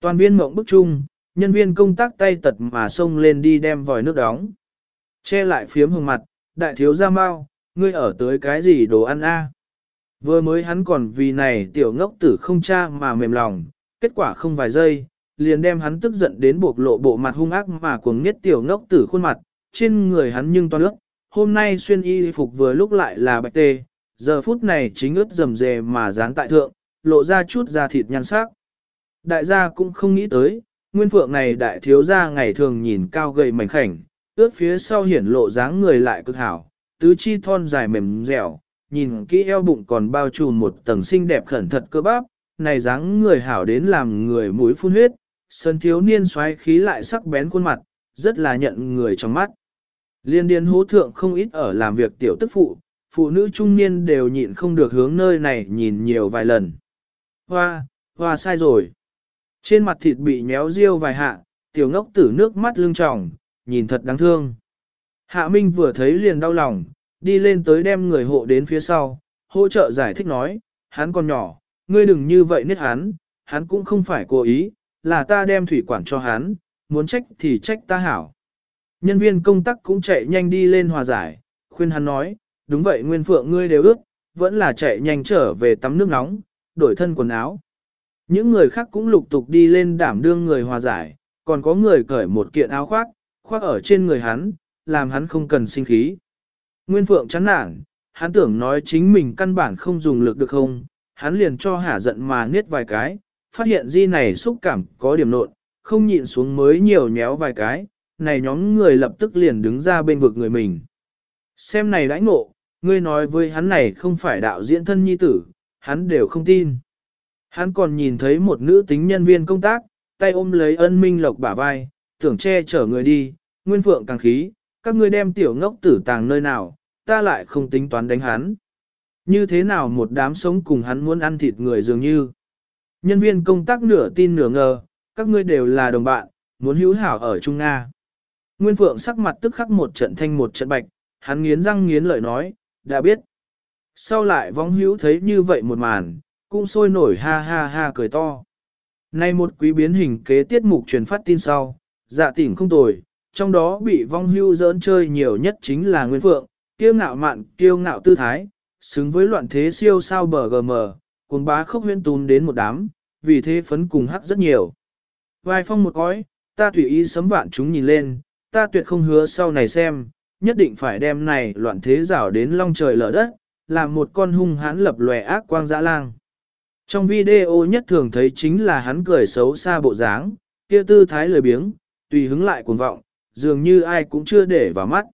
Toàn viên mộng bức chung, nhân viên công tác tay tật mà xông lên đi đem vòi nước đóng. Che lại phiếm hồng mặt, đại thiếu gia mau, ngươi ở tới cái gì đồ ăn a? Vừa mới hắn còn vì này tiểu ngốc tử không cha mà mềm lòng, kết quả không vài giây, liền đem hắn tức giận đến bộc lộ bộ mặt hung ác mà cuồng nhất tiểu ngốc tử khuôn mặt, trên người hắn nhưng toan ước, hôm nay xuyên y phục vừa lúc lại là bạch tê, giờ phút này chính ướt rầm rề mà dán tại thượng, lộ ra chút da thịt nhăn sắc. Đại gia cũng không nghĩ tới, nguyên phượng này đại thiếu gia ngày thường nhìn cao gầy mảnh khảnh, ướt phía sau hiển lộ dáng người lại cực hảo, tứ chi thon dài mềm dẻo, nhìn kỹ eo bụng còn bao trùm một tầng xinh đẹp khẩn thật cơ bắp, này dáng người hảo đến làm người mũi phun huyết, sơn thiếu niên xoáy khí lại sắc bén khuôn mặt, rất là nhận người trong mắt. Liên điên hố thượng không ít ở làm việc tiểu tức phụ, phụ nữ trung niên đều nhịn không được hướng nơi này nhìn nhiều vài lần. Hoa, hoa sai rồi. Trên mặt thịt bị nhéo riêu vài hạ, tiểu ngốc tử nước mắt lưng tròng, nhìn thật đáng thương. Hạ Minh vừa thấy liền đau lòng, đi lên tới đem người hộ đến phía sau, hỗ trợ giải thích nói, hắn còn nhỏ, ngươi đừng như vậy nết hắn, hắn cũng không phải cố ý, là ta đem thủy quản cho hắn, muốn trách thì trách ta hảo. Nhân viên công tác cũng chạy nhanh đi lên hòa giải, khuyên hắn nói, đúng vậy nguyên phượng ngươi đều ước, vẫn là chạy nhanh trở về tắm nước nóng, đổi thân quần áo. Những người khác cũng lục tục đi lên đảm đương người hòa giải, còn có người cởi một kiện áo khoác, khoác ở trên người hắn, làm hắn không cần sinh khí. Nguyên Phượng chán nản, hắn tưởng nói chính mình căn bản không dùng lực được không, hắn liền cho hả giận mà niết vài cái, phát hiện di này xúc cảm có điểm nộn, không nhịn xuống mới nhiều nhéo vài cái, này nhóm người lập tức liền đứng ra bên vực người mình. Xem này đãi ngộ, ngươi nói với hắn này không phải đạo diễn thân nhi tử, hắn đều không tin. Hắn còn nhìn thấy một nữ tính nhân viên công tác, tay ôm lấy ân minh lộc bả vai, tưởng che chở người đi, nguyên phượng càng khí, các ngươi đem tiểu ngốc tử tàng nơi nào, ta lại không tính toán đánh hắn. Như thế nào một đám sống cùng hắn muốn ăn thịt người dường như. Nhân viên công tác nửa tin nửa ngờ, các ngươi đều là đồng bạn, muốn hữu hảo ở Trung Nga. Nguyên Phượng sắc mặt tức khắc một trận thanh một trận bạch, hắn nghiến răng nghiến lợi nói, đã biết. Sau lại vong hữu thấy như vậy một màn, cũng sôi nổi ha ha ha cười to. Nay một quý biến hình kế tiết mục truyền phát tin sau, dạ tỉnh không tồi, trong đó bị vong hưu dỡn chơi nhiều nhất chính là Nguyên Phượng, kiêu ngạo mạn, kiêu ngạo tư thái, xứng với loạn thế siêu sao bờ gm, cuồng bá khốc huyên tún đến một đám, vì thế phấn cùng hắc rất nhiều. Vài phong một gói, ta tùy ý sấm vạn chúng nhìn lên, ta tuyệt không hứa sau này xem, nhất định phải đem này loạn thế rảo đến long trời lở đất, làm một con hung hãn lập lòe ác quang dã lang. Trong video nhất thường thấy chính là hắn cười xấu xa bộ dáng, kia tư thái lười biếng, tùy hứng lại cuồng vọng, dường như ai cũng chưa để vào mắt.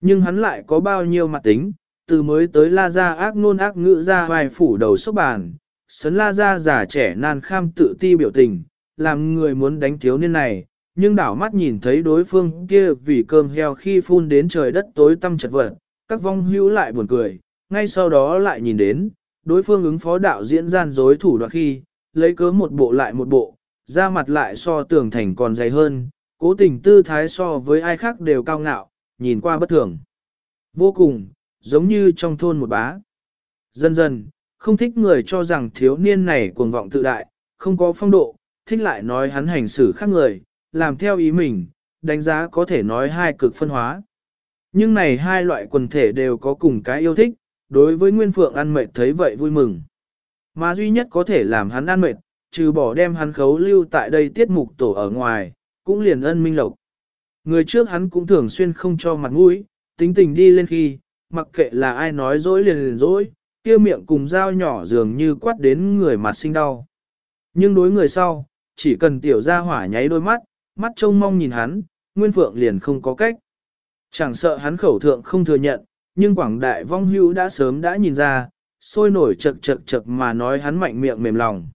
Nhưng hắn lại có bao nhiêu mặt tính, từ mới tới la ra ác nôn ác ngữ ra vài phủ đầu sốc bàn, sấn la ra già trẻ nan kham tự ti biểu tình, làm người muốn đánh thiếu niên này, nhưng đảo mắt nhìn thấy đối phương kia vì cơm heo khi phun đến trời đất tối tăm chật vật, các vong hữu lại buồn cười, ngay sau đó lại nhìn đến, đối phương ứng phó đạo diễn gian dối thủ đoạn khi, lấy cớ một bộ lại một bộ, ra mặt lại so tường thành còn dày hơn, cố tình tư thái so với ai khác đều cao ngạo, nhìn qua bất thường. Vô cùng, giống như trong thôn một bá. Dần dần, không thích người cho rằng thiếu niên này cuồng vọng tự đại, không có phong độ, thích lại nói hắn hành xử khác người, làm theo ý mình, đánh giá có thể nói hai cực phân hóa. Nhưng này hai loại quần thể đều có cùng cái yêu thích, đối với Nguyên Phượng ăn mệt thấy vậy vui mừng. Mà duy nhất có thể làm hắn ăn mệt, trừ bỏ đem hắn khấu lưu tại đây tiết mục tổ ở ngoài, cũng liền ân minh lộc. Người trước hắn cũng thường xuyên không cho mặt mũi, tính tình đi lên khi, mặc kệ là ai nói dối liền liền dối, kia miệng cùng dao nhỏ dường như quát đến người mặt sinh đau. Nhưng đối người sau, chỉ cần tiểu ra hỏa nháy đôi mắt, mắt trông mong nhìn hắn, Nguyên Phượng liền không có cách. Chẳng sợ hắn khẩu thượng không thừa nhận, nhưng quảng đại vong hữu đã sớm đã nhìn ra, sôi nổi chật chật chật mà nói hắn mạnh miệng mềm lòng.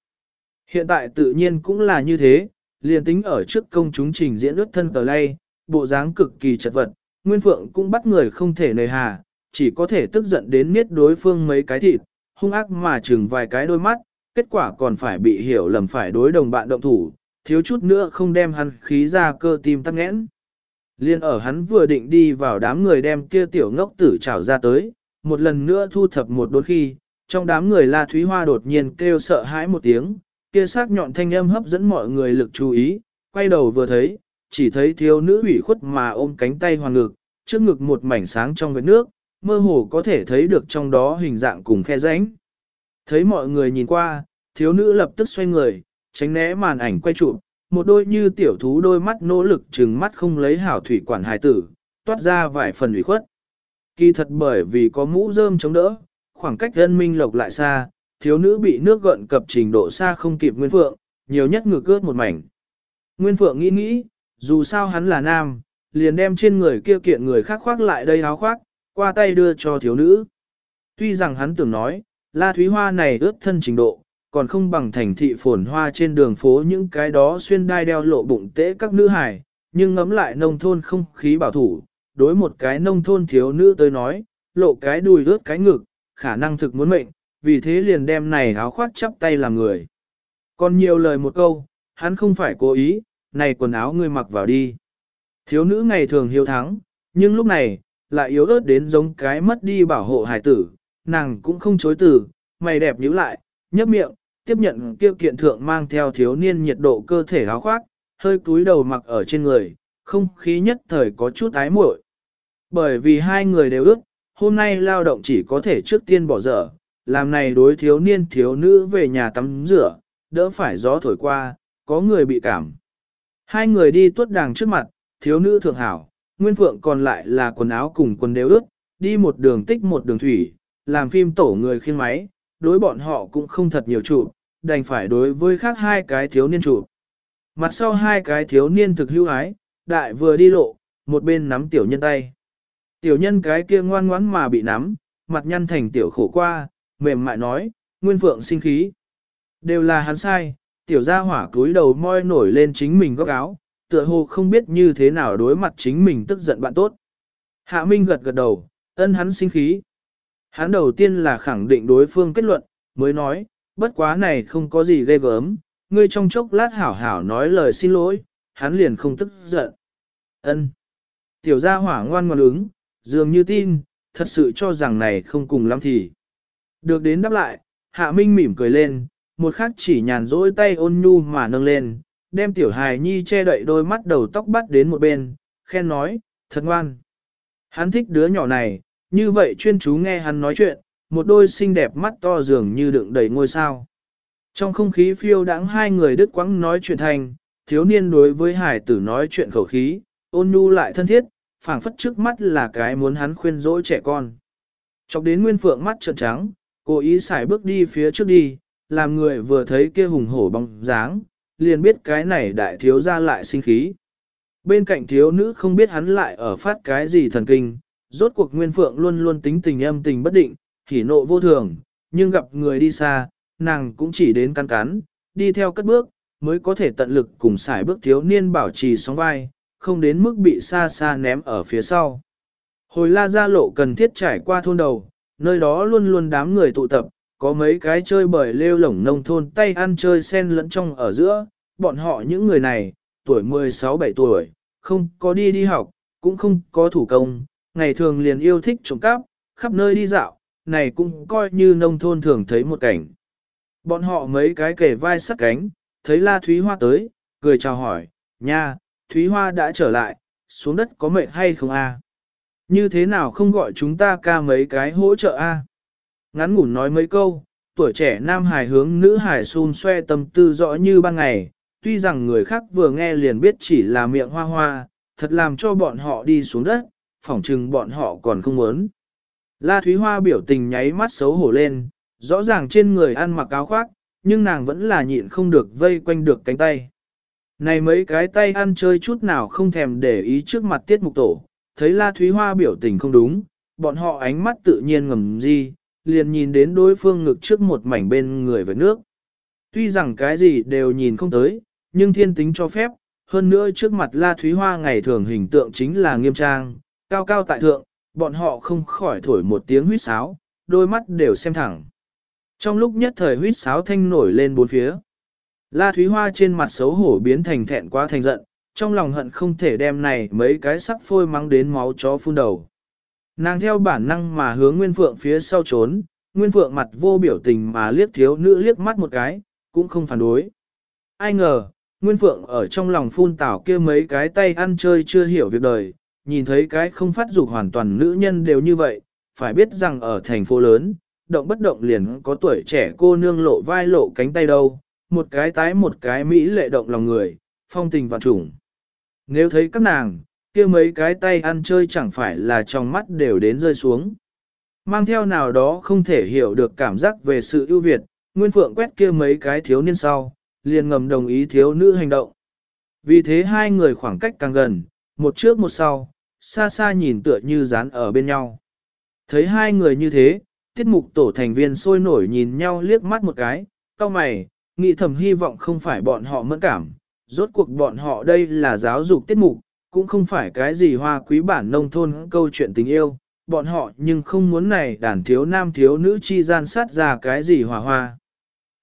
Hiện tại tự nhiên cũng là như thế, liền tính ở trước công chúng trình diễn ướt thân tờ lay, bộ dáng cực kỳ chật vật, Nguyên Phượng cũng bắt người không thể nề hà, chỉ có thể tức giận đến miết đối phương mấy cái thịt, hung ác mà chừng vài cái đôi mắt, kết quả còn phải bị hiểu lầm phải đối đồng bạn động thủ, thiếu chút nữa không đem hắn khí ra cơ tim tắc nghẽn. Liên ở hắn vừa định đi vào đám người đem kia tiểu ngốc tử trảo ra tới, một lần nữa thu thập một đôi khi, trong đám người La Thúy Hoa đột nhiên kêu sợ hãi một tiếng, kia sắc nhọn thanh âm hấp dẫn mọi người lực chú ý, quay đầu vừa thấy, chỉ thấy thiếu nữ ủy khuất mà ôm cánh tay hoàng ngực, trước ngực một mảnh sáng trong vết nước, mơ hồ có thể thấy được trong đó hình dạng cùng khe rãnh. Thấy mọi người nhìn qua, thiếu nữ lập tức xoay người, tránh né màn ảnh quay chụp, một đôi như tiểu thú đôi mắt nỗ lực trừng mắt không lấy hảo thủy quản hài tử, toát ra vài phần ủy khuất. Kỳ thật bởi vì có mũ rơm chống đỡ, khoảng cách dân minh lộc lại xa, thiếu nữ bị nước gợn cập trình độ xa không kịp Nguyên Phượng, nhiều nhất ngược cướp một mảnh. Nguyên Phượng nghĩ nghĩ, dù sao hắn là nam, liền đem trên người kia kiện người khác khoác lại đây áo khoác, qua tay đưa cho thiếu nữ. Tuy rằng hắn tưởng nói, la thúy hoa này ướt thân trình độ, còn không bằng thành thị phồn hoa trên đường phố những cái đó xuyên đai đeo lộ bụng tễ các nữ hải, nhưng ngấm lại nông thôn không khí bảo thủ, đối một cái nông thôn thiếu nữ tới nói, lộ cái đùi ướt cái ngực, khả năng thực muốn mệnh, vì thế liền đem này áo khoác chắp tay làm người. Còn nhiều lời một câu, hắn không phải cố ý, này quần áo ngươi mặc vào đi. Thiếu nữ ngày thường hiếu thắng, nhưng lúc này, lại yếu ớt đến giống cái mất đi bảo hộ hải tử, nàng cũng không chối từ, mày đẹp nhíu lại, nhấp miệng, tiếp nhận kia kiện thượng mang theo thiếu niên nhiệt độ cơ thể áo khoác, hơi cúi đầu mặc ở trên người, không khí nhất thời có chút ái muội. Bởi vì hai người đều ước, hôm nay lao động chỉ có thể trước tiên bỏ dở, làm này đối thiếu niên thiếu nữ về nhà tắm rửa, đỡ phải gió thổi qua, có người bị cảm. Hai người đi tuốt đàng trước mặt, thiếu nữ thượng hảo, nguyên phượng còn lại là quần áo cùng quần đều ước, đi một đường tích một đường thủy, làm phim tổ người khiên máy, đối bọn họ cũng không thật nhiều trụ, đành phải đối với khác hai cái thiếu niên chủ. Mặt sau hai cái thiếu niên thực hữu ái, đại vừa đi lộ, một bên nắm tiểu nhân tay. Tiểu nhân cái kia ngoan ngoãn mà bị nắm, mặt nhăn thành tiểu khổ qua, mềm mại nói, nguyên phượng sinh khí. Đều là hắn sai, tiểu gia hỏa cúi đầu moi nổi lên chính mình góc áo, tựa hồ không biết như thế nào đối mặt chính mình tức giận bạn tốt. Hạ Minh gật gật đầu, ân hắn sinh khí. Hắn đầu tiên là khẳng định đối phương kết luận, mới nói, bất quá này không có gì ghê gớm, ngươi trong chốc lát hảo hảo nói lời xin lỗi, hắn liền không tức giận. Ân. Tiểu gia hỏa ngoan ngoãn ứng, dường như tin, thật sự cho rằng này không cùng lắm thì. Được đến đáp lại, Hạ Minh mỉm cười lên, một khắc chỉ nhàn rỗi tay ôn nhu mà nâng lên, đem tiểu hài nhi che đậy đôi mắt đầu tóc bắt đến một bên, khen nói, thật ngoan. Hắn thích đứa nhỏ này, như vậy chuyên chú nghe hắn nói chuyện, một đôi xinh đẹp mắt to dường như đựng đầy ngôi sao. Trong không khí phiêu đãng hai người đứt quãng nói chuyện thành, thiếu niên đối với hải tử nói chuyện khẩu khí, ôn nhu lại thân thiết, phảng phất trước mắt là cái muốn hắn khuyên dỗ trẻ con. Chọc đến nguyên phượng mắt trợn trắng, cố ý xài bước đi phía trước đi, làm người vừa thấy kia hùng hổ bóng dáng, liền biết cái này đại thiếu ra lại sinh khí. Bên cạnh thiếu nữ không biết hắn lại ở phát cái gì thần kinh, rốt cuộc Nguyên Phượng luôn luôn tính tình âm tình bất định, hỉ nộ vô thường, nhưng gặp người đi xa, nàng cũng chỉ đến cắn cắn, đi theo cất bước, mới có thể tận lực cùng xài bước thiếu niên bảo trì sóng vai, không đến mức bị xa xa ném ở phía sau. Hồi la ra lộ cần thiết trải qua thôn đầu, nơi đó luôn luôn đám người tụ tập, có mấy cái chơi bời lêu lổng nông thôn tay ăn chơi sen lẫn trong ở giữa, bọn họ những người này, tuổi 16-7 tuổi, không có đi đi học, cũng không có thủ công, ngày thường liền yêu thích trộm cắp, khắp nơi đi dạo, này cũng coi như nông thôn thường thấy một cảnh. Bọn họ mấy cái kề vai sắt cánh, thấy La Thúy Hoa tới, cười chào hỏi, nha, Thúy Hoa đã trở lại, xuống đất có mệt hay không a? Như thế nào không gọi chúng ta ca mấy cái hỗ trợ a? Ngắn ngủn nói mấy câu, tuổi trẻ nam hài hướng nữ hài xun xoe tâm tư rõ như ban ngày, tuy rằng người khác vừa nghe liền biết chỉ là miệng hoa hoa, thật làm cho bọn họ đi xuống đất, phỏng chừng bọn họ còn không muốn. La Thúy Hoa biểu tình nháy mắt xấu hổ lên, rõ ràng trên người ăn mặc áo khoác, nhưng nàng vẫn là nhịn không được vây quanh được cánh tay. Này mấy cái tay ăn chơi chút nào không thèm để ý trước mặt tiết mục tổ, thấy La Thúy Hoa biểu tình không đúng, bọn họ ánh mắt tự nhiên ngầm gì, liền nhìn đến đối phương ngực trước một mảnh bên người với nước. Tuy rằng cái gì đều nhìn không tới, nhưng thiên tính cho phép, hơn nữa trước mặt La Thúy Hoa ngày thường hình tượng chính là nghiêm trang, cao cao tại thượng, bọn họ không khỏi thổi một tiếng huýt sáo, đôi mắt đều xem thẳng. Trong lúc nhất thời huýt sáo thanh nổi lên bốn phía. La Thúy Hoa trên mặt xấu hổ biến thành thẹn quá thành giận, trong lòng hận không thể đem này mấy cái sắc phôi mắng đến máu chó phun đầu. Nàng theo bản năng mà hướng Nguyên Phượng phía sau trốn, Nguyên Phượng mặt vô biểu tình mà liếc thiếu nữ liếc mắt một cái, cũng không phản đối. Ai ngờ, Nguyên Phượng ở trong lòng phun tảo kia mấy cái tay ăn chơi chưa hiểu việc đời, nhìn thấy cái không phát dục hoàn toàn nữ nhân đều như vậy, phải biết rằng ở thành phố lớn, động bất động liền có tuổi trẻ cô nương lộ vai lộ cánh tay đâu, một cái tái một cái mỹ lệ động lòng người, phong tình vạn trùng. Nếu thấy các nàng, kia mấy cái tay ăn chơi chẳng phải là trong mắt đều đến rơi xuống. Mang theo nào đó không thể hiểu được cảm giác về sự ưu việt, Nguyên Phượng quét kia mấy cái thiếu niên sau, liền ngầm đồng ý thiếu nữ hành động. Vì thế hai người khoảng cách càng gần, một trước một sau, xa xa nhìn tựa như dán ở bên nhau. Thấy hai người như thế, tiết mục tổ thành viên sôi nổi nhìn nhau liếc mắt một cái, cao mày, nghĩ thầm hy vọng không phải bọn họ mẫn cảm, rốt cuộc bọn họ đây là giáo dục tiết mục, cũng không phải cái gì hoa quý bản nông thôn câu chuyện tình yêu, bọn họ nhưng không muốn này đàn thiếu nam thiếu nữ chi gian sát ra cái gì hòa hoa.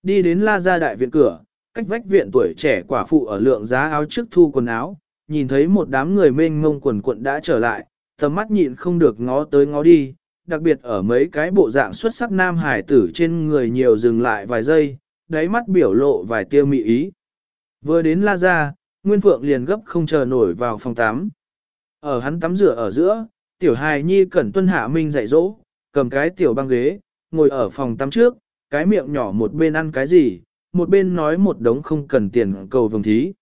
Đi đến la gia đại viện cửa, cách vách viện tuổi trẻ quả phụ ở lượng giá áo trước thu quần áo, nhìn thấy một đám người mênh ngông quần quận đã trở lại, tầm mắt nhịn không được ngó tới ngó đi, đặc biệt ở mấy cái bộ dạng xuất sắc nam hải tử trên người nhiều dừng lại vài giây, đáy mắt biểu lộ vài tiêu mị ý. Vừa đến la gia, Nguyên Phượng liền gấp không chờ nổi vào phòng tắm. Ở hắn tắm rửa ở giữa, tiểu hài nhi cẩn tuân hạ minh dạy dỗ, cầm cái tiểu băng ghế, ngồi ở phòng tắm trước, cái miệng nhỏ một bên ăn cái gì, một bên nói một đống không cần tiền cầu vồng thí.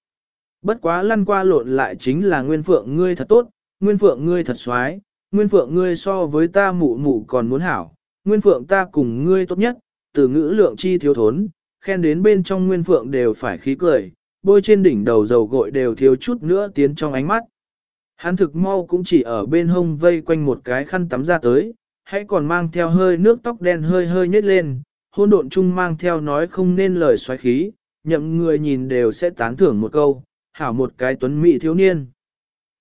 Bất quá lăn qua lộn lại chính là Nguyên Phượng ngươi thật tốt, Nguyên Phượng ngươi thật xoái, Nguyên Phượng ngươi so với ta mụ mụ còn muốn hảo, Nguyên Phượng ta cùng ngươi tốt nhất, từ ngữ lượng chi thiếu thốn, khen đến bên trong Nguyên Phượng đều phải khí cười, bôi trên đỉnh đầu dầu gội đều thiếu chút nữa tiến trong ánh mắt. Hắn thực mau cũng chỉ ở bên hông vây quanh một cái khăn tắm ra tới, hãy còn mang theo hơi nước tóc đen hơi hơi nhếch lên, hôn độn chung mang theo nói không nên lời xoáy khí, nhậm người nhìn đều sẽ tán thưởng một câu, hảo một cái tuấn mỹ thiếu niên.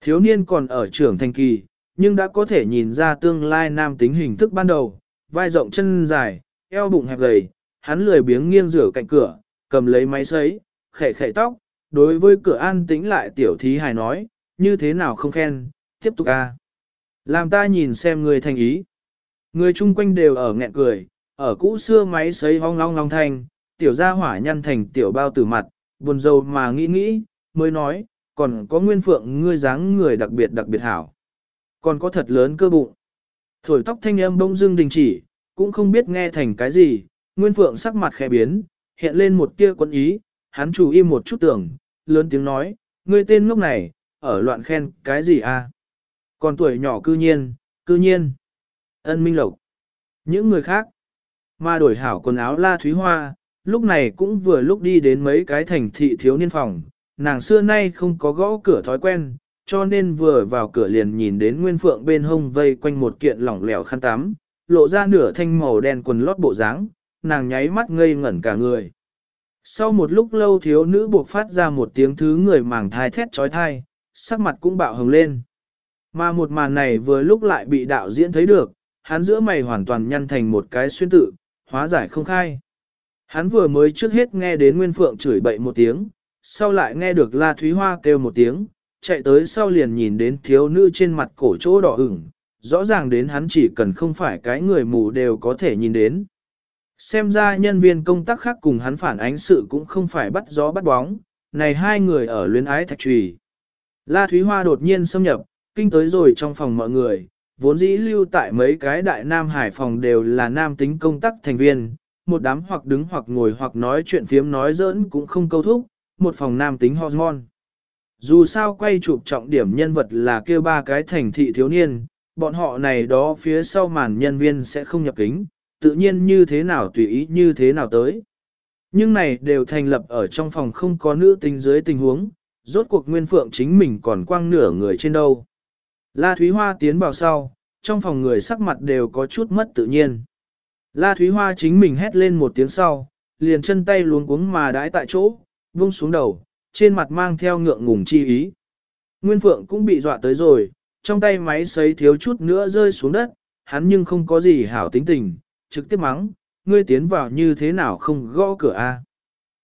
Thiếu niên còn ở trưởng thành kỳ, nhưng đã có thể nhìn ra tương lai nam tính hình thức ban đầu, vai rộng chân dài, eo bụng hẹp gầy, hắn lười biếng nghiêng rửa cạnh cửa, cầm lấy máy sấy, khẽ khẽ tóc, đối với cửa an tĩnh lại tiểu thí hài nói, như thế nào không khen, tiếp tục a. Làm ta nhìn xem người thành ý. Người chung quanh đều ở nghẹn cười, ở cũ xưa máy sấy hong long long thanh, tiểu gia hỏa nhăn thành tiểu bao tử mặt, buồn rầu mà nghĩ nghĩ, mới nói, còn có nguyên phượng ngươi dáng người đặc biệt đặc biệt hảo. Còn có thật lớn cơ bụng. Thổi tóc thanh âm bông dưng đình chỉ, cũng không biết nghe thành cái gì, nguyên phượng sắc mặt khẽ biến, hiện lên một tia quân ý, hắn chủ im một chút tưởng, lớn tiếng nói, ngươi tên ngốc này, ở loạn khen cái gì a? Còn tuổi nhỏ cư nhiên, cư nhiên. Ân Minh Lộc. Những người khác. Mà đổi hảo quần áo La Thúy Hoa, lúc này cũng vừa lúc đi đến mấy cái thành thị thiếu niên phòng, nàng xưa nay không có gõ cửa thói quen, cho nên vừa vào cửa liền nhìn đến Nguyên Phượng bên hông vây quanh một kiện lỏng lẻo khăn tắm, lộ ra nửa thanh màu đen quần lót bộ dáng, nàng nháy mắt ngây ngẩn cả người. Sau một lúc lâu thiếu nữ buộc phát ra một tiếng thứ người màng thai thét trói thai, sắc mặt cũng bạo hồng lên. Mà một màn này vừa lúc lại bị đạo diễn thấy được, hắn giữa mày hoàn toàn nhăn thành một cái xuyên tự, hóa giải không khai. Hắn vừa mới trước hết nghe đến Nguyên Phượng chửi bậy một tiếng, sau lại nghe được La Thúy Hoa kêu một tiếng, chạy tới sau liền nhìn đến thiếu nữ trên mặt cổ chỗ đỏ ửng, rõ ràng đến hắn chỉ cần không phải cái người mù đều có thể nhìn đến. Xem ra nhân viên công tác khác cùng hắn phản ánh sự cũng không phải bắt gió bắt bóng, này hai người ở luyến ái thạch trùy. La Thúy Hoa đột nhiên xâm nhập, kinh tới rồi trong phòng mọi người, vốn dĩ lưu tại mấy cái đại nam hải phòng đều là nam tính công tác thành viên, một đám hoặc đứng hoặc ngồi hoặc nói chuyện phiếm nói giỡn cũng không câu thúc, một phòng nam tính hormone. Dù sao quay chụp trọng điểm nhân vật là kêu ba cái thành thị thiếu niên, bọn họ này đó phía sau màn nhân viên sẽ không nhập kính, tự nhiên như thế nào tùy ý như thế nào tới. Nhưng này đều thành lập ở trong phòng không có nữ tính dưới tình huống, rốt cuộc Nguyên Phượng chính mình còn quang nửa người trên đâu. La Thúy Hoa tiến vào sau, trong phòng người sắc mặt đều có chút mất tự nhiên. La Thúy Hoa chính mình hét lên một tiếng sau, liền chân tay luống cuống mà đãi tại chỗ, vung xuống đầu, trên mặt mang theo ngượng ngùng chi ý. Nguyên Phượng cũng bị dọa tới rồi, trong tay máy sấy thiếu chút nữa rơi xuống đất, hắn nhưng không có gì hảo tính tình, trực tiếp mắng, ngươi tiến vào như thế nào không gõ cửa a?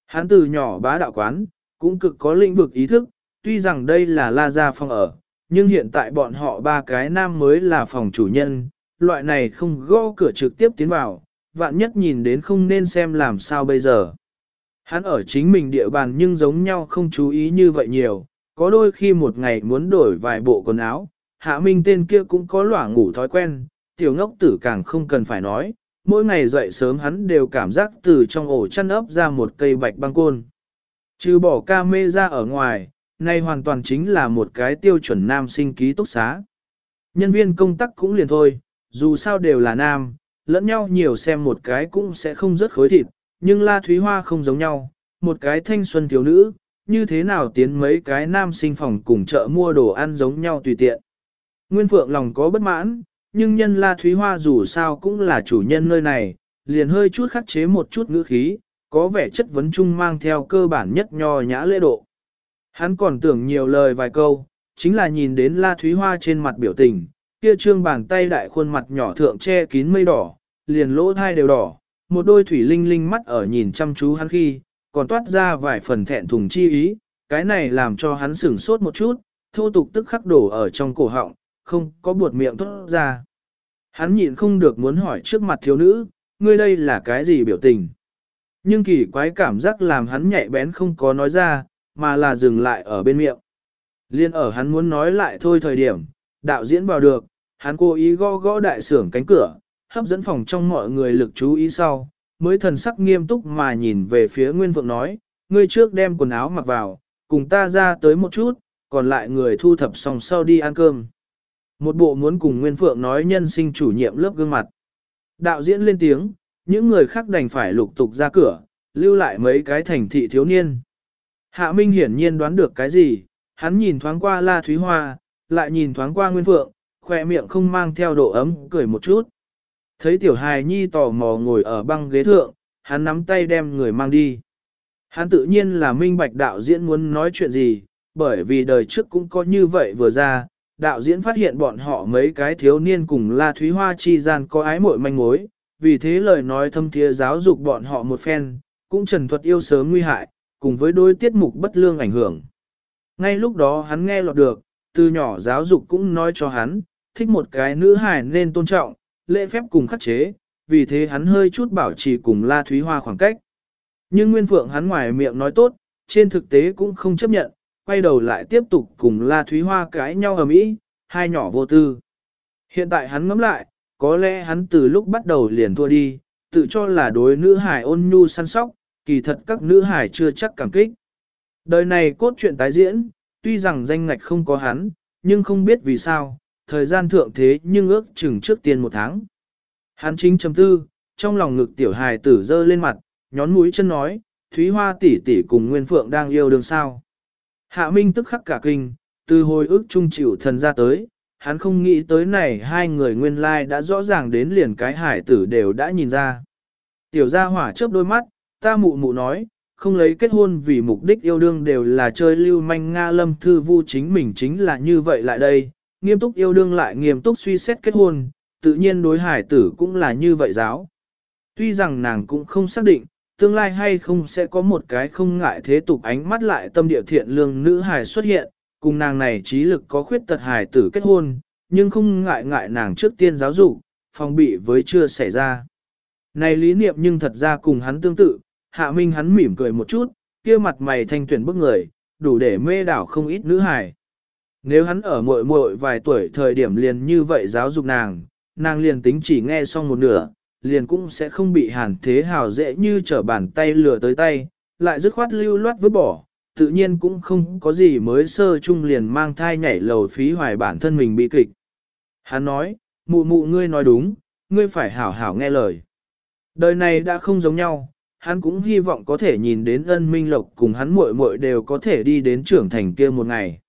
Hắn từ nhỏ bá đạo quán, cũng cực có lĩnh vực ý thức, tuy rằng đây là La Gia phòng ở, nhưng hiện tại bọn họ ba cái nam mới là phòng chủ nhân, loại này không gõ cửa trực tiếp tiến vào, vạn nhất nhìn đến không nên xem làm sao bây giờ. Hắn ở chính mình địa bàn nhưng giống nhau không chú ý như vậy nhiều, có đôi khi một ngày muốn đổi vài bộ quần áo, hạ minh tên kia cũng có lỏa ngủ thói quen, tiểu ngốc tử càng không cần phải nói, mỗi ngày dậy sớm hắn đều cảm giác từ trong ổ chăn ấp ra một cây bạch băng côn. Trừ bỏ ca mê ra ở ngoài, nay hoàn toàn chính là một cái tiêu chuẩn nam sinh ký túc xá. Nhân viên công tác cũng liền thôi, dù sao đều là nam, lẫn nhau nhiều xem một cái cũng sẽ không rất khối thịt, nhưng La Thúy Hoa không giống nhau, một cái thanh xuân thiếu nữ, như thế nào tiến mấy cái nam sinh phòng cùng chợ mua đồ ăn giống nhau tùy tiện. Nguyên Phượng lòng có bất mãn, nhưng nhân La Thúy Hoa dù sao cũng là chủ nhân nơi này, liền hơi chút khắc chế một chút ngữ khí, có vẻ chất vấn chung mang theo cơ bản nhất nho nhã lễ độ. Hắn còn tưởng nhiều lời vài câu, chính là nhìn đến La Thúy Hoa trên mặt biểu tình, kia trương bàn tay đại khuôn mặt nhỏ thượng che kín mây đỏ, liền lỗ thai đều đỏ, một đôi thủy linh linh mắt ở nhìn chăm chú hắn khi, còn toát ra vài phần thẹn thùng chi ý, cái này làm cho hắn sửng sốt một chút, thô tục tức khắc đổ ở trong cổ họng, không có buột miệng thốt ra. Hắn nhịn không được muốn hỏi trước mặt thiếu nữ, ngươi đây là cái gì biểu tình? Nhưng kỳ quái cảm giác làm hắn nhạy bén không có nói ra, mà là dừng lại ở bên miệng. Liên ở hắn muốn nói lại thôi thời điểm, đạo diễn vào được, hắn cố ý gõ gõ đại sưởng cánh cửa, hấp dẫn phòng trong mọi người lực chú ý sau, mới thần sắc nghiêm túc mà nhìn về phía Nguyên Phượng nói, ngươi trước đem quần áo mặc vào, cùng ta ra tới một chút, còn lại người thu thập xong sau đi ăn cơm. Một bộ muốn cùng Nguyên Phượng nói nhân sinh chủ nhiệm lớp gương mặt. Đạo diễn lên tiếng, những người khác đành phải lục tục ra cửa, lưu lại mấy cái thành thị thiếu niên. Hạ Minh hiển nhiên đoán được cái gì, hắn nhìn thoáng qua La Thúy Hoa, lại nhìn thoáng qua Nguyên Phượng, khỏe miệng không mang theo độ ấm, cười một chút. Thấy tiểu hài nhi tò mò ngồi ở băng ghế thượng, hắn nắm tay đem người mang đi. Hắn tự nhiên là minh bạch đạo diễn muốn nói chuyện gì, bởi vì đời trước cũng có như vậy vừa ra, đạo diễn phát hiện bọn họ mấy cái thiếu niên cùng La Thúy Hoa chi gian có ái mội manh mối, vì thế lời nói thâm thiê giáo dục bọn họ một phen, cũng trần thuật yêu sớm nguy hại, cùng với đôi tiết mục bất lương ảnh hưởng. Ngay lúc đó hắn nghe lọt được, từ nhỏ giáo dục cũng nói cho hắn, thích một cái nữ hài nên tôn trọng, lễ phép cùng khắc chế, vì thế hắn hơi chút bảo trì cùng La Thúy Hoa khoảng cách. Nhưng Nguyên Phượng hắn ngoài miệng nói tốt, trên thực tế cũng không chấp nhận, quay đầu lại tiếp tục cùng La Thúy Hoa cãi nhau ở mỹ, hai nhỏ vô tư. Hiện tại hắn ngẫm lại, có lẽ hắn từ lúc bắt đầu liền thua đi, tự cho là đối nữ hải ôn nhu săn sóc, kỳ thật các nữ hải chưa chắc cảm kích. Đời này cốt truyện tái diễn, tuy rằng danh ngạch không có hắn, nhưng không biết vì sao, thời gian thượng thế nhưng ước chừng trước tiên một tháng. Hắn chính chấm tư, trong lòng ngực tiểu hài tử dơ lên mặt, nhón mũi chân nói, Thúy Hoa tỷ tỷ cùng Nguyên Phượng đang yêu đương sao. Hạ Minh tức khắc cả kinh, từ hồi ức trung chịu thần ra tới, hắn không nghĩ tới này hai người nguyên lai đã rõ ràng đến liền cái hải tử đều đã nhìn ra. Tiểu gia hỏa chớp đôi mắt, ta mụ mụ nói, không lấy kết hôn vì mục đích yêu đương đều là chơi lưu manh Nga lâm thư vu chính mình chính là như vậy lại đây, nghiêm túc yêu đương lại nghiêm túc suy xét kết hôn, tự nhiên đối hải tử cũng là như vậy giáo. Tuy rằng nàng cũng không xác định, tương lai hay không sẽ có một cái không ngại thế tục ánh mắt lại tâm địa thiện lương nữ hải xuất hiện, cùng nàng này trí lực có khuyết tật hải tử kết hôn, nhưng không ngại ngại nàng trước tiên giáo dục, phòng bị với chưa xảy ra. Này lý niệm nhưng thật ra cùng hắn tương tự, hạ minh hắn mỉm cười một chút, kia mặt mày thanh tuyển bức người, đủ để mê đảo không ít nữ hải. Nếu hắn ở muội muội vài tuổi thời điểm liền như vậy giáo dục nàng, nàng liền tính chỉ nghe xong một nửa, liền cũng sẽ không bị hàn thế hào dễ như trở bàn tay lừa tới tay, lại dứt khoát lưu loát vứt bỏ, tự nhiên cũng không có gì mới sơ chung liền mang thai nhảy lầu phí hoài bản thân mình bị kịch. Hắn nói, mụ mụ ngươi nói đúng, ngươi phải hảo hảo nghe lời. Đời này đã không giống nhau, hắn cũng hy vọng có thể nhìn đến ân minh lộc cùng hắn muội muội đều có thể đi đến trưởng thành kia một ngày.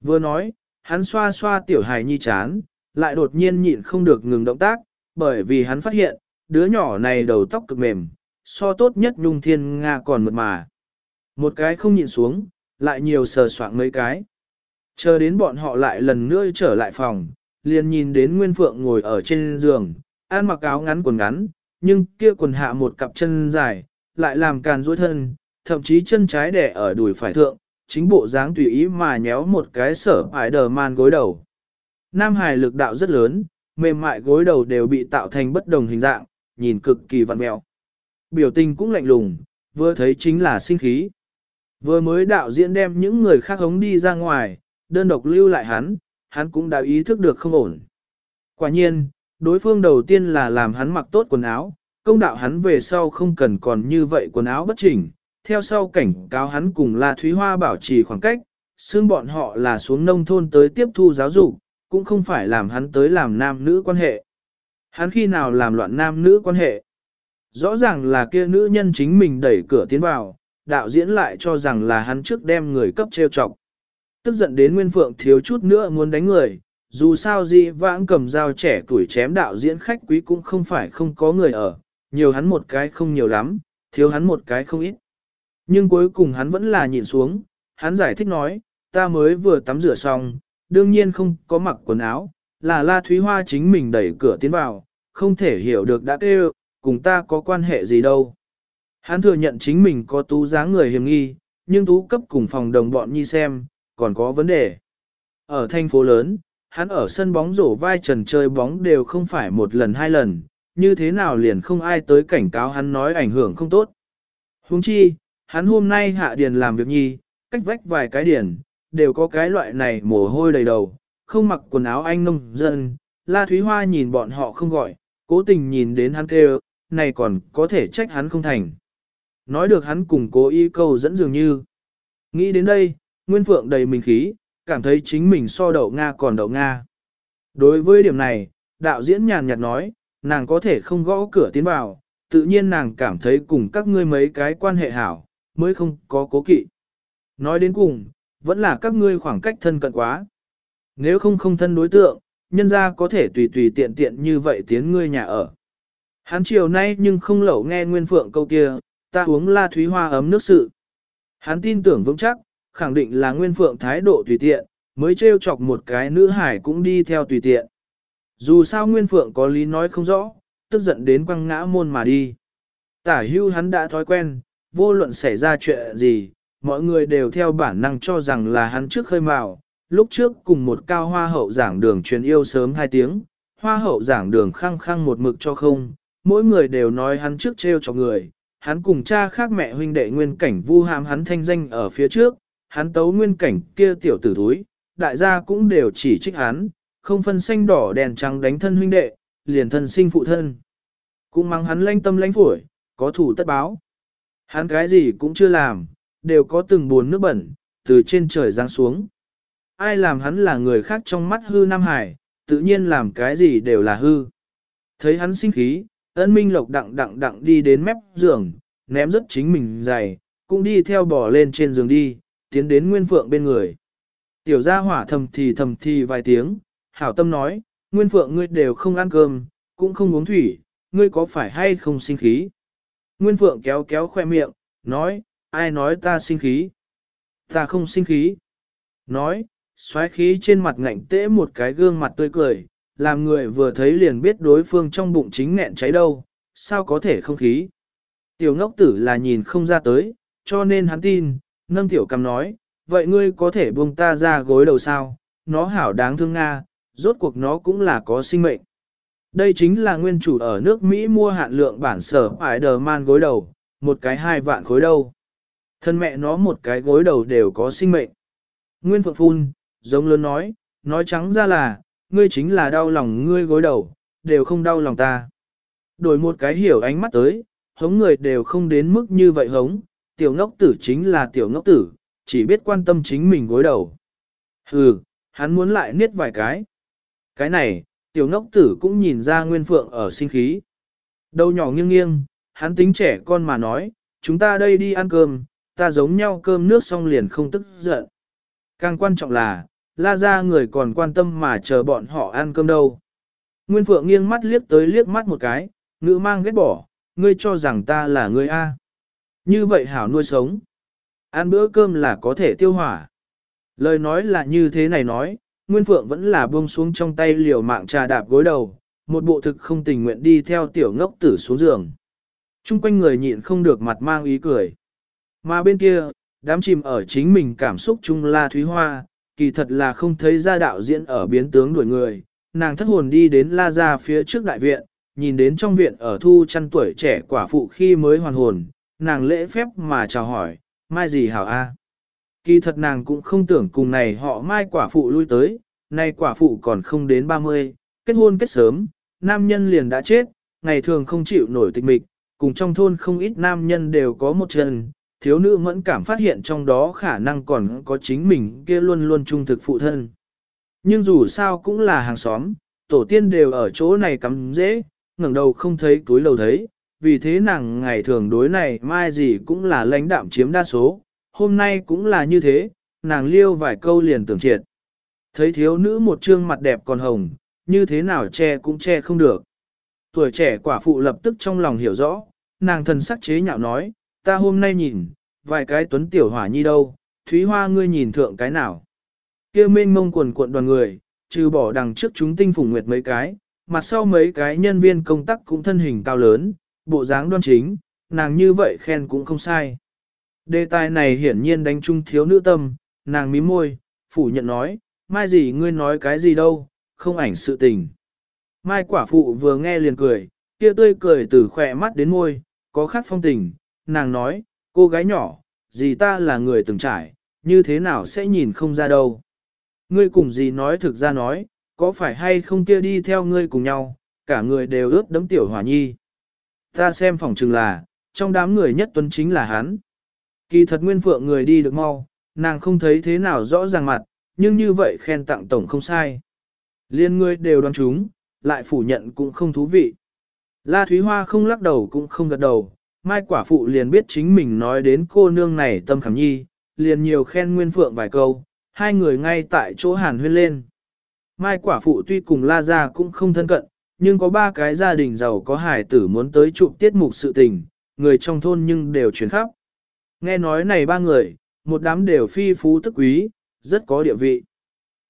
Vừa nói, hắn xoa xoa tiểu hài nhi chán, lại đột nhiên nhịn không được ngừng động tác, bởi vì hắn phát hiện, đứa nhỏ này đầu tóc cực mềm, so tốt nhất nhung thiên Nga còn mượt mà. Một cái không nhịn xuống, lại nhiều sờ soạn mấy cái. Chờ đến bọn họ lại lần nữa trở lại phòng, liền nhìn đến Nguyên Phượng ngồi ở trên giường, ăn mặc áo ngắn quần ngắn, nhưng kia quần hạ một cặp chân dài, lại làm càn duỗi thân, thậm chí chân trái đẻ ở đùi phải thượng, chính bộ dáng tùy ý mà nhéo một cái sở ải đờ man gối đầu. Nam hải lực đạo rất lớn, mềm mại gối đầu đều bị tạo thành bất đồng hình dạng, nhìn cực kỳ vặn mẹo. Biểu tình cũng lạnh lùng, vừa thấy chính là sinh khí. Vừa mới đạo diễn đem những người khác hống đi ra ngoài, đơn độc lưu lại hắn, hắn cũng đã ý thức được không ổn. Quả nhiên, đối phương đầu tiên là làm hắn mặc tốt quần áo, công đạo hắn về sau không cần còn như vậy quần áo bất chỉnh, theo sau cảnh cáo hắn cùng La Thúy Hoa bảo trì khoảng cách, xương bọn họ là xuống nông thôn tới tiếp thu giáo dục, cũng không phải làm hắn tới làm nam nữ quan hệ. Hắn khi nào làm loạn nam nữ quan hệ? Rõ ràng là kia nữ nhân chính mình đẩy cửa tiến vào, đạo diễn lại cho rằng là hắn trước đem người cấp trêu chọc. Tức giận đến Nguyên Phượng thiếu chút nữa muốn đánh người, dù sao gì vãng cầm dao trẻ tuổi chém đạo diễn khách quý cũng không phải không có người ở, nhiều hắn một cái không nhiều lắm, thiếu hắn một cái không ít. Nhưng cuối cùng hắn vẫn là nhìn xuống, hắn giải thích nói, ta mới vừa tắm rửa xong, đương nhiên không có mặc quần áo, là La Thúy Hoa chính mình đẩy cửa tiến vào, không thể hiểu được đã kêu, cùng ta có quan hệ gì đâu. Hắn thừa nhận chính mình có tú dáng người hiểm nghi, nhưng tú cấp cùng phòng đồng bọn nhi xem, còn có vấn đề. Ở thành phố lớn, hắn ở sân bóng rổ vai trần chơi bóng đều không phải một lần hai lần, như thế nào liền không ai tới cảnh cáo hắn nói ảnh hưởng không tốt. Huống chi, hắn hôm nay hạ điền làm việc nhi, cách vách vài cái điền, đều có cái loại này mồ hôi đầy đầu, không mặc quần áo anh nông dân. La Thúy Hoa nhìn bọn họ không gọi, cố tình nhìn đến hắn kêu, này còn có thể trách hắn không thành. Nói được hắn cùng cố ý câu dẫn dường như. Nghĩ đến đây, Nguyên Phượng đầy mình khí, cảm thấy chính mình so đậu Nga còn đậu Nga. Đối với điểm này, đạo diễn nhàn nhạt nói, nàng có thể không gõ cửa tiến vào, tự nhiên nàng cảm thấy cùng các ngươi mấy cái quan hệ hảo, mới không có cố kỵ. Nói đến cùng, vẫn là các ngươi khoảng cách thân cận quá. Nếu không không thân đối tượng, nhân ra có thể tùy tùy tiện tiện như vậy tiến ngươi nhà ở. Hắn chiều nay nhưng không lẩu nghe Nguyên Phượng câu kia, ta uống la thúy hoa ấm nước sự. Hắn tin tưởng vững chắc, khẳng định là Nguyên Phượng thái độ tùy tiện, mới trêu chọc một cái nữ hải cũng đi theo tùy tiện. Dù sao Nguyên Phượng có lý nói không rõ, tức giận đến quăng ngã môn mà đi. Tả hưu hắn đã thói quen, vô luận xảy ra chuyện gì, mọi người đều theo bản năng cho rằng là hắn trước khơi mào. Lúc trước cùng một cao hoa hậu giảng đường truyền yêu sớm hai tiếng, hoa hậu giảng đường khăng khăng một mực cho không, mỗi người đều nói hắn trước trêu cho người, hắn cùng cha khác mẹ huynh đệ nguyên cảnh vu hàm hắn thanh danh ở phía trước, hắn tấu nguyên cảnh kia tiểu tử thúi, đại gia cũng đều chỉ trích hắn, không phân xanh đỏ đèn trắng đánh thân huynh đệ, liền thân sinh phụ thân. Cũng mắng hắn lanh tâm lanh phổi, có thủ tất báo. Hắn cái gì cũng chưa làm, đều có từng buồn nước bẩn, từ trên trời giáng xuống. Ai làm hắn là người khác trong mắt hư Nam Hải, tự nhiên làm cái gì đều là hư. Thấy hắn sinh khí, ân minh lộc đặng đặng đặng đi đến mép giường, ném rất chính mình giày, cũng đi theo bỏ lên trên giường đi, tiến đến Nguyên Phượng bên người. Tiểu gia hỏa thầm thì thầm thì vài tiếng, hảo tâm nói, Nguyên Phượng ngươi đều không ăn cơm, cũng không uống thủy, ngươi có phải hay không sinh khí? Nguyên Phượng kéo kéo khoe miệng, nói, ai nói ta sinh khí? Ta không sinh khí. Nói, xoáy khí trên mặt ngạnh tễ một cái gương mặt tươi cười, làm người vừa thấy liền biết đối phương trong bụng chính nghẹn cháy đâu, sao có thể không khí. Tiểu ngốc tử là nhìn không ra tới, cho nên hắn tin, nâng tiểu cầm nói, vậy ngươi có thể buông ta ra gối đầu sao, nó hảo đáng thương Nga, rốt cuộc nó cũng là có sinh mệnh. Đây chính là nguyên chủ ở nước Mỹ mua hạn lượng bản sở Spider-Man gối đầu, một cái hai vạn khối đâu. Thân mẹ nó một cái gối đầu đều có sinh mệnh. Nguyên Phượng Phun, giống lớn nói, nói trắng ra là, ngươi chính là đau lòng ngươi gối đầu, đều không đau lòng ta. Đổi một cái hiểu ánh mắt tới, hống người đều không đến mức như vậy hống, tiểu ngốc tử chính là tiểu ngốc tử, chỉ biết quan tâm chính mình gối đầu. Hừ, hắn muốn lại niết vài cái. Cái này, tiểu ngốc tử cũng nhìn ra Nguyên Phượng ở sinh khí. Đầu nhỏ nghiêng nghiêng, hắn tính trẻ con mà nói, chúng ta đây đi ăn cơm, ta giống nhau cơm nước xong liền không tức giận. Càng quan trọng là, la ra người còn quan tâm mà chờ bọn họ ăn cơm đâu. Nguyên Phượng nghiêng mắt liếc tới liếc mắt một cái, ngữ mang ghét bỏ, ngươi cho rằng ta là ngươi A. Như vậy hảo nuôi sống. Ăn bữa cơm là có thể tiêu hỏa. Lời nói là như thế này nói, Nguyên Phượng vẫn là buông xuống trong tay liều mạng trà đạp gối đầu, một bộ thực không tình nguyện đi theo tiểu ngốc tử xuống giường. Trung quanh người nhịn không được mặt mang ý cười. Mà bên kia, đám chìm ở chính mình cảm xúc chung la thúy hoa, kỳ thật là không thấy ra đạo diễn ở biến tướng đuổi người. Nàng thất hồn đi đến la ra phía trước đại viện, nhìn đến trong viện ở thu chăn tuổi trẻ quả phụ khi mới hoàn hồn, nàng lễ phép mà chào hỏi, mai gì hảo a? Kỳ thật nàng cũng không tưởng cùng này họ mai quả phụ lui tới, nay quả phụ còn không đến 30, kết hôn kết sớm, nam nhân liền đã chết, ngày thường không chịu nổi tịch mịch, cùng trong thôn không ít nam nhân đều có một chân, thiếu nữ mẫn cảm phát hiện trong đó khả năng còn có chính mình kia luôn luôn trung thực phụ thân. Nhưng dù sao cũng là hàng xóm, tổ tiên đều ở chỗ này cắm dễ, ngẩng đầu không thấy túi lầu thấy, vì thế nàng ngày thường đối này mai gì cũng là lãnh đạm chiếm đa số, hôm nay cũng là như thế, nàng liêu vài câu liền tưởng triệt. Thấy thiếu nữ một trương mặt đẹp còn hồng, như thế nào che cũng che không được. Tuổi trẻ quả phụ lập tức trong lòng hiểu rõ, nàng thần sắc chế nhạo nói, ta hôm nay nhìn, vài cái tuấn tiểu hỏa nhi đâu, thúy hoa ngươi nhìn thượng cái nào. kia mênh mông quần cuộn đoàn người, trừ bỏ đằng trước chúng tinh phùng nguyệt mấy cái, mặt sau mấy cái nhân viên công tác cũng thân hình cao lớn, bộ dáng đoan chính, nàng như vậy khen cũng không sai. Đề tài này hiển nhiên đánh trung thiếu nữ tâm, nàng mím môi, phủ nhận nói, mai gì ngươi nói cái gì đâu, không ảnh sự tình. Mai quả phụ vừa nghe liền cười, kia tươi cười từ khỏe mắt đến môi, có khác phong tình, nàng nói, cô gái nhỏ, gì ta là người từng trải, như thế nào sẽ nhìn không ra đâu. Ngươi cùng gì nói thực ra nói, có phải hay không kia đi theo ngươi cùng nhau, cả người đều ướt đấm tiểu hỏa nhi. Ta xem phòng chừng là, trong đám người nhất tuấn chính là hắn. Kỳ thật nguyên phượng người đi được mau, nàng không thấy thế nào rõ ràng mặt, nhưng như vậy khen tặng tổng không sai. Liên ngươi đều đoán chúng, lại phủ nhận cũng không thú vị. La Thúy Hoa không lắc đầu cũng không gật đầu, Mai quả phụ liền biết chính mình nói đến cô nương này tâm khảm nhi, liền nhiều khen Nguyên Phượng vài câu, hai người ngay tại chỗ hàn huyên lên. Mai quả phụ tuy cùng La Gia cũng không thân cận, nhưng có ba cái gia đình giàu có hài tử muốn tới chụp tiết mục sự tình, người trong thôn nhưng đều chuyển khắp. Nghe nói này ba người, một đám đều phi phú tức quý, rất có địa vị.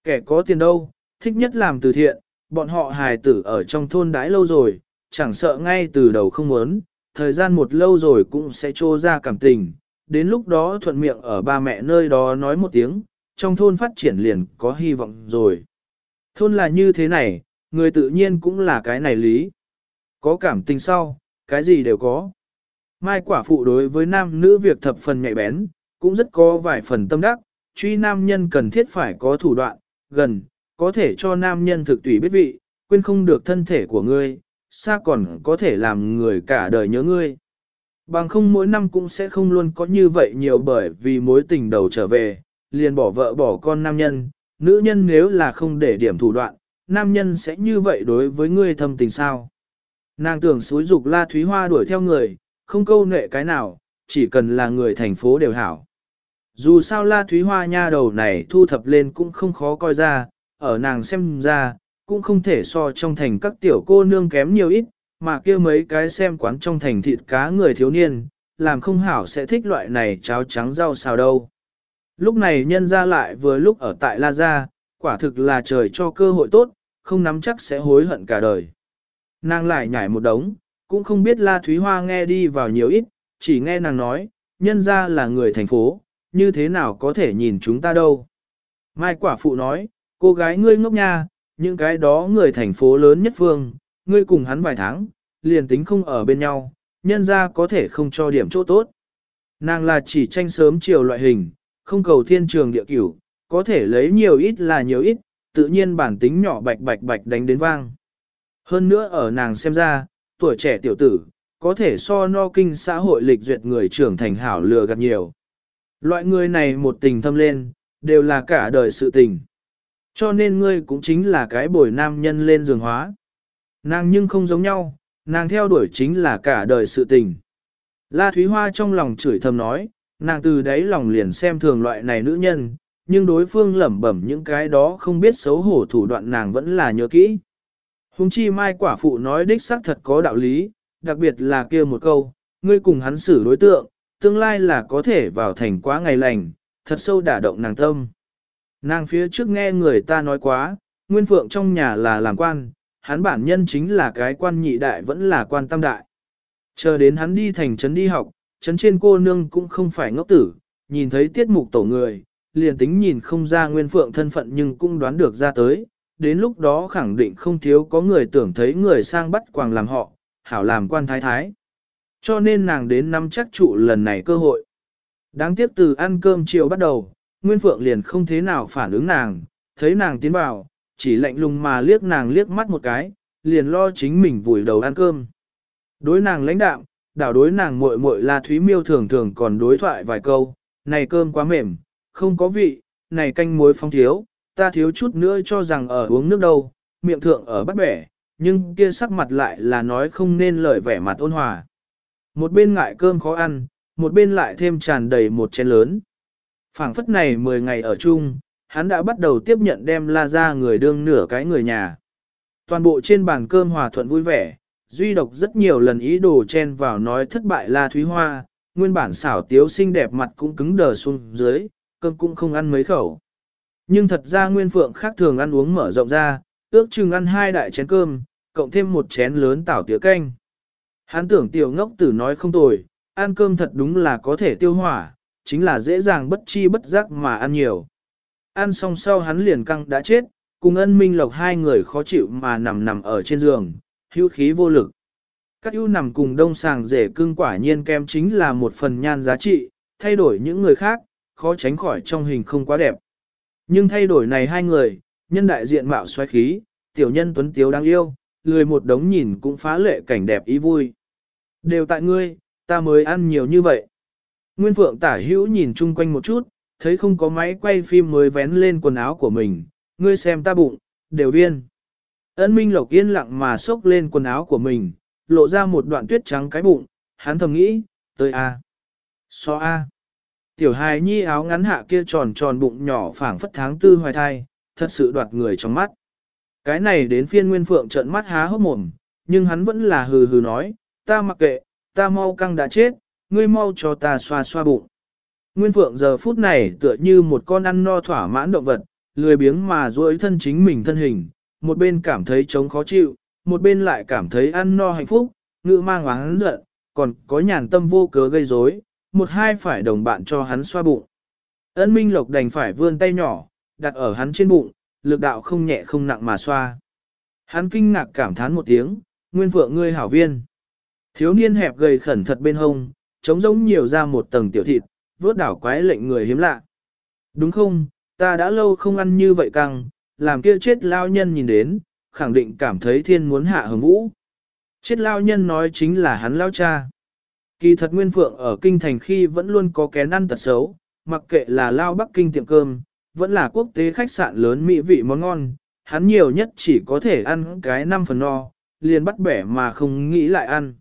Kẻ có tiền đâu, thích nhất làm từ thiện, bọn họ hài tử ở trong thôn đãi lâu rồi, chẳng sợ ngay từ đầu không muốn, thời gian một lâu rồi cũng sẽ trô ra cảm tình, đến lúc đó thuận miệng ở ba mẹ nơi đó nói một tiếng, trong thôn phát triển liền có hy vọng rồi. Thôn là như thế này, người tự nhiên cũng là cái này lý. Có cảm tình sau, cái gì đều có. Mai quả phụ đối với nam nữ việc thập phần nhạy bén, cũng rất có vài phần tâm đắc, truy nam nhân cần thiết phải có thủ đoạn, gần, có thể cho nam nhân thực tùy biết vị, quên không được thân thể của ngươi, xa còn có thể làm người cả đời nhớ ngươi. Bằng không mỗi năm cũng sẽ không luôn có như vậy nhiều bởi vì mối tình đầu trở về, liền bỏ vợ bỏ con nam nhân, nữ nhân nếu là không để điểm thủ đoạn, nam nhân sẽ như vậy đối với ngươi thâm tình sao. Nàng tưởng xúi dục La Thúy Hoa đuổi theo người, không câu nệ cái nào, chỉ cần là người thành phố đều hảo. Dù sao La Thúy Hoa nha đầu này thu thập lên cũng không khó coi ra, ở nàng xem ra, cũng không thể so trong thành các tiểu cô nương kém nhiều ít, mà kia mấy cái xem quán trong thành thịt cá người thiếu niên, làm không hảo sẽ thích loại này cháo trắng rau xào đâu. Lúc này nhân ra lại vừa lúc ở tại La Gia, quả thực là trời cho cơ hội tốt, không nắm chắc sẽ hối hận cả đời. Nàng lại nhảy một đống, cũng không biết La Thúy Hoa nghe đi vào nhiều ít, chỉ nghe nàng nói, nhân ra là người thành phố, như thế nào có thể nhìn chúng ta đâu. Mai quả phụ nói, cô gái ngươi ngốc nha, những cái đó người thành phố lớn nhất phương, ngươi cùng hắn vài tháng, liền tính không ở bên nhau, nhân ra có thể không cho điểm chỗ tốt. Nàng là chỉ tranh sớm chiều loại hình, không cầu thiên trường địa cửu, có thể lấy nhiều ít là nhiều ít, tự nhiên bản tính nhỏ bạch bạch bạch đánh đến vang. Hơn nữa ở nàng xem ra, tuổi trẻ tiểu tử, có thể so no kinh xã hội lịch duyệt người trưởng thành hảo lừa gạt nhiều. Loại người này một tình thâm lên, đều là cả đời sự tình. Cho nên ngươi cũng chính là cái bồi nam nhân lên giường hóa. Nàng nhưng không giống nhau, nàng theo đuổi chính là cả đời sự tình. La Thúy Hoa trong lòng chửi thầm nói, nàng từ đấy lòng liền xem thường loại này nữ nhân, nhưng đối phương lẩm bẩm những cái đó không biết xấu hổ thủ đoạn nàng vẫn là nhớ kỹ. Hùng chi mai quả phụ nói đích xác thật có đạo lý, đặc biệt là kia một câu, ngươi cùng hắn xử đối tượng, tương lai là có thể vào thành quá ngày lành, thật sâu đả động nàng tâm. Nàng phía trước nghe người ta nói quá, Nguyên Phượng trong nhà là làm quan, hắn bản nhân chính là cái quan nhị đại vẫn là quan tam đại. Chờ đến hắn đi thành trấn đi học, trấn trên cô nương cũng không phải ngốc tử, nhìn thấy tiết mục tổ người, liền tính nhìn không ra Nguyên Phượng thân phận nhưng cũng đoán được ra tới, đến lúc đó khẳng định không thiếu có người tưởng thấy người sang bắt quàng làm họ, hảo làm quan thái thái. Cho nên nàng đến năm chắc trụ lần này cơ hội. Đáng tiếc từ ăn cơm chiều bắt đầu, Nguyên Phượng liền không thế nào phản ứng nàng, thấy nàng tiến vào, chỉ lạnh lùng mà liếc nàng liếc mắt một cái, liền lo chính mình vùi đầu ăn cơm. Đối nàng lãnh đạm, đảo đối nàng muội muội là Thúy Miêu thường thường còn đối thoại vài câu, này cơm quá mềm, không có vị, này canh muối phong thiếu, ta thiếu chút nữa cho rằng ở uống nước đâu, miệng thượng ở bắt bẻ, nhưng kia sắc mặt lại là nói không nên lời vẻ mặt ôn hòa. Một bên ngại cơm khó ăn, một bên lại thêm tràn đầy một chén lớn. phảng phất này 10 ngày ở chung, hắn đã bắt đầu tiếp nhận đem la ra người đương nửa cái người nhà. Toàn bộ trên bàn cơm hòa thuận vui vẻ, duy độc rất nhiều lần ý đồ chen vào nói thất bại la thúy hoa, nguyên bản xảo tiếu xinh đẹp mặt cũng cứng đờ xuống dưới, cơm cũng không ăn mấy khẩu. Nhưng thật ra Nguyên Phượng khác thường ăn uống mở rộng ra, ước chừng ăn hai đại chén cơm, cộng thêm một chén lớn tảo tía canh. Hắn tưởng tiểu ngốc tử nói không tồi, ăn cơm thật đúng là có thể tiêu hỏa, chính là dễ dàng bất chi bất giác mà ăn nhiều. Ăn xong sau hắn liền căng đã chết, cùng ân minh lộc hai người khó chịu mà nằm nằm ở trên giường, hữu khí vô lực. Các ưu nằm cùng đông sàng rể cưng quả nhiên kem chính là một phần nhan giá trị, thay đổi những người khác, khó tránh khỏi trong hình không quá đẹp. Nhưng thay đổi này hai người, nhân đại diện mạo xoáy khí, tiểu nhân tuấn tiếu đáng yêu, lười một đống nhìn cũng phá lệ cảnh đẹp ý vui. Đều tại ngươi, ta mới ăn nhiều như vậy. Nguyên Phượng tả hữu nhìn chung quanh một chút, thấy không có máy quay phim mới vén lên quần áo của mình, ngươi xem ta bụng, đều viên. Ân Minh Lộc yên lặng mà xốc lên quần áo của mình, lộ ra một đoạn tuyết trắng cái bụng, hắn thầm nghĩ, tới a, so a. Tiểu hài nhi áo ngắn hạ kia tròn tròn bụng nhỏ phảng phất tháng tư hoài thai, thật sự đoạt người trong mắt. Cái này đến phiên Nguyên Phượng trợn mắt há hốc mồm, nhưng hắn vẫn là hừ hừ nói, ta mặc kệ, ta mau căng đã chết, ngươi mau cho ta xoa xoa bụng. Nguyên Phượng giờ phút này tựa như một con ăn no thỏa mãn động vật, lười biếng mà duỗi thân chính mình thân hình, một bên cảm thấy trống khó chịu, một bên lại cảm thấy ăn no hạnh phúc, ngự mang oán giận, còn có nhàn tâm vô cớ gây rối, một hai phải đồng bạn cho hắn xoa bụng. Ân Minh Lộc đành phải vươn tay nhỏ, đặt ở hắn trên bụng, lực đạo không nhẹ không nặng mà xoa. Hắn kinh ngạc cảm thán một tiếng, nguyên vượng ngươi hảo viên. Thiếu niên hẹp gầy khẩn thật bên hông, trống giống nhiều ra một tầng tiểu thịt, vớt đảo quái lệnh người hiếm lạ. Đúng không, ta đã lâu không ăn như vậy căng, làm kia chết lao nhân nhìn đến, khẳng định cảm thấy thiên muốn hạ hứng vũ. Chết lao nhân nói chính là hắn lao cha. Kỳ thật Nguyên Phượng ở kinh thành khi vẫn luôn có kén ăn tật xấu, mặc kệ là lao Bắc Kinh tiệm cơm, vẫn là quốc tế khách sạn lớn mỹ vị món ngon, hắn nhiều nhất chỉ có thể ăn cái năm phần no, liền bắt bẻ mà không nghĩ lại ăn.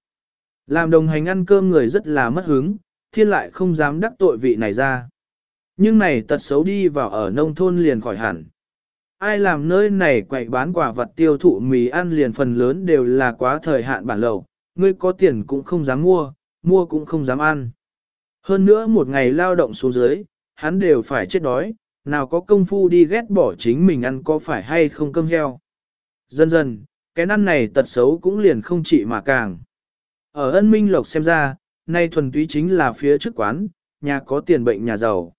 Làm đồng hành ăn cơm người rất là mất hứng, thiên lại không dám đắc tội vị này ra. Nhưng này tật xấu đi vào ở nông thôn liền khỏi hẳn. Ai làm nơi này quậy bán quả vật tiêu thụ mì ăn liền phần lớn đều là quá thời hạn bản lầu, ngươi có tiền cũng không dám mua, mua cũng không dám ăn. Hơn nữa một ngày lao động xuống dưới, hắn đều phải chết đói, nào có công phu đi ghét bỏ chính mình ăn có phải hay không cơm heo. Dần dần, cái ăn này tật xấu cũng liền không chỉ mà càng. Ở ân minh lộc xem ra, nay thuần túy chính là phía trước quán, nhà có tiền bệnh nhà giàu.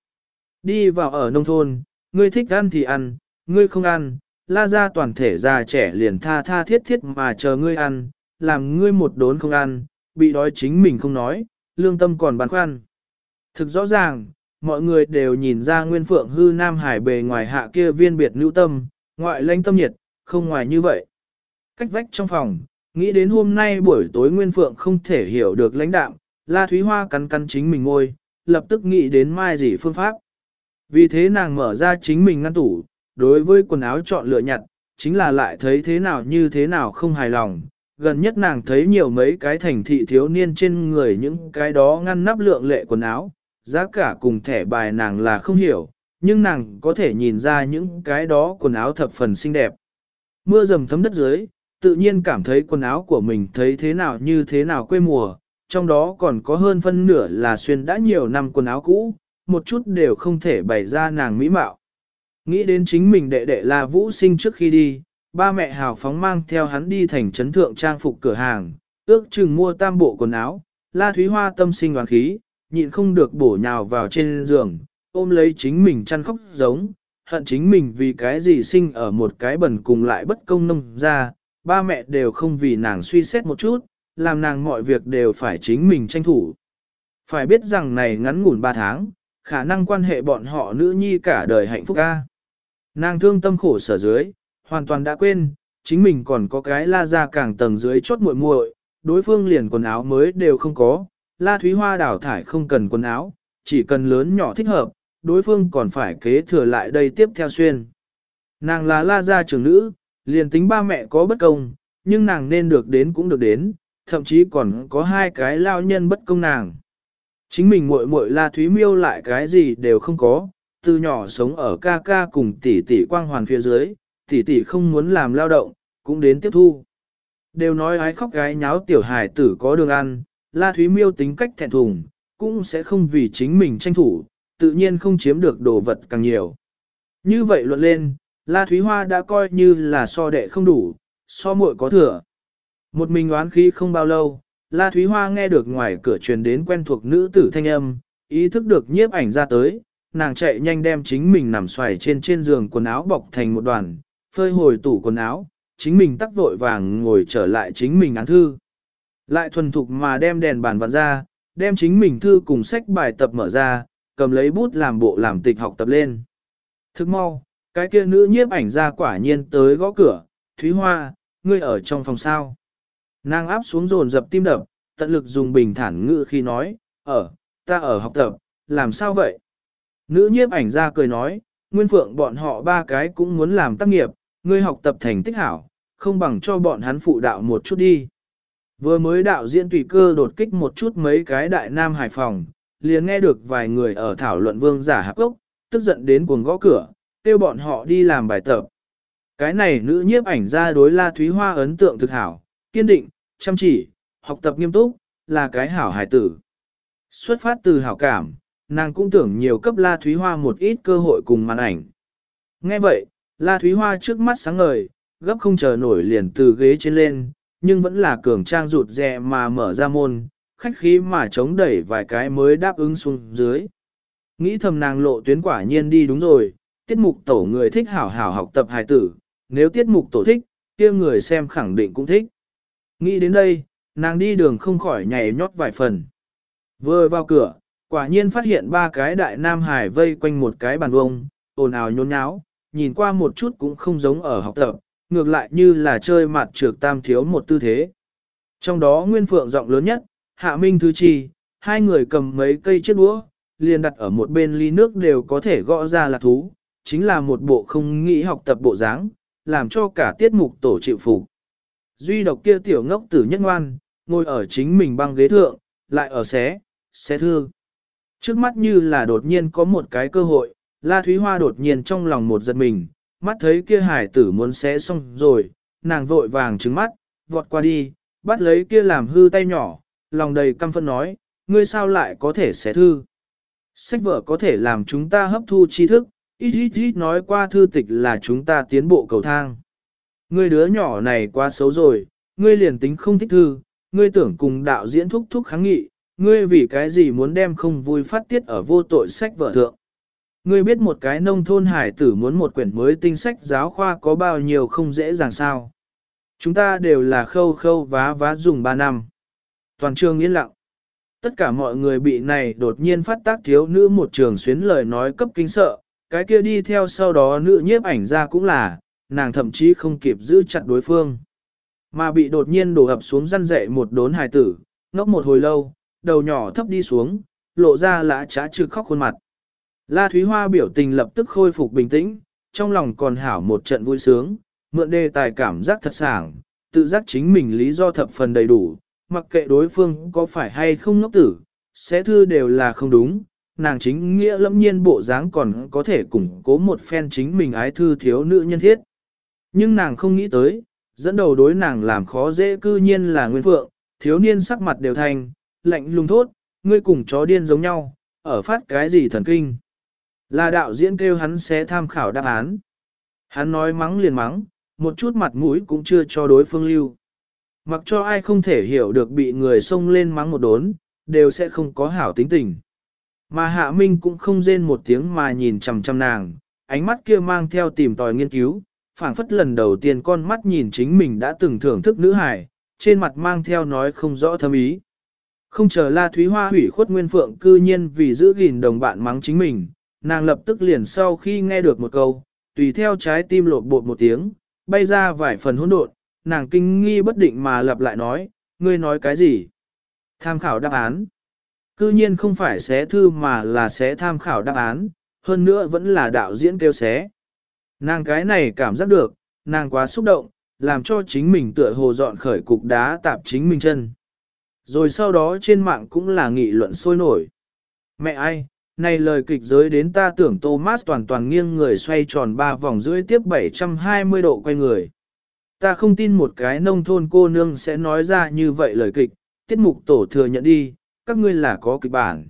Đi vào ở nông thôn, ngươi thích ăn thì ăn, ngươi không ăn, la ra toàn thể già trẻ liền tha tha thiết thiết mà chờ ngươi ăn, làm ngươi một đốn không ăn, bị đói chính mình không nói, lương tâm còn băn khoăn. Thực rõ ràng, mọi người đều nhìn ra Nguyên Phượng hư Nam Hải bề ngoài hạ kia viên biệt nữ tâm, ngoại lãnh tâm nhiệt, không ngoài như vậy. Cách vách trong phòng, nghĩ đến hôm nay buổi tối Nguyên Phượng không thể hiểu được lãnh đạm, La Thúy Hoa cắn cắn chính mình ngôi, lập tức nghĩ đến mai gì phương pháp. Vì thế nàng mở ra chính mình ngăn tủ, đối với quần áo chọn lựa nhặt, chính là lại thấy thế nào như thế nào không hài lòng. Gần nhất nàng thấy nhiều mấy cái thành thị thiếu niên trên người những cái đó ngăn nắp lượng lệ quần áo, giá cả cùng thẻ bài nàng là không hiểu, nhưng nàng có thể nhìn ra những cái đó quần áo thập phần xinh đẹp. Mưa dầm thấm đất dưới, tự nhiên cảm thấy quần áo của mình thấy thế nào như thế nào quê mùa, trong đó còn có hơn phân nửa là xuyên đã nhiều năm quần áo cũ, một chút đều không thể bày ra nàng mỹ mạo. Nghĩ đến chính mình đệ đệ là vũ sinh trước khi đi, ba mẹ hào phóng mang theo hắn đi thành trấn thượng trang phục cửa hàng, ước chừng mua tam bộ quần áo, la thúy hoa tâm sinh đoàn khí, nhịn không được bổ nhào vào trên giường, ôm lấy chính mình chăn khóc giống, hận chính mình vì cái gì sinh ở một cái bẩn cùng lại bất công nông ra, ba mẹ đều không vì nàng suy xét một chút, làm nàng mọi việc đều phải chính mình tranh thủ. Phải biết rằng này ngắn ngủn 3 tháng, khả năng quan hệ bọn họ nữ nhi cả đời hạnh phúc ca. Nàng thương tâm khổ sở dưới, hoàn toàn đã quên, chính mình còn có cái la ra càng tầng dưới chốt muội muội, đối phương liền quần áo mới đều không có, la thúy hoa đảo thải không cần quần áo, chỉ cần lớn nhỏ thích hợp, đối phương còn phải kế thừa lại đây tiếp theo xuyên. Nàng là la gia trưởng nữ, liền tính ba mẹ có bất công, nhưng nàng nên được đến cũng được đến, thậm chí còn có hai cái lao nhân bất công nàng. Chính mình muội muội La Thúy Miêu lại cái gì đều không có, từ nhỏ sống ở ca ca cùng tỷ tỷ quang hoàn phía dưới, tỷ tỷ không muốn làm lao động, cũng đến tiếp thu. Đều nói ái khóc gái nháo tiểu hài tử có đường ăn, La Thúy Miêu tính cách thẹn thùng, cũng sẽ không vì chính mình tranh thủ, tự nhiên không chiếm được đồ vật càng nhiều. Như vậy luận lên, La Thúy Hoa đã coi như là so đệ không đủ, so muội có thừa. Một mình oán khí không bao lâu, La Thúy Hoa nghe được ngoài cửa truyền đến quen thuộc nữ tử thanh âm, ý thức được nhiếp ảnh ra tới, nàng chạy nhanh đem chính mình nằm xoài trên trên giường quần áo bọc thành một đoàn, phơi hồi tủ quần áo, chính mình tắt vội vàng ngồi trở lại chính mình án thư. Lại thuần thục mà đem đèn bàn vặn ra, đem chính mình thư cùng sách bài tập mở ra, cầm lấy bút làm bộ làm tịch học tập lên. Thức mau, cái kia nữ nhiếp ảnh ra quả nhiên tới gõ cửa, Thúy Hoa, ngươi ở trong phòng sao. Nàng áp xuống dồn dập tim đập, tận lực dùng bình thản ngữ khi nói, ở, ta ở học tập, làm sao vậy? Nữ nhiếp ảnh ra cười nói, Nguyên Phượng bọn họ ba cái cũng muốn làm tác nghiệp, ngươi học tập thành tích hảo, không bằng cho bọn hắn phụ đạo một chút đi. Vừa mới đạo diễn tùy cơ đột kích một chút mấy cái đại nam hải phòng, liền nghe được vài người ở thảo luận vương giả hạp gốc, tức giận đến cuồng gõ cửa, kêu bọn họ đi làm bài tập. Cái này nữ nhiếp ảnh ra đối La Thúy Hoa ấn tượng thực hảo, kiên định, chăm chỉ, học tập nghiêm túc, là cái hảo hải tử. Xuất phát từ hảo cảm, nàng cũng tưởng nhiều cấp La Thúy Hoa một ít cơ hội cùng màn ảnh. Nghe vậy, La Thúy Hoa trước mắt sáng ngời, gấp không chờ nổi liền từ ghế trên lên, nhưng vẫn là cường trang rụt rè mà mở ra môn, khách khí mà chống đẩy vài cái mới đáp ứng xuống dưới. Nghĩ thầm nàng lộ tuyến quả nhiên đi đúng rồi, tiết mục tổ người thích hảo hảo học tập hài tử, nếu tiết mục tổ thích, kia người xem khẳng định cũng thích. Nghĩ đến đây, nàng đi đường không khỏi nhảy nhót vài phần. Vừa vào cửa, quả nhiên phát hiện ba cái đại nam hải vây quanh một cái bàn vông, ồn ào nhốn nháo, nhìn qua một chút cũng không giống ở học tập, ngược lại như là chơi mặt trược tam thiếu một tư thế. Trong đó Nguyên Phượng giọng lớn nhất, Hạ Minh Thứ Chi, hai người cầm mấy cây chiếc đũa, liền đặt ở một bên ly nước đều có thể gõ ra là thú, chính là một bộ không nghĩ học tập bộ dáng, làm cho cả tiết mục tổ chịu phục. Duy độc kia tiểu ngốc tử nhất ngoan, ngồi ở chính mình băng ghế thượng, lại ở xé, xé thương. Trước mắt như là đột nhiên có một cái cơ hội, La Thúy Hoa đột nhiên trong lòng một giật mình, mắt thấy kia hải tử muốn xé xong rồi, nàng vội vàng trứng mắt, vọt qua đi, bắt lấy kia làm hư tay nhỏ, lòng đầy căm phẫn nói, ngươi sao lại có thể xé thư. Sách vở có thể làm chúng ta hấp thu tri thức, ít ít ít nói qua thư tịch là chúng ta tiến bộ cầu thang. Ngươi đứa nhỏ này quá xấu rồi, ngươi liền tính không thích thư, ngươi tưởng cùng đạo diễn thúc thúc kháng nghị, ngươi vì cái gì muốn đem không vui phát tiết ở vô tội sách vở thượng. Ngươi biết một cái nông thôn hải tử muốn một quyển mới tinh sách giáo khoa có bao nhiêu không dễ dàng sao. Chúng ta đều là khâu khâu vá vá dùng 3 năm. Toàn trường yên lặng. Tất cả mọi người bị này đột nhiên phát tác thiếu nữ một trường xuyến lời nói cấp kinh sợ, cái kia đi theo sau đó nữ nhiếp ảnh ra cũng là, nàng thậm chí không kịp giữ chặt đối phương. Mà bị đột nhiên đổ ập xuống răn dậy một đốn hài tử, ngốc một hồi lâu, đầu nhỏ thấp đi xuống, lộ ra lã trá trừ khóc khuôn mặt. La Thúy Hoa biểu tình lập tức khôi phục bình tĩnh, trong lòng còn hảo một trận vui sướng, mượn đề tài cảm giác thật sảng, tự giác chính mình lý do thập phần đầy đủ, mặc kệ đối phương có phải hay không ngốc tử, sẽ thư đều là không đúng, nàng chính nghĩa lẫm nhiên bộ dáng còn có thể củng cố một phen chính mình ái thư thiếu nữ nhân thiết. Nhưng nàng không nghĩ tới, dẫn đầu đối nàng làm khó dễ cư nhiên là Nguyên Phượng, thiếu niên sắc mặt đều thành, lạnh lùng thốt, ngươi cùng chó điên giống nhau, ở phát cái gì thần kinh. Là đạo diễn kêu hắn sẽ tham khảo đáp án. Hắn nói mắng liền mắng, một chút mặt mũi cũng chưa cho đối phương lưu. Mặc cho ai không thể hiểu được bị người xông lên mắng một đốn, đều sẽ không có hảo tính tình. Mà Hạ Minh cũng không rên một tiếng mà nhìn chằm chằm nàng, ánh mắt kia mang theo tìm tòi nghiên cứu, phảng phất lần đầu tiên con mắt nhìn chính mình đã từng thưởng thức nữ hài, trên mặt mang theo nói không rõ thâm ý. Không chờ La Thúy Hoa hủy khuất Nguyên Phượng cư nhiên vì giữ gìn đồng bạn mắng chính mình, nàng lập tức liền sau khi nghe được một câu, tùy theo trái tim lột bột một tiếng, bay ra vài phần hỗn độn, nàng kinh nghi bất định mà lặp lại nói, ngươi nói cái gì? Tham khảo đáp án. Cư nhiên không phải xé thư mà là xé tham khảo đáp án, hơn nữa vẫn là đạo diễn kêu xé. Nàng cái này cảm giác được, nàng quá xúc động, làm cho chính mình tựa hồ dọn khởi cục đá tạp chính mình chân. Rồi sau đó trên mạng cũng là nghị luận sôi nổi. Mẹ ai, này lời kịch giới đến ta tưởng Thomas toàn toàn nghiêng người xoay tròn ba vòng rưỡi tiếp 720 độ quay người. Ta không tin một cái nông thôn cô nương sẽ nói ra như vậy lời kịch, tiết mục tổ thừa nhận đi, các ngươi là có kịch bản.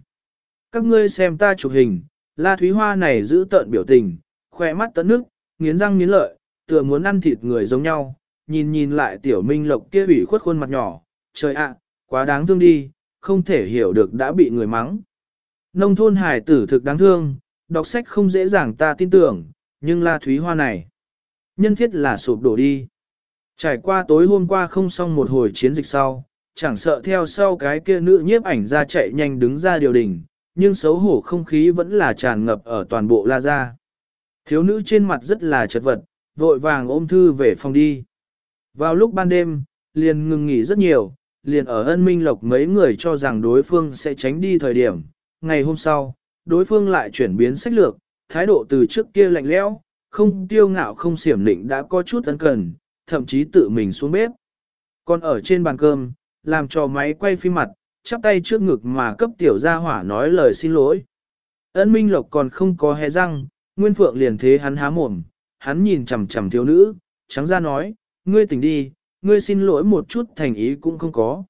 Các ngươi xem ta chụp hình, la thúy hoa này giữ tợn biểu tình, khỏe mắt tận nước, nghiến răng nghiến lợi, tựa muốn ăn thịt người giống nhau, nhìn nhìn lại tiểu minh lộc kia ủy khuất khuôn mặt nhỏ, trời ạ, quá đáng thương đi, không thể hiểu được đã bị người mắng. Nông thôn hải tử thực đáng thương, đọc sách không dễ dàng ta tin tưởng, nhưng la thúy hoa này, nhân thiết là sụp đổ đi. Trải qua tối hôm qua không xong một hồi chiến dịch sau, chẳng sợ theo sau cái kia nữ nhiếp ảnh ra chạy nhanh đứng ra điều đình, nhưng xấu hổ không khí vẫn là tràn ngập ở toàn bộ la gia. Thiếu nữ trên mặt rất là chật vật, vội vàng ôm thư về phòng đi. Vào lúc ban đêm, liền ngừng nghỉ rất nhiều, liền ở ân minh lộc mấy người cho rằng đối phương sẽ tránh đi thời điểm. Ngày hôm sau, đối phương lại chuyển biến sách lược, thái độ từ trước kia lạnh lẽo, không tiêu ngạo không xiểm định đã có chút ân cần, thậm chí tự mình xuống bếp. Còn ở trên bàn cơm, làm cho máy quay phim mặt, chắp tay trước ngực mà cấp tiểu gia hỏa nói lời xin lỗi. Ân Minh Lộc còn không có hé răng, Nguyên Phượng liền thế hắn há mồm, hắn nhìn chằm chằm thiếu nữ, trắng ra nói, ngươi tỉnh đi, ngươi xin lỗi một chút thành ý cũng không có.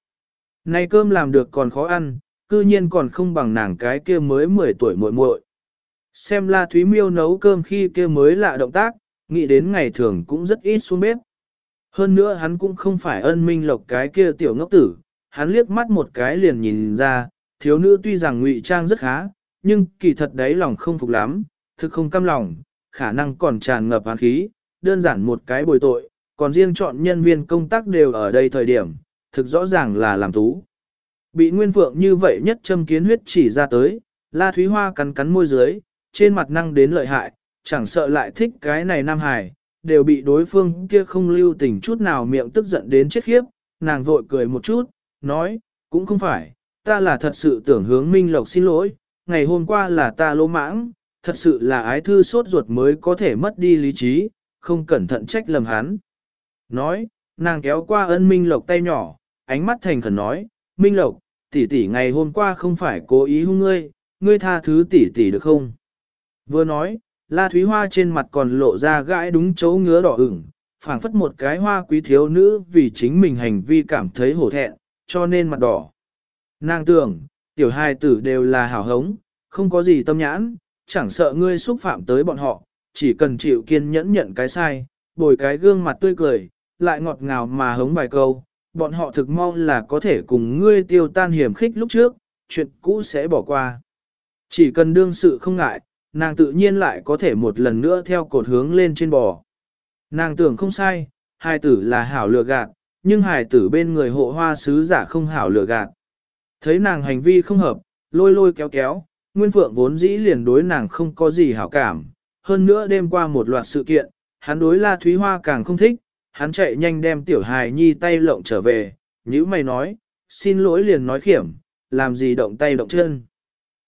Này cơm làm được còn khó ăn, cư nhiên còn không bằng nàng cái kia mới 10 tuổi muội muội. Xem La Thúy Miêu nấu cơm khi kia mới lạ động tác, nghĩ đến ngày thường cũng rất ít xuống bếp. Hơn nữa hắn cũng không phải ân minh lộc cái kia tiểu ngốc tử, hắn liếc mắt một cái liền nhìn ra, thiếu nữ tuy rằng ngụy trang rất khá, nhưng kỳ thật đấy lòng không phục lắm, thực không căm lòng, khả năng còn tràn ngập hán khí, đơn giản một cái bồi tội, còn riêng chọn nhân viên công tác đều ở đây thời điểm, thực rõ ràng là làm tú. Bị Nguyên Phượng như vậy nhất châm kiến huyết chỉ ra tới, La Thúy Hoa cắn cắn môi dưới, trên mặt năng đến lợi hại, chẳng sợ lại thích cái này Nam Hải, đều bị đối phương kia không lưu tình chút nào miệng tức giận đến chết khiếp, nàng vội cười một chút, nói, cũng không phải, ta là thật sự tưởng hướng Minh Lộc xin lỗi, ngày hôm qua là ta lỗ mãng, thật sự là ái thư sốt ruột mới có thể mất đi lý trí, không cẩn thận trách lầm hắn. Nói, nàng kéo qua ân Minh Lộc tay nhỏ, ánh mắt thành khẩn nói, Minh Lộc, tỷ tỷ ngày hôm qua không phải cố ý hung ngươi, ngươi tha thứ tỷ tỷ được không? Vừa nói, La Thúy Hoa trên mặt còn lộ ra gãi đúng chỗ ngứa đỏ ửng, phảng phất một cái hoa quý thiếu nữ vì chính mình hành vi cảm thấy hổ thẹn, cho nên mặt đỏ. Nàng tưởng, tiểu Hai tử đều là hảo hống, không có gì tâm nhãn, chẳng sợ ngươi xúc phạm tới bọn họ, chỉ cần chịu kiên nhẫn nhận cái sai, bồi cái gương mặt tươi cười, lại ngọt ngào mà hống vài câu, bọn họ thực mong là có thể cùng ngươi tiêu tan hiểm khích lúc trước, chuyện cũ sẽ bỏ qua. Chỉ cần đương sự không ngại, nàng tự nhiên lại có thể một lần nữa theo cột hướng lên trên bò. Nàng tưởng không sai, hài tử là hảo lừa gạt, nhưng hài tử bên người hộ hoa sứ giả không hảo lừa gạt. Thấy nàng hành vi không hợp, lôi lôi kéo kéo, Nguyên Phượng vốn dĩ liền đối nàng không có gì hảo cảm. Hơn nữa đêm qua một loạt sự kiện, hắn đối La Thúy Hoa càng không thích, hắn chạy nhanh đem tiểu hài nhi tay lộng trở về, nhữ mày nói, xin lỗi liền nói khiểm, làm gì động tay động chân.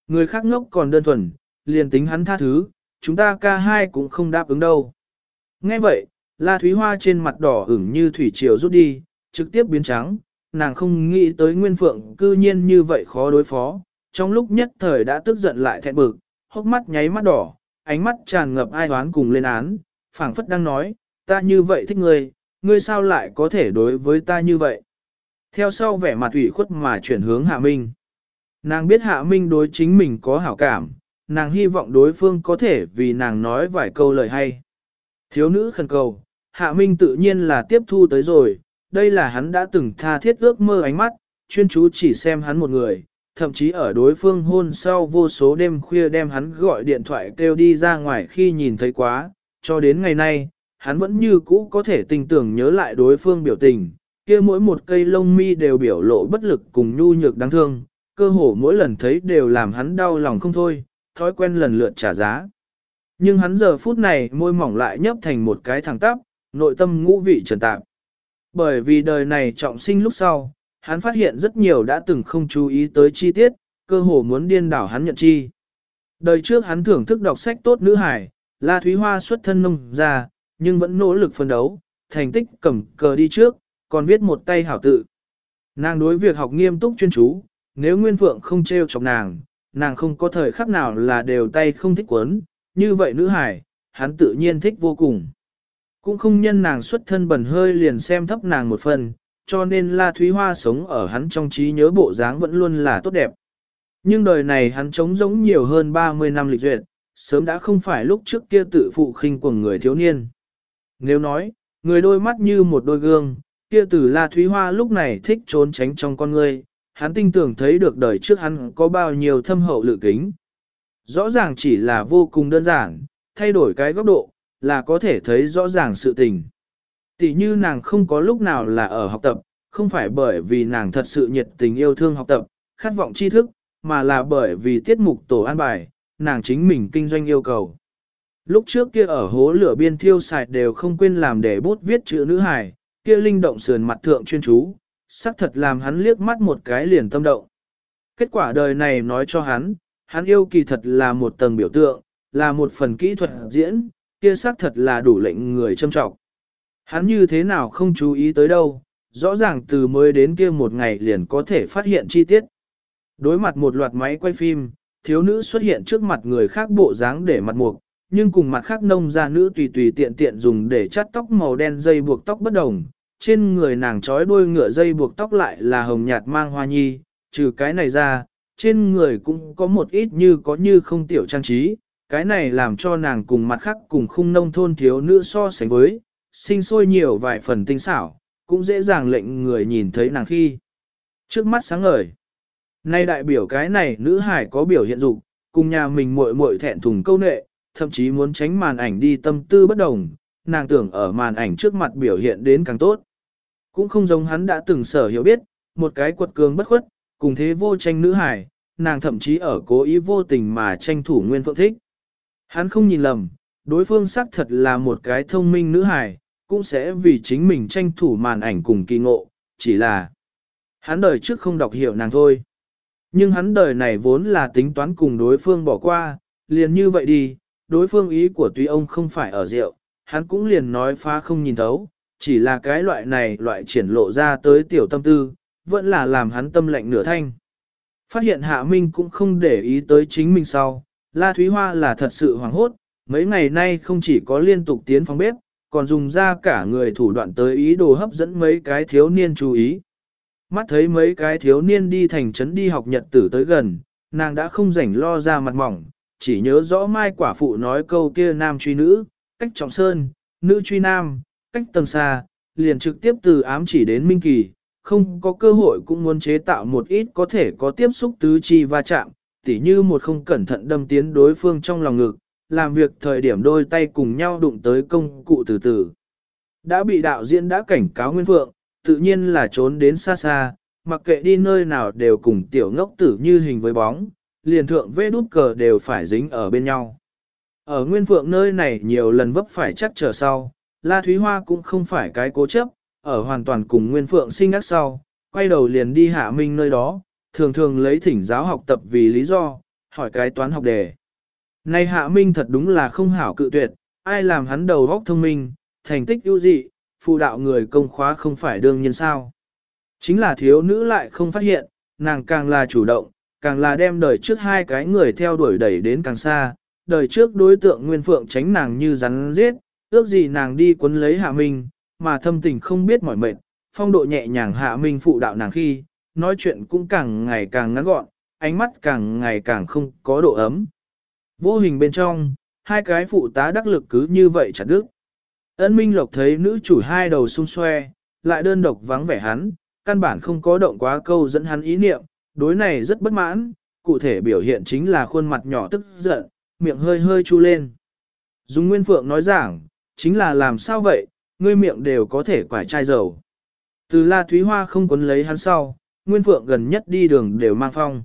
Người khác ngốc còn đơn thuần, liền tính hắn tha thứ, chúng ta ca hai cũng không đáp ứng đâu. Nghe vậy, La Thúy Hoa trên mặt đỏ ửng như thủy triều rút đi, trực tiếp biến trắng, nàng không nghĩ tới Nguyên Phượng cư nhiên như vậy khó đối phó, trong lúc nhất thời đã tức giận lại thẹn bực, hốc mắt nháy mắt đỏ, ánh mắt tràn ngập ai oán cùng lên án, phảng phất đang nói, ta như vậy thích ngươi, ngươi sao lại có thể đối với ta như vậy. Theo sau vẻ mặt ủy khuất mà chuyển hướng Hạ Minh. Nàng biết Hạ Minh đối chính mình có hảo cảm, nàng hy vọng đối phương có thể vì nàng nói vài câu lời hay. Thiếu nữ khẩn cầu, Hạ Minh tự nhiên là tiếp thu tới rồi, đây là hắn đã từng tha thiết ước mơ ánh mắt, chuyên chú chỉ xem hắn một người, thậm chí ở đối phương hôn sau vô số đêm khuya đem hắn gọi điện thoại kêu đi ra ngoài khi nhìn thấy quá, cho đến ngày nay, hắn vẫn như cũ có thể tình tưởng nhớ lại đối phương biểu tình, kia mỗi một cây lông mi đều biểu lộ bất lực cùng nhu nhược đáng thương, cơ hồ mỗi lần thấy đều làm hắn đau lòng không thôi, thói quen lần lượt trả giá. Nhưng hắn giờ phút này môi mỏng lại nhấp thành một cái thẳng tắp, nội tâm ngũ vị trần tạp. Bởi vì đời này trọng sinh lúc sau, hắn phát hiện rất nhiều đã từng không chú ý tới chi tiết, cơ hồ muốn điên đảo hắn nhận chi. Đời trước hắn thưởng thức đọc sách tốt nữ hải, La Thúy Hoa xuất thân nông ra, nhưng vẫn nỗ lực phân đấu, thành tích cầm cờ đi trước, còn viết một tay hảo tự. Nàng đối việc học nghiêm túc chuyên chú, nếu Nguyên Phượng không treo chọc nàng, nàng không có thời khắc nào là đều tay không thích quấn, như vậy nữ hải, hắn tự nhiên thích vô cùng. Cũng không nhân nàng xuất thân bẩn hơi liền xem thấp nàng một phần, cho nên La Thúy Hoa sống ở hắn trong trí nhớ bộ dáng vẫn luôn là tốt đẹp. Nhưng đời này hắn trống giống nhiều hơn 30 năm lịch duyệt, sớm đã không phải lúc trước kia tự phụ khinh của người thiếu niên. Nếu nói, người đôi mắt như một đôi gương, kia tử La Thúy Hoa lúc này thích trốn tránh trong con người, hắn tinh tưởng thấy được đời trước hắn có bao nhiêu thâm hậu lự kính. Rõ ràng chỉ là vô cùng đơn giản, thay đổi cái góc độ, là có thể thấy rõ ràng sự tình. Tỷ như nàng không có lúc nào là ở học tập, không phải bởi vì nàng thật sự nhiệt tình yêu thương học tập, khát vọng tri thức, mà là bởi vì tiết mục tổ an bài, nàng chính mình kinh doanh yêu cầu. Lúc trước kia ở hố lửa biên thiêu xài đều không quên làm để bút viết chữ nữ hài, kia linh động sườn mặt thượng chuyên chú, xác thật làm hắn liếc mắt một cái liền tâm động. Kết quả đời này nói cho hắn, hắn yêu kỳ thật là một tầng biểu tượng, là một phần kỹ thuật diễn, kia xác thật là đủ lệnh người châm trọng. Hắn như thế nào không chú ý tới đâu, rõ ràng từ mới đến kia một ngày liền có thể phát hiện chi tiết. Đối mặt một loạt máy quay phim, thiếu nữ xuất hiện trước mặt người khác bộ dáng để mặt mục, nhưng cùng mặt khác nông gia nữ tùy tùy tiện tiện dùng để chắt tóc màu đen dây buộc tóc bất đồng. Trên người nàng trói đuôi ngựa dây buộc tóc lại là hồng nhạt mang hoa nhi, trừ cái này ra, trên người cũng có một ít như có như không tiểu trang trí, cái này làm cho nàng cùng mặt khác cùng khung nông thôn thiếu nữ so sánh với, sinh sôi nhiều vài phần tinh xảo, cũng dễ dàng lệnh người nhìn thấy nàng khi. Trước mắt sáng ngời. Nay đại biểu cái này nữ hải có biểu hiện dục, cùng nhà mình muội muội thẹn thùng câu nệ, thậm chí muốn tránh màn ảnh đi tâm tư bất đồng, nàng tưởng ở màn ảnh trước mặt biểu hiện đến càng tốt. Cũng không giống hắn đã từng sở hiểu biết, một cái quật cường bất khuất, cùng thế vô tranh nữ hải, nàng thậm chí ở cố ý vô tình mà tranh thủ nguyên phượng thích. Hắn không nhìn lầm, đối phương xác thật là một cái thông minh nữ hải, cũng sẽ vì chính mình tranh thủ màn ảnh cùng kỳ ngộ, chỉ là hắn đời trước không đọc hiểu nàng thôi. Nhưng hắn đời này vốn là tính toán cùng đối phương bỏ qua, liền như vậy đi, đối phương ý của tuy ông không phải ở rượu, hắn cũng liền nói phá không nhìn thấu, chỉ là cái loại này loại triển lộ ra tới tiểu tâm tư, vẫn là làm hắn tâm lệnh nửa thanh. Phát hiện Hạ Minh cũng không để ý tới chính mình sau, La Thúy Hoa là thật sự hoảng hốt, mấy ngày nay không chỉ có liên tục tiến phòng bếp, còn dùng ra cả người thủ đoạn tới ý đồ hấp dẫn mấy cái thiếu niên chú ý. Mắt thấy mấy cái thiếu niên đi thành trấn đi học nhật tử tới gần, nàng đã không rảnh lo ra mặt mỏng, chỉ nhớ rõ mai quả phụ nói câu kia nam truy nữ, cách trọng sơn, nữ truy nam, cách tầng xa, liền trực tiếp từ ám chỉ đến minh kỳ, không có cơ hội cũng muốn chế tạo một ít có thể có tiếp xúc tứ chi va chạm, tỉ như một không cẩn thận đâm tiến đối phương trong lòng ngực, làm việc thời điểm đôi tay cùng nhau đụng tới công cụ từ từ. Đã bị đạo diễn đã cảnh cáo Nguyên Phượng, tự nhiên là trốn đến xa xa, mặc kệ đi nơi nào đều cùng tiểu ngốc tử như hình với bóng, liền thượng vê đút cờ đều phải dính ở bên nhau. Ở Nguyên Phượng nơi này nhiều lần vấp phải chắc trở sau, La Thúy Hoa cũng không phải cái cố chấp, ở hoàn toàn cùng Nguyên Phượng sinh ác sau, quay đầu liền đi hạ minh nơi đó, thường thường lấy thỉnh giáo học tập vì lý do, hỏi cái toán học đề. Này hạ minh thật đúng là không hảo cự tuyệt, ai làm hắn đầu óc thông minh, thành tích ưu dị, phụ đạo người công khóa không phải đương nhiên sao. Chính là thiếu nữ lại không phát hiện, nàng càng là chủ động, càng là đem đời trước hai cái người theo đuổi đẩy đến càng xa, đời trước đối tượng Nguyên Phượng tránh nàng như rắn giết, ước gì nàng đi quấn lấy Hạ Minh, mà thâm tình không biết mỏi mệt, phong độ nhẹ nhàng Hạ Minh phụ đạo nàng khi, nói chuyện cũng càng ngày càng ngắn gọn, ánh mắt càng ngày càng không có độ ấm. Vô hình bên trong, hai cái phụ tá đắc lực cứ như vậy chặt đứt. Ân Minh Lộc thấy nữ chủ hai đầu sung xoe, lại đơn độc vắng vẻ hắn, căn bản không có động quá câu dẫn hắn ý niệm, đối này rất bất mãn, cụ thể biểu hiện chính là khuôn mặt nhỏ tức giận, miệng hơi hơi chu lên. Dung Nguyên Phượng nói giảng, chính là làm sao vậy, ngươi miệng đều có thể quải chai dầu. Từ La Thúy Hoa không quấn lấy hắn sau, Nguyên Phượng gần nhất đi đường đều mang phong.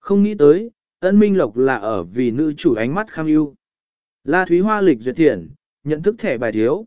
Không nghĩ tới, ân minh lộc là ở vì nữ chủ ánh mắt kham ưu. La Thúy Hoa lịch duyệt thiện, nhận thức thẻ bài thiếu.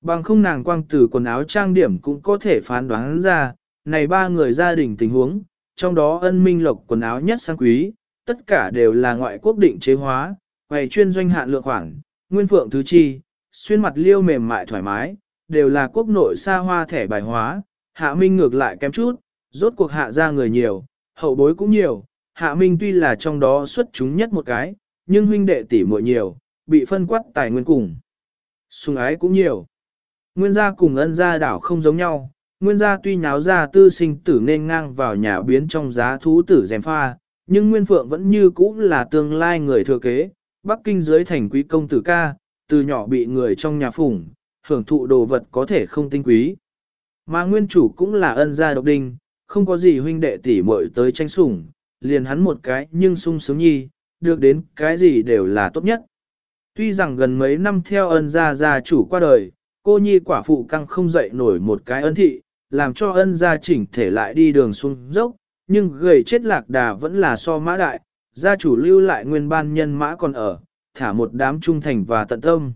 Bằng không nàng quang từ quần áo trang điểm cũng có thể phán đoán ra, này ba người gia đình tình huống, trong đó ân minh lộc quần áo nhất sang quý, tất cả đều là ngoại quốc định chế hóa, quầy chuyên doanh hạn lượng khoản, nguyên phượng thứ chi, xuyên mặt liêu mềm mại thoải mái, đều là quốc nội xa hoa thẻ bài hóa, hạ minh ngược lại kém chút, rốt cuộc hạ ra người nhiều, hậu bối cũng nhiều, hạ minh tuy là trong đó xuất chúng nhất một cái, nhưng huynh đệ tỷ muội nhiều, bị phân quát tài nguyên cùng. Sùng ái cũng nhiều. Nguyên gia cùng ân gia đảo không giống nhau, nguyên gia tuy nháo ra tư sinh tử nên ngang vào nhà biến trong giá thú tử dèm pha, nhưng nguyên phượng vẫn như cũ là tương lai người thừa kế, Bắc Kinh dưới thành quý công tử ca, từ nhỏ bị người trong nhà phủng, hưởng thụ đồ vật có thể không tinh quý. Mà nguyên chủ cũng là ân gia độc đinh, không có gì huynh đệ tỷ muội tới tranh sủng, liền hắn một cái nhưng sung sướng nhi, được đến cái gì đều là tốt nhất. Tuy rằng gần mấy năm theo ân gia gia chủ qua đời, cô nhi quả phụ căng không dậy nổi một cái ân thị, làm cho ân gia chỉnh thể lại đi đường xuống dốc, nhưng gầy chết lạc đà vẫn là so mã đại, gia chủ lưu lại nguyên ban nhân mã còn ở, thả một đám trung thành và tận tâm.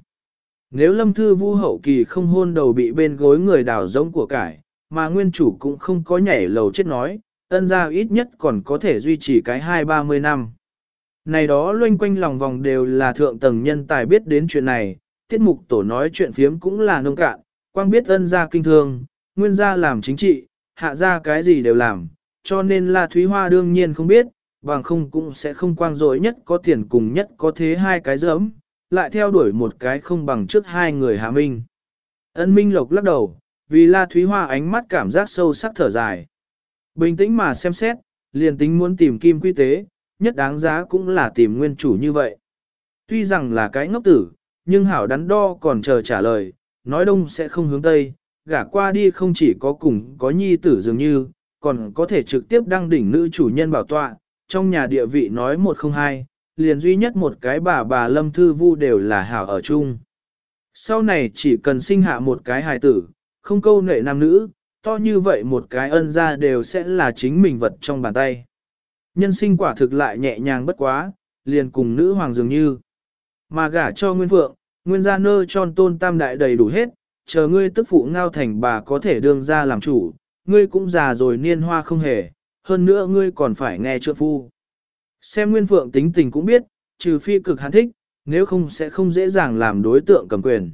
Nếu lâm thư vu hậu kỳ không hôn đầu bị bên gối người đào giống của cải, mà nguyên chủ cũng không có nhảy lầu chết nói, ân gia ít nhất còn có thể duy trì cái hai ba mươi năm. Này đó loanh quanh lòng vòng đều là thượng tầng nhân tài biết đến chuyện này, tiết mục tổ nói chuyện phiếm cũng là nông cạn, quang biết ân gia kinh thương, nguyên gia làm chính trị, hạ gia cái gì đều làm, cho nên La Thúy Hoa đương nhiên không biết, bằng không cũng sẽ không quang dối nhất có tiền cùng nhất có thế hai cái dẫm, lại theo đuổi một cái không bằng trước hai người hạ minh. Ân minh lộc lắc đầu, vì La Thúy Hoa ánh mắt cảm giác sâu sắc thở dài. Bình tĩnh mà xem xét, liền tính muốn tìm kim quy tế, nhất đáng giá cũng là tìm nguyên chủ như vậy. Tuy rằng là cái ngốc tử, nhưng hảo đắn đo còn chờ trả lời, nói đông sẽ không hướng tây, gả qua đi không chỉ có cùng có nhi tử dường như, còn có thể trực tiếp đăng đỉnh nữ chủ nhân bảo tọa, trong nhà địa vị nói một không hai, liền duy nhất một cái bà bà Lâm Thư Vu đều là hảo ở chung. Sau này chỉ cần sinh hạ một cái hài tử, không câu nệ nam nữ, to như vậy một cái ân ra đều sẽ là chính mình vật trong bàn tay. Nhân sinh quả thực lại nhẹ nhàng bất quá, liền cùng nữ hoàng dường như. Mà gả cho Nguyên Phượng, Nguyên gia nơ tròn tôn tam đại đầy đủ hết, chờ ngươi tức phụ ngao thành bà có thể đương ra làm chủ, ngươi cũng già rồi niên hoa không hề, hơn nữa ngươi còn phải nghe trượng phu. Xem Nguyên Phượng tính tình cũng biết, trừ phi cực hắn thích, nếu không sẽ không dễ dàng làm đối tượng cầm quyền.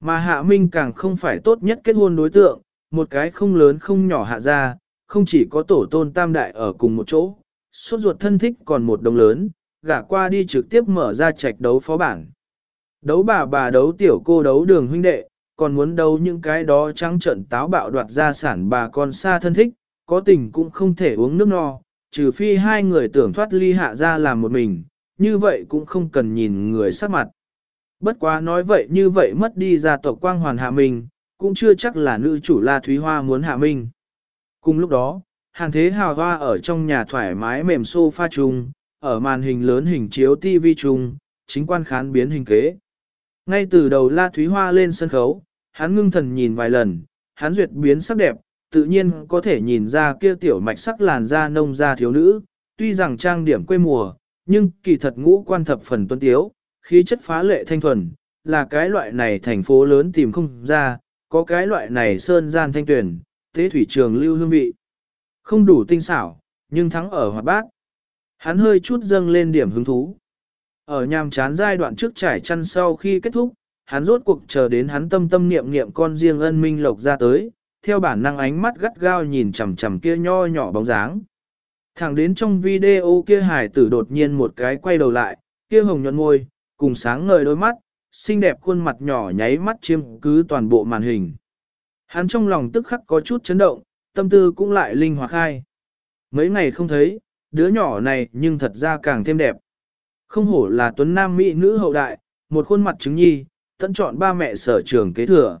Mà Hạ Minh càng không phải tốt nhất kết hôn đối tượng, một cái không lớn không nhỏ hạ ra, không chỉ có tổ tôn tam đại ở cùng một chỗ, suốt ruột thân thích còn một đồng lớn, gả qua đi trực tiếp mở ra trạch đấu phó bản. Đấu bà bà đấu tiểu cô đấu đường huynh đệ, còn muốn đấu những cái đó trắng trận táo bạo đoạt gia sản bà con xa thân thích, có tình cũng không thể uống nước no, trừ phi hai người tưởng thoát ly hạ ra làm một mình, như vậy cũng không cần nhìn người sắc mặt. Bất quá nói vậy như vậy mất đi gia tộc quang hoàn hạ mình, cũng chưa chắc là nữ chủ La Thúy Hoa muốn hạ mình Cùng lúc đó, hàng thế hào hoa ở trong nhà thoải mái mềm sofa chung, ở màn hình lớn hình chiếu TV chung, chính quan khán biến hình kế. Ngay từ đầu La Thúy Hoa lên sân khấu, hắn ngưng thần nhìn vài lần, hắn duyệt biến sắc đẹp, tự nhiên có thể nhìn ra kia tiểu mạch sắc làn da nông da thiếu nữ, tuy rằng trang điểm quê mùa, nhưng kỳ thật ngũ quan thập phần tuân tiếu, khí chất phá lệ thanh thuần, là cái loại này thành phố lớn tìm không ra, có cái loại này sơn gian thanh tuyển, tế thủy trường lưu hương vị. Không đủ tinh xảo, nhưng thắng ở hoạt bát. Hắn hơi chút dâng lên điểm hứng thú. Ở nhàm chán giai đoạn trước trải chăn sau khi kết thúc, hắn rốt cuộc chờ đến hắn tâm tâm niệm niệm con riêng ân minh lộc ra tới, theo bản năng ánh mắt gắt gao nhìn chằm chằm kia nho nhỏ bóng dáng. Thẳng đến trong video kia hải tử đột nhiên một cái quay đầu lại, kia hồng nhuận ngôi, cùng sáng ngời đôi mắt, xinh đẹp khuôn mặt nhỏ nháy mắt chiếm cứ toàn bộ màn hình. Hắn trong lòng tức khắc có chút chấn động, tâm tư cũng lại linh hoạt khai. Mấy ngày không thấy, đứa nhỏ này nhưng thật ra càng thêm đẹp. Không hổ là tuấn nam mỹ nữ hậu đại, một khuôn mặt chứng nhi, tận chọn ba mẹ sở trường kế thừa.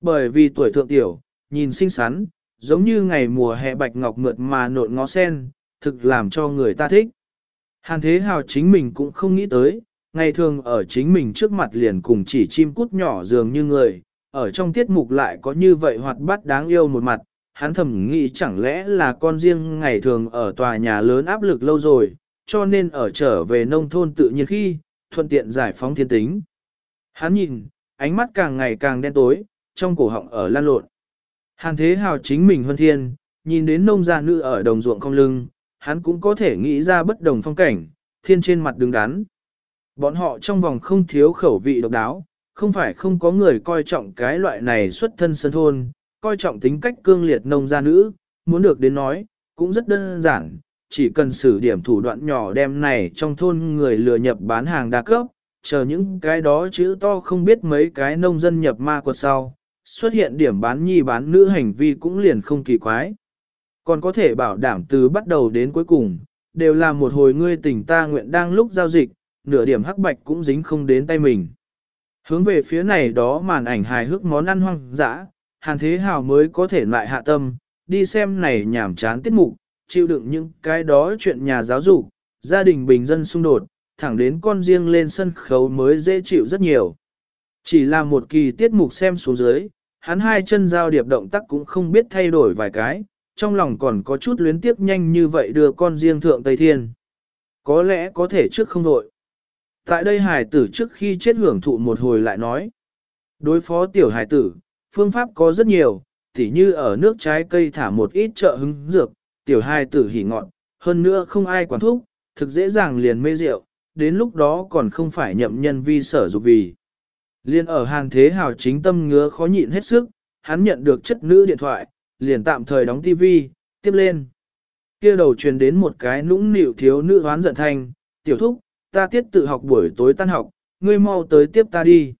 Bởi vì tuổi thượng tiểu, nhìn xinh xắn, giống như ngày mùa hè bạch ngọc mượt mà nộn ngó sen, thực làm cho người ta thích. Hàn Thế Hào chính mình cũng không nghĩ tới, ngày thường ở chính mình trước mặt liền cùng chỉ chim cút nhỏ dường như người, ở trong tiết mục lại có như vậy hoạt bát đáng yêu một mặt, hắn thầm nghĩ chẳng lẽ là con riêng ngày thường ở tòa nhà lớn áp lực lâu rồi, cho nên ở trở về nông thôn tự nhiên khi, thuận tiện giải phóng thiên tính. Hắn nhìn, ánh mắt càng ngày càng đen tối, trong cổ họng ở lan lộn. Hàn thế hào chính mình hơn thiên, nhìn đến nông gia nữ ở đồng ruộng không lưng, hắn cũng có thể nghĩ ra bất đồng phong cảnh, thiên trên mặt đứng đắn. Bọn họ trong vòng không thiếu khẩu vị độc đáo, không phải không có người coi trọng cái loại này xuất thân sân thôn, coi trọng tính cách cương liệt nông gia nữ, muốn được đến nói, cũng rất đơn giản, chỉ cần sử điểm thủ đoạn nhỏ đem này trong thôn người lừa nhập bán hàng đa cấp, chờ những cái đó chữ to không biết mấy cái nông dân nhập ma quật sau, xuất hiện điểm bán nhi bán nữ hành vi cũng liền không kỳ quái. Còn có thể bảo đảm từ bắt đầu đến cuối cùng, đều là một hồi ngươi tỉnh ta nguyện đang lúc giao dịch, nửa điểm hắc bạch cũng dính không đến tay mình. Hướng về phía này đó màn ảnh hài hước món ăn hoang dã, Hàn Thế Hào mới có thể lại hạ tâm, đi xem này nhảm chán tiết mục, chịu đựng những cái đó chuyện nhà giáo dục, gia đình bình dân xung đột, thẳng đến con riêng lên sân khấu mới dễ chịu rất nhiều. Chỉ là một kỳ tiết mục xem xuống dưới, hắn hai chân giao điệp động tác cũng không biết thay đổi vài cái, trong lòng còn có chút luyến tiếc nhanh như vậy đưa con riêng thượng Tây Thiên. Có lẽ có thể trước không đội. Tại đây hải tử trước khi chết hưởng thụ một hồi lại nói. Đối phó tiểu hải tử, phương pháp có rất nhiều, tỉ như ở nước trái cây thả một ít trợ hứng dược, tiểu hải tử hỉ ngọn, hơn nữa không ai quản thúc, thực dễ dàng liền mê rượu, đến lúc đó còn không phải nhậm nhân vi sở dục vì. Liên ở hàng thế hào chính tâm ngứa khó nhịn hết sức, hắn nhận được chất nữ điện thoại, liền tạm thời đóng tivi, tiếp lên. kia đầu truyền đến một cái nũng nịu thiếu nữ hoán giận thanh, tiểu thúc, ta tiết tự học buổi tối tan học, ngươi mau tới tiếp ta đi.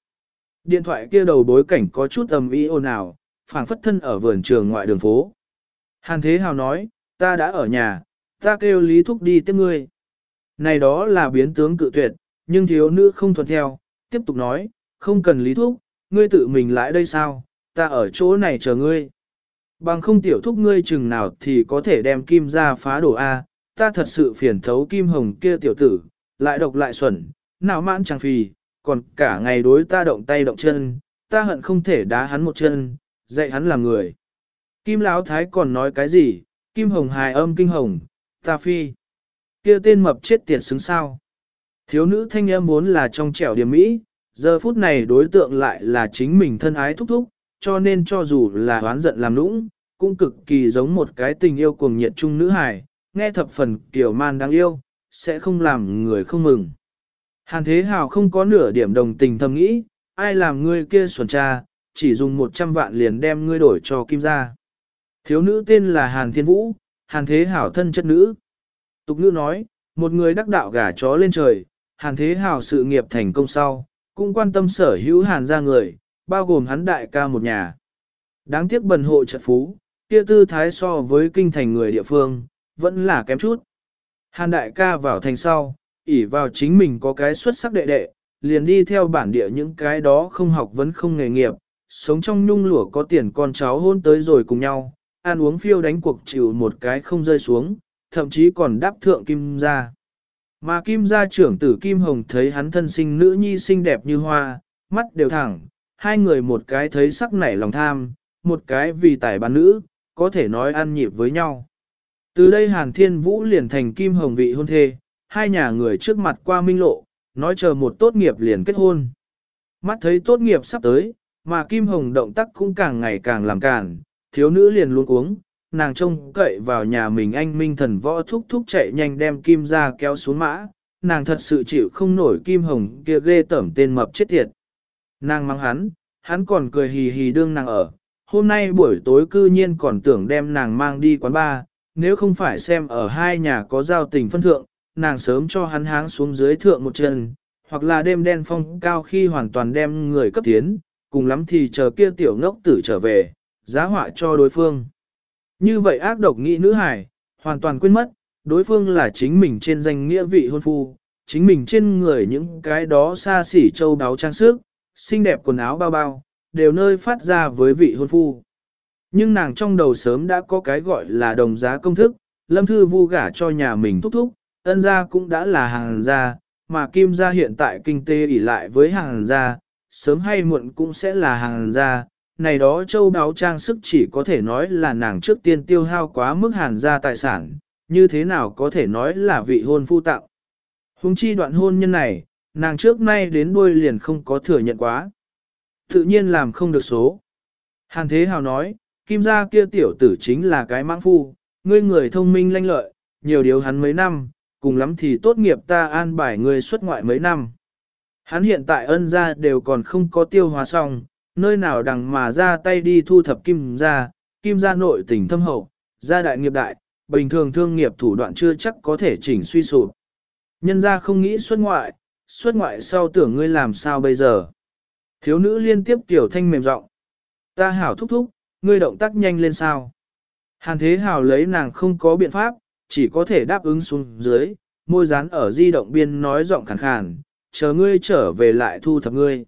Điện thoại kia đầu bối cảnh có chút ầm ĩ ồn ào, phảng phất thân ở vườn trường ngoại đường phố. Hàn Thế Hào nói, ta đã ở nhà, ta kêu Lý Thúc đi tiếp ngươi. Này đó là biến tướng cự tuyệt, nhưng thiếu nữ không thuận theo, tiếp tục nói, không cần Lý Thúc, ngươi tự mình lại đây sao, ta ở chỗ này chờ ngươi. Bằng không tiểu thúc ngươi chừng nào thì có thể đem kim ra phá đổ A, ta thật sự phiền thấu kim hồng kia tiểu tử, lại độc lại xuẩn, nào mãn chẳng phì, còn cả ngày đối ta động tay động chân, ta hận không thể đá hắn một chân, dạy hắn làm người. Kim Lão Thái còn nói cái gì, Kim Hồng hài âm kinh hồng, ta phi kia tên mập chết tiệt xứng sao. Thiếu nữ thanh em muốn là trong trẻo điểm mỹ, giờ phút này đối tượng lại là chính mình thân ái thúc thúc, cho nên cho dù là hoán giận làm nũng, cũng cực kỳ giống một cái tình yêu cuồng nhiệt trung nữ hài, nghe thập phần kiểu man đáng yêu, sẽ không làm người không mừng. Hàn Thế Hào không có nửa điểm đồng tình thầm nghĩ, ai làm ngươi kia xuẩn cha, chỉ dùng 100 vạn liền đem ngươi đổi cho Kim gia. Thiếu nữ tên là Hàn Thiên Vũ, Hàn Thế Hảo thân chất nữ. Tục ngữ nói, một người đắc đạo gà chó lên trời, Hàn Thế Hảo sự nghiệp thành công sau, cũng quan tâm sở hữu Hàn gia người, bao gồm hắn đại ca một nhà. Đáng tiếc bần hộ trật phú, kia tư thái so với kinh thành người địa phương, vẫn là kém chút. Hàn đại ca vào thành sau, ỷ vào chính mình có cái xuất sắc đệ đệ, liền đi theo bản địa những cái đó không học vẫn không nghề nghiệp, sống trong nhung lụa có tiền con cháu hôn tới rồi cùng nhau, ăn uống phiêu đánh cuộc chịu một cái không rơi xuống, thậm chí còn đáp thượng kim gia. Mà kim gia trưởng tử Kim Hồng thấy hắn thân sinh nữ nhi xinh đẹp như hoa, mắt đều thẳng, hai người một cái thấy sắc nảy lòng tham, một cái vì tài bán nữ, có thể nói ăn nhịp với nhau. Từ đây Hàn Thiên Vũ liền thành Kim Hồng vị hôn thê, hai nhà người trước mặt qua minh lộ, nói chờ một tốt nghiệp liền kết hôn. Mắt thấy tốt nghiệp sắp tới, mà Kim Hồng động tác cũng càng ngày càng làm cản, thiếu nữ liền luôn uống, nàng trông cậy vào nhà mình anh minh thần võ thúc thúc chạy nhanh đem Kim ra kéo xuống mã, nàng thật sự chịu không nổi Kim Hồng kia ghê tẩm tên mập chết tiệt. Nàng mang hắn, hắn còn cười hì hì đương nàng ở, hôm nay buổi tối cư nhiên còn tưởng đem nàng mang đi quán bar, nếu không phải xem ở hai nhà có giao tình phân thượng, nàng sớm cho hắn háng xuống dưới thượng một chân, hoặc là đêm đen phong cao khi hoàn toàn đem người cấp tiến, cùng lắm thì chờ kia tiểu ngốc tử trở về, giá họa cho đối phương. Như vậy ác độc nghĩ nữ hải, hoàn toàn quên mất, đối phương là chính mình trên danh nghĩa vị hôn phu, chính mình trên người những cái đó xa xỉ châu đáo trang sức, xinh đẹp quần áo bao bao, đều nơi phát ra với vị hôn phu. Nhưng nàng trong đầu sớm đã có cái gọi là đồng giá công thức, lâm thư vu gả cho nhà mình thúc thúc, ân gia cũng đã là hàng gia, mà kim gia hiện tại kinh tế ỉ lại với hàng gia, sớm hay muộn cũng sẽ là hàng gia, này đó châu đáo trang sức chỉ có thể nói là nàng trước tiên tiêu hao quá mức hàn ra tài sản, như thế nào có thể nói là vị hôn phu tạo. Hùng chi đoạn hôn nhân này, nàng trước nay đến đuôi liền không có thừa nhận quá. Tự nhiên làm không được số. Hàn Thế Hào nói, kim gia kia tiểu tử chính là cái mãng phu, ngươi người thông minh lanh lợi, nhiều điều hắn mấy năm, cùng lắm thì tốt nghiệp ta an bài ngươi xuất ngoại mấy năm. Hắn hiện tại ân gia đều còn không có tiêu hóa xong, nơi nào đằng mà ra tay đi thu thập kim gia, kim gia nội tình thâm hậu, gia đại nghiệp đại, bình thường thương nghiệp thủ đoạn chưa chắc có thể chỉnh suy sụp. Nhân gia không nghĩ xuất ngoại, xuất ngoại sau tưởng ngươi làm sao bây giờ. Thiếu nữ liên tiếp tiểu thanh mềm giọng Ta hảo thúc thúc, ngươi động tác nhanh lên sao. Hàn thế hảo lấy nàng không có biện pháp, chỉ có thể đáp ứng xuống dưới, môi dán ở di động biên nói giọng khàn khàn, chờ ngươi trở về lại thu thập ngươi.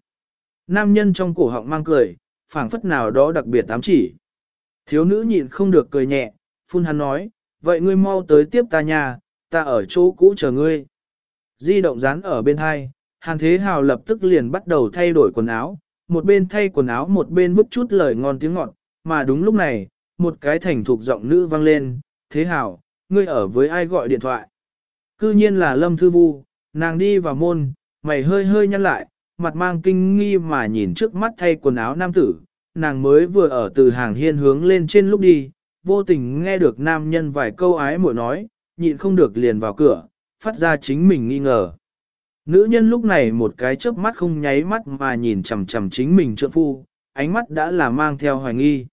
Nam nhân trong cổ họng mang cười, phảng phất nào đó đặc biệt tám chỉ. Thiếu nữ nhịn không được cười nhẹ, phun hắn nói, vậy ngươi mau tới tiếp ta nhà, ta ở chỗ cũ chờ ngươi. Di động dán ở bên hai, hàng Thế Hào lập tức liền bắt đầu thay đổi quần áo, một bên thay quần áo một bên vứt chút lời ngon tiếng ngọt, mà đúng lúc này, một cái thành thục giọng nữ vang lên, Thế Hào, ngươi ở với ai gọi điện thoại? Cư nhiên là Lâm Thư Vu, nàng đi vào môn, mày hơi hơi nhăn lại, mặt mang kinh nghi mà nhìn trước mắt thay quần áo nam tử, nàng mới vừa ở từ hàng hiên hướng lên trên lúc đi, vô tình nghe được nam nhân vài câu ái muội nói, nhịn không được liền vào cửa, phát ra chính mình nghi ngờ. Nữ nhân lúc này một cái chớp mắt không nháy mắt mà nhìn chằm chằm chính mình trượng phu, ánh mắt đã là mang theo hoài nghi.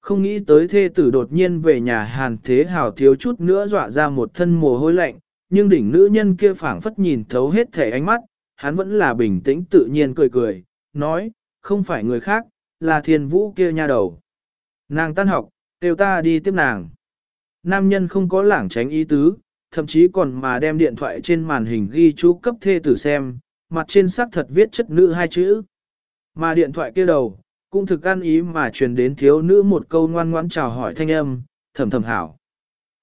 Không nghĩ tới thê tử đột nhiên về nhà hàn thế hào thiếu chút nữa dọa ra một thân mồ hôi lạnh, nhưng đỉnh nữ nhân kia phảng phất nhìn thấu hết thể ánh mắt, hắn vẫn là bình tĩnh tự nhiên cười cười, nói, không phải người khác, là thiên vũ kia nha đầu. Nàng tan học, kêu ta đi tiếp nàng. Nam nhân không có lảng tránh ý tứ, thậm chí còn mà đem điện thoại trên màn hình ghi chú cấp thê tử xem, mặt trên xác thật viết chất nữ hai chữ. Mà điện thoại kia đầu, cũng thực ăn ý mà truyền đến thiếu nữ một câu ngoan ngoãn chào hỏi thanh âm, thầm thầm hảo.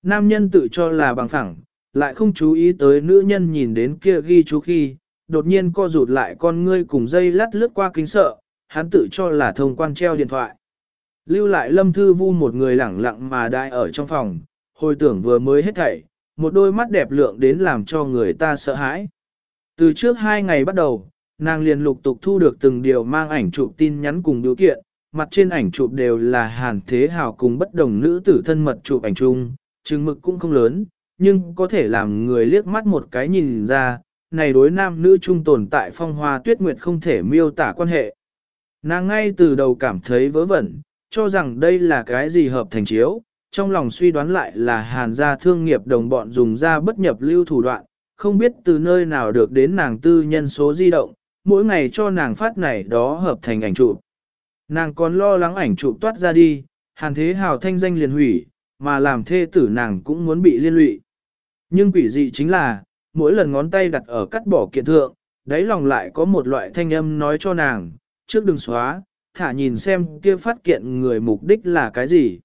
Nam nhân tự cho là bằng phẳng, lại không chú ý tới nữ nhân nhìn đến kia ghi chú khi, đột nhiên co rụt lại con ngươi cùng dây lát lướt qua kính sợ, hắn tự cho là thông quan treo điện thoại. Lưu lại lâm thư vu một người lẳng lặng mà đại ở trong phòng, hồi tưởng vừa mới hết thảy, một đôi mắt đẹp lượng đến làm cho người ta sợ hãi. Từ trước hai ngày bắt đầu, nàng liền lục tục thu được từng điều mang ảnh chụp tin nhắn cùng điều kiện, mặt trên ảnh chụp đều là hàn thế hào cùng bất đồng nữ tử thân mật chụp ảnh chung, chứng mực cũng không lớn, nhưng có thể làm người liếc mắt một cái nhìn ra, này đối nam nữ chung tồn tại phong hoa tuyết nguyệt không thể miêu tả quan hệ. Nàng ngay từ đầu cảm thấy vớ vẩn, cho rằng đây là cái gì hợp thành chiếu, trong lòng suy đoán lại là hàn gia thương nghiệp đồng bọn dùng ra bất nhập lưu thủ đoạn, không biết từ nơi nào được đến nàng tư nhân số di động, mỗi ngày cho nàng phát này đó hợp thành ảnh chụp. Nàng còn lo lắng ảnh chụp toát ra đi, hàn thế hào thanh danh liền hủy, mà làm thê tử nàng cũng muốn bị liên lụy. Nhưng quỷ dị chính là, mỗi lần ngón tay đặt ở cắt bỏ kiện thượng, đáy lòng lại có một loại thanh âm nói cho nàng, trước đừng xóa, thả nhìn xem kia phát kiện người mục đích là cái gì.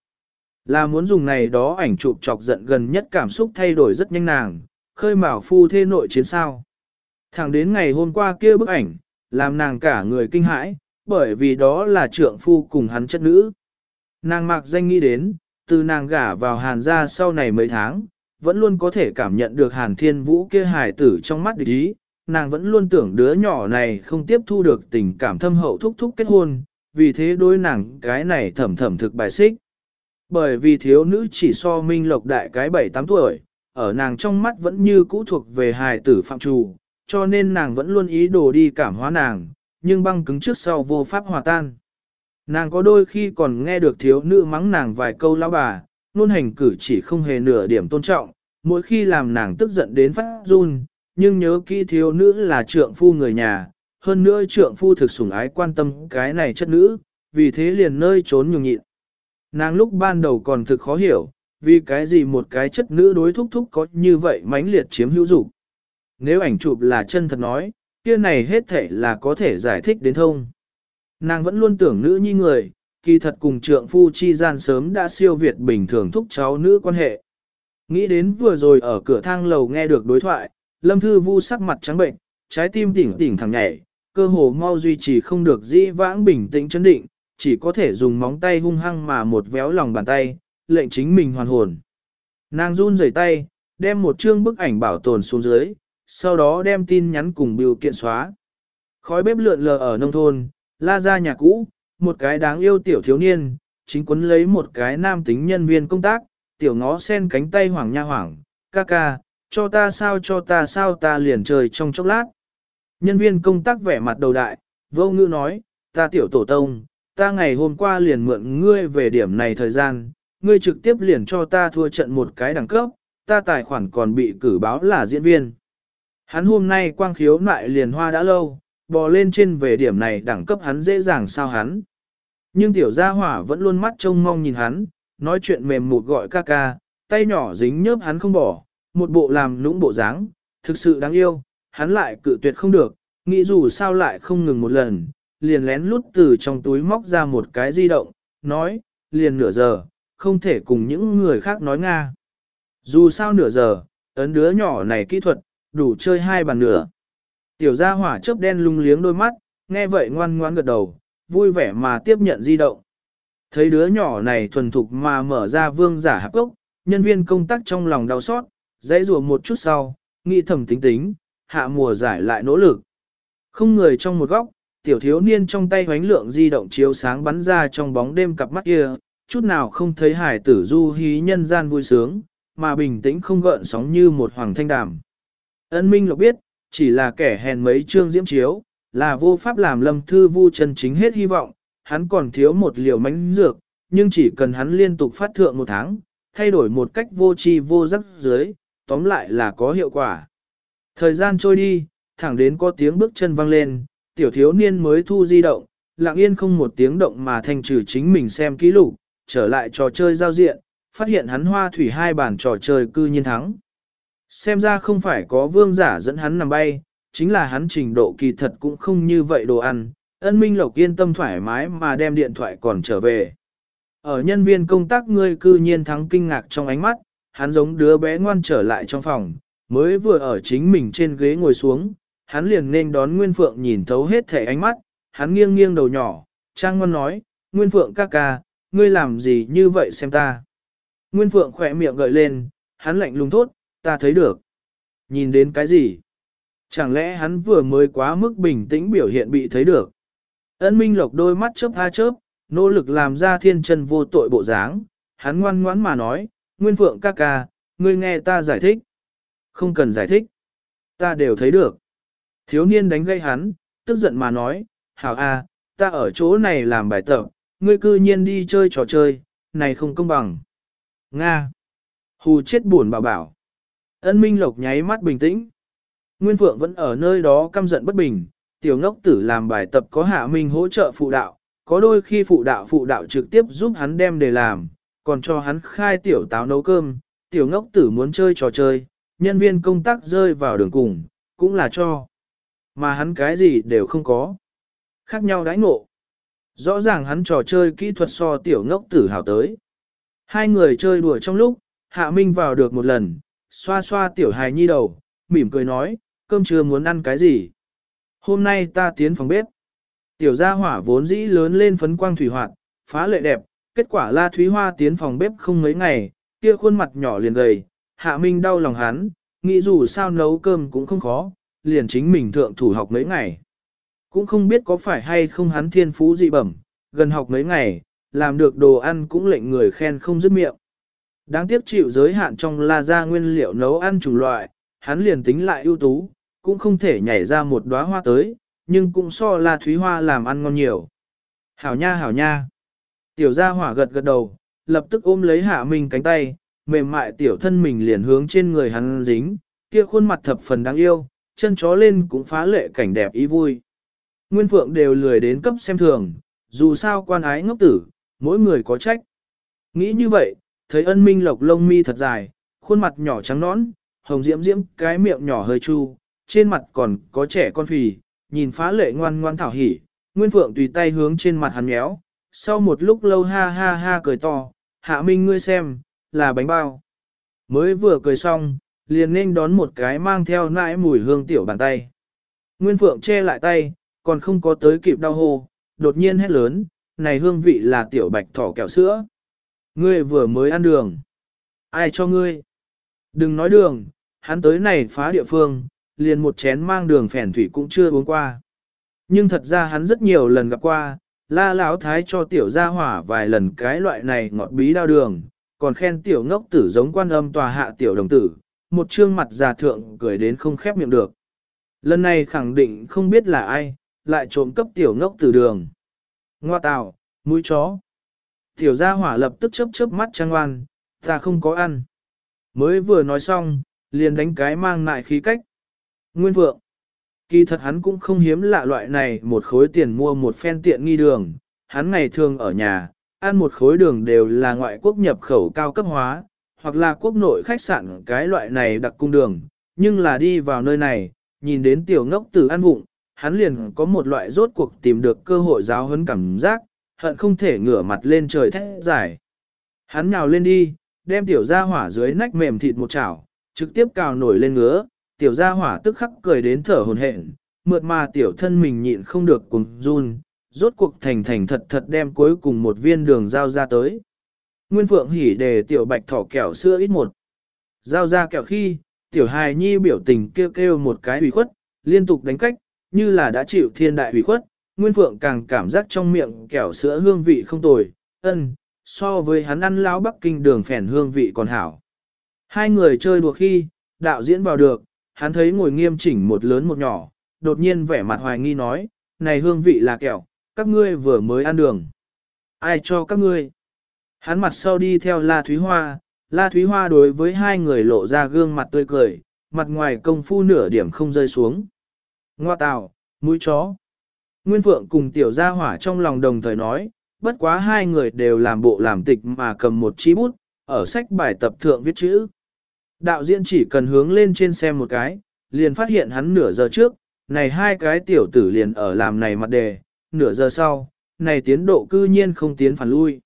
Là muốn dùng này đó ảnh chụp chọc giận gần nhất cảm xúc thay đổi rất nhanh nàng, khơi mào phu thê nội chiến sao. Thẳng đến ngày hôm qua kia bức ảnh, làm nàng cả người kinh hãi, bởi vì đó là trượng phu cùng hắn chất nữ. Nàng mạc danh nghĩ đến, từ nàng gả vào hàn gia sau này mấy tháng, vẫn luôn có thể cảm nhận được hàn thiên vũ kia hài tử trong mắt địch ý, nàng vẫn luôn tưởng đứa nhỏ này không tiếp thu được tình cảm thâm hậu thúc thúc kết hôn, vì thế đối nàng cái này thầm thầm thực bài xích. Bởi vì thiếu nữ chỉ so minh lộc đại cái 7-8 tuổi, ở nàng trong mắt vẫn như cũ thuộc về hài tử phạm trù, cho nên nàng vẫn luôn ý đồ đi cảm hóa nàng, nhưng băng cứng trước sau vô pháp hòa tan. Nàng có đôi khi còn nghe được thiếu nữ mắng nàng vài câu lão bà, luôn hành cử chỉ không hề nửa điểm tôn trọng, mỗi khi làm nàng tức giận đến phát run, nhưng nhớ kỹ thiếu nữ là trượng phu người nhà, hơn nữa trượng phu thực sủng ái quan tâm cái này chất nữ, vì thế liền nơi trốn nhường nhịn. Nàng lúc ban đầu còn thực khó hiểu, vì cái gì một cái chất nữ đối thúc thúc có như vậy mãnh liệt chiếm hữu dục. Nếu ảnh chụp là chân thật nói, kia này hết thể là có thể giải thích đến thông. Nàng vẫn luôn tưởng nữ nhi người, kỳ thật cùng trượng phu chi gian sớm đã siêu việt bình thường thúc cháu nữ quan hệ. Nghĩ đến vừa rồi ở cửa thang lầu nghe được đối thoại, lâm thư vu sắc mặt trắng bệnh, trái tim tỉnh tỉnh thẳng nhảy, cơ hồ mau duy trì không được dĩ vãng bình tĩnh chấn định, chỉ có thể dùng móng tay hung hăng mà một véo lòng bàn tay, lệnh chính mình hoàn hồn. Nàng run rẩy tay, đem một chương bức ảnh bảo tồn xuống dưới, sau đó đem tin nhắn cùng biểu kiện xóa. Khói bếp lượn lờ ở nông thôn, la ra nhà cũ, một cái đáng yêu tiểu thiếu niên, chính quấn lấy một cái nam tính nhân viên công tác, tiểu ngó sen cánh tay hoảng nha hoảng, ca ca, cho ta sao cho ta sao ta liền trời trong chốc lát. Nhân viên công tác vẻ mặt đầu đại, vô ngữ nói, ta tiểu tổ tông, ta ngày hôm qua liền mượn ngươi về điểm này thời gian, ngươi trực tiếp liền cho ta thua trận một cái đẳng cấp, ta tài khoản còn bị cử báo là diễn viên. Hắn hôm nay quang khiếu nại liền hoa đã lâu, bò lên trên về điểm này đẳng cấp hắn dễ dàng sao hắn. Nhưng tiểu gia hỏa vẫn luôn mắt trông mong nhìn hắn, nói chuyện mềm một gọi ca ca, tay nhỏ dính nhớp hắn không bỏ, một bộ làm nũng bộ dáng, thực sự đáng yêu, hắn lại cự tuyệt không được, nghĩ dù sao lại không ngừng một lần, liền lén lút từ trong túi móc ra một cái di động, nói, liền nửa giờ, không thể cùng những người khác nói Nga. Dù sao nửa giờ, ấn đứa nhỏ này kỹ thuật, đủ chơi hai bàn nửa. Tiểu gia hỏa chớp đen lung liếng đôi mắt, nghe vậy ngoan ngoan gật đầu, vui vẻ mà tiếp nhận di động. Thấy đứa nhỏ này thuần thục mà mở ra vương giả hạp cốc, nhân viên công tác trong lòng đau xót, dãy rùa một chút sau, nghĩ thầm tính tính, hạ mùa giải lại nỗ lực. Không người trong một góc, tiểu thiếu niên trong tay hoánh lượng di động chiếu sáng bắn ra trong bóng đêm cặp mắt kia, chút nào không thấy hải tử du hí nhân gian vui sướng, mà bình tĩnh không gợn sóng như một hoàng thanh đàm. Ân Minh Lộc biết, chỉ là kẻ hèn mấy chương diễm chiếu, là vô pháp làm lâm thư vu chân chính hết hy vọng, hắn còn thiếu một liều mánh dược, nhưng chỉ cần hắn liên tục phát thượng một tháng, thay đổi một cách vô tri vô giác dưới, tóm lại là có hiệu quả. Thời gian trôi đi, thẳng đến có tiếng bước chân vang lên, tiểu thiếu niên mới thu di động, lặng yên không một tiếng động mà thành trừ chính mình xem kỹ lục, trở lại trò chơi giao diện, phát hiện hắn hoa thủy hai bản trò chơi cư nhiên thắng. Xem ra không phải có vương giả dẫn hắn nằm bay, chính là hắn trình độ kỳ thật cũng không như vậy đồ ăn, ân minh lộc yên tâm thoải mái mà đem điện thoại còn trở về. Ở nhân viên công tác ngươi cư nhiên thắng kinh ngạc trong ánh mắt, hắn giống đứa bé ngoan trở lại trong phòng, mới vừa ở chính mình trên ghế ngồi xuống, hắn liền nên đón Nguyên Phượng nhìn thấu hết thể ánh mắt, hắn nghiêng nghiêng đầu nhỏ, trang ngoan nói, Nguyên Phượng ca ca, ngươi làm gì như vậy xem ta. Nguyên Phượng khỏe miệng gợi lên, hắn lạnh lùng thốt, ta thấy được. Nhìn đến cái gì? Chẳng lẽ hắn vừa mới quá mức bình tĩnh biểu hiện bị thấy được? Ân Minh Lộc đôi mắt chớp tha chớp, nỗ lực làm ra thiên chân vô tội bộ dáng, hắn ngoan ngoãn mà nói, Nguyên Phượng ca ca, ngươi nghe ta giải thích. Không cần giải thích. Ta đều thấy được. Thiếu niên đánh gây hắn, tức giận mà nói, hảo a, ta ở chỗ này làm bài tập, ngươi cư nhiên đi chơi trò chơi, này không công bằng. Nga. Hù chết buồn bảo bảo. Ân Minh Lộc nháy mắt bình tĩnh. Nguyên Phượng vẫn ở nơi đó căm giận bất bình, tiểu ngốc tử làm bài tập có hạ minh hỗ trợ phụ đạo, có đôi khi phụ đạo phụ đạo trực tiếp giúp hắn đem để làm, còn cho hắn khai tiểu táo nấu cơm, tiểu ngốc tử muốn chơi trò chơi, nhân viên công tác rơi vào đường cùng, cũng là cho. Mà hắn cái gì đều không có. Khác nhau đãi ngộ. Rõ ràng hắn trò chơi kỹ thuật so tiểu ngốc tử hào tới. Hai người chơi đùa trong lúc, Hạ Minh vào được một lần, xoa xoa tiểu hài nhi đầu, mỉm cười nói, cơm trưa muốn ăn cái gì? Hôm nay ta tiến phòng bếp. Tiểu gia hỏa vốn dĩ lớn lên phấn quang thủy hoạt, phá lệ đẹp, kết quả La Thúy Hoa tiến phòng bếp không mấy ngày, kia khuôn mặt nhỏ liền gầy, Hạ Minh đau lòng hắn, nghĩ dù sao nấu cơm cũng không khó, liền chính mình thượng thủ học mấy ngày. Cũng không biết có phải hay không hắn thiên phú dị bẩm, gần học mấy ngày, làm được đồ ăn cũng lệnh người khen không dứt miệng. Đáng tiếc chịu giới hạn trong la ra nguyên liệu nấu ăn chủng loại, hắn liền tính lại ưu tú, cũng không thể nhảy ra một đóa hoa tới, nhưng cũng so la thúy hoa làm ăn ngon nhiều. Hảo nha hảo nha. Tiểu gia hỏa gật gật đầu, lập tức ôm lấy hạ minh cánh tay, mềm mại tiểu thân mình liền hướng trên người hắn dính, kia khuôn mặt thập phần đáng yêu, chân chó lên cũng phá lệ cảnh đẹp ý vui. Nguyên Phượng đều lười đến cấp xem thường, dù sao quan ái ngốc tử, mỗi người có trách. Nghĩ như vậy, thấy ân minh lộc lông mi thật dài, khuôn mặt nhỏ trắng nõn, hồng diễm diễm cái miệng nhỏ hơi chu, trên mặt còn có trẻ con phì, nhìn phá lệ ngoan ngoan thảo hỉ, Nguyên Phượng tùy tay hướng trên mặt hắn méo, sau một lúc lâu ha ha ha cười to, hạ minh ngươi xem, là bánh bao. Mới vừa cười xong, liền nên đón một cái mang theo nãi mùi hương tiểu bàn tay. Nguyên Phượng che lại tay, còn không có tới kịp đau hô, đột nhiên hét lớn, này hương vị là tiểu bạch thỏ kẹo sữa. Ngươi vừa mới ăn đường. Ai cho ngươi? Đừng nói đường, hắn tới này phá địa phương, liền một chén mang đường phèn thủy cũng chưa uống qua. Nhưng thật ra hắn rất nhiều lần gặp qua, la lão thái cho tiểu gia hỏa vài lần cái loại này ngọt bí đao đường, còn khen tiểu ngốc tử giống quan âm tòa hạ tiểu đồng tử, một trương mặt già thượng cười đến không khép miệng được. Lần này khẳng định không biết là ai, lại trộm cấp tiểu ngốc tử đường. Ngoa tào, mũi chó. Tiểu gia hỏa lập tức chớp chớp mắt trang ngoan, ta không có ăn. Mới vừa nói xong, liền đánh cái mang lại khí cách. Nguyên vượng. Kỳ thật hắn cũng không hiếm lạ loại này một khối tiền mua một phen tiện nghi đường. Hắn ngày thường ở nhà, ăn một khối đường đều là ngoại quốc nhập khẩu cao cấp hóa, hoặc là quốc nội khách sạn cái loại này đặc cung đường. Nhưng là đi vào nơi này, nhìn đến tiểu ngốc tử ăn vụng, hắn liền có một loại rốt cuộc tìm được cơ hội giáo huấn cảm giác, hận không thể ngửa mặt lên trời thét giải. Hắn nhào lên đi, đem tiểu gia hỏa dưới nách mềm thịt một chảo, trực tiếp cào nổi lên ngứa, tiểu gia hỏa tức khắc cười đến thở hồn hển, mượt mà tiểu thân mình nhịn không được cùng run, rốt cuộc thành thành thật thật đem cuối cùng một viên đường giao ra tới. Nguyên Phượng hỉ để tiểu bạch thỏ kẹo sữa ít một. Giao ra kẹo khi, tiểu hài nhi biểu tình kêu kêu một cái hủy khuất, liên tục đánh cách, như là đã chịu thiên đại hủy khuất. Nguyên Phượng càng cảm giác trong miệng kẹo sữa hương vị không tồi, ân, so với hắn ăn lão Bắc Kinh đường phèn hương vị còn hảo. Hai người chơi đùa khi, đạo diễn vào được, hắn thấy ngồi nghiêm chỉnh một lớn một nhỏ, đột nhiên vẻ mặt hoài nghi nói, này hương vị là kẹo, các ngươi vừa mới ăn đường. Ai cho các ngươi? Hắn mặt sau đi theo La Thúy Hoa, La Thúy Hoa đối với hai người lộ ra gương mặt tươi cười, mặt ngoài công phu nửa điểm không rơi xuống. Ngoa tào, mũi chó. Nguyên Phượng cùng tiểu gia hỏa trong lòng đồng thời nói, bất quá hai người đều làm bộ làm tịch mà cầm một chi bút, ở sách bài tập thượng viết chữ. Đạo diễn chỉ cần hướng lên trên xem một cái, liền phát hiện hắn nửa giờ trước, này hai cái tiểu tử liền ở làm này mặt đề, nửa giờ sau, này tiến độ cư nhiên không tiến phản lui.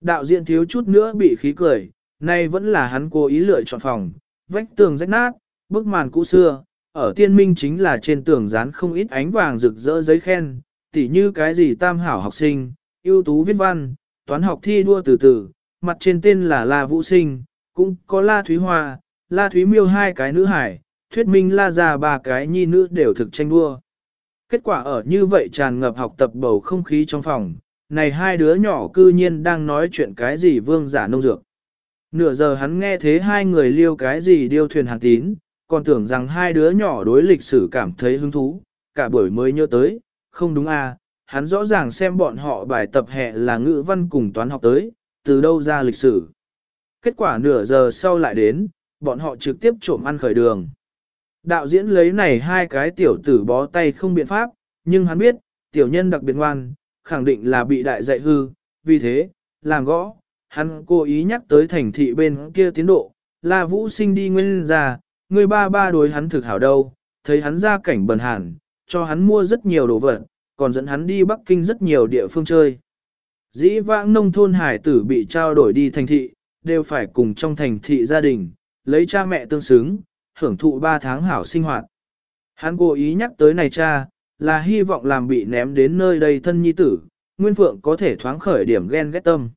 Đạo diễn thiếu chút nữa bị khí cười, nay vẫn là hắn cố ý lựa chọn phòng, vách tường rách nát, bức màn cũ xưa, ở tiên minh chính là trên tường dán không ít ánh vàng rực rỡ giấy khen, tỉ như cái gì tam hảo học sinh, ưu tú viết văn, toán học thi đua từ từ, mặt trên tên là La Vũ Sinh, cũng có La Thúy Hoa, La Thúy Miêu hai cái nữ hải, thuyết minh La già ba cái nhi nữ đều thực tranh đua. Kết quả ở như vậy tràn ngập học tập bầu không khí trong phòng, này hai đứa nhỏ cư nhiên đang nói chuyện cái gì vương giả nông dược. Nửa giờ hắn nghe thế hai người liêu cái gì điêu thuyền hàng tín, còn tưởng rằng hai đứa nhỏ đối lịch sử cảm thấy hứng thú, cả buổi mới nhớ tới, không đúng à, hắn rõ ràng xem bọn họ bài tập hè là ngữ văn cùng toán học tới, từ đâu ra lịch sử. Kết quả nửa giờ sau lại đến, bọn họ trực tiếp trộm ăn khởi đường. Đạo diễn lấy này hai cái tiểu tử bó tay không biện pháp, nhưng hắn biết, tiểu nhân đặc biệt ngoan, khẳng định là bị đại dạy hư, vì thế, làm gõ, hắn cố ý nhắc tới thành thị bên kia tiến độ, là vũ sinh đi nguyên ra, người ba ba đối hắn thực hảo đâu, thấy hắn ra cảnh bần hàn, cho hắn mua rất nhiều đồ vật, còn dẫn hắn đi Bắc Kinh rất nhiều địa phương chơi. Dĩ vãng nông thôn hải tử bị trao đổi đi thành thị, đều phải cùng trong thành thị gia đình, lấy cha mẹ tương xứng, hưởng thụ 3 tháng hảo sinh hoạt. Hắn cố ý nhắc tới này cha, là hy vọng làm bị ném đến nơi đây thân nhi tử, Nguyên Phượng có thể thoáng khởi điểm ghen ghét tâm.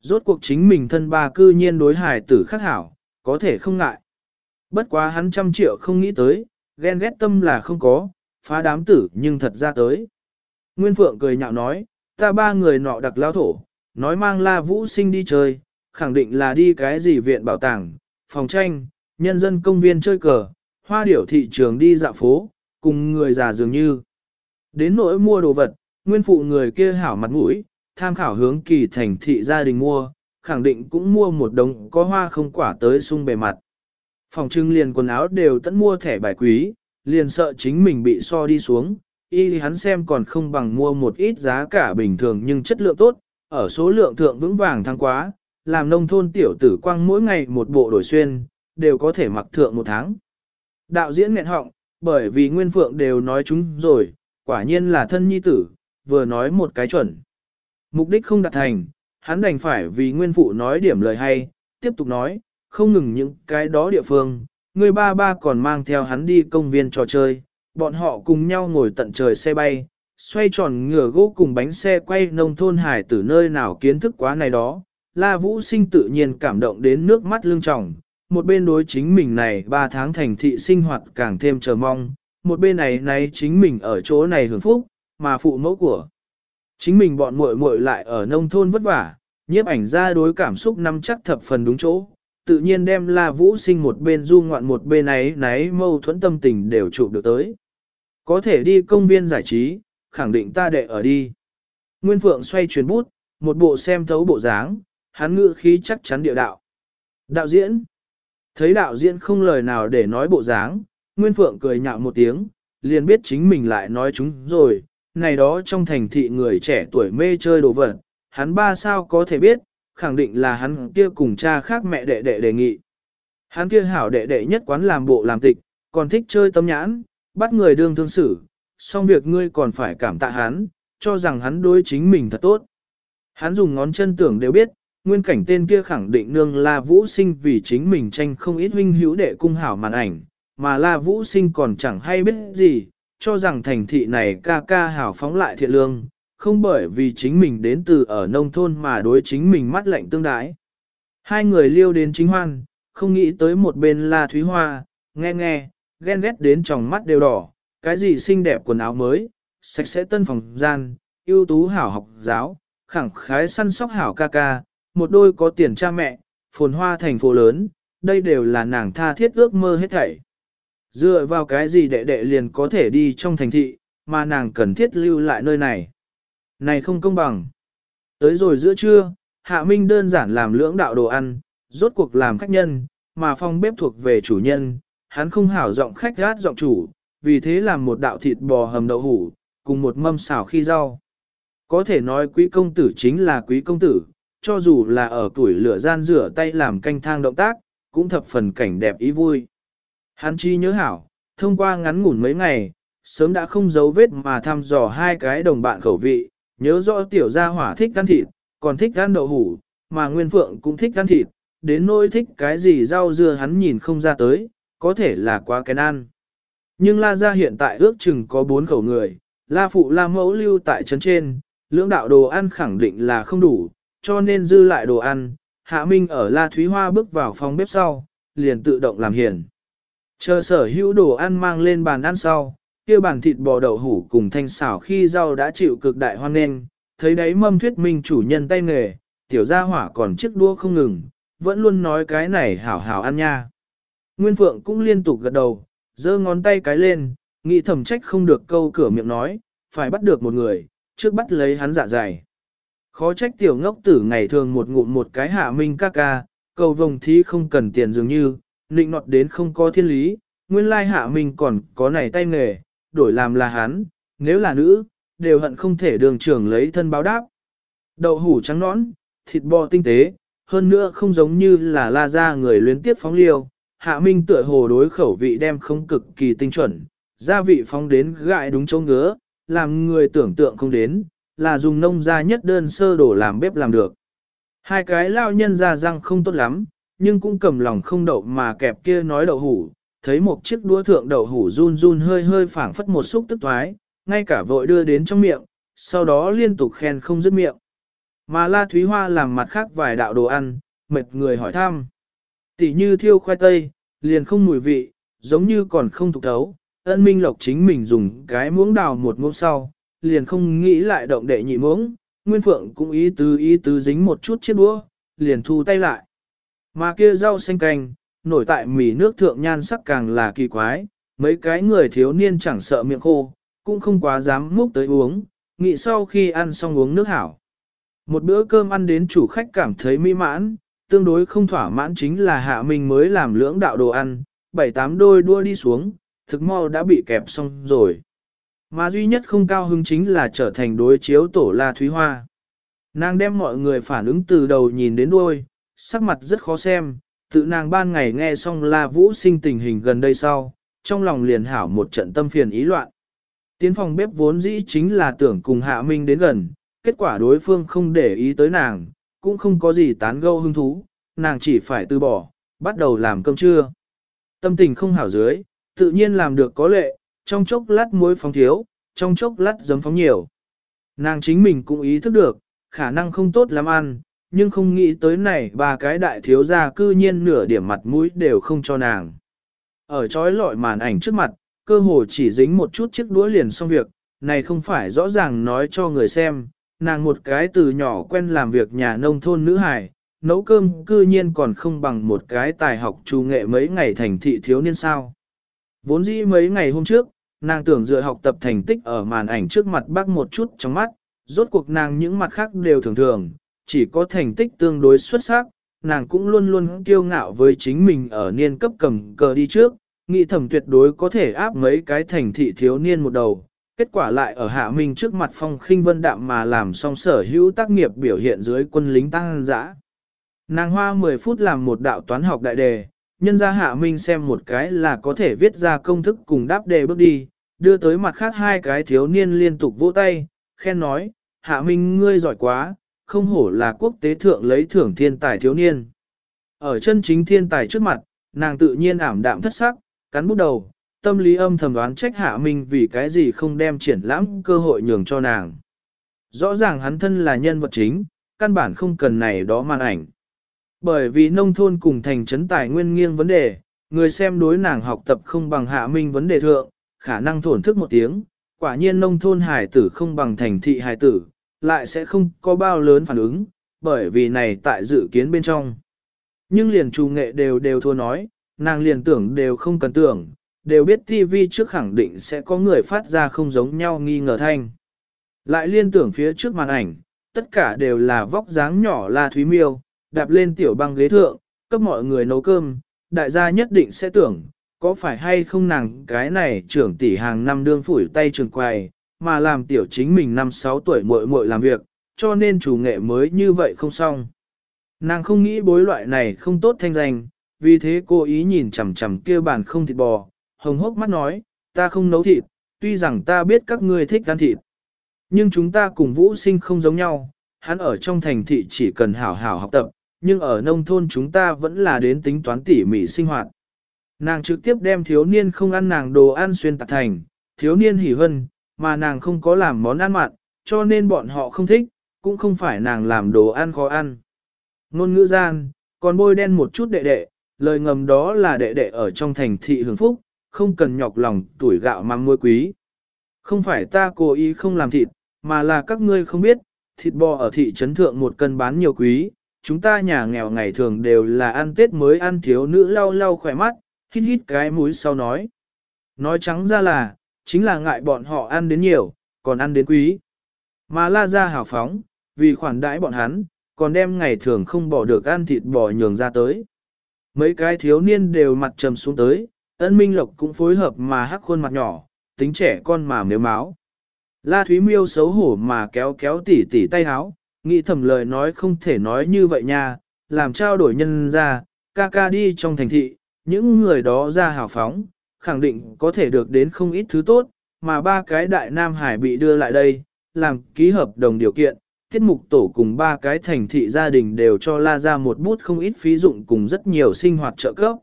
Rốt cuộc chính mình thân ba cư nhiên đối hài tử khắc hảo, có thể không ngại. Bất quá hắn trăm triệu không nghĩ tới, ghen ghét tâm là không có, phá đám tử nhưng thật ra tới. Nguyên Phượng cười nhạo nói, ta ba người nọ đặc lao thổ, nói mang la vũ sinh đi chơi, khẳng định là đi cái gì viện bảo tàng, phòng tranh, nhân dân công viên chơi cờ, hoa điểu thị trường đi dạo phố, cùng người già dường như. Đến nỗi mua đồ vật, nguyên phụ người kia hảo mặt mũi, tham khảo hướng kỳ thành thị gia đình mua, khẳng định cũng mua một đống có hoa không quả tới sung bề mặt. Phòng trưng liền quần áo đều tận mua thẻ bài quý, liền sợ chính mình bị so đi xuống, y hắn xem còn không bằng mua một ít giá cả bình thường nhưng chất lượng tốt, ở số lượng thượng vững vàng thăng quá, làm nông thôn tiểu tử quang mỗi ngày một bộ đổi xuyên, đều có thể mặc thượng một tháng. Đạo diễn nghẹn họng, bởi vì Nguyên Phượng đều nói chúng rồi, quả nhiên là thân nhi tử, vừa nói một cái chuẩn. Mục đích không đạt thành, hắn đành phải vì Nguyên Phụ nói điểm lời hay, tiếp tục nói, không ngừng những cái đó địa phương, người ba ba còn mang theo hắn đi công viên trò chơi, bọn họ cùng nhau ngồi tận trời xe bay, xoay tròn ngựa gỗ cùng bánh xe quay nông thôn hải từ nơi nào kiến thức quá này đó. La Vũ sinh tự nhiên cảm động đến nước mắt lưng tròng, một bên đối chính mình này ba tháng thành thị sinh hoạt càng thêm chờ mong, một bên này này chính mình ở chỗ này hưởng phúc, mà phụ mẫu của. Chính mình bọn muội muội lại ở nông thôn vất vả, nhiếp ảnh ra đối cảm xúc nắm chắc thập phần đúng chỗ, tự nhiên đem La Vũ sinh một bên du ngoạn một bên ấy náy mâu thuẫn tâm tình đều chụp được tới. Có thể đi công viên giải trí, khẳng định ta đệ ở đi. Nguyên Phượng xoay chuyển bút, một bộ xem thấu bộ dáng, hắn ngự khí chắc chắn địa đạo. Đạo diễn. Thấy đạo diễn không lời nào để nói bộ dáng, Nguyên Phượng cười nhạo một tiếng, liền biết chính mình lại nói chúng rồi, này đó trong thành thị người trẻ tuổi mê chơi đồ vật, hắn ba sao có thể biết, khẳng định là hắn kia cùng cha khác mẹ đệ đệ đề nghị. Hắn kia hảo đệ đệ nhất quán làm bộ làm tịch, còn thích chơi tâm nhãn, bắt người đương thương xử, xong việc ngươi còn phải cảm tạ hắn, cho rằng hắn đối chính mình thật tốt. Hắn dùng ngón chân tưởng đều biết, nguyên cảnh tên kia khẳng định nương La Vũ Sinh vì chính mình tranh không ít huynh hữu đệ cung hảo màn ảnh, mà La Vũ Sinh còn chẳng hay biết gì, cho rằng thành thị này ca ca hảo phóng lại thiện lương, không bởi vì chính mình đến từ ở nông thôn mà đối chính mình mắt lạnh tương đái. Hai người liêu đến chính hoan, không nghĩ tới một bên là Thúy Hoa, nghe nghe, ghen ghét đến tròng mắt đều đỏ, cái gì xinh đẹp quần áo mới, sạch sẽ tân phòng gian, ưu tú hảo học giáo, khẳng khái săn sóc hảo ca ca, một đôi có tiền cha mẹ, phồn hoa thành phố lớn, đây đều là nàng tha thiết ước mơ hết thảy. Dựa vào cái gì đệ đệ liền có thể đi trong thành thị, mà nàng cần thiết lưu lại nơi này. Này không công bằng. Tới rồi giữa trưa, Hạ Minh đơn giản làm lưỡng đạo đồ ăn, rốt cuộc làm khách nhân, mà phòng bếp thuộc về chủ nhân, hắn không hảo giọng khách gát giọng chủ, vì thế làm một đạo thịt bò hầm đậu hủ, cùng một mâm xào khi rau. Có thể nói quý công tử chính là quý công tử, cho dù là ở tuổi lửa gian rửa tay làm canh thang động tác, cũng thập phần cảnh đẹp ý vui. Hắn chi nhớ hảo, thông qua ngắn ngủn mấy ngày, sớm đã không giấu vết mà thăm dò hai cái đồng bạn khẩu vị, nhớ rõ tiểu gia hỏa thích ăn thịt, còn thích ăn đậu hủ, mà Nguyên Phượng cũng thích ăn thịt, đến nỗi thích cái gì rau dưa hắn nhìn không ra tới, có thể là quá kén ăn. Nhưng La Gia hiện tại ước chừng có bốn khẩu người, La Phụ La Mẫu lưu tại trấn trên, lưỡng đạo đồ ăn khẳng định là không đủ, cho nên dư lại đồ ăn, Hạ Minh ở La Thúy Hoa bước vào phòng bếp sau, liền tự động làm hiền. Chờ sở hữu đồ ăn mang lên bàn ăn sau, kia bàn thịt bò đậu hủ cùng thanh xảo khi rau đã chịu cực đại hoan nghênh, thấy đấy mâm thuyết minh chủ nhân tay nghề, tiểu gia hỏa còn chiếc đua không ngừng, vẫn luôn nói cái này hảo hảo ăn nha. Nguyên Phượng cũng liên tục gật đầu, giơ ngón tay cái lên, nghĩ thầm trách không được câu cửa miệng nói, phải bắt được một người, trước bắt lấy hắn dạ dày. Khó trách tiểu ngốc tử ngày thường một ngụm một cái hạ minh ca ca, cầu vồng thí không cần tiền dường như, nịnh nọt đến không có thiên lý, nguyên lai hạ minh còn có này tay nghề, đổi làm là hắn, nếu là nữ, đều hận không thể đường trưởng lấy thân báo đáp. Đậu hủ trắng nõn, thịt bò tinh tế, hơn nữa không giống như là la ra người luyến tiếp phóng liêu, hạ minh tựa hồ đối khẩu vị đem không cực kỳ tinh chuẩn, gia vị phóng đến gại đúng chỗ ngứa, làm người tưởng tượng không đến, là dùng nông gia nhất đơn sơ đổ làm bếp làm được. Hai cái lao nhân ra răng không tốt lắm, nhưng cũng cầm lòng không đậu mà kẹp kia nói đậu hủ, thấy một chiếc đũa thượng đậu hủ run run hơi hơi phảng phất một xúc tức thoái, ngay cả vội đưa đến trong miệng, sau đó liên tục khen không dứt miệng. Mà La Thúy Hoa làm mặt khác vài đạo đồ ăn, mệt người hỏi thăm. Tỷ như thiêu khoai tây, liền không mùi vị, giống như còn không thuộc thấu, ân minh lộc chính mình dùng cái muỗng đào một muỗng sau, liền không nghĩ lại động đệ nhị muỗng, Nguyên Phượng cũng ý tứ ý tứ dính một chút chiếc đũa, liền thu tay lại. Mà kia rau xanh canh, nổi tại mì nước thượng nhan sắc càng là kỳ quái, mấy cái người thiếu niên chẳng sợ miệng khô, cũng không quá dám múc tới uống, nghĩ sau khi ăn xong uống nước hảo. Một bữa cơm ăn đến chủ khách cảm thấy mỹ mãn, tương đối không thỏa mãn chính là hạ mình mới làm lưỡng đạo đồ ăn, bảy tám đôi đua đi xuống, thực mau đã bị kẹp xong rồi. Mà duy nhất không cao hứng chính là trở thành đối chiếu tổ La Thúy Hoa. Nàng đem mọi người phản ứng từ đầu nhìn đến đuôi, sắc mặt rất khó xem, tự nàng ban ngày nghe xong La Vũ sinh tình hình gần đây sau, trong lòng liền hảo một trận tâm phiền ý loạn. Tiến phòng bếp vốn dĩ chính là tưởng cùng Hạ Minh đến gần, kết quả đối phương không để ý tới nàng, cũng không có gì tán gẫu hứng thú, nàng chỉ phải từ bỏ, bắt đầu làm cơm trưa. Tâm tình không hảo dưới, tự nhiên làm được có lệ, trong chốc lát muối phóng thiếu, trong chốc lát giấm phóng nhiều. Nàng chính mình cũng ý thức được, khả năng không tốt lắm ăn, nhưng không nghĩ tới này ba cái đại thiếu gia cư nhiên nửa điểm mặt mũi đều không cho nàng. Ở trói lọi màn ảnh trước mặt, cơ hồ chỉ dính một chút chiếc đũa liền xong việc, này không phải rõ ràng nói cho người xem, nàng một cái từ nhỏ quen làm việc nhà nông thôn nữ hài, nấu cơm cư nhiên còn không bằng một cái tài học trù nghệ mấy ngày thành thị thiếu niên sao. Vốn dĩ mấy ngày hôm trước, nàng tưởng dựa học tập thành tích ở màn ảnh trước mặt bác một chút trong mắt, rốt cuộc nàng những mặt khác đều thường thường, chỉ có thành tích tương đối xuất sắc, nàng cũng luôn luôn kiêu ngạo với chính mình ở niên cấp cầm cờ đi trước, nghĩ thầm tuyệt đối có thể áp mấy cái thành thị thiếu niên một đầu. Kết quả lại ở hạ minh trước mặt phong khinh vân đạm mà làm xong sở hữu tác nghiệp biểu hiện dưới quân lính tăng dã. Nàng hoa 10 phút làm một đạo toán học đại đề, nhân ra hạ minh xem một cái là có thể viết ra công thức cùng đáp đề bước đi, đưa tới mặt khác hai cái thiếu niên liên tục vỗ tay, khen nói, hạ minh ngươi giỏi quá, không hổ là quốc tế thượng lấy thưởng thiên tài thiếu niên. Ở chân chính thiên tài trước mặt, nàng tự nhiên ảm đạm thất sắc, cắn bút đầu, tâm lý âm thầm đoán trách hạ minh vì cái gì không đem triển lãm cơ hội nhường cho nàng. Rõ ràng hắn thân là nhân vật chính, căn bản không cần này đó màn ảnh. Bởi vì nông thôn cùng thành trấn tài nguyên nghiêng vấn đề, người xem đối nàng học tập không bằng hạ minh vấn đề thượng, khả năng thổn thức một tiếng, quả nhiên nông thôn hải tử không bằng thành thị hải tử, lại sẽ không có bao lớn phản ứng, bởi vì này tại dự kiến bên trong. Nhưng liền trù nghệ đều đều thua nói, nàng liền tưởng đều không cần tưởng, đều biết TV trước khẳng định sẽ có người phát ra không giống nhau nghi ngờ thanh. Lại liên tưởng phía trước màn ảnh, tất cả đều là vóc dáng nhỏ La Thúy Miêu, đạp lên tiểu băng ghế thượng, cấp mọi người nấu cơm, đại gia nhất định sẽ tưởng, có phải hay không nàng cái này trưởng tỷ hàng năm đương phủi tay trường quầy, mà làm tiểu chính mình năm sáu tuổi muội muội làm việc, cho nên chủ nghệ mới như vậy không xong. Nàng không nghĩ bối loại này không tốt thanh danh, vì thế cô ý nhìn chằm chằm kia bàn không thịt bò, hồng hốc mắt nói, ta không nấu thịt, tuy rằng ta biết các ngươi thích ăn thịt. Nhưng chúng ta cùng vũ sinh không giống nhau, hắn ở trong thành thị chỉ cần hảo hảo học tập, nhưng ở nông thôn chúng ta vẫn là đến tính toán tỉ mỉ sinh hoạt. Nàng trực tiếp đem thiếu niên không ăn nàng đồ ăn xuyên tạc thành, thiếu niên hỉ hân, mà nàng không có làm món ăn mặn, cho nên bọn họ không thích, cũng không phải nàng làm đồ ăn khó ăn. Nôn ngữ gian, còn bôi đen một chút đệ đệ, lời ngầm đó là đệ đệ ở trong thành thị hưởng phúc, không cần nhọc lòng tuổi gạo mắm muối quý. Không phải ta cố ý không làm thịt, mà là các ngươi không biết, thịt bò ở thị trấn thượng một cân bán nhiều quý, chúng ta nhà nghèo ngày thường đều là ăn Tết mới ăn thiếu nữ lau lau khỏe mắt, hít hít cái mũi sau nói. Nói trắng ra là, chính là ngại bọn họ ăn đến nhiều, còn ăn đến quý. Mà la ra hào phóng, vì khoản đãi bọn hắn, còn đem ngày thường không bỏ được ăn thịt bò nhường ra tới. Mấy cái thiếu niên đều mặt trầm xuống tới, ân minh lộc cũng phối hợp mà hắc khuôn mặt nhỏ, tính trẻ con mà nếu máu. La Thúy Miêu xấu hổ mà kéo kéo tỉ tỉ tay háo, nghĩ thầm lời nói không thể nói như vậy nha, làm trao đổi nhân ra, ca ca đi trong thành thị, những người đó ra hào phóng, khẳng định có thể được đến không ít thứ tốt, mà ba cái đại nam hải bị đưa lại đây, làm ký hợp đồng điều kiện, tiết mục tổ cùng ba cái thành thị gia đình đều cho la ra một bút không ít phí dụng cùng rất nhiều sinh hoạt trợ cấp.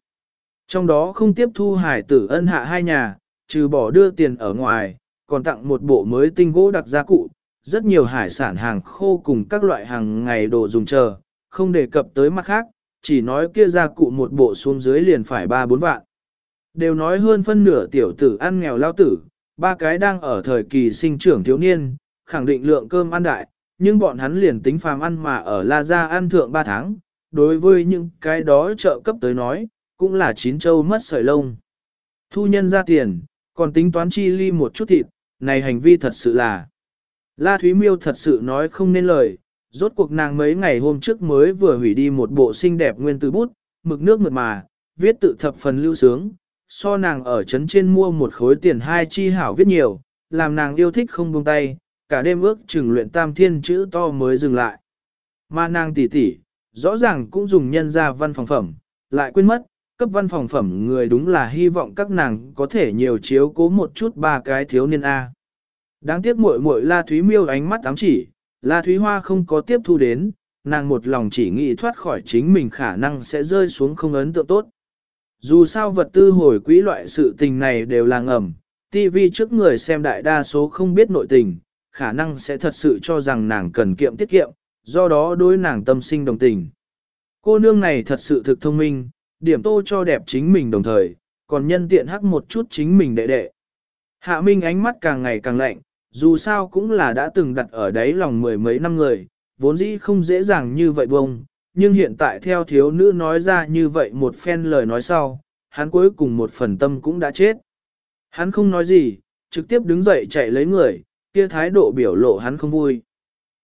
Trong đó không tiếp thu hải tử ân hạ hai nhà, trừ bỏ đưa tiền ở ngoài, còn tặng một bộ mới tinh gỗ đặc gia cụ, rất nhiều hải sản hàng khô cùng các loại hàng ngày đồ dùng chờ, không đề cập tới mặt khác, chỉ nói kia gia cụ một bộ xuống dưới liền phải ba bốn vạn. Đều nói hơn phân nửa tiểu tử ăn nghèo lao tử, ba cái đang ở thời kỳ sinh trưởng thiếu niên, khẳng định lượng cơm ăn đại, nhưng bọn hắn liền tính phàm ăn mà ở La Gia ăn thượng 3 tháng, đối với những cái đó trợ cấp tới nói, cũng là chín châu mất sợi lông. Thu nhân ra tiền, còn tính toán chi ly một chút thịt, này hành vi thật sự là. La Thúy Miêu thật sự nói không nên lời, rốt cuộc nàng mấy ngày hôm trước mới vừa hủy đi một bộ xinh đẹp nguyên từ bút, mực nước mượt mà, viết tự thập phần lưu sướng, so nàng ở trấn trên mua một khối tiền hai chi hảo viết nhiều, làm nàng yêu thích không buông tay, cả đêm ước chừng luyện tam thiên chữ to mới dừng lại. Mà nàng tỷ tỷ, rõ ràng cũng dùng nhân ra văn phòng phẩm, lại quên mất, cấp văn phòng phẩm người đúng là hy vọng các nàng có thể nhiều chiếu cố một chút ba cái thiếu niên A. Đáng tiếc muội muội La Thúy Miêu ánh mắt ám chỉ, La Thúy Hoa không có tiếp thu đến, nàng một lòng chỉ nghĩ thoát khỏi chính mình khả năng sẽ rơi xuống không ấn tượng tốt. Dù sao vật tư hồi quỹ loại sự tình này đều là ngầm, TV trước người xem đại đa số không biết nội tình, khả năng sẽ thật sự cho rằng nàng cần kiệm tiết kiệm, do đó đối nàng tâm sinh đồng tình. Cô nương này thật sự thực thông minh, điểm tô cho đẹp chính mình đồng thời, còn nhân tiện hắc một chút chính mình đệ đệ. Hạ Minh ánh mắt càng ngày càng lạnh, dù sao cũng là đã từng đặt ở đấy lòng mười mấy năm người, vốn dĩ không dễ dàng như vậy bông, nhưng hiện tại theo thiếu nữ nói ra như vậy một phen lời nói sau, hắn cuối cùng một phần tâm cũng đã chết. Hắn không nói gì, trực tiếp đứng dậy chạy lấy người, kia thái độ biểu lộ hắn không vui.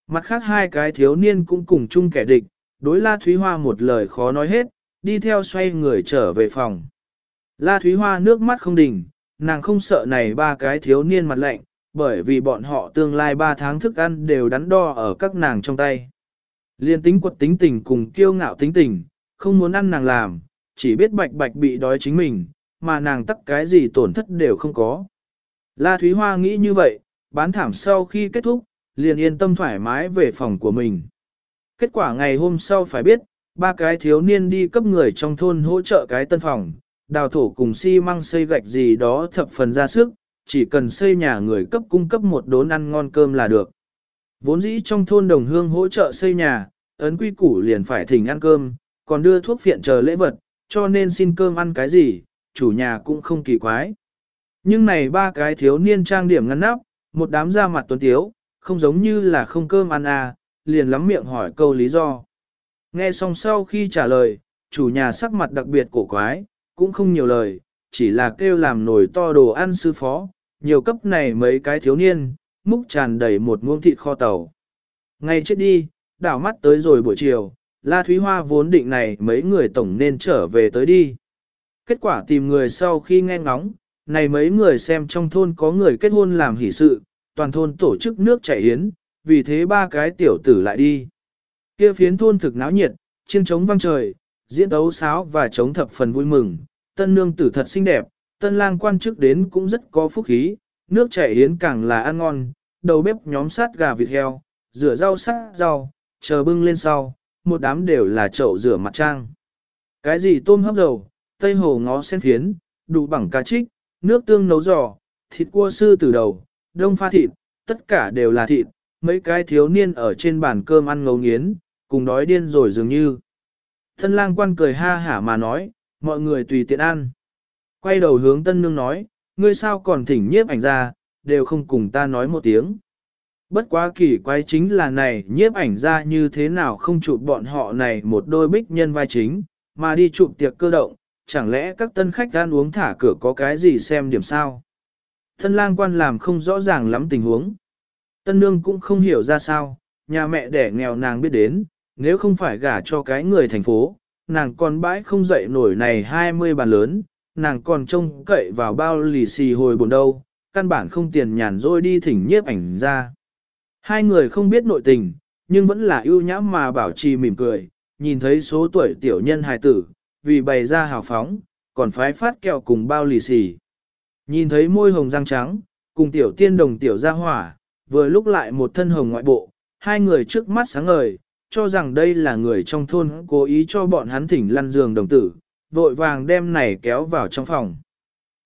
Mặt khác hai cái thiếu niên cũng cùng chung kẻ địch, đối La Thúy Hoa một lời khó nói hết, đi theo xoay người trở về phòng. La Thúy Hoa nước mắt không đình nàng không sợ này ba cái thiếu niên mặt lạnh, bởi vì bọn họ tương lai ba tháng thức ăn đều đắn đo ở các nàng trong tay. Liên tính quật tính tình cùng kiêu ngạo tính tình, không muốn ăn nàng làm, chỉ biết bạch bạch bị đói chính mình, mà nàng tắc cái gì tổn thất đều không có. La Thúy Hoa nghĩ như vậy, bán thảm sau khi kết thúc, liền yên tâm thoải mái về phòng của mình. Kết quả ngày hôm sau phải biết, ba cái thiếu niên đi cấp người trong thôn hỗ trợ cái tân phòng, đào thổ cùng xi măng xây gạch gì đó thập phần ra sức, chỉ cần xây nhà người cấp cung cấp một đốn ăn ngon cơm là được. Vốn dĩ trong thôn đồng hương hỗ trợ xây nhà, ấn quy củ liền phải thỉnh ăn cơm, còn đưa thuốc phiện chờ lễ vật, cho nên xin cơm ăn cái gì, chủ nhà cũng không kỳ quái. Nhưng này ba cái thiếu niên trang điểm ngăn nắp, một đám da mặt tuấn tiếu, không giống như là không cơm ăn à, liền lắm miệng hỏi câu lý do. Nghe xong sau khi trả lời, chủ nhà sắc mặt đặc biệt cổ quái, cũng không nhiều lời, chỉ là kêu làm nổi to đồ ăn sư phó, nhiều cấp này mấy cái thiếu niên, múc tràn đầy một muông thịt kho tàu. Ngay chết đi, đảo mắt tới rồi buổi chiều, La Thúy Hoa vốn định này mấy người tổng nên trở về tới đi. Kết quả tìm người sau khi nghe ngóng, này mấy người xem trong thôn có người kết hôn làm hỷ sự, toàn thôn tổ chức nước chảy yến, vì thế ba cái tiểu tử lại đi. Kia phiến thôn thực náo nhiệt, chiêng trống vang trời, diễn tấu sáo và trống thập phần vui mừng, tân nương tử thật xinh đẹp, tân lang quan chức đến cũng rất có phúc khí, nước chảy yến càng là ăn ngon, đầu bếp nhóm sát gà vịt heo, rửa rau sát rau, chờ bưng lên sau, một đám đều là chậu rửa mặt trang. Cái gì tôm hấp dầu, tây hồ ngó sen phiến, đủ bằng cá trích, nước tương nấu giò, thịt cua sư từ đầu, đông pha thịt, tất cả đều là thịt, mấy cái thiếu niên ở trên bàn cơm ăn ngấu nghiến, cùng đói điên rồi dường như. Thân lang quan cười ha hả mà nói, mọi người tùy tiện ăn. Quay đầu hướng tân nương nói, ngươi sao còn thỉnh nhiếp ảnh ra, đều không cùng ta nói một tiếng. Bất quá kỳ quái chính là này nhiếp ảnh ra như thế nào không chụp bọn họ này một đôi bích nhân vai chính, mà đi chụp tiệc cơ động, chẳng lẽ các tân khách ăn uống thả cửa có cái gì xem điểm sao? Thân lang quan làm không rõ ràng lắm tình huống. Tân nương cũng không hiểu ra sao, nhà mẹ đẻ nghèo nàng biết đến, nếu không phải gả cho cái người thành phố, nàng còn bãi không dậy nổi này 20 bàn lớn, nàng còn trông cậy vào bao lì xì hồi buồn đâu, căn bản không tiền nhàn rỗi đi thỉnh nhiếp ảnh ra. Hai người không biết nội tình, nhưng vẫn là ưu nhãm mà bảo trì mỉm cười, nhìn thấy số tuổi tiểu nhân hài tử, vì bày ra hào phóng, còn phái phát kẹo cùng bao lì xì. Nhìn thấy môi hồng răng trắng, cùng tiểu tiên đồng tiểu gia hỏa, vừa lúc lại một thân hồng ngoại bộ, hai người trước mắt sáng ngời, cho rằng đây là người trong thôn cố ý cho bọn hắn thỉnh lăn giường đồng tử, vội vàng đem này kéo vào trong phòng.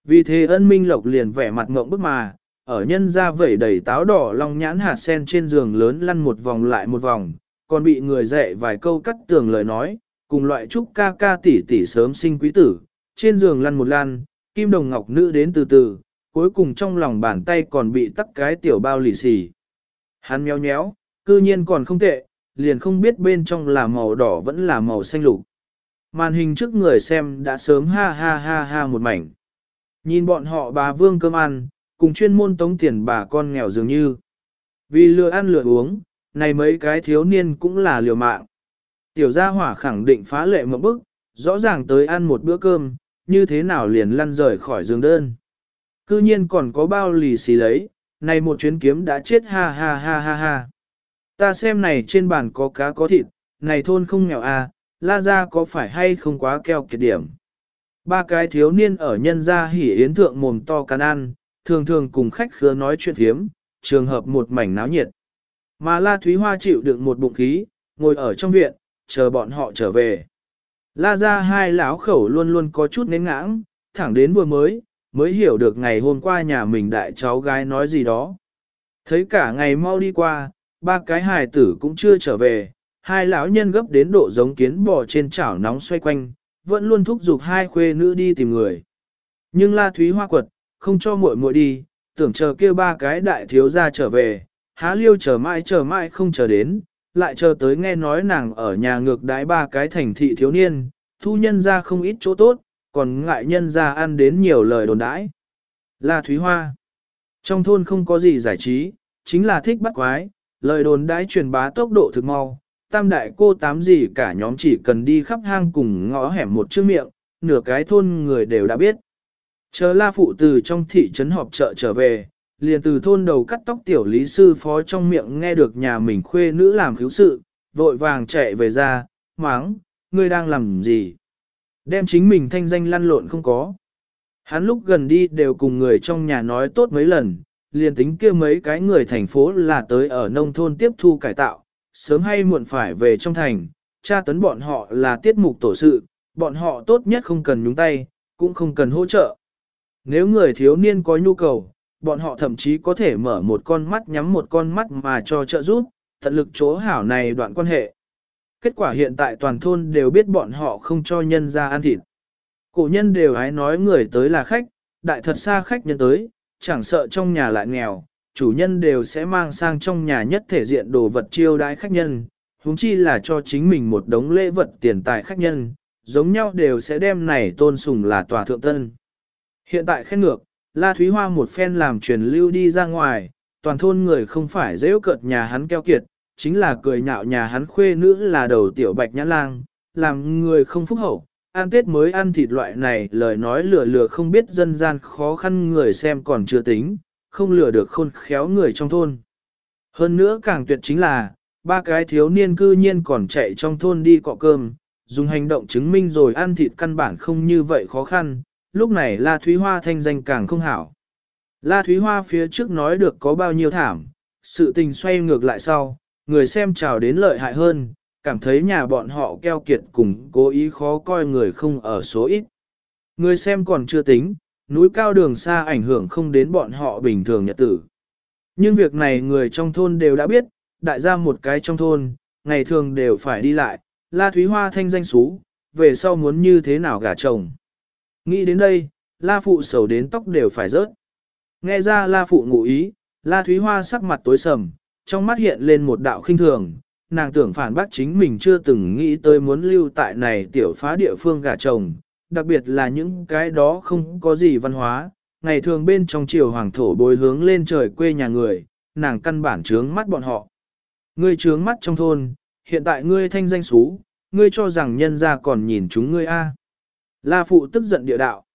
Vì thế ân minh lộc liền vẻ mặt ngộng bức mà, ở nhân ra vẩy đầy táo đỏ long nhãn hạt sen trên giường lớn lăn một vòng lại một vòng, còn bị người dạy vài câu cắt tường lời nói, cùng loại chúc ca ca tỷ tỷ sớm sinh quý tử, trên giường lăn một lăn, kim đồng ngọc nữ đến từ từ, cuối cùng trong lòng bàn tay còn bị tắc cái tiểu bao lì xì. Hắn méo nhéo, cư nhiên còn không tệ, liền không biết bên trong là màu đỏ vẫn là màu xanh lục. Màn hình trước người xem đã sớm ha ha ha ha một mảnh. Nhìn bọn họ bà vương cơm ăn, cùng chuyên môn tống tiền bà con nghèo dường như. Vì lừa ăn lừa uống, này mấy cái thiếu niên cũng là liều mạng. Tiểu gia hỏa khẳng định phá lệ một bức, rõ ràng tới ăn một bữa cơm, như thế nào liền lăn rời khỏi giường đơn. Cư nhiên còn có bao lì xì lấy, này một chuyến kiếm đã chết ha ha ha ha ha. Ta xem này trên bàn có cá có thịt, này thôn không nghèo à, la ra có phải hay không quá keo kiệt điểm. Ba cái thiếu niên ở nhân gia hỉ yến thượng mồm to can ăn, thường thường cùng khách khứa nói chuyện hiếm. trường hợp một mảnh náo nhiệt. Mà La Thúy Hoa chịu đựng một bụng khí, ngồi ở trong viện, chờ bọn họ trở về. La ra hai lão khẩu luôn luôn có chút nến ngãng, thẳng đến vừa mới, mới hiểu được ngày hôm qua nhà mình đại cháu gái nói gì đó. Thấy cả ngày mau đi qua, ba cái hài tử cũng chưa trở về, hai lão nhân gấp đến độ giống kiến bò trên chảo nóng xoay quanh, vẫn luôn thúc giục hai khuê nữ đi tìm người. Nhưng La Thúy Hoa quật, không cho muội muội đi, tưởng chờ kia ba cái đại thiếu gia trở về, há liêu chờ mãi chờ mãi không chờ đến, lại chờ tới nghe nói nàng ở nhà ngược đái ba cái thành thị thiếu niên, thu nhân ra không ít chỗ tốt, còn ngại nhân ra ăn đến nhiều lời đồn đãi. La Thúy Hoa Trong thôn không có gì giải trí, chính là thích bắt quái, lời đồn đãi truyền bá tốc độ thực mau, tam đại cô tám gì cả nhóm chỉ cần đi khắp hang cùng ngõ hẻm một chữ miệng, nửa cái thôn người đều đã biết. Chờ la phụ từ trong thị trấn họp chợ trở về, liền từ thôn đầu cắt tóc tiểu lý sư phó trong miệng nghe được nhà mình khuê nữ làm cứu sự, vội vàng chạy về ra, máng, ngươi đang làm gì? Đem chính mình thanh danh lăn lộn không có. Hắn lúc gần đi đều cùng người trong nhà nói tốt mấy lần, liền tính kia mấy cái người thành phố là tới ở nông thôn tiếp thu cải tạo, sớm hay muộn phải về trong thành, tra tấn bọn họ là tiết mục tổ sự, bọn họ tốt nhất không cần nhúng tay, cũng không cần hỗ trợ. Nếu người thiếu niên có nhu cầu, bọn họ thậm chí có thể mở một con mắt nhắm một con mắt mà cho trợ giúp, tận lực chỗ hảo này đoạn quan hệ. Kết quả hiện tại toàn thôn đều biết bọn họ không cho nhân ra ăn thịt. Cổ nhân đều hái nói người tới là khách, đại thật xa khách nhân tới, chẳng sợ trong nhà lại nghèo, chủ nhân đều sẽ mang sang trong nhà nhất thể diện đồ vật chiêu đãi khách nhân, huống chi là cho chính mình một đống lễ vật tiền tài khách nhân, giống nhau đều sẽ đem này tôn sùng là tòa thượng tân. Hiện tại khen ngược, La Thúy Hoa một phen làm truyền lưu đi ra ngoài, toàn thôn người không phải dễ cợt nhà hắn keo kiệt, chính là cười nhạo nhà hắn khuê nữ là đầu tiểu bạch nhã lang, làm người không phúc hậu, ăn tết mới ăn thịt loại này lời nói lừa lừa không biết dân gian khó khăn người xem còn chưa tính, không lừa được khôn khéo người trong thôn. Hơn nữa càng tuyệt chính là, ba cái thiếu niên cư nhiên còn chạy trong thôn đi cọ cơm, dùng hành động chứng minh rồi ăn thịt căn bản không như vậy khó khăn, lúc này La Thúy Hoa thanh danh càng không hảo. La Thúy Hoa phía trước nói được có bao nhiêu thảm, sự tình xoay ngược lại sau, người xem chào đến lợi hại hơn, cảm thấy nhà bọn họ keo kiệt cùng cố ý khó coi người không ở số ít. Người xem còn chưa tính, núi cao đường xa ảnh hưởng không đến bọn họ bình thường nhật tử. Nhưng việc này người trong thôn đều đã biết, đại gia một cái trong thôn, ngày thường đều phải đi lại, La Thúy Hoa thanh danh xú, về sau muốn như thế nào gả chồng. Nghĩ đến đây, La Phụ sầu đến tóc đều phải rớt. Nghe ra La Phụ ngụ ý, La Thúy Hoa sắc mặt tối sầm, trong mắt hiện lên một đạo khinh thường, nàng tưởng phản bác chính mình chưa từng nghĩ tới muốn lưu tại này tiểu phá địa phương gả chồng, đặc biệt là những cái đó không có gì văn hóa, ngày thường bên trong triều hoàng thổ bồi hướng lên trời quê nhà người, nàng căn bản trướng mắt bọn họ. Ngươi trướng mắt trong thôn, hiện tại ngươi thanh danh xú, ngươi cho rằng nhân ra còn nhìn chúng ngươi a. La phụ tức giận địa đạo.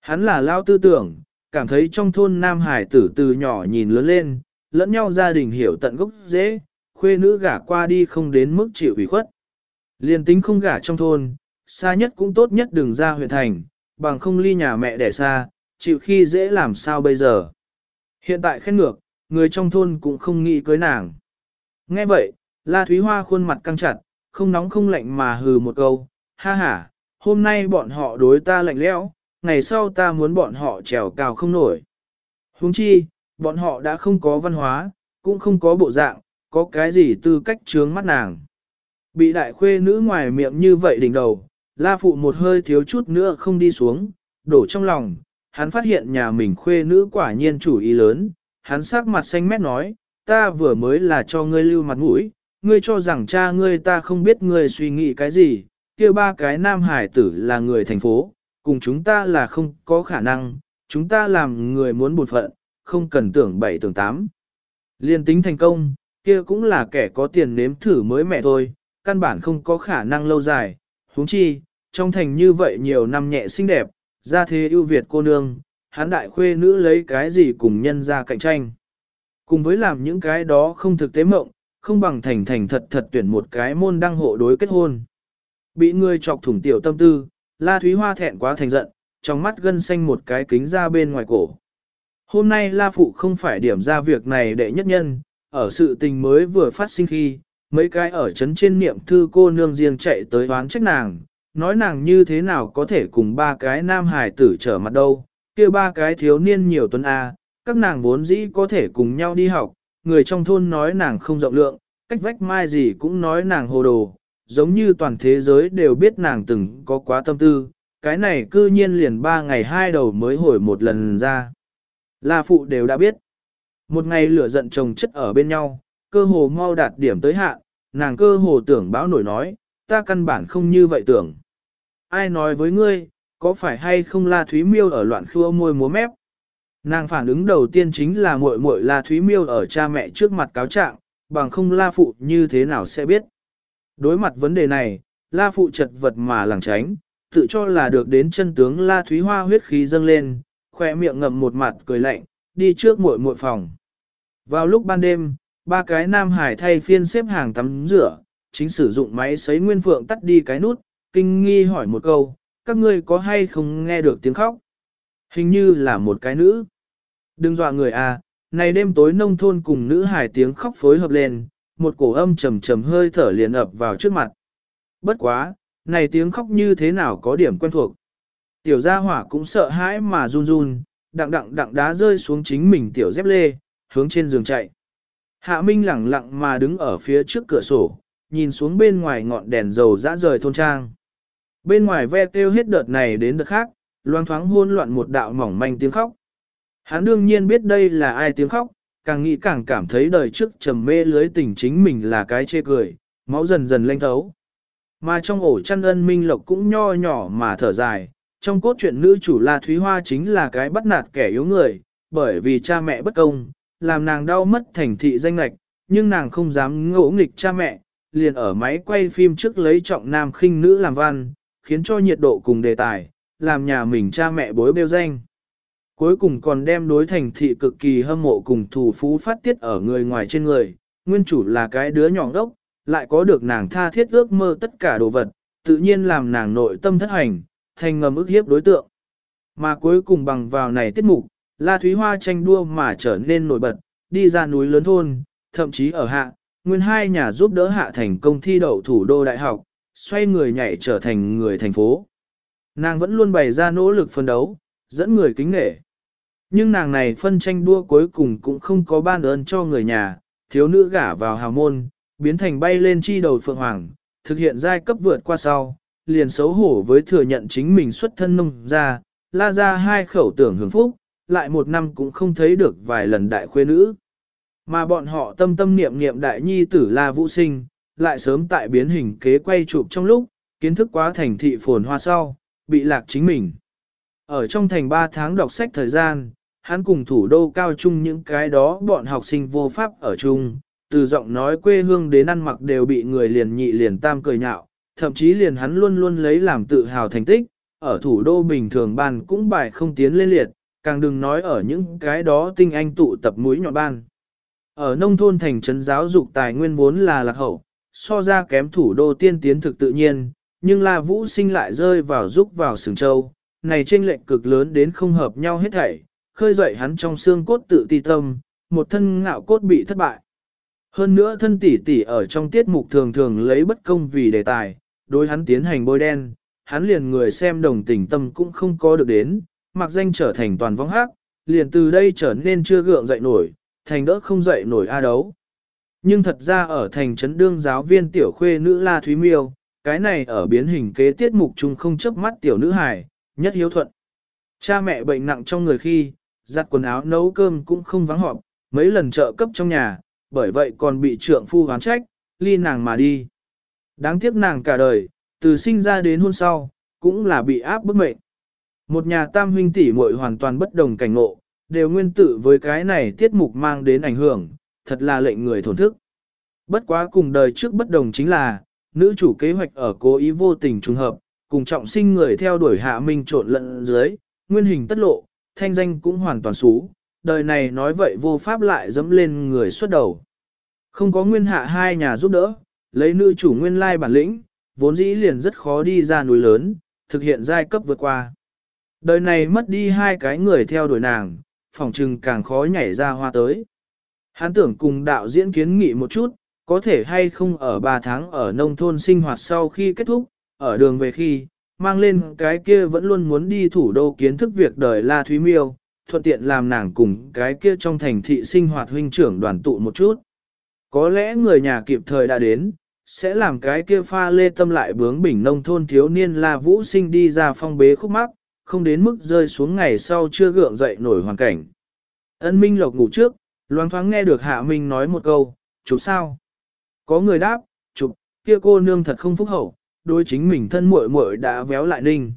Hắn là lao tư tưởng, cảm thấy trong thôn Nam Hải tử từ nhỏ nhìn lớn lên, lẫn nhau gia đình hiểu tận gốc dễ, khuê nữ gả qua đi không đến mức chịu ủy khuất. Liên tính không gả trong thôn, xa nhất cũng tốt nhất đừng ra huyện thành, bằng không ly nhà mẹ đẻ xa, chịu khi dễ làm sao bây giờ. Hiện tại khen ngược, người trong thôn cũng không nghĩ cưới nàng. Nghe vậy, La Thúy Hoa khuôn mặt căng chặt, không nóng không lạnh mà hừ một câu, ha ha, hôm nay bọn họ đối ta lạnh lẽo, ngày sau ta muốn bọn họ trèo cao không nổi. Huống chi, bọn họ đã không có văn hóa, cũng không có bộ dạng, có cái gì tư cách trướng mắt nàng. Bị đại khuê nữ ngoài miệng như vậy đỉnh đầu, la phụ một hơi thiếu chút nữa không đi xuống, đổ trong lòng, hắn phát hiện nhà mình khuê nữ quả nhiên chủ ý lớn, hắn sắc mặt xanh mét nói, ta vừa mới là cho ngươi lưu mặt mũi, ngươi cho rằng cha ngươi ta không biết ngươi suy nghĩ cái gì, kia ba cái nam hải tử là người thành phố, cùng chúng ta là không có khả năng, chúng ta làm người muốn bột phận, không cần tưởng bảy tưởng tám. Liên tính thành công, kia cũng là kẻ có tiền nếm thử mới mẹ thôi, căn bản không có khả năng lâu dài, huống chi, trong thành như vậy nhiều năm nhẹ xinh đẹp, ra thế ưu việt cô nương, hán đại khuê nữ lấy cái gì cùng nhân ra cạnh tranh. Cùng với làm những cái đó không thực tế mộng, không bằng thành thành thật thật tuyển một cái môn đăng hộ đối kết hôn. Bị người chọc thủng tiểu tâm tư, La Thúy Hoa thẹn quá thành giận, trong mắt gân xanh một cái kính ra bên ngoài cổ. Hôm nay La Phụ không phải điểm ra việc này để nhất nhân, ở sự tình mới vừa phát sinh khi, mấy cái ở chấn trên niệm thư cô nương riêng chạy tới oán trách nàng, nói nàng như thế nào có thể cùng ba cái nam hài tử trở mặt đâu, kia ba cái thiếu niên nhiều tuần A, các nàng vốn dĩ có thể cùng nhau đi học, người trong thôn nói nàng không rộng lượng, cách vách mai gì cũng nói nàng hồ đồ, giống như toàn thế giới đều biết nàng từng có quá tâm tư, cái này cư nhiên liền ba ngày hai đầu mới hồi một lần ra. Là phụ đều đã biết. Một ngày lửa giận chồng chất ở bên nhau, cơ hồ mau đạt điểm tới hạn, nàng cơ hồ tưởng báo nổi nói, ta căn bản không như vậy tưởng. Ai nói với ngươi, có phải hay không La Thúy Miêu ở loạn khua môi múa mép? Nàng phản ứng đầu tiên chính là muội muội La Thúy Miêu ở cha mẹ trước mặt cáo trạng, bằng không La Phụ như thế nào sẽ biết. Đối mặt vấn đề này, La Phụ chật vật mà lảng tránh, tự cho là được đến chân tướng La Thúy Hoa huyết khí dâng lên, khỏe miệng ngậm một mặt cười lạnh, đi trước muội muội phòng. Vào lúc ban đêm, ba cái nam hải thay phiên xếp hàng tắm rửa, chính sử dụng máy sấy nguyên phượng tắt đi cái nút, kinh nghi hỏi một câu, các ngươi có hay không nghe được tiếng khóc? Hình như là một cái nữ. Đừng dọa người à, này đêm tối nông thôn cùng nữ hài tiếng khóc phối hợp lên, một cổ âm trầm trầm hơi thở liền ập vào trước mặt. Bất quá, này tiếng khóc như thế nào có điểm quen thuộc. Tiểu gia hỏa cũng sợ hãi mà run run, đặng đặng đặng đá rơi xuống chính mình tiểu dép lê, hướng trên giường chạy. Hạ Minh lẳng lặng mà đứng ở phía trước cửa sổ, nhìn xuống bên ngoài ngọn đèn dầu dã rời thôn trang. Bên ngoài ve kêu hết đợt này đến đợt khác, loang thoáng hôn loạn một đạo mỏng manh tiếng khóc. Hắn đương nhiên biết đây là ai tiếng khóc, càng nghĩ càng cảm thấy đời trước trầm mê lưới tình chính mình là cái chê cười, máu dần dần lanh thấu. Mà trong ổ chăn ân minh lộc cũng nho nhỏ mà thở dài, trong cốt truyện nữ chủ La Thúy Hoa chính là cái bắt nạt kẻ yếu người, bởi vì cha mẹ bất công, làm nàng đau mất thành thị danh lạch, nhưng nàng không dám ngỗ nghịch cha mẹ, liền ở máy quay phim trước lấy trọng nam khinh nữ làm văn, khiến cho nhiệt độ cùng đề tài, làm nhà mình cha mẹ bối bêu danh. Cuối cùng còn đem đối thành thị cực kỳ hâm mộ cùng thủ phú phát tiết ở người ngoài trên người, nguyên chủ là cái đứa nhỏ đốc, lại có được nàng tha thiết ước mơ tất cả đồ vật, tự nhiên làm nàng nội tâm thất hành, thành ngầm ức hiếp đối tượng. Mà cuối cùng bằng vào này tiết mục, La Thúy Hoa tranh đua mà trở nên nổi bật, đi ra núi lớn thôn, thậm chí ở hạ, nguyên hai nhà giúp đỡ hạ thành công thi đậu thủ đô đại học, xoay người nhảy trở thành người thành phố. Nàng vẫn luôn bày ra nỗ lực phân đấu, dẫn người kính nghệ. Nhưng nàng này phân tranh đua cuối cùng cũng không có ban ơn cho người nhà, thiếu nữ gả vào hào môn, biến thành bay lên chi đầu phượng hoàng, thực hiện giai cấp vượt qua sau, liền xấu hổ với thừa nhận chính mình xuất thân nông ra, la ra hai khẩu tưởng hưởng phúc, lại một năm cũng không thấy được vài lần đại khuê nữ. Mà bọn họ tâm tâm niệm niệm đại nhi tử la vũ sinh, lại sớm tại biến hình kế quay chụp trong lúc, kiến thức quá thành thị phồn hoa sau, bị lạc chính mình. Ở trong thành 3 tháng đọc sách thời gian, hắn cùng thủ đô cao trung những cái đó bọn học sinh vô pháp ở chung, từ giọng nói quê hương đến ăn mặc đều bị người liền nhị liền tam cười nhạo, thậm chí liền hắn luôn luôn lấy làm tự hào thành tích, ở thủ đô bình thường bàn cũng bài không tiến lên liệt, càng đừng nói ở những cái đó tinh anh tụ tập mũi nhọn ban. Ở nông thôn thành trấn giáo dục tài nguyên vốn là lạc hậu, so ra kém thủ đô tiên tiến thực tự nhiên, nhưng La Vũ sinh lại rơi vào giúp vào sừng châu, này chênh lệnh cực lớn đến không hợp nhau hết thảy, khơi dậy hắn trong xương cốt tự ti tâm, một thân ngạo cốt bị thất bại. Hơn nữa thân tỷ tỷ ở trong tiết mục thường thường lấy bất công vì đề tài, đối hắn tiến hành bôi đen, hắn liền người xem đồng tình tâm cũng không có được đến, mặc danh trở thành toàn vong hắc, liền từ đây trở nên chưa gượng dậy nổi, thành đỡ không dậy nổi a đấu. Nhưng thật ra ở thành trấn đương giáo viên tiểu khuê nữ La Thúy Miêu, cái này ở biến hình kế tiết mục chung không chấp mắt tiểu nữ hài, nhất hiếu thuận. Cha mẹ bệnh nặng trong người khi, giặt quần áo nấu cơm cũng không vắng họp, mấy lần trợ cấp trong nhà, bởi vậy còn bị trượng phu hoán trách, ly nàng mà đi. Đáng tiếc nàng cả đời, từ sinh ra đến hôn sau, cũng là bị áp bức mệnh. Một nhà tam huynh tỷ muội hoàn toàn bất đồng cảnh ngộ, đều nguyên tử với cái này tiết mục mang đến ảnh hưởng, thật là lệnh người thổn thức. Bất quá cùng đời trước bất đồng chính là, nữ chủ kế hoạch ở cố ý vô tình trùng hợp, cùng trọng sinh người theo đuổi hạ minh trộn lẫn dưới, nguyên hình tất lộ, thanh danh cũng hoàn toàn xú, đời này nói vậy vô pháp lại dẫm lên người xuất đầu. Không có nguyên hạ hai nhà giúp đỡ, lấy nữ chủ nguyên lai bản lĩnh, vốn dĩ liền rất khó đi ra núi lớn, thực hiện giai cấp vượt qua. Đời này mất đi hai cái người theo đuổi nàng, phòng trừng càng khó nhảy ra hoa tới. Hắn tưởng cùng đạo diễn kiến nghị một chút, có thể hay không ở 3 tháng ở nông thôn sinh hoạt sau khi kết thúc, ở đường về khi, mang lên cái kia vẫn luôn muốn đi thủ đô kiến thức việc đời La Thúy Miêu, thuận tiện làm nàng cùng cái kia trong thành thị sinh hoạt huynh trưởng đoàn tụ một chút. Có lẽ người nhà kịp thời đã đến, sẽ làm cái kia pha lê tâm lại bướng bỉnh nông thôn thiếu niên La Vũ sinh đi ra phong bế khúc mắc, không đến mức rơi xuống ngày sau chưa gượng dậy nổi hoàn cảnh. Ân Minh Lộc ngủ trước, loáng thoáng nghe được Hạ Minh nói một câu, chụp sao? Có người đáp, chụp, kia cô nương thật không phúc hậu, đối chính mình thân muội muội đã véo lại ninh.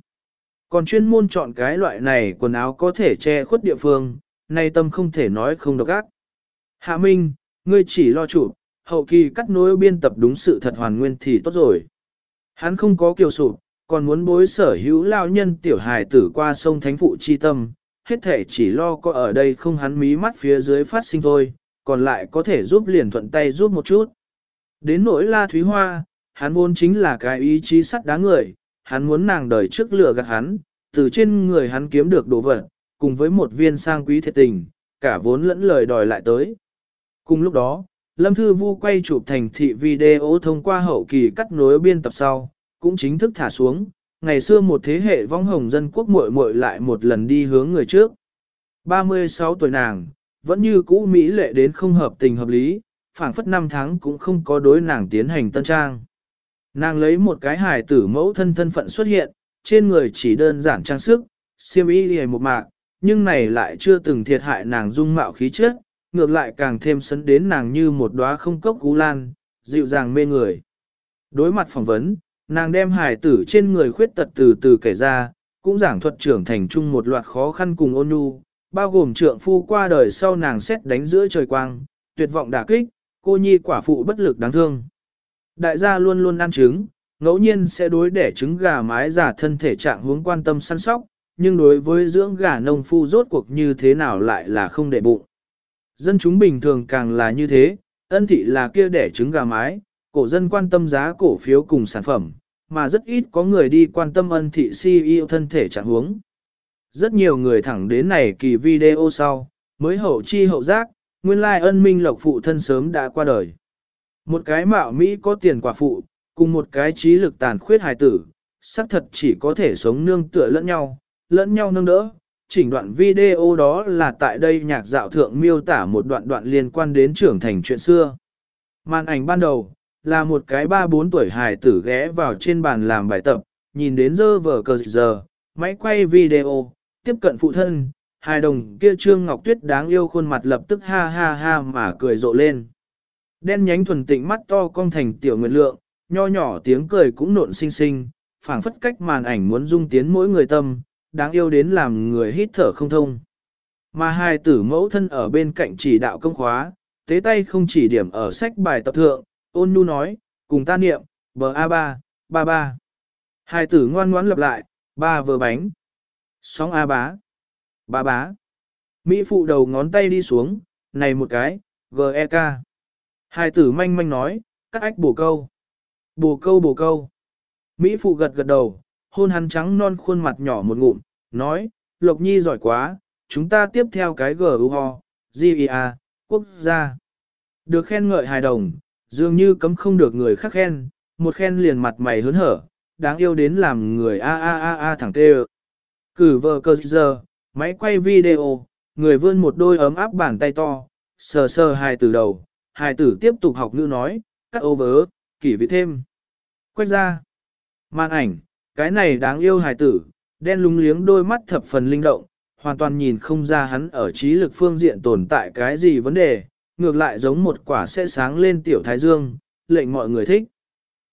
Còn chuyên môn chọn cái loại này quần áo có thể che khuất địa phương, nay tâm không thể nói không độc ác. Hạ Minh, ngươi chỉ lo chụp, hậu kỳ cắt nối biên tập đúng sự thật hoàn nguyên thì tốt rồi. Hắn không có kiều sụp, còn muốn bối sở hữu lao nhân tiểu hài tử qua sông Thánh Phụ chi tâm, hết thể chỉ lo có ở đây không hắn mí mắt phía dưới phát sinh thôi, còn lại có thể giúp liền thuận tay giúp một chút. Đến nỗi la thúy hoa, hắn vốn chính là cái ý chí sắt đá người, hắn muốn nàng đời trước lửa gạt hắn, từ trên người hắn kiếm được đồ vật, cùng với một viên sang quý thiệt tình, cả vốn lẫn lời đòi lại tới. Cùng lúc đó, Lâm Thư Vu quay chụp thành thị video thông qua hậu kỳ cắt nối biên tập sau, cũng chính thức thả xuống, ngày xưa một thế hệ vong hồng dân quốc muội muội lại một lần đi hướng người trước. 36 tuổi nàng, vẫn như cũ Mỹ lệ đến không hợp tình hợp lý, phảng phất năm tháng cũng không có đối nàng tiến hành tân trang. Nàng lấy một cái hài tử mẫu thân thân phận xuất hiện, trên người chỉ đơn giản trang sức, siêm y lìa một mạc, nhưng này lại chưa từng thiệt hại nàng dung mạo khí chất, ngược lại càng thêm sấn đến nàng như một đóa không cốc cú lan, dịu dàng mê người. Đối mặt phỏng vấn, nàng đem hài tử trên người khuyết tật từ từ kể ra, cũng giảng thuật trưởng thành chung một loạt khó khăn cùng ôn nhu, bao gồm trượng phu qua đời sau nàng xét đánh giữa trời quang, tuyệt vọng đả kích, cô nhi quả phụ bất lực đáng thương. Đại gia luôn luôn ăn trứng, ngẫu nhiên sẽ đối đẻ trứng gà mái giả thân thể trạng hướng quan tâm săn sóc, nhưng đối với dưỡng gà nông phu rốt cuộc như thế nào lại là không để bụng. Dân chúng bình thường càng là như thế, ân thị là kia đẻ trứng gà mái, cổ dân quan tâm giá cổ phiếu cùng sản phẩm, mà rất ít có người đi quan tâm ân thị CEO thân thể trạng huống. Rất nhiều người thẳng đến này kỳ video sau, mới hậu chi hậu giác, nguyên lai ân minh lộc phụ thân sớm đã qua đời. Một cái mạo Mỹ có tiền quả phụ, cùng một cái trí lực tàn khuyết hài tử, xác thật chỉ có thể sống nương tựa lẫn nhau, lẫn nhau nâng đỡ. Chỉnh đoạn video đó là tại đây nhạc dạo thượng miêu tả một đoạn đoạn liên quan đến trưởng thành chuyện xưa. Màn ảnh ban đầu, là một cái ba bốn tuổi hài tử ghé vào trên bàn làm bài tập, nhìn đến dơ vở cờ giờ, máy quay video, tiếp cận phụ thân, hài đồng kia Trương Ngọc Tuyết đáng yêu khuôn mặt lập tức ha ha ha mà cười rộ lên. Đen nhánh thuần tịnh mắt to cong thành tiểu nguyệt lượng, nho nhỏ tiếng cười cũng nộn xinh xinh, phảng phất cách màn ảnh muốn dung tiến mỗi người tâm, đáng yêu đến làm người hít thở không thông. Mà hai tử mẫu thân ở bên cạnh chỉ đạo công khóa, tế tay không chỉ điểm ở sách bài tập thượng, ôn nhu nói, cùng ta niệm, bờ A3, ba ba. Hai tử ngoan ngoãn lặp lại, ba vờ bánh. Sóng A bá, ba bá. Mỹ phụ đầu ngón tay đi xuống, này một cái, G-E-K. Hai tử manh manh nói, các ách bổ câu. Bổ câu bổ câu. Mỹ phụ gật gật đầu, hôn hắn trắng non khuôn mặt nhỏ một ngụm, nói, Lộc Nhi giỏi quá, chúng ta tiếp theo cái G-U-Ho, G-I-A, quốc gia. Được khen ngợi hài đồng, dường như cấm không được người khác khen, một khen liền mặt mày hớn hở, đáng yêu đến làm người a a a a thẳng tê Cử vờ cơ giờ, máy quay video, người vươn một đôi ấm áp bàn tay to, sờ sờ hài tử đầu, hài tử tiếp tục học ngữ nói, cắt over, kỷ vị thêm. Quách ra. Màn ảnh, cái này đáng yêu hài tử, đen lúng liếng đôi mắt thập phần linh động, hoàn toàn nhìn không ra hắn ở trí lực phương diện tồn tại cái gì vấn đề, ngược lại giống một quả sẽ sáng lên tiểu thái dương, lệnh mọi người thích.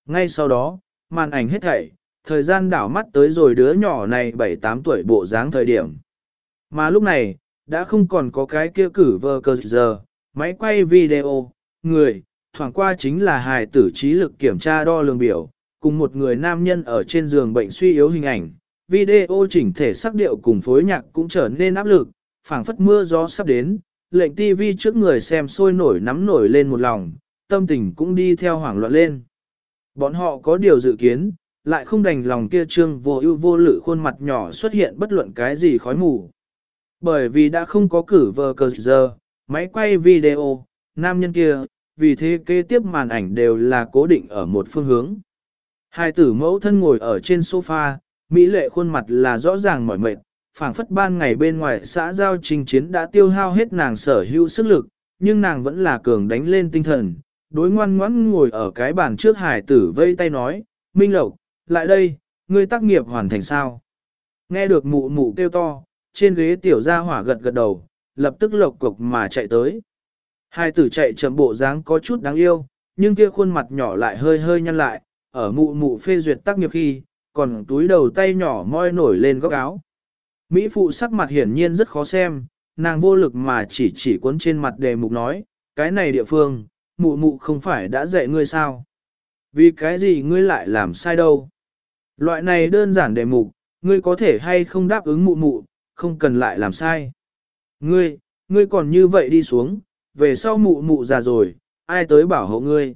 Ngay sau đó, màn ảnh hết thảy, thời gian đảo mắt tới rồi đứa nhỏ này 7-8 tuổi bộ dáng thời điểm. Mà lúc này, đã không còn có cái kia cử vơ cơ giờ, máy quay video, người, thoảng qua chính là hài tử trí lực kiểm tra đo lường biểu, cùng một người nam nhân ở trên giường bệnh suy yếu hình ảnh. Video chỉnh thể sắc điệu cùng phối nhạc cũng trở nên áp lực, phảng phất mưa gió sắp đến, lệnh TV trước người xem sôi nổi nắm nổi lên một lòng, tâm tình cũng đi theo hoảng loạn lên. Bọn họ có điều dự kiến, lại không đành lòng kia trương vô ưu vô lự khuôn mặt nhỏ xuất hiện bất luận cái gì khói mù. Bởi vì đã không có cử vờ cờ giờ, máy quay video, nam nhân kia, vì thế kế tiếp màn ảnh đều là cố định ở một phương hướng. Hai tử mẫu thân ngồi ở trên sofa, Mỹ lệ khuôn mặt là rõ ràng mỏi mệt, phảng phất ban ngày bên ngoài xã giao trình chiến đã tiêu hao hết nàng sở hữu sức lực, nhưng nàng vẫn là cường đánh lên tinh thần, đối ngoan ngoãn ngồi ở cái bàn trước hải tử vây tay nói, Minh Lộc, lại đây, ngươi tác nghiệp hoàn thành sao? Nghe được mụ mụ kêu to, trên ghế tiểu gia hỏa gật gật đầu, lập tức lộc cục mà chạy tới. Hai tử chạy chậm bộ dáng có chút đáng yêu, nhưng kia khuôn mặt nhỏ lại hơi hơi nhăn lại, ở mụ mụ phê duyệt tác nghiệp khi, còn túi đầu tay nhỏ moi nổi lên góc áo. Mỹ phụ sắc mặt hiển nhiên rất khó xem, nàng vô lực mà chỉ chỉ cuốn trên mặt đề mục nói, cái này địa phương, mụ mụ không phải đã dạy ngươi sao? Vì cái gì ngươi lại làm sai đâu? Loại này đơn giản đề mục, ngươi có thể hay không đáp ứng mụ mụ, không cần lại làm sai. Ngươi, ngươi còn như vậy đi xuống, về sau mụ mụ già rồi, ai tới bảo hộ ngươi.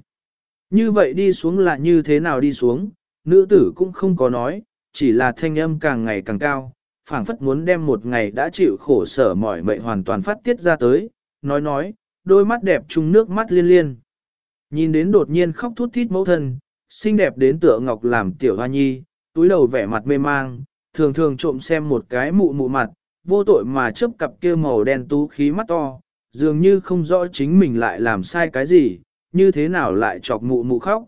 Như vậy đi xuống là như thế nào đi xuống, nữ tử cũng không có nói, chỉ là thanh âm càng ngày càng cao, phảng phất muốn đem một ngày đã chịu khổ sở mỏi mệnh hoàn toàn phát tiết ra tới, nói nói, đôi mắt đẹp chung nước mắt liên liên. Nhìn đến đột nhiên khóc thút thít mẫu thân, xinh đẹp đến tựa ngọc làm tiểu hoa nhi, túi đầu vẻ mặt mê mang, thường thường trộm xem một cái mụ mụ mặt, vô tội mà chớp cặp kia màu đen tú khí mắt to, dường như không rõ chính mình lại làm sai cái gì, như thế nào lại chọc mụ mụ khóc.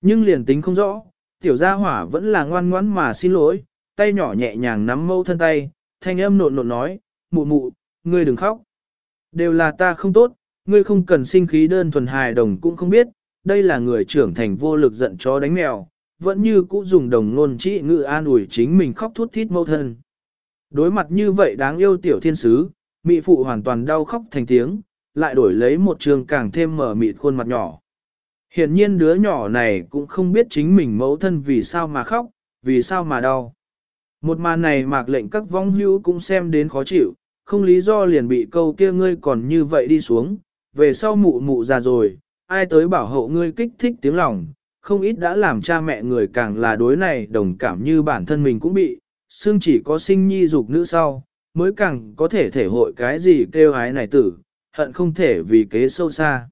Nhưng liền tính không rõ, tiểu gia hỏa vẫn là ngoan ngoãn mà xin lỗi, tay nhỏ nhẹ nhàng nắm mâu thân tay, thanh âm nộn nộn nói, mụ mụ, ngươi đừng khóc. Đều là ta không tốt, ngươi không cần sinh khí đơn thuần hài đồng cũng không biết, đây là người trưởng thành vô lực giận chó đánh mèo, vẫn như cũ dùng đồng ngôn trị ngự an ủi chính mình khóc thút thít mâu thân. Đối mặt như vậy đáng yêu tiểu thiên sứ, mị phụ hoàn toàn đau khóc thành tiếng, lại đổi lấy một trường càng thêm mở mịt khuôn mặt nhỏ. hiển nhiên đứa nhỏ này cũng không biết chính mình mẫu thân vì sao mà khóc, vì sao mà đau. Một màn này mạc lệnh các vong hữu cũng xem đến khó chịu, không lý do liền bị câu kia ngươi còn như vậy đi xuống, về sau mụ mụ già rồi, ai tới bảo hộ ngươi kích thích tiếng lòng, không ít đã làm cha mẹ người càng là đối này đồng cảm như bản thân mình cũng bị, xương chỉ có sinh nhi dục nữ sau, mới càng có thể thể hội cái gì kêu hái này tử, hận không thể vì kế sâu xa.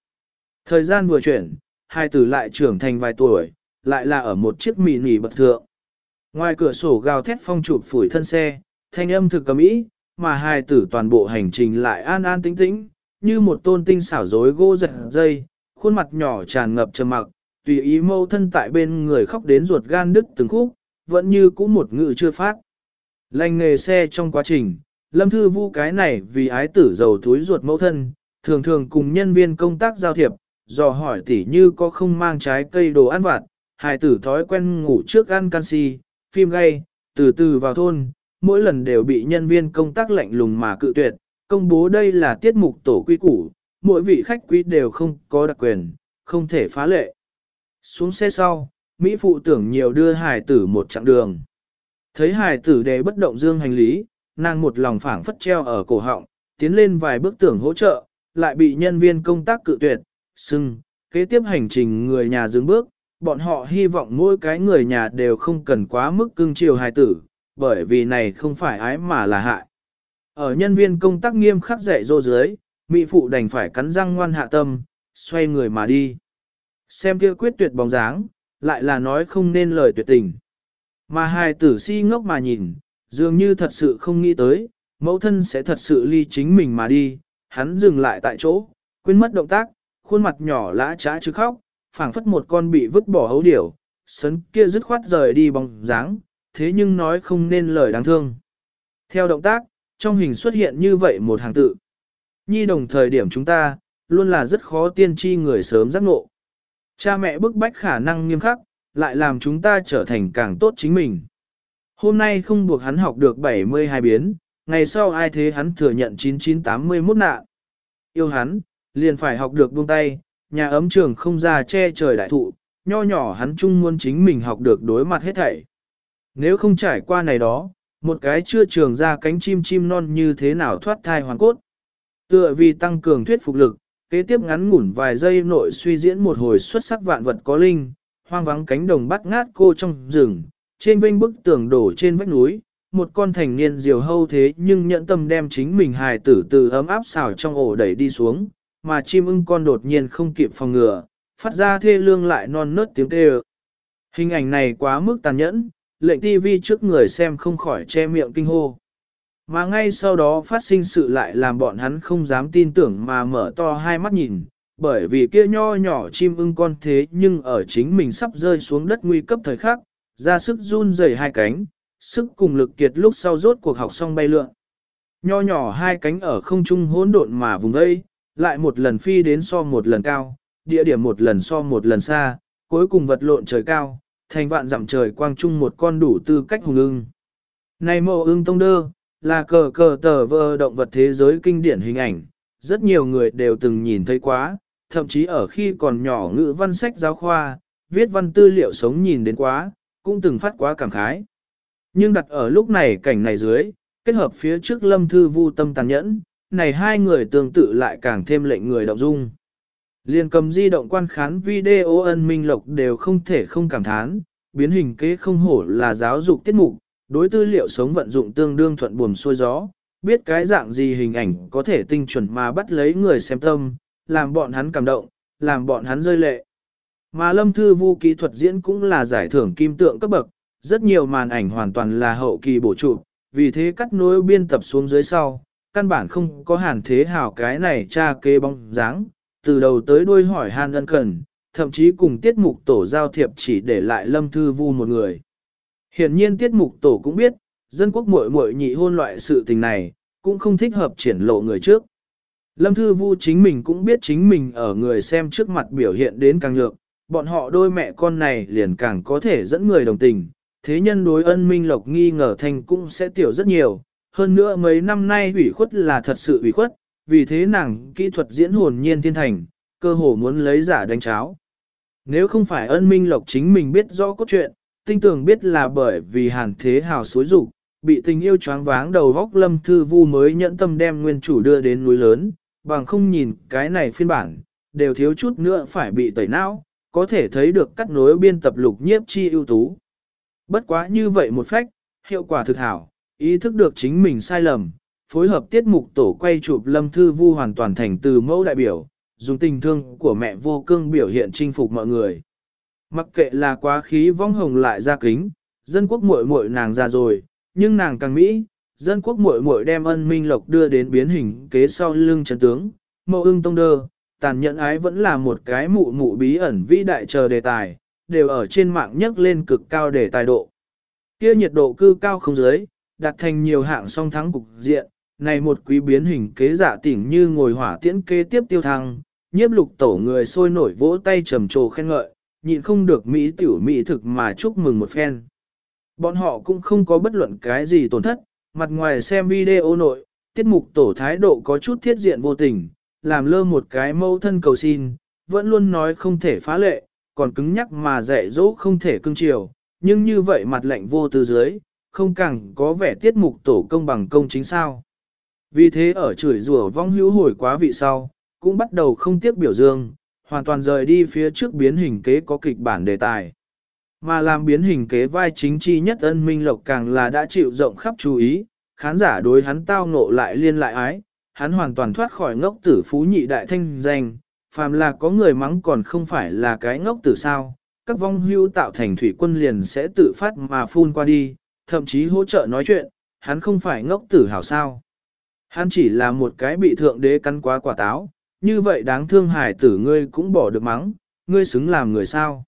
Thời gian vừa chuyển, hai tử lại trưởng thành vài tuổi, lại là ở một chiếc mì nỉ bật thượng. Ngoài cửa sổ gào thét phong chụp phủi thân xe, thanh âm thực cầm ý, mà hai tử toàn bộ hành trình lại an an tĩnh tĩnh, như một tôn tinh xảo rối gỗ giật dây, khuôn mặt nhỏ tràn ngập trầm mặc, tùy ý mâu thân tại bên người khóc đến ruột gan đứt từng khúc, vẫn như cũ một ngự chưa phát. Lành nghề xe trong quá trình, Lâm Thư Vu cái này vì ái tử giàu túi ruột mẫu thân, thường thường cùng nhân viên công tác giao thiệp, dò hỏi tỉ như có không mang trái cây đồ ăn vặt, hài tử thói quen ngủ trước ăn canxi, phim gay, từ từ vào thôn, mỗi lần đều bị nhân viên công tác lạnh lùng mà cự tuyệt, công bố đây là tiết mục tổ quy củ, mỗi vị khách quý đều không có đặc quyền, không thể phá lệ. Xuống xe sau, Mỹ phụ tưởng nhiều đưa hải tử một chặng đường. Thấy hải tử đề bất động dương hành lý, nàng một lòng phảng phất treo ở cổ họng, tiến lên vài bước tưởng hỗ trợ, lại bị nhân viên công tác cự tuyệt, sưng, kế tiếp hành trình người nhà dừng bước, bọn họ hy vọng mỗi cái người nhà đều không cần quá mức cưng chiều hài tử, bởi vì này không phải ái mà là hại. Ở nhân viên công tác nghiêm khắc dạy dỗ dưới, mỹ phụ đành phải cắn răng ngoan hạ tâm, xoay người mà đi. Xem kia quyết tuyệt bóng dáng, lại là nói không nên lời tuyệt tình. Mà hài tử si ngốc mà nhìn, dường như thật sự không nghĩ tới, mẫu thân sẽ thật sự ly chính mình mà đi, hắn dừng lại tại chỗ, quên mất động tác, khuôn mặt nhỏ lã trá chứ khóc, phảng phất một con bị vứt bỏ hấu điểu, sấn kia dứt khoát rời đi bóng dáng, thế nhưng nói không nên lời đáng thương. Theo động tác, trong hình xuất hiện như vậy một hàng tự. Nhi đồng thời điểm chúng ta, luôn là rất khó tiên tri người sớm giác ngộ. Cha mẹ bức bách khả năng nghiêm khắc, lại làm chúng ta trở thành càng tốt chính mình. Hôm nay không buộc hắn học được 72 biến, ngày sau ai thế hắn thừa nhận 9981 nạ Yêu hắn, liền phải học được buông tay, nhà ấm trường không ra che trời đại thụ, nho nhỏ hắn chung muốn chính mình học được đối mặt hết thảy. Nếu không trải qua này đó, một cái chưa trường ra cánh chim chim non như thế nào thoát thai hoàn cốt. Tựa vì tăng cường thuyết phục lực, kế tiếp ngắn ngủn vài giây nội suy diễn một hồi xuất sắc vạn vật có linh, hoang vắng cánh đồng bắt ngát cô trong rừng, trên vênh bức tường đổ trên vách núi, một con thành niên diều hâu thế nhưng nhận tâm đem chính mình hài tử từ ấm áp xào trong ổ đẩy đi xuống, mà chim ưng con đột nhiên không kịp phòng ngừa, phát ra thê lương lại non nớt tiếng kêu. Hình ảnh này quá mức tàn nhẫn, lệnh TV trước người xem không khỏi che miệng kinh hô. Mà ngay sau đó phát sinh sự lại làm bọn hắn không dám tin tưởng mà mở to hai mắt nhìn, bởi vì kia nho nhỏ chim ưng con thế nhưng ở chính mình sắp rơi xuống đất nguy cấp thời khắc, ra sức run rẩy hai cánh, sức cùng lực kiệt lúc sau rốt cuộc học xong bay lượn. Nho nhỏ hai cánh ở không trung hỗn độn mà vùng đây, lại một lần phi đến so một lần cao, địa điểm một lần so một lần xa, cuối cùng vật lộn trời cao, thành vạn dặm trời quang trung một con đủ tư cách hùng ưng. Này mộ ưng tông đơ, là cờ cờ tờ vơ động vật thế giới kinh điển hình ảnh, rất nhiều người đều từng nhìn thấy quá, thậm chí ở khi còn nhỏ ngữ văn sách giáo khoa, viết văn tư liệu sống nhìn đến quá, cũng từng phát quá cảm khái. Nhưng đặt ở lúc này cảnh này dưới, kết hợp phía trước lâm thư vu tâm tàn nhẫn, này hai người tương tự lại càng thêm lệnh người động dung. Liên cầm di động quan khán video ân minh lộc đều không thể không cảm thán, biến hình kế không hổ là giáo dục tiết mục, đối tư liệu sống vận dụng tương đương thuận buồm xuôi gió, biết cái dạng gì hình ảnh có thể tinh chuẩn mà bắt lấy người xem tâm, làm bọn hắn cảm động, làm bọn hắn rơi lệ. Mà lâm thư vu kỹ thuật diễn cũng là giải thưởng kim tượng cấp bậc, rất nhiều màn ảnh hoàn toàn là hậu kỳ bổ trụ, vì thế cắt nối biên tập xuống dưới sau, căn bản không có hàn thế hào cái này cha kê bóng dáng, từ đầu tới đuôi hỏi hàn ân cần, thậm chí cùng tiết mục tổ giao thiệp chỉ để lại lâm thư vu một người. hiển nhiên tiết mục tổ cũng biết, dân quốc muội muội nhị hôn loại sự tình này, cũng không thích hợp triển lộ người trước. Lâm Thư Vu chính mình cũng biết chính mình ở người xem trước mặt biểu hiện đến càng nhược, bọn họ đôi mẹ con này liền càng có thể dẫn người đồng tình, thế nhân đối ân minh lộc nghi ngờ thành cũng sẽ tiểu rất nhiều, hơn nữa mấy năm nay ủy khuất là thật sự ủy khuất, vì thế nàng kỹ thuật diễn hồn nhiên thiên thành, cơ hồ muốn lấy giả đánh cháo. Nếu không phải ân minh lộc chính mình biết rõ cốt truyện, tinh tường biết là bởi vì hàn thế hào xối rụng, bị tình yêu choáng váng đầu góc lâm thư vu mới nhẫn tâm đem nguyên chủ đưa đến núi lớn, bằng không nhìn cái này phiên bản, đều thiếu chút nữa phải bị tẩy não, có thể thấy được cắt nối biên tập lục nhiếp chi ưu tú. Bất quá như vậy một phách, hiệu quả thực hảo, ý thức được chính mình sai lầm, phối hợp tiết mục tổ quay chụp lâm thư vu hoàn toàn thành từ mẫu đại biểu, dùng tình thương của mẹ vô cương biểu hiện chinh phục mọi người. Mặc kệ là quá khí vong hồng lại ra kính, dân quốc muội muội nàng ra rồi, nhưng nàng càng mỹ, dân quốc muội muội đem ân minh lộc đưa đến biến hình kế sau lưng chấn tướng, mẫu ưng tông đơ, tàn nhẫn ái vẫn là một cái mụ mụ bí ẩn vĩ đại chờ đề tài, đều ở trên mạng nhấc lên cực cao để tài độ. Kia nhiệt độ cư cao không dưới, đặt thành nhiều hạng song thắng cục diện, này một quý biến hình kế giả tỉnh như ngồi hỏa tiễn kế tiếp tiêu thăng, nhiếp lục tổ người sôi nổi vỗ tay trầm trồ khen ngợi, nhịn không được Mỹ tiểu Mỹ thực mà chúc mừng một phen. Bọn họ cũng không có bất luận cái gì tổn thất, mặt ngoài xem video nội, tiết mục tổ thái độ có chút thiết diện vô tình, làm lơ một cái mâu thân cầu xin, vẫn luôn nói không thể phá lệ, còn cứng nhắc mà dạy dỗ không thể cưng chiều, nhưng như vậy mặt lạnh vô từ dưới, không càng có vẻ tiết mục tổ công bằng công chính sao. Vì thế ở chửi rủa vong hữu hồi quá vị sau, cũng bắt đầu không tiếc biểu dương, hoàn toàn rời đi phía trước biến hình kế có kịch bản đề tài. Mà làm biến hình kế vai chính chi nhất ân minh lộc càng là đã chịu rộng khắp chú ý, khán giả đối hắn tao ngộ lại liên lại ái, hắn hoàn toàn thoát khỏi ngốc tử phú nhị đại thanh danh, phàm là có người mắng còn không phải là cái ngốc tử sao, các vong hưu tạo thành thủy quân liền sẽ tự phát mà phun qua đi, thậm chí hỗ trợ nói chuyện, hắn không phải ngốc tử hảo sao. Hắn chỉ là một cái bị thượng đế cắn quá quả táo, như vậy đáng thương hải tử ngươi cũng bỏ được mắng, ngươi xứng làm người sao.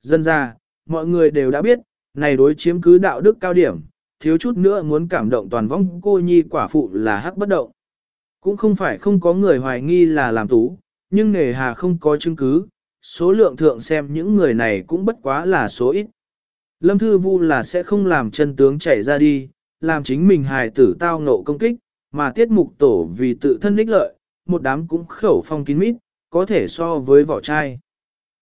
Dân ra, mọi người đều đã biết, này đối chiếm cứ đạo đức cao điểm, thiếu chút nữa muốn cảm động toàn vong cô nhi quả phụ là hắc bất động. Cũng không phải không có người hoài nghi là làm tú, nhưng nghề hà không có chứng cứ, số lượng thượng xem những người này cũng bất quá là số ít. Lâm Thư Vu là sẽ không làm chân tướng chảy ra đi, làm chính mình hài tử tao ngộ công kích, mà tiết mục tổ vì tự thân ích lợi, một đám cũng khẩu phong kín mít, có thể so với vỏ chai.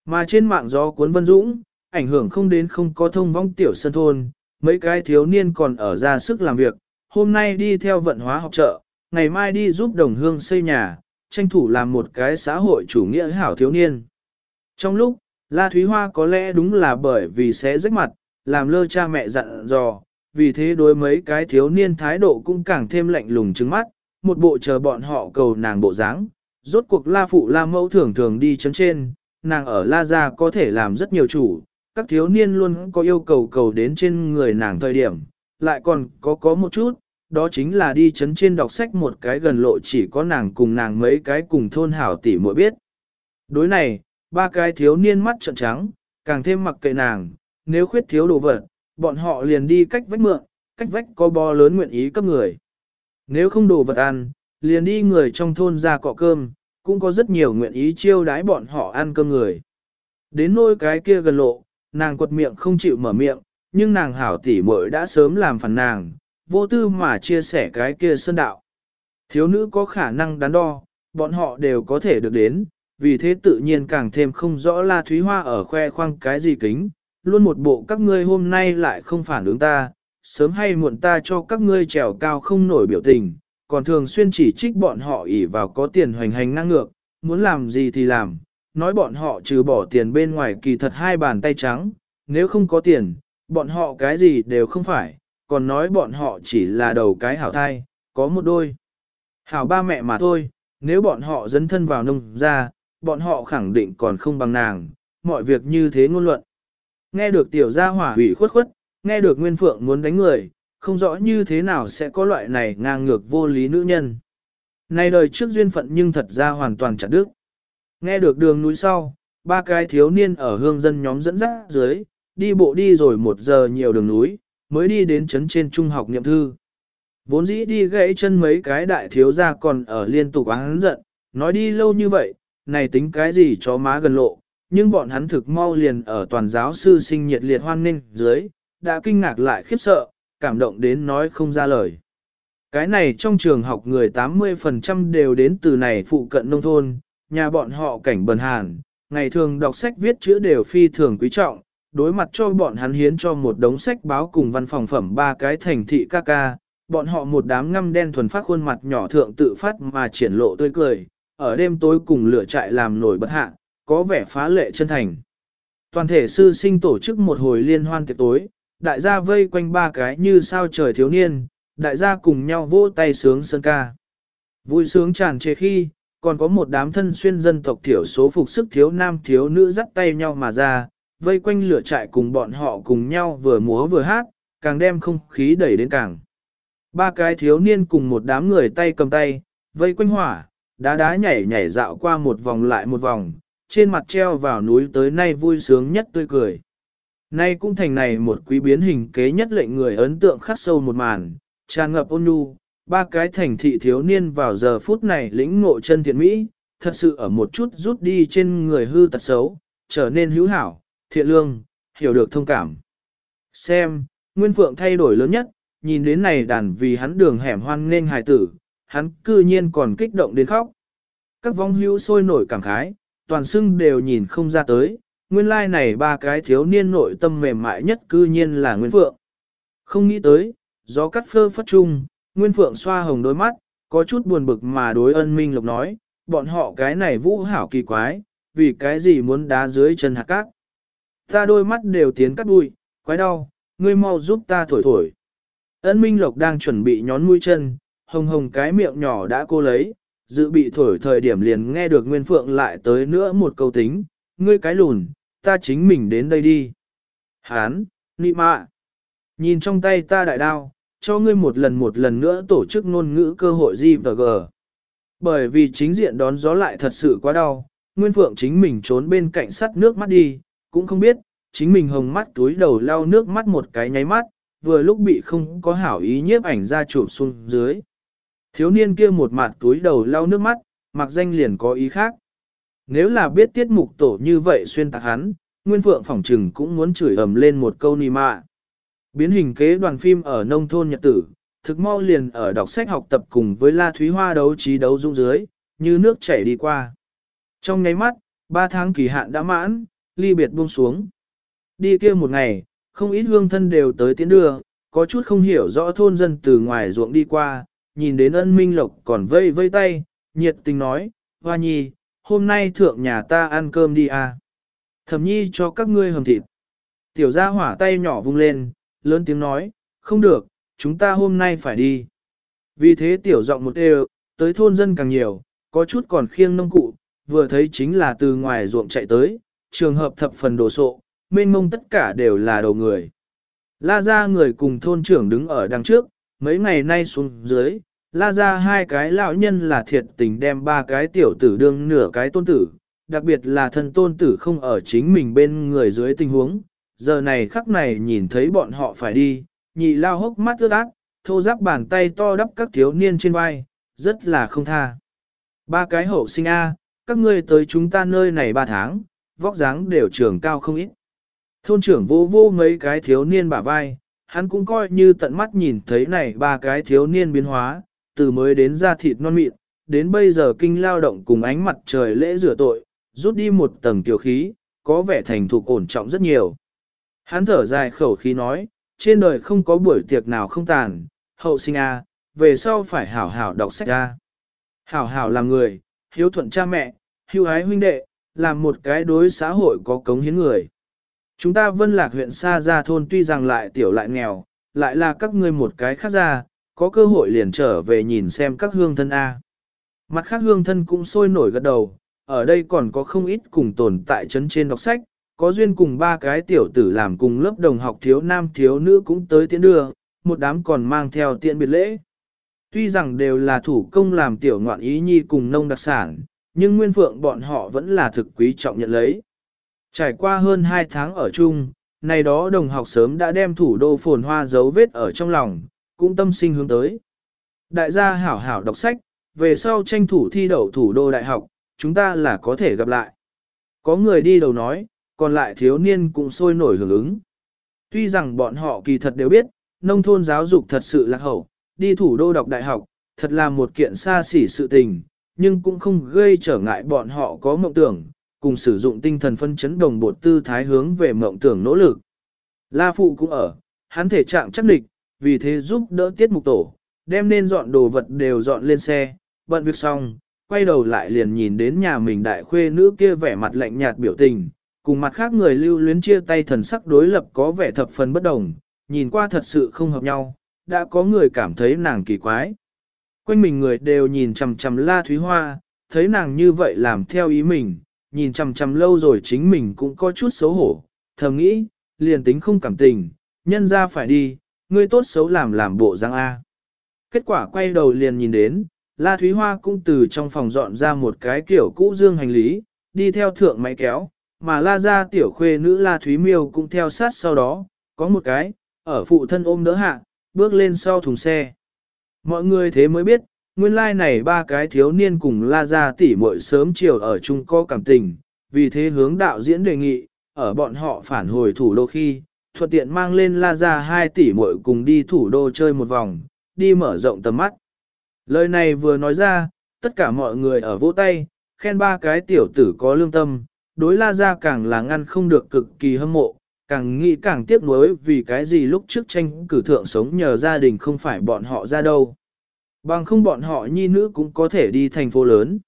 Mà trên mạng gió cuốn Vân Dũng, ảnh hưởng không đến không có thông vong tiểu sân thôn, mấy cái thiếu niên còn ở ra sức làm việc, hôm nay đi theo vận hóa học trợ, ngày mai đi giúp đồng hương xây nhà, tranh thủ làm một cái xã hội chủ nghĩa hảo thiếu niên. Trong lúc, La Thúy Hoa có lẽ đúng là bởi vì sẽ rách mặt, làm lơ cha mẹ dặn dò, vì thế đối mấy cái thiếu niên thái độ cũng càng thêm lạnh lùng trứng mắt, một bộ chờ bọn họ cầu nàng bộ dáng. Rốt cuộc La Phụ La Mẫu thường thường đi chấn trên, nàng ở La Gia có thể làm rất nhiều chủ, các thiếu niên luôn có yêu cầu cầu đến trên người nàng thời điểm, lại còn có có một chút, đó chính là đi chấn trên đọc sách một cái gần lộ chỉ có nàng cùng nàng mấy cái cùng thôn hảo tỷ muội biết. Đối này, ba cái thiếu niên mắt trợn trắng, càng thêm mặc kệ nàng, nếu khuyết thiếu đồ vật, bọn họ liền đi cách vách mượn, cách vách có bo lớn nguyện ý cấp người. Nếu không đồ vật ăn, liền đi người trong thôn ra cọ cơm, cũng có rất nhiều nguyện ý chiêu đái bọn họ ăn cơm người. Đến nôi cái kia gần lộ, nàng quật miệng không chịu mở miệng, nhưng nàng hảo tỷ muội đã sớm làm phần nàng, vô tư mà chia sẻ cái kia sơn đạo. Thiếu nữ có khả năng đắn đo, bọn họ đều có thể được đến, vì thế tự nhiên càng thêm không rõ La Thúy Hoa ở khoe khoang cái gì kính, luôn một bộ các ngươi hôm nay lại không phản ứng ta, sớm hay muộn ta cho các ngươi trèo cao không nổi biểu tình, còn thường xuyên chỉ trích bọn họ ỉ vào có tiền hoành hành năng ngược, muốn làm gì thì làm, nói bọn họ trừ bỏ tiền bên ngoài kỳ thật hai bàn tay trắng, nếu không có tiền, bọn họ cái gì đều không phải, còn nói bọn họ chỉ là đầu cái hảo thai, có một đôi. Hảo ba mẹ mà thôi, nếu bọn họ dấn thân vào nông ra, bọn họ khẳng định còn không bằng nàng, mọi việc như thế ngôn luận. Nghe được tiểu gia hỏa hủy khuất khuất, nghe được Nguyên Phượng muốn đánh người, không rõ như thế nào sẽ có loại này ngang ngược vô lý nữ nhân. Này đời trước duyên phận nhưng thật ra hoàn toàn chặt đứt. Nghe được đường núi sau, ba cái thiếu niên ở hương dân nhóm dẫn dắt dưới, đi bộ đi rồi một giờ nhiều đường núi, mới đi đến trấn trên trung học niệm thư. Vốn dĩ đi gãy chân mấy cái đại thiếu gia còn ở liên tục án giận, nói đi lâu như vậy, này tính cái gì cho má gần lộ, nhưng bọn hắn thực mau liền ở toàn giáo sư sinh nhiệt liệt hoan nghênh dưới, đã kinh ngạc lại khiếp sợ, cảm động đến nói không ra lời. Cái này trong trường học người 80% đều đến từ này phụ cận nông thôn, nhà bọn họ cảnh bần hàn, ngày thường đọc sách viết chữ đều phi thường quý trọng, đối mặt cho bọn hắn hiến cho một đống sách báo cùng văn phòng phẩm ba cái thành thị ca ca, bọn họ một đám ngăm đen thuần phát khuôn mặt nhỏ thượng tự phát mà triển lộ tươi cười, ở đêm tối cùng lửa trại làm nổi bất hạ, có vẻ phá lệ chân thành. Toàn thể sư sinh tổ chức một hồi liên hoan tiệc tối, đại gia vây quanh ba cái như sao trời thiếu niên, đại gia cùng nhau vỗ tay sướng sơn ca. Vui sướng tràn trề khi, còn có một đám thân xuyên dân tộc thiểu số phục sức thiếu nam thiếu nữ dắt tay nhau mà ra, vây quanh lửa trại cùng bọn họ cùng nhau vừa múa vừa hát, càng đem không khí đẩy đến càng. Ba cái thiếu niên cùng một đám người tay cầm tay, vây quanh hỏa, đá đá nhảy nhảy dạo qua một vòng lại một vòng, trên mặt treo vào núi tới nay vui sướng nhất tươi cười. Nay cũng thành này một quý biến hình kế nhất lệnh người ấn tượng khắc sâu một màn, tràn ngập ôn nhu, ba cái thành thị thiếu niên vào giờ phút này lĩnh ngộ chân thiện mỹ, thật sự ở một chút rút đi trên người hư tật xấu, trở nên hữu hảo, thiện lương, hiểu được thông cảm. Xem, Nguyên Phượng thay đổi lớn nhất, nhìn đến này đàn vì hắn đường hẻm hoan nên hài tử, hắn cư nhiên còn kích động đến khóc. Các vong hữu sôi nổi cảm khái, toàn xưng đều nhìn không ra tới, nguyên lai like này ba cái thiếu niên nội tâm mềm mại nhất cư nhiên là Nguyên Phượng. Không nghĩ tới, gió cắt phơ phất trung, Nguyên Phượng xoa hồng đôi mắt, có chút buồn bực mà đối ân minh lộc nói, bọn họ cái này vũ hảo kỳ quái, vì cái gì muốn đá dưới chân hạt cát. Ta đôi mắt đều tiến cắt bụi, quái đau, ngươi mau giúp ta thổi thổi. Ân minh lộc đang chuẩn bị nhón mũi chân, hồng hồng cái miệng nhỏ đã cô lấy, dự bị thổi thời điểm liền nghe được Nguyên Phượng lại tới nữa một câu tính, ngươi cái lùn, ta chính mình đến đây đi. Hán, nị mạ, nhìn trong tay ta đại đao, cho ngươi một lần một lần nữa tổ chức ngôn ngữ cơ hội gì và g. Bởi vì chính diện đón gió lại thật sự quá đau, Nguyên Phượng chính mình trốn bên cạnh sắt nước mắt đi, cũng không biết, chính mình hồng mắt túi đầu lau nước mắt một cái nháy mắt, vừa lúc bị không có hảo ý nhiếp ảnh ra chụp xuống dưới. Thiếu niên kia một mặt túi đầu lau nước mắt, mặc danh liền có ý khác. Nếu là biết tiết mục tổ như vậy xuyên tạc hắn, Nguyên Phượng phỏng trừng cũng muốn chửi ầm lên một câu nì mạ. Biến hình kế đoàn phim ở nông thôn nhật tử, thực mau liền ở đọc sách học tập cùng với La Thúy Hoa đấu trí đấu dung dưới, như nước chảy đi qua. Trong nháy mắt, ba tháng kỳ hạn đã mãn, ly biệt buông xuống. Đi kia một ngày, không ít hương thân đều tới tiến đưa, có chút không hiểu rõ thôn dân từ ngoài ruộng đi qua, nhìn đến ân minh lộc còn vây vây tay, nhiệt tình nói, Hoa nhi, hôm nay thượng nhà ta ăn cơm đi à. Thẩm nhi cho các ngươi hầm thịt. Tiểu gia hỏa tay nhỏ vung lên, lớn tiếng nói, không được, chúng ta hôm nay phải đi. Vì thế tiểu giọng một đều, tới thôn dân càng nhiều, có chút còn khiêng nông cụ, vừa thấy chính là từ ngoài ruộng chạy tới, trường hợp thập phần đồ sộ, mênh mông tất cả đều là đầu người. La ra người cùng thôn trưởng đứng ở đằng trước, mấy ngày nay xuống dưới, la ra hai cái lão nhân là thiệt tình đem ba cái tiểu tử đương nửa cái tôn tử, đặc biệt là thân tôn tử không ở chính mình bên người dưới tình huống, giờ này khắc này nhìn thấy bọn họ phải đi, nhị lao hốc mắt ướt át, thô giáp bàn tay to đắp các thiếu niên trên vai, rất là không tha. Ba cái hậu sinh A, các ngươi tới chúng ta nơi này ba tháng, vóc dáng đều trưởng cao không ít. Thôn trưởng vô vô mấy cái thiếu niên bả vai, hắn cũng coi như tận mắt nhìn thấy này ba cái thiếu niên biến hóa, từ mới đến da thịt non mịn, đến bây giờ kinh lao động cùng ánh mặt trời lễ rửa tội, rút đi một tầng tiểu khí, có vẻ thành thục ổn trọng rất nhiều. Hắn thở dài khẩu khí nói, trên đời không có buổi tiệc nào không tàn, hậu sinh A, về sau phải hảo hảo đọc sách A. Hảo hảo làm người, hiếu thuận cha mẹ, hiếu ái huynh đệ, làm một cái đối xã hội có cống hiến người. Chúng ta vân lạc huyện xa ra thôn tuy rằng lại tiểu lại nghèo, lại là các ngươi một cái khác ra, có cơ hội liền trở về nhìn xem các hương thân A. Mặt khác hương thân cũng sôi nổi gật đầu, ở đây còn có không ít cùng tồn tại chấn trên đọc sách, có duyên cùng ba cái tiểu tử làm cùng lớp đồng học thiếu nam thiếu nữ cũng tới tiễn đưa, một đám còn mang theo tiện biệt lễ. Tuy rằng đều là thủ công làm tiểu ngoạn ý nhi cùng nông đặc sản, nhưng nguyên phượng bọn họ vẫn là thực quý trọng nhận lấy. Trải qua hơn 2 tháng ở chung, này đó đồng học sớm đã đem thủ đô phồn hoa dấu vết ở trong lòng, cũng tâm sinh hướng tới. Đại gia hảo hảo đọc sách, về sau tranh thủ thi đậu thủ đô đại học, chúng ta là có thể gặp lại. Có người đi đầu nói, còn lại thiếu niên cũng sôi nổi hưởng ứng. Tuy rằng bọn họ kỳ thật đều biết, nông thôn giáo dục thật sự lạc hậu, đi thủ đô đọc đại học, thật là một kiện xa xỉ sự tình, nhưng cũng không gây trở ngại bọn họ có mộng tưởng, cùng sử dụng tinh thần phân chấn đồng bộ tư thái hướng về mộng tưởng nỗ lực. La Phụ cũng ở, hắn thể trạng chắc địch, vì thế giúp đỡ tiết mục tổ, đem nên dọn đồ vật đều dọn lên xe, bận việc xong, quay đầu lại liền nhìn đến nhà mình đại khuê nữ kia vẻ mặt lạnh nhạt biểu tình, cùng mặt khác người lưu luyến chia tay thần sắc đối lập có vẻ thập phần bất đồng, nhìn qua thật sự không hợp nhau, đã có người cảm thấy nàng kỳ quái. Quanh mình người đều nhìn chằm chằm La Thúy Hoa, thấy nàng như vậy làm theo ý mình, nhìn chằm chằm lâu rồi chính mình cũng có chút xấu hổ, thầm nghĩ, liền tính không cảm tình, nhân ra phải đi, ngươi tốt xấu làm làm bộ răng A. Kết quả quay đầu liền nhìn đến, La Thúy Hoa cũng từ trong phòng dọn ra một cái kiểu cũ dương hành lý, đi theo thượng máy kéo, mà La Gia tiểu khuê nữ La Thúy Miêu cũng theo sát sau đó, có một cái, ở phụ thân ôm đỡ hạ, bước lên sau thùng xe. Mọi người thế mới biết, nguyên lai like này ba cái thiếu niên cùng La ra tỉ muội sớm chiều ở chung có cảm tình, vì thế hướng đạo diễn đề nghị, ở bọn họ phản hồi thủ đô khi, thuận tiện mang lên La ra hai tỷ muội cùng đi thủ đô chơi một vòng, đi mở rộng tầm mắt. Lời này vừa nói ra, tất cả mọi người ở vỗ tay, khen ba cái tiểu tử có lương tâm, đối la ra càng là ngăn không được cực kỳ hâm mộ, càng nghĩ càng tiếc nuối vì cái gì lúc trước tranh cử thượng sống nhờ gia đình không phải bọn họ ra đâu. Bằng không bọn họ nhi nữ cũng có thể đi thành phố lớn.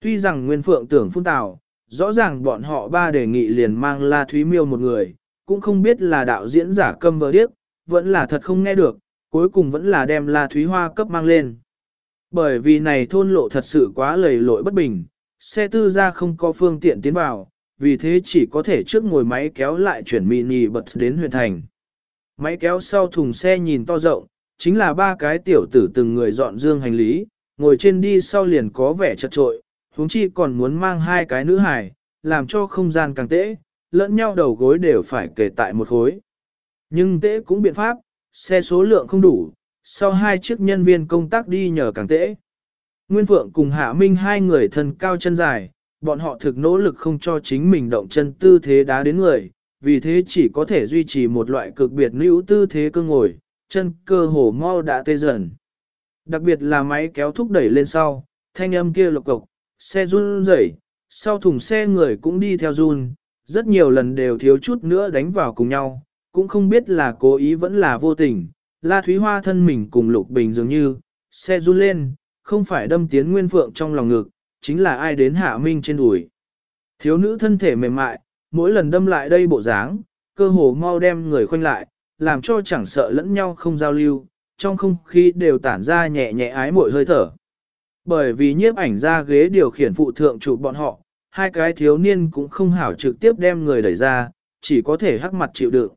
Tuy rằng Nguyên Phượng tưởng phun tào, rõ ràng bọn họ ba đề nghị liền mang La Thúy Miêu một người, cũng không biết là đạo diễn giả câm vờ điếc, vẫn là thật không nghe được, cuối cùng vẫn là đem La Thúy Hoa cấp mang lên. Bởi vì này thôn lộ thật sự quá lầy lội bất bình, xe tư ra không có phương tiện tiến vào, vì thế chỉ có thể trước ngồi máy kéo lại chuyển mini bật đến huyện thành. Máy kéo sau thùng xe nhìn to rộng, chính là ba cái tiểu tử từng người dọn dương hành lý, ngồi trên đi sau liền có vẻ chật trội, huống chi còn muốn mang hai cái nữ hài, làm cho không gian càng tễ, lẫn nhau đầu gối đều phải kể tại một khối. Nhưng tễ cũng biện pháp, xe số lượng không đủ, sau hai chiếc nhân viên công tác đi nhờ càng tễ. Nguyên Phượng cùng Hạ Minh hai người thân cao chân dài, bọn họ thực nỗ lực không cho chính mình động chân tư thế đá đến người, vì thế chỉ có thể duy trì một loại cực biệt nữ tư thế cơ ngồi, chân cơ hồ mau đã tê dần. Đặc biệt là máy kéo thúc đẩy lên sau, thanh âm kia lộc cộc, xe run rẩy, sau thùng xe người cũng đi theo run, rất nhiều lần đều thiếu chút nữa đánh vào cùng nhau, cũng không biết là cố ý vẫn là vô tình. La Thúy Hoa thân mình cùng Lục Bình dường như, xe run lên, không phải đâm tiến Nguyên Phượng trong lòng ngực, chính là ai đến hạ minh trên đùi. Thiếu nữ thân thể mềm mại, mỗi lần đâm lại đây bộ dáng, cơ hồ mau đem người khoanh lại, làm cho chẳng sợ lẫn nhau không giao lưu, trong không khí đều tản ra nhẹ nhẹ ái mội hơi thở. Bởi vì nhiếp ảnh ra ghế điều khiển phụ thượng chủ bọn họ, hai cái thiếu niên cũng không hảo trực tiếp đem người đẩy ra, chỉ có thể hắc mặt chịu đựng.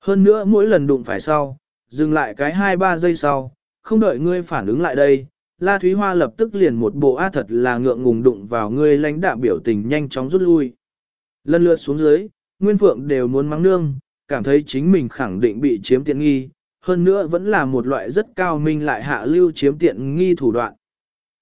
Hơn nữa mỗi lần đụng phải sau, dừng lại cái 2-3 giây sau, không đợi ngươi phản ứng lại đây, La Thúy Hoa lập tức liền một bộ á thật là ngượng ngùng đụng vào ngươi lãnh đạm biểu tình nhanh chóng rút lui. Lần lượt xuống dưới, Nguyên Phượng đều muốn mắng nương, cảm thấy chính mình khẳng định bị chiếm tiện nghi, hơn nữa vẫn là một loại rất cao minh lại hạ lưu chiếm tiện nghi thủ đoạn.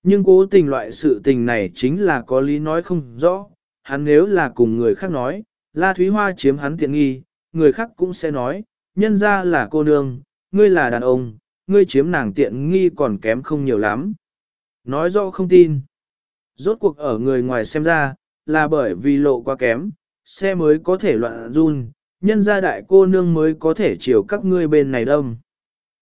Nhưng cố tình loại sự tình này chính là có lý nói không rõ, hắn nếu là cùng người khác nói, La Thúy Hoa chiếm hắn tiện nghi, người khác cũng sẽ nói, nhân ra là cô nương, ngươi là đàn ông, ngươi chiếm nàng tiện nghi còn kém không nhiều lắm. Nói rõ không tin. Rốt cuộc ở người ngoài xem ra, là bởi vì lộ quá kém, xe mới có thể loạn run, nhân gia đại cô nương mới có thể chiều các ngươi bên này đông.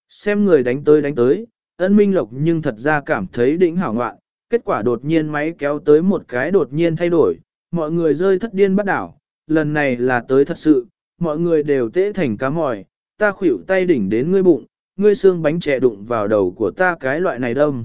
Xem người đánh tới đánh tới, ân minh lộc nhưng thật ra cảm thấy đỉnh hảo ngoạn, kết quả đột nhiên máy kéo tới một cái đột nhiên thay đổi, mọi người rơi thất điên bắt đảo, lần này là tới thật sự, mọi người đều tễ thành cá mòi, ta khuỷu tay đỉnh đến ngươi bụng, ngươi xương bánh trẻ đụng vào đầu của ta cái loại này đông.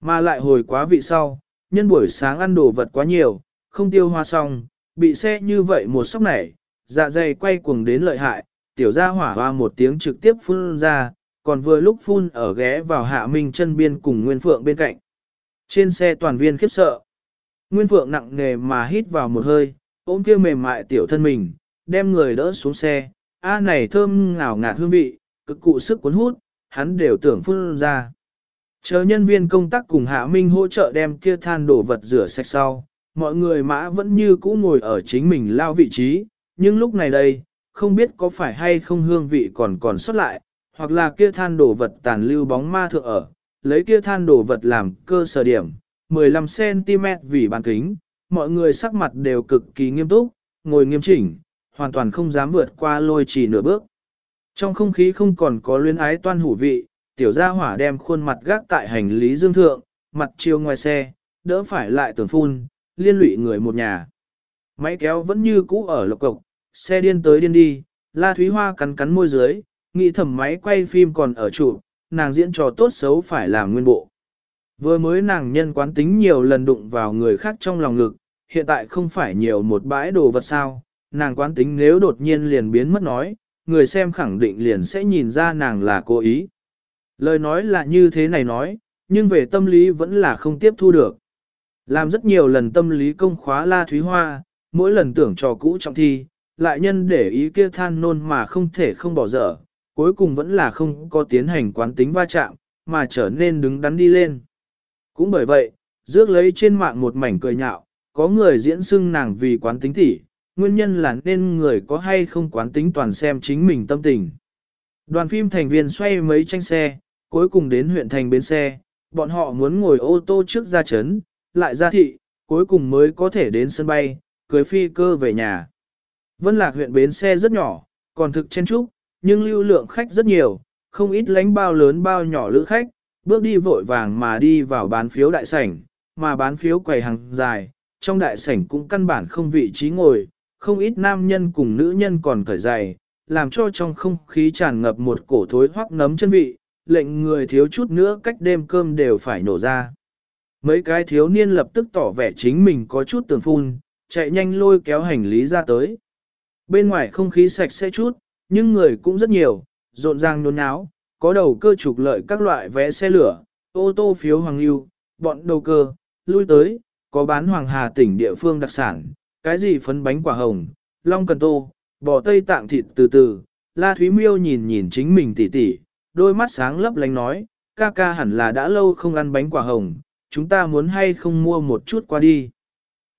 Mà lại hồi quá vị sau, nhân buổi sáng ăn đồ vật quá nhiều, không tiêu hoa xong, bị xe như vậy một sốc này, dạ dày quay cuồng đến lợi hại, tiểu gia hỏa hoa một tiếng trực tiếp phun ra, còn vừa lúc phun ở ghé vào hạ minh chân biên cùng Nguyên Phượng bên cạnh. Trên xe toàn viên khiếp sợ. Nguyên Phượng nặng nề mà hít vào một hơi, ôm kia mềm mại tiểu thân mình, đem người đỡ xuống xe, a này thơm ngào ngạt hương vị, cực cụ sức cuốn hút, hắn đều tưởng phun ra. Chờ nhân viên công tác cùng Hạ Minh hỗ trợ đem kia than đổ vật rửa sạch sau, mọi người mã vẫn như cũ ngồi ở chính mình lao vị trí, nhưng lúc này đây, không biết có phải hay không hương vị còn còn xuất lại, hoặc là kia than đổ vật tàn lưu bóng ma thượng ở, lấy kia than đổ vật làm cơ sở điểm, 15cm vì bàn kính, mọi người sắc mặt đều cực kỳ nghiêm túc, ngồi nghiêm chỉnh, hoàn toàn không dám vượt qua lôi chỉ nửa bước. Trong không khí không còn có luyến ái toan hủ vị, tiểu gia hỏa đem khuôn mặt gác tại hành lý dương thượng, mặt chiều ngoài xe, đỡ phải lại tưởng phun, liên lụy người một nhà. Máy kéo vẫn như cũ ở lộc cộc, xe điên tới điên đi, La Thúy Hoa cắn cắn môi dưới, nghĩ thầm máy quay phim còn ở trụ, nàng diễn trò tốt xấu phải làm nguyên bộ. Vừa mới nàng nhân quán tính nhiều lần đụng vào người khác trong lòng lực, hiện tại không phải nhiều một bãi đồ vật sao, nàng quán tính nếu đột nhiên liền biến mất nói, người xem khẳng định liền sẽ nhìn ra nàng là cố ý. Lời nói là như thế này nói, nhưng về tâm lý vẫn là không tiếp thu được. Làm rất nhiều lần tâm lý công khóa La Thúy Hoa, mỗi lần tưởng trò cũ trọng thi, lại nhân để ý kia than nôn mà không thể không bỏ dở, cuối cùng vẫn là không có tiến hành quán tính va chạm, mà trở nên đứng đắn đi lên. Cũng bởi vậy, rước lấy trên mạng một mảnh cười nhạo, có người diễn xưng nàng vì quán tính tỉ, nguyên nhân là nên người có hay không quán tính toàn xem chính mình tâm tình. Đoàn phim thành viên xoay mấy tranh xe, cuối cùng đến huyện thành bến xe, bọn họ muốn ngồi ô tô trước ra chấn, lại ra thị, cuối cùng mới có thể đến sân bay, cưới phi cơ về nhà. Vân Lạc huyện bến xe rất nhỏ, còn thực chen trúc, nhưng lưu lượng khách rất nhiều, không ít lánh bao lớn bao nhỏ lữ khách, bước đi vội vàng mà đi vào bán phiếu đại sảnh, mà bán phiếu quầy hàng dài, trong đại sảnh cũng căn bản không vị trí ngồi, không ít nam nhân cùng nữ nhân còn cởi giày, làm cho trong không khí tràn ngập một cổ thối hoắc nấm chân vị, lệnh người thiếu chút nữa cách đêm cơm đều phải nổ ra. Mấy cái thiếu niên lập tức tỏ vẻ chính mình có chút tường phun, chạy nhanh lôi kéo hành lý ra tới. Bên ngoài không khí sạch sẽ chút, nhưng người cũng rất nhiều, rộn ràng nôn náo, có đầu cơ trục lợi các loại vé xe lửa, ô tô phiếu hoàng lưu, bọn đầu cơ, lui tới, có bán hoàng hà tỉnh địa phương đặc sản, cái gì phấn bánh quả hồng, long cần tô, bò tây tạng thịt từ từ, La Thúy Miêu nhìn nhìn chính mình tỉ tỉ, đôi mắt sáng lấp lánh nói, ca ca hẳn là đã lâu không ăn bánh quả hồng, chúng ta muốn hay không mua một chút qua đi.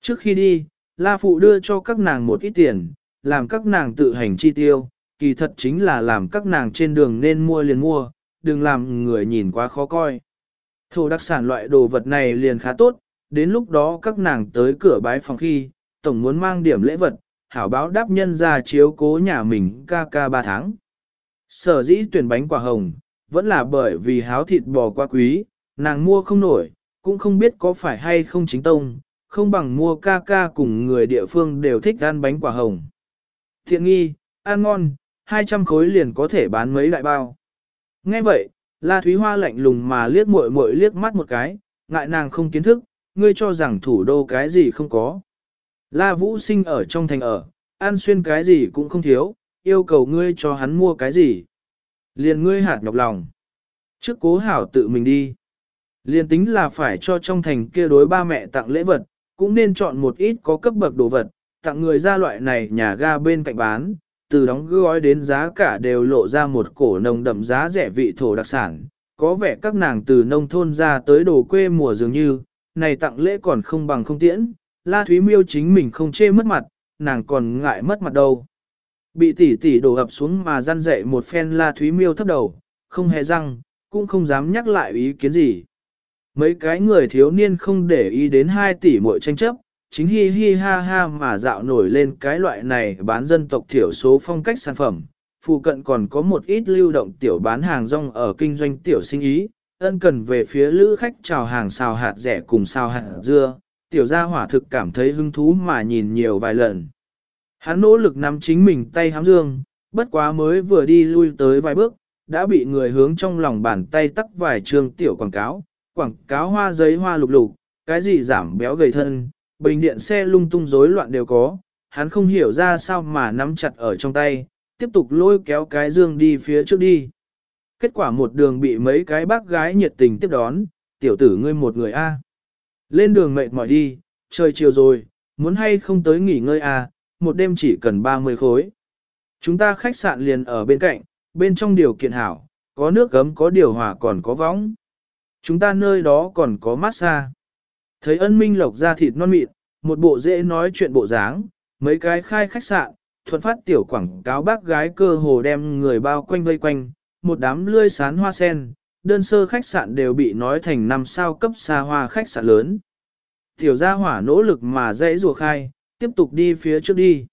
Trước khi đi, La Phụ đưa cho các nàng một ít tiền, làm các nàng tự hành chi tiêu, kỳ thật chính là làm các nàng trên đường nên mua liền mua, đừng làm người nhìn quá khó coi. Thổ đặc sản loại đồ vật này liền khá tốt, đến lúc đó các nàng tới cửa bái phòng khi, tổng muốn mang điểm lễ vật, hảo báo đáp nhân ra chiếu cố nhà mình ca ca ba tháng. Sở dĩ tuyển bánh quả hồng, vẫn là bởi vì háo thịt bò quá quý, nàng mua không nổi, cũng không biết có phải hay không chính tông, không bằng mua ca ca cùng người địa phương đều thích ăn bánh quả hồng. Thiện nghi, ăn ngon, 200 khối liền có thể bán mấy đại bao. Nghe vậy, La Thúy Hoa lạnh lùng mà liếc muội muội liếc mắt một cái, ngại nàng không kiến thức, ngươi cho rằng thủ đô cái gì không có. La Vũ sinh ở trong thành ở, ăn xuyên cái gì cũng không thiếu, yêu cầu ngươi cho hắn mua cái gì. Liền ngươi hạt nhọc lòng. Trước cố hảo tự mình đi. Liền tính là phải cho trong thành kia đối ba mẹ tặng lễ vật, cũng nên chọn một ít có cấp bậc đồ vật, tặng người ra loại này nhà ga bên cạnh bán, từ đóng gói đến giá cả đều lộ ra một cổ nồng đậm giá rẻ vị thổ đặc sản. Có vẻ các nàng từ nông thôn ra tới đồ quê mùa dường như, này tặng lễ còn không bằng không tiễn, La Thúy Miêu chính mình không chê mất mặt, nàng còn ngại mất mặt đâu. Bị tỷ tỷ đổ ập xuống mà răn dậy một phen La Thúy Miêu thấp đầu, không hề răng, cũng không dám nhắc lại ý kiến gì. Mấy cái người thiếu niên không để ý đến hai tỷ muội tranh chấp, chính hi hi ha ha mà dạo nổi lên cái loại này bán dân tộc thiểu số phong cách sản phẩm. Phụ cận còn có một ít lưu động tiểu bán hàng rong ở kinh doanh tiểu sinh ý, ân cần về phía lữ khách chào hàng xào hạt rẻ cùng xào hạt dưa, tiểu gia hỏa thực cảm thấy hứng thú mà nhìn nhiều vài lần. Hắn nỗ lực nắm chính mình tay hám dương, bất quá mới vừa đi lui tới vài bước, đã bị người hướng trong lòng bàn tay tắc vài trường tiểu quảng cáo, quảng cáo hoa giấy hoa lục lục, cái gì giảm béo gầy thân, bình điện xe lung tung rối loạn đều có, hắn không hiểu ra sao mà nắm chặt ở trong tay, tiếp tục lôi kéo cái dương đi phía trước đi. Kết quả một đường bị mấy cái bác gái nhiệt tình tiếp đón, tiểu tử ngươi một người a. Lên đường mệt mỏi đi, trời chiều rồi, muốn hay không tới nghỉ ngơi a, một đêm chỉ cần 30 khối. Chúng ta khách sạn liền ở bên cạnh, bên trong điều kiện hảo, có nước gấm có điều hòa còn có võng. Chúng ta nơi đó còn có massage. Thấy ân minh lộc ra thịt non mịn, một bộ dễ nói chuyện bộ dáng, mấy cái khai khách sạn, thuận phát tiểu quảng cáo bác gái cơ hồ đem người bao quanh vây quanh, một đám lươi sán hoa sen, đơn sơ khách sạn đều bị nói thành năm sao cấp xa hoa khách sạn lớn. Tiểu gia hỏa nỗ lực mà dãy rùa khai, tiếp tục đi phía trước đi.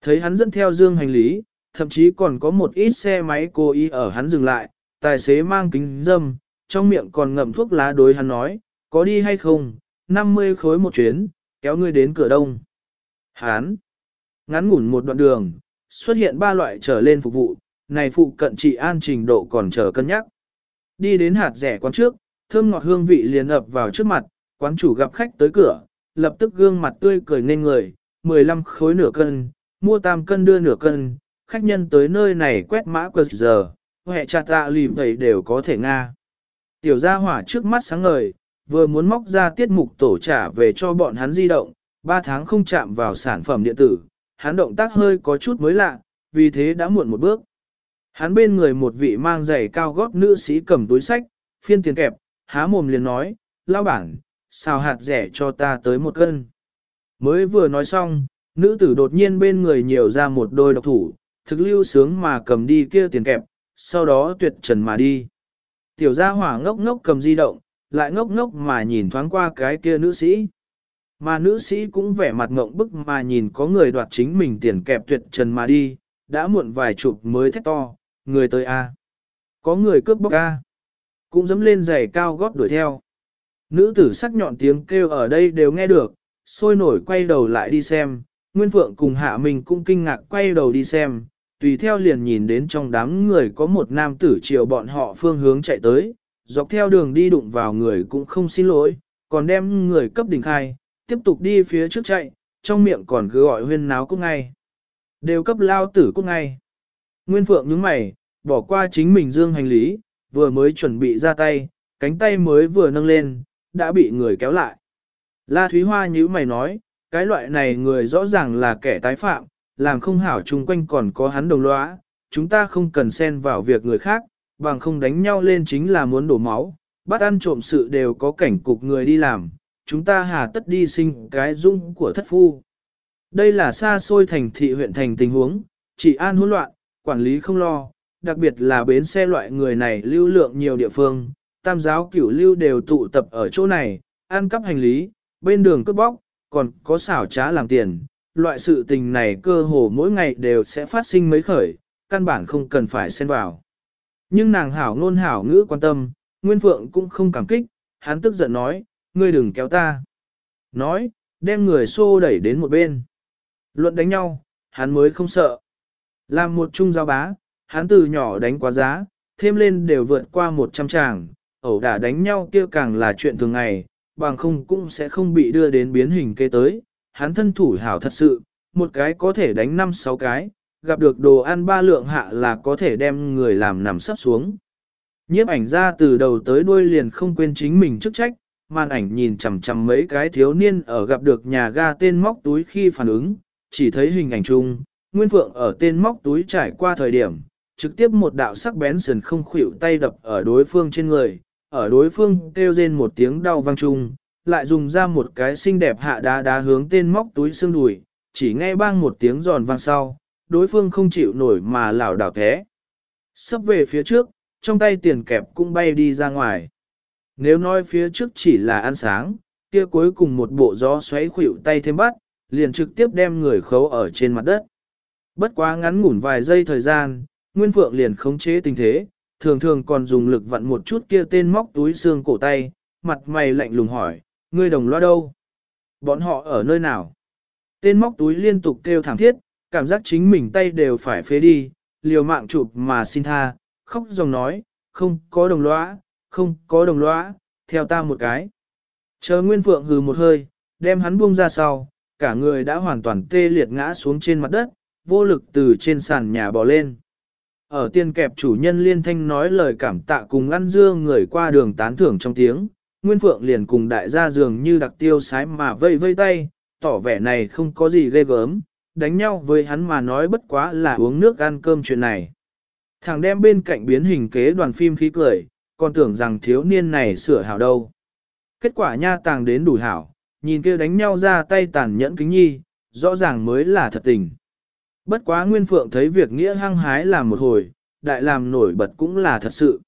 Thấy hắn dẫn theo dương hành lý, thậm chí còn có một ít xe máy cố ý ở hắn dừng lại, tài xế mang kính dâm, trong miệng còn ngậm thuốc lá đối hắn nói, có đi hay không, 50 khối một chuyến, kéo ngươi đến cửa đông. Hán, ngắn ngủn một đoạn đường, xuất hiện ba loại trở lên phục vụ, này phụ cận trị an trình độ còn chờ cân nhắc. Đi đến hạt rẻ quán trước, thơm ngọt hương vị liền ập vào trước mặt, quán chủ gặp khách tới cửa, lập tức gương mặt tươi cười nên người, 15 khối nửa cân, mua tam cân đưa nửa cân, khách nhân tới nơi này quét mã quật giờ, hệ chặt tạ lì vậy đều có thể nga. Tiểu gia hỏa trước mắt sáng ngời, vừa muốn móc ra tiết mục tổ trả về cho bọn hắn di động, 3 tháng không chạm vào sản phẩm điện tử, hắn động tác hơi có chút mới lạ, vì thế đã muộn một bước. Hắn bên người một vị mang giày cao gót nữ sĩ cầm túi sách, phiên tiền kẹp, há mồm liền nói, lao bản, xào hạt rẻ cho ta tới một cân. Mới vừa nói xong, nữ tử đột nhiên bên người nhiều ra một đôi độc thủ, thực lưu sướng mà cầm đi kia tiền kẹp, sau đó tuyệt trần mà đi. Tiểu gia hỏa ngốc ngốc cầm di động, lại ngốc ngốc mà nhìn thoáng qua cái kia nữ sĩ. Mà nữ sĩ cũng vẻ mặt ngộng bức mà nhìn có người đoạt chính mình tiền kẹp tuyệt trần mà đi, đã muộn vài chục mới thét to, người tới A. Có người cướp bóc A. Cũng dám lên giày cao gót đuổi theo. Nữ tử sắc nhọn tiếng kêu ở đây đều nghe được, sôi nổi quay đầu lại đi xem, Nguyên Phượng cùng Hạ Minh cũng kinh ngạc quay đầu đi xem, tùy theo liền nhìn đến trong đám người có một nam tử chiều bọn họ phương hướng chạy tới, dọc theo đường đi đụng vào người cũng không xin lỗi, còn đem người cấp đỉnh khai, tiếp tục đi phía trước chạy, trong miệng còn cứ gọi huyên náo cũng ngay. Đều cấp lao tử cũng ngay. Nguyên Phượng nhướng mày, bỏ qua chính mình dương hành lý, vừa mới chuẩn bị ra tay, cánh tay mới vừa nâng lên, đã bị người kéo lại. La Thúy Hoa nhíu mày nói, cái loại này người rõ ràng là kẻ tái phạm, làm không hảo chung quanh còn có hắn đồng lõa, chúng ta không cần xen vào việc người khác, bằng không đánh nhau lên chính là muốn đổ máu, bắt ăn trộm sự đều có cảnh cục người đi làm, chúng ta hà tất đi sinh cái dung của thất phu. Đây là xa xôi thành thị huyện thành tình huống, chỉ an hỗn loạn, quản lý không lo, đặc biệt là bến xe loại người này lưu lượng nhiều địa phương, tam giáo cửu lưu đều tụ tập ở chỗ này, ăn cắp hành lý, bên đường cướp bóc, còn có xảo trá làm tiền. Loại sự tình này cơ hồ mỗi ngày đều sẽ phát sinh mấy khởi, căn bản không cần phải xen vào. Nhưng nàng hảo ngôn hảo ngữ quan tâm, Nguyên Phượng cũng không cảm kích, hắn tức giận nói, ngươi đừng kéo ta. Nói, đem người xô đẩy đến một bên. Luận đánh nhau, hắn mới không sợ. Làm một trung giao bá, hắn từ nhỏ đánh quá giá, thêm lên đều vượt qua một trăm tràng, ẩu đả đánh nhau kia càng là chuyện thường ngày, bằng không cũng sẽ không bị đưa đến biến hình kế tới. Hắn thân thủ hảo thật sự, một cái có thể đánh 5-6 cái, gặp được đồ ăn ba lượng hạ là có thể đem người làm nằm sắp xuống. Nhiếp ảnh ra từ đầu tới đuôi liền không quên chính mình chức trách, màn ảnh nhìn chằm chằm mấy cái thiếu niên ở gặp được nhà ga tên móc túi khi phản ứng, chỉ thấy hình ảnh chung, Nguyên Phượng ở tên móc túi trải qua thời điểm, trực tiếp một đạo sắc bén sườn không khuỷu tay đập ở đối phương trên người, ở đối phương kêu rên một tiếng đau vang chung, lại dùng ra một cái xinh đẹp hạ đá đá hướng tên móc túi xương đùi, chỉ nghe bang một tiếng giòn vang sau, đối phương không chịu nổi mà lảo đảo thế. Sắp về phía trước, trong tay tiền kẹp cũng bay đi ra ngoài. Nếu nói phía trước chỉ là ăn sáng, kia cuối cùng một bộ gió xoáy khuỷu tay thêm bắt, liền trực tiếp đem người khấu ở trên mặt đất. Bất quá ngắn ngủn vài giây thời gian, Nguyên Phượng liền khống chế tình thế, thường thường còn dùng lực vặn một chút kia tên móc túi xương cổ tay, mặt mày lạnh lùng hỏi, ngươi đồng loa đâu? Bọn họ ở nơi nào? Tên móc túi liên tục kêu thảm thiết, cảm giác chính mình tay đều phải phế đi, liều mạng chụp mà xin tha, khóc dòng nói, không có đồng lõa không có đồng lõa theo ta một cái. Chờ Nguyên Phượng hừ một hơi, đem hắn buông ra sau, cả người đã hoàn toàn tê liệt ngã xuống trên mặt đất, vô lực từ trên sàn nhà bò lên. Ở tiên kẹp chủ nhân liên thanh nói lời cảm tạ cùng ăn dưa người qua đường tán thưởng trong tiếng, Nguyên Phượng liền cùng đại gia dường như đặc tiêu sái mà vây vây tay, tỏ vẻ này không có gì ghê gớm, đánh nhau với hắn mà nói bất quá là uống nước ăn cơm chuyện này. Thằng đem bên cạnh biến hình kế đoàn phim khí cười, còn tưởng rằng thiếu niên này sửa hảo đâu. Kết quả nha tàng đến đủ hảo, nhìn kia đánh nhau ra tay tàn nhẫn kính nhi, rõ ràng mới là thật tình. Bất quá Nguyên Phượng thấy việc nghĩa hăng hái làm một hồi, đại làm nổi bật cũng là thật sự.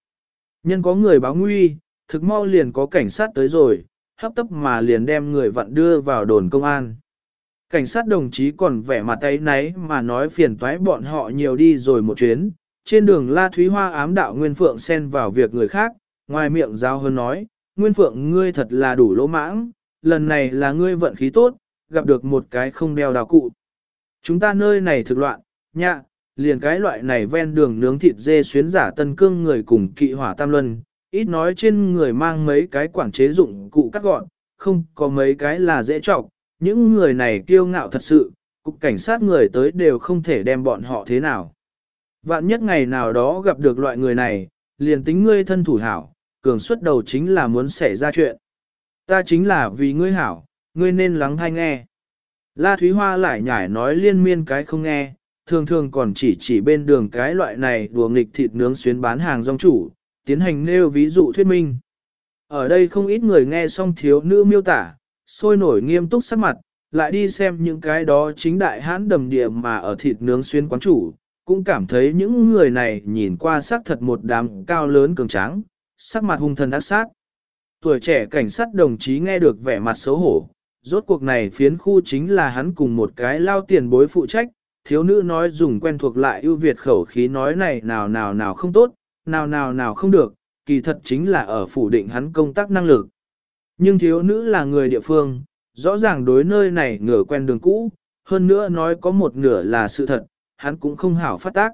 Nhân có người báo nguy, thực mau liền có cảnh sát tới rồi, hấp tấp mà liền đem người vặn đưa vào đồn công an. Cảnh sát đồng chí còn vẻ mặt tay náy mà nói phiền toái bọn họ nhiều đi rồi một chuyến. Trên đường La Thúy Hoa ám đạo Nguyên Phượng xen vào việc người khác, ngoài miệng giao hơn nói, Nguyên Phượng ngươi thật là đủ lỗ mãng, lần này là ngươi vận khí tốt, gặp được một cái không đeo đào cụ. Chúng ta nơi này thực loạn, nhạ, liền cái loại này ven đường nướng thịt dê xuyến giả tân cương người cùng kỵ hỏa tam luân, ít nói trên người mang mấy cái quản chế dụng cụ cắt gọn, không có mấy cái là dễ trọng, những người này kiêu ngạo thật sự, cục cảnh sát người tới đều không thể đem bọn họ thế nào. Vạn nhất ngày nào đó gặp được loại người này, liền tính ngươi thân thủ hảo, cường suất đầu chính là muốn xảy ra chuyện. Ta chính là vì ngươi hảo, ngươi nên lắng hay nghe. La Thúy Hoa lại nhải nói liên miên cái không nghe, thường thường còn chỉ chỉ bên đường cái loại này đùa nghịch thịt nướng xuyến bán hàng rong chủ, tiến hành nêu ví dụ thuyết minh. Ở đây không ít người nghe xong thiếu nữ miêu tả, sôi nổi nghiêm túc sắc mặt, lại đi xem những cái đó chính đại hãn đầm địa mà ở thịt nướng xuyên quán chủ, cũng cảm thấy những người này nhìn qua sắc thật một đám cao lớn cường tráng, sắc mặt hung thần ác sát. Tuổi trẻ cảnh sát đồng chí nghe được vẻ mặt xấu hổ, rốt cuộc này phiến khu chính là hắn cùng một cái lao tiền bối phụ trách, thiếu nữ nói dùng quen thuộc lại ưu việt khẩu khí nói này nào nào nào không tốt, nào nào nào không được, kỳ thật chính là ở phủ định hắn công tác năng lực. Nhưng thiếu nữ là người địa phương, rõ ràng đối nơi này ngửa quen đường cũ, hơn nữa nói có một nửa là sự thật, hắn cũng không hảo phát tác.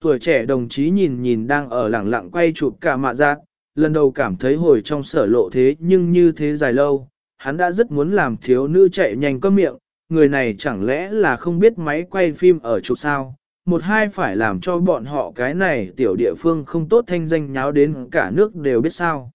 Tuổi trẻ đồng chí nhìn nhìn đang ở lẳng lặng quay chụp cả mạ giác, lần đầu cảm thấy hồi trong sở lộ thế nhưng như thế dài lâu, hắn đã rất muốn làm thiếu nữ chạy nhanh cơm miệng, người này chẳng lẽ là không biết máy quay phim ở chụp sao, một hai phải làm cho bọn họ cái này tiểu địa phương không tốt thanh danh nháo đến cả nước đều biết sao.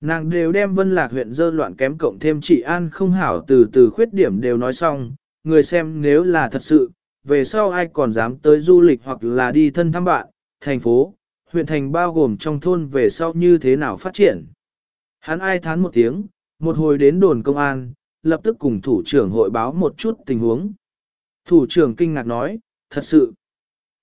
Nàng đều đem vân lạc huyện dơ loạn kém cộng thêm trị an không hảo từ từ khuyết điểm đều nói xong, người xem nếu là thật sự, về sau ai còn dám tới du lịch hoặc là đi thân thăm bạn, thành phố, huyện thành bao gồm trong thôn về sau như thế nào phát triển. Hắn ai thán một tiếng, một hồi đến đồn công an, lập tức cùng thủ trưởng hội báo một chút tình huống. Thủ trưởng kinh ngạc nói, thật sự,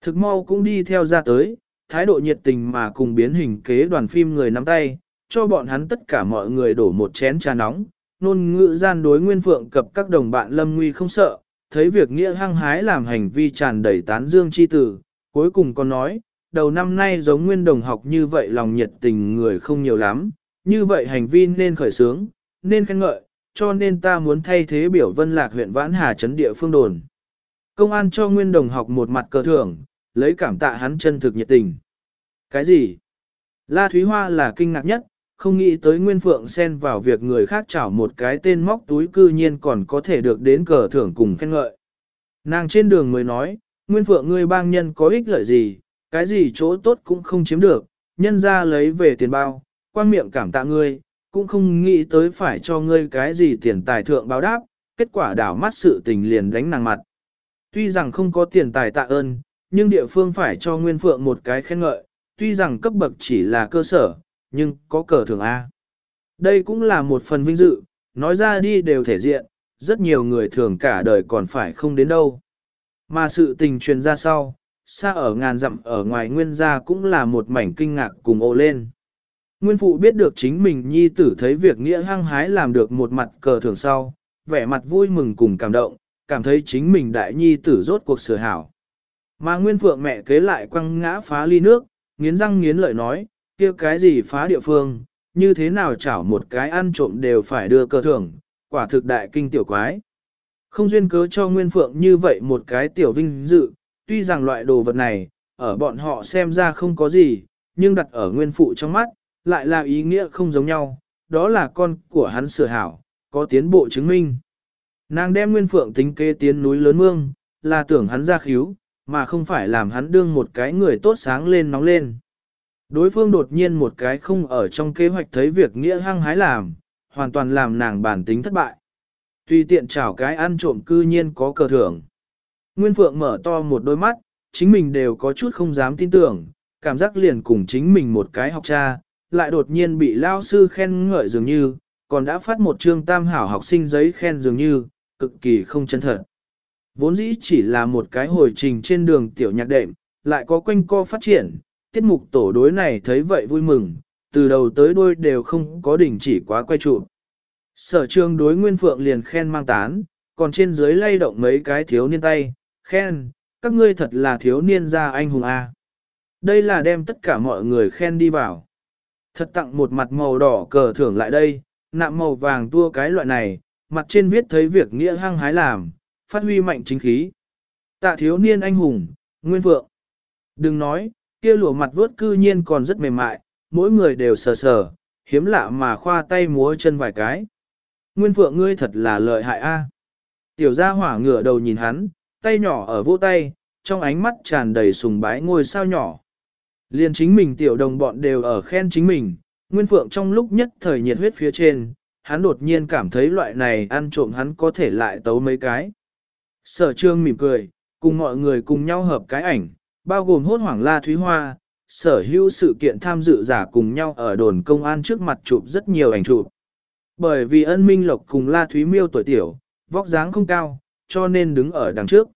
thực mau cũng đi theo ra tới, thái độ nhiệt tình mà cùng biến hình kế đoàn phim người nắm tay, cho bọn hắn tất cả mọi người đổ một chén trà nóng, nôn ngữ gian đối nguyên phượng cập các đồng bạn lâm nguy không sợ, thấy việc nghĩa hăng hái làm hành vi tràn đầy tán dương chi tử, cuối cùng còn nói, đầu năm nay giống nguyên đồng học như vậy lòng nhiệt tình người không nhiều lắm, như vậy hành vi nên khởi sướng, nên khen ngợi, cho nên ta muốn thay thế biểu vân lạc huyện Vãn Hà Trấn địa phương đồn. Công an cho nguyên đồng học một mặt cờ thưởng, lấy cảm tạ hắn chân thực nhiệt tình. Cái gì? La Thúy Hoa là kinh ngạc nhất, không nghĩ tới Nguyên Phượng xen vào việc người khác chảo một cái tên móc túi cư nhiên còn có thể được đến cờ thưởng cùng khen ngợi. Nàng trên đường mới nói, nguyên phượng ngươi bang nhân có ích lợi gì, cái gì chỗ tốt cũng không chiếm được, nhân ra lấy về tiền bao, quan miệng cảm tạ ngươi, cũng không nghĩ tới phải cho ngươi cái gì tiền tài thượng báo đáp, kết quả đảo mắt sự tình liền đánh nàng mặt. Tuy rằng không có tiền tài tạ ơn, nhưng địa phương phải cho Nguyên Phượng một cái khen ngợi, tuy rằng cấp bậc chỉ là cơ sở, nhưng có cờ thường A. Đây cũng là một phần vinh dự, nói ra đi đều thể diện, rất nhiều người thường cả đời còn phải không đến đâu. Mà sự tình truyền ra sau, xa ở ngàn dặm ở ngoài nguyên gia cũng là một mảnh kinh ngạc cùng ô lên. Nguyên phụ biết được chính mình nhi tử thấy việc nghĩa hăng hái làm được một mặt cờ thường sau, vẻ mặt vui mừng cùng cảm động, cảm thấy chính mình đại nhi tử rốt cuộc sửa hảo. Mà nguyên phượng mẹ kế lại quăng ngã phá ly nước, nghiến răng nghiến lợi nói, kia cái gì phá địa phương, như thế nào chảo một cái ăn trộm đều phải đưa cờ thưởng, quả thực đại kinh tiểu quái. Không duyên cớ cho Nguyên Phượng như vậy một cái tiểu vinh dự, tuy rằng loại đồ vật này, ở bọn họ xem ra không có gì, nhưng đặt ở Nguyên Phụ trong mắt, lại là ý nghĩa không giống nhau, đó là con của hắn sửa hảo, có tiến bộ chứng minh. Nàng đem Nguyên Phượng tính kế tiến núi lớn mương, là tưởng hắn ra khíu, mà không phải làm hắn đương một cái người tốt sáng lên nóng lên. Đối phương đột nhiên một cái không ở trong kế hoạch thấy việc nghĩa hăng hái làm, hoàn toàn làm nàng bản tính thất bại. Tùy tiện chảo cái ăn trộm cư nhiên có cờ thưởng. Nguyên Phượng mở to một đôi mắt, chính mình đều có chút không dám tin tưởng, cảm giác liền cùng chính mình một cái học cha, lại đột nhiên bị lao sư khen ngợi dường như, còn đã phát một chương tam hảo học sinh giấy khen dường như, cực kỳ không chân thật. Vốn dĩ chỉ là một cái hồi trình trên đường tiểu nhạc đệm, lại có quanh co phát triển, tiết mục tổ đối này thấy vậy vui mừng, từ đầu tới đuôi đều không có đỉnh chỉ quá quay trụ. Sở trường đối Nguyên Phượng liền khen mang tán, còn trên dưới lay động mấy cái thiếu niên tay, khen, các ngươi thật là thiếu niên gia anh hùng A. Đây là đem tất cả mọi người khen đi vào. Thật tặng một mặt màu đỏ cờ thưởng lại đây, nạm màu vàng tua cái loại này, mặt trên viết thấy việc nghĩa hăng hái làm, phát huy mạnh chính khí. Tạ thiếu niên anh hùng, Nguyên Phượng. Đừng nói, kia lụa mặt vớt cư nhiên còn rất mềm mại, mỗi người đều sờ sờ, hiếm lạ mà khoa tay múa chân vài cái. Nguyên Phượng ngươi thật là lợi hại a. Tiểu gia hỏa ngửa đầu nhìn hắn, tay nhỏ ở vô tay, trong ánh mắt tràn đầy sùng bái ngôi sao nhỏ. Liên chính mình tiểu đồng bọn đều ở khen chính mình, Nguyên Phượng trong lúc nhất thời nhiệt huyết phía trên, hắn đột nhiên cảm thấy loại này ăn trộm hắn có thể lại tấu mấy cái. Sở trương mỉm cười, cùng mọi người cùng nhau hợp cái ảnh, bao gồm hốt hoảng la thúy hoa, sở hữu sự kiện tham dự giả cùng nhau ở đồn công an trước mặt chụp rất nhiều ảnh chụp. Bởi vì ân minh lộc cùng la thúy miêu tuổi tiểu, vóc dáng không cao, cho nên đứng ở đằng trước.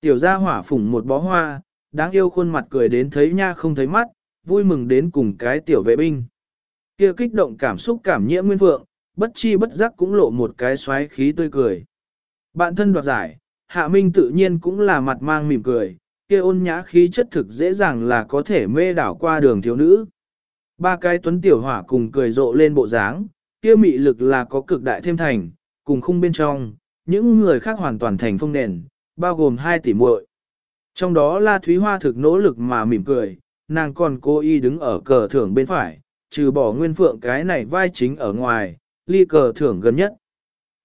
Tiểu gia hỏa phủng một bó hoa, đáng yêu khuôn mặt cười đến thấy nha không thấy mắt, vui mừng đến cùng cái tiểu vệ binh. Kia kích động cảm xúc cảm nhiễm nguyên vượng, bất chi bất giác cũng lộ một cái xoáy khí tươi cười. Bạn thân đoạt giải, Hạ Minh tự nhiên cũng là mặt mang mỉm cười, kia ôn nhã khí chất thực dễ dàng là có thể mê đảo qua đường thiếu nữ. Ba cái tuấn tiểu hỏa cùng cười rộ lên bộ dáng, kia mị lực là có cực đại thêm thành, cùng khung bên trong, những người khác hoàn toàn thành phong nền, bao gồm hai tỷ muội. Trong đó La Thúy Hoa thực nỗ lực mà mỉm cười, nàng còn cố ý đứng ở cờ thưởng bên phải, trừ bỏ nguyên phượng cái này vai chính ở ngoài, ly cờ thưởng gần nhất.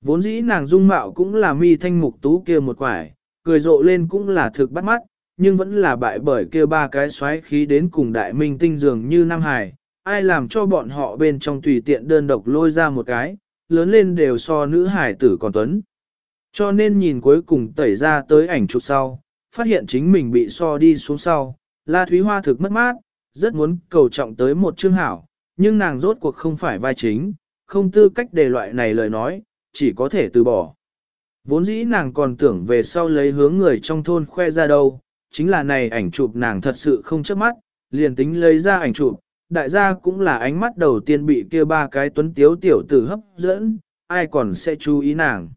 Vốn dĩ nàng dung mạo cũng là mi thanh mục tú kia một quải, cười rộ lên cũng là thực bắt mắt, nhưng vẫn là bại bởi kia ba cái xoáy khí đến cùng đại minh tinh dường như Nam Hải, ai làm cho bọn họ bên trong tùy tiện đơn độc lôi ra một cái, lớn lên đều so nữ hải tử còn tuấn. Cho nên nhìn cuối cùng tẩy ra tới ảnh chụp sau, phát hiện chính mình bị so đi xuống sau, La Thúy Hoa thực mất mát, rất muốn cầu trọng tới một chương hảo, nhưng nàng rốt cuộc không phải vai chính, không tư cách đề loại này lời nói, chỉ có thể từ bỏ. Vốn dĩ nàng còn tưởng về sau lấy hướng người trong thôn khoe ra đâu, chính là này ảnh chụp nàng thật sự không chớp mắt, liền tính lấy ra ảnh chụp, đại gia cũng là ánh mắt đầu tiên bị kia ba cái tuấn tiếu tiểu tử hấp dẫn, ai còn sẽ chú ý nàng.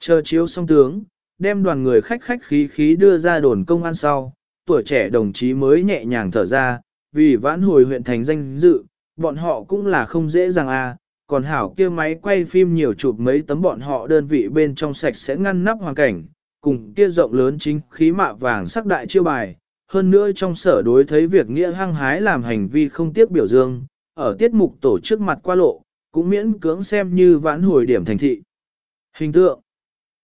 Chờ chiếu xong tướng, đem đoàn người khách khách khí khí đưa ra đồn công an sau, tuổi trẻ đồng chí mới nhẹ nhàng thở ra, vì vãn hồi huyện thành danh dự, bọn họ cũng là không dễ dàng à, còn hảo kia máy quay phim nhiều chụp mấy tấm bọn họ đơn vị bên trong sạch sẽ ngăn nắp hoàn cảnh, cùng kia rộng lớn chính khí mạ vàng sắc đại chiêu bài, hơn nữa trong sở đối thấy việc nghĩa hăng hái làm hành vi không tiếc biểu dương, ở tiết mục tổ chức mặt qua lộ, cũng miễn cưỡng xem như vãn hồi điểm thành thị. Hình tượng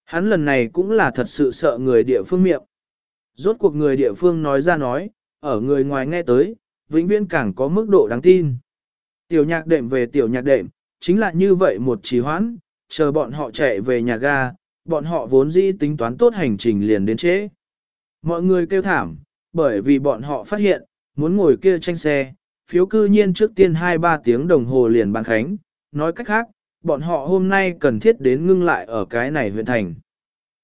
Hắn lần này cũng là thật sự sợ người địa phương miệng. Rốt cuộc người địa phương nói ra nói, ở người ngoài nghe tới, vĩnh viễn càng có mức độ đáng tin. Tiểu nhạc đệm về tiểu nhạc đệm, chính là như vậy một trì hoãn, chờ bọn họ chạy về nhà ga, bọn họ vốn dĩ tính toán tốt hành trình liền đến trễ. Mọi người kêu thảm, bởi vì bọn họ phát hiện, muốn ngồi kia tranh xe, phiếu cư nhiên trước tiên 2-3 tiếng đồng hồ liền bàn khánh, nói cách khác, bọn họ hôm nay cần thiết đến ngưng lại ở cái này huyện thành.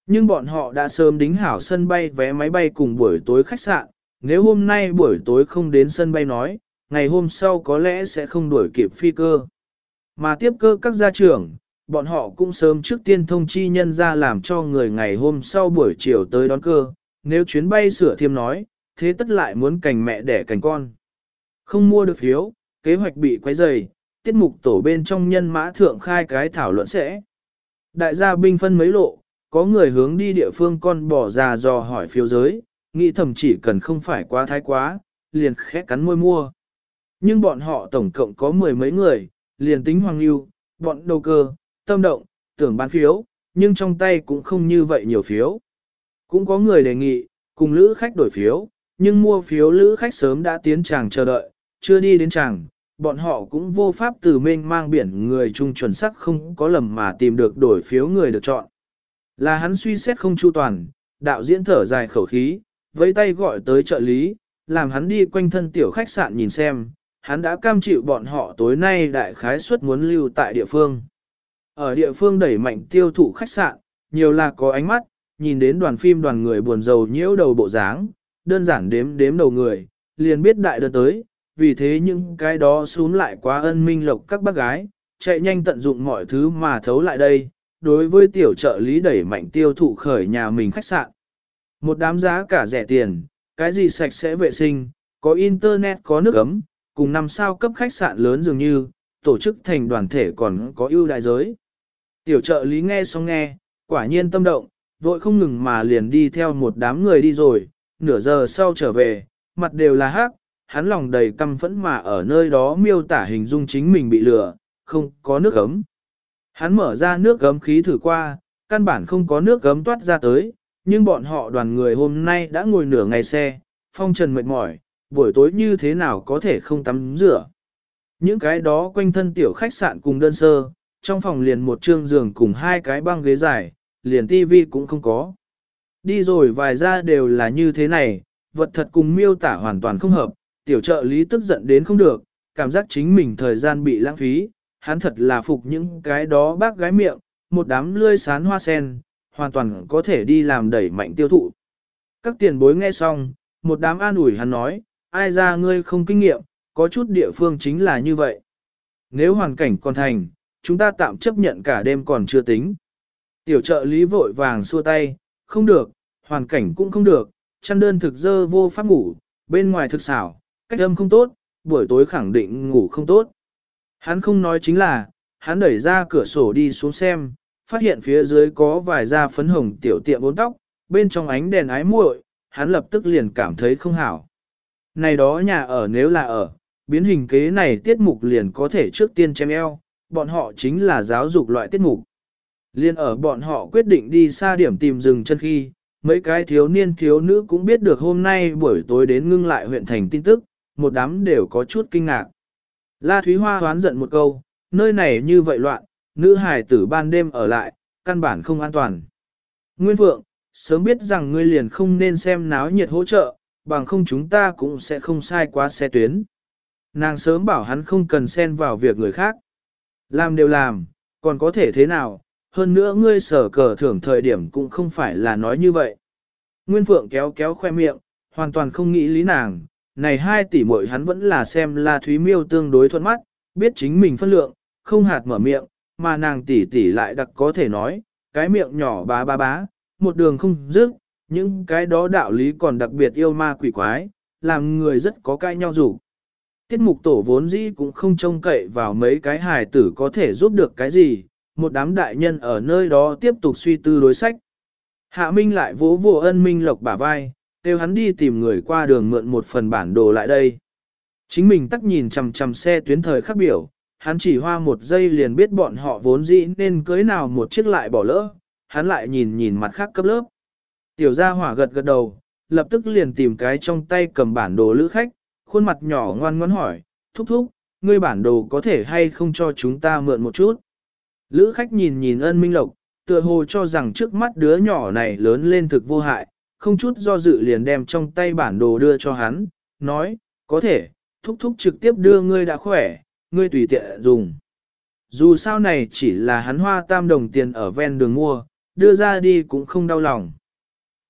Nhưng bọn họ đã sớm đính hảo sân bay vé máy bay cùng buổi tối khách sạn, nếu hôm nay buổi tối không đến sân bay nói, ngày hôm sau có lẽ sẽ không đuổi kịp phi cơ. Mà tiếp cơ các gia trưởng, bọn họ cũng sớm trước tiên thông chi nhân ra làm cho người ngày hôm sau buổi chiều tới đón cơ, nếu chuyến bay sửa thêm nói, thế tất lại muốn cành mẹ đẻ cành con. Không mua được phiếu, kế hoạch bị quấy rầy, tiết mục tổ bên trong nhân mã thượng khai cái thảo luận sẽ. Đại gia binh phân mấy lộ, có người hướng đi địa phương con bỏ ra dò hỏi phiếu giới, nghĩ thầm chỉ cần không phải quá thái quá, liền khẽ cắn môi mua. Nhưng bọn họ tổng cộng có mười mấy người, liền tính hoàng lưu, bọn đầu cơ, tâm động, tưởng bán phiếu, nhưng trong tay cũng không như vậy nhiều phiếu. Cũng có người đề nghị, cùng lữ khách đổi phiếu, nhưng mua phiếu lữ khách sớm đã tiến tràng chờ đợi, chưa đi đến tràng, bọn họ cũng vô pháp từ mênh mang biển người trung chuẩn sắc không có lầm mà tìm được đổi phiếu người được chọn. Là hắn suy xét không chu toàn, đạo diễn thở dài khẩu khí, với tay gọi tới trợ lý, làm hắn đi quanh thân tiểu khách sạn nhìn xem, hắn đã cam chịu bọn họ tối nay đại khái suất muốn lưu tại địa phương. Ở địa phương đẩy mạnh tiêu thụ khách sạn, nhiều là có ánh mắt, nhìn đến đoàn phim đoàn người buồn rầu nhiễu đầu bộ dáng, đơn giản đếm đếm đầu người, liền biết đại đơn tới, vì thế những cái đó xuống lại quá ân minh lộc các bác gái, chạy nhanh tận dụng mọi thứ mà thấu lại đây, đối với tiểu trợ lý đẩy mạnh tiêu thụ khởi nhà mình khách sạn. Một đám giá cả rẻ tiền, cái gì sạch sẽ vệ sinh, có internet có nước ấm, cùng năm sao cấp khách sạn lớn dường như, tổ chức thành đoàn thể còn có ưu đại giới. Tiểu trợ lý nghe xong nghe, quả nhiên tâm động, vội không ngừng mà liền đi theo một đám người đi rồi, nửa giờ sau trở về, mặt đều là hắc, hắn lòng đầy căm phẫn mà ở nơi đó miêu tả hình dung chính mình bị lừa, không có nước ấm. Hắn mở ra nước gấm khí thử qua, căn bản không có nước gấm toát ra tới, nhưng bọn họ đoàn người hôm nay đã ngồi nửa ngày xe, phong trần mệt mỏi, buổi tối như thế nào có thể không tắm rửa. Những cái đó quanh thân tiểu khách sạn cùng đơn sơ, trong phòng liền một trương giường cùng hai cái băng ghế dài, liền tivi cũng không có. Đi rồi vài ra đều là như thế này, vật thật cùng miêu tả hoàn toàn không hợp, tiểu trợ lý tức giận đến không được, cảm giác chính mình thời gian bị lãng phí, hắn thật là phục những cái đó bác gái miệng, một đám lươi sán hoa sen, hoàn toàn có thể đi làm đẩy mạnh tiêu thụ. Các tiền bối nghe xong, một đám an ủi hắn nói, ai ra ngươi không kinh nghiệm, có chút địa phương chính là như vậy. Nếu hoàn cảnh còn thành, chúng ta tạm chấp nhận cả đêm còn chưa tính. Tiểu trợ lý vội vàng xua tay, không được, hoàn cảnh cũng không được, chăn đơn thực dơ vô pháp ngủ, bên ngoài thực xảo, cách âm không tốt, buổi tối khẳng định ngủ không tốt. Hắn không nói chính là, hắn đẩy ra cửa sổ đi xuống xem, phát hiện phía dưới có vài da phấn hồng tiểu tiệm bốn tóc, bên trong ánh đèn ái muội, hắn lập tức liền cảm thấy không hảo. Này đó nhà ở nếu là ở, biến hình kế này tiết mục liền có thể trước tiên chém eo, bọn họ chính là giáo dục loại tiết mục. Liên ở bọn họ quyết định đi xa điểm tìm rừng chân khi, mấy cái thiếu niên thiếu nữ cũng biết được hôm nay buổi tối đến ngưng lại huyện thành tin tức, một đám đều có chút kinh ngạc. La Thúy Hoa hoán giận một câu, nơi này như vậy loạn, nữ hài tử ban đêm ở lại, căn bản không an toàn. Nguyên Phượng, sớm biết rằng ngươi liền không nên xem náo nhiệt hỗ trợ, bằng không chúng ta cũng sẽ không sai quá xe tuyến. Nàng sớm bảo hắn không cần xen vào việc người khác. Làm đều làm, còn có thể thế nào, hơn nữa ngươi sở cờ thưởng thời điểm cũng không phải là nói như vậy. Nguyên Phượng kéo kéo khoe miệng, hoàn toàn không nghĩ lý nàng, này hai tỷ muội hắn vẫn là xem La Thúy Miêu tương đối thuận mắt, biết chính mình phân lượng, không hạt mở miệng, mà nàng tỷ tỷ lại đặc có thể nói, cái miệng nhỏ bá bá bá, một đường không dứt, những cái đó đạo lý còn đặc biệt yêu ma quỷ quái, làm người rất có cãi nhau rủ. Tiết mục tổ vốn dĩ cũng không trông cậy vào mấy cái hài tử có thể giúp được cái gì, một đám đại nhân ở nơi đó tiếp tục suy tư đối sách. Hạ Minh lại vỗ vỗ ân Minh Lộc bả vai, kêu hắn đi tìm người qua đường mượn một phần bản đồ lại đây. Chính mình tắc nhìn chằm chằm xe tuyến thời khắc biểu, hắn chỉ hoa một giây liền biết bọn họ vốn dĩ nên cưới nào một chiếc lại bỏ lỡ, hắn lại nhìn nhìn mặt khác cấp lớp. Tiểu gia hỏa gật gật đầu, lập tức liền tìm cái trong tay cầm bản đồ lữ khách, khuôn mặt nhỏ ngoan ngoãn hỏi, thúc thúc, ngươi bản đồ có thể hay không cho chúng ta mượn một chút. Lữ khách nhìn nhìn ân minh lộc, tựa hồ cho rằng trước mắt đứa nhỏ này lớn lên thực vô hại, không chút do dự liền đem trong tay bản đồ đưa cho hắn, nói, có thể, thúc thúc trực tiếp đưa ngươi đã khỏe, ngươi tùy tiện dùng. Dù sao này chỉ là hắn hoa tam đồng tiền ở ven đường mua, đưa ra đi cũng không đau lòng.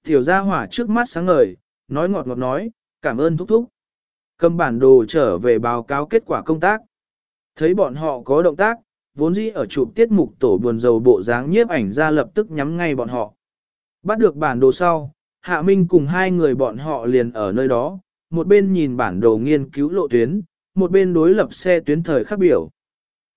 Tiểu gia hỏa trước mắt sáng ngời, nói ngọt ngọt nói, cảm ơn thúc thúc. Cầm bản đồ trở về báo cáo kết quả công tác. Thấy bọn họ có động tác, vốn dĩ ở chụp tiết mục tổ buồn dầu bộ dáng nhiếp ảnh ra lập tức nhắm ngay bọn họ. Bắt được bản đồ sau, Hạ Minh cùng hai người bọn họ liền ở nơi đó, một bên nhìn bản đồ nghiên cứu lộ tuyến, một bên đối lập xe tuyến thời khắc biểu.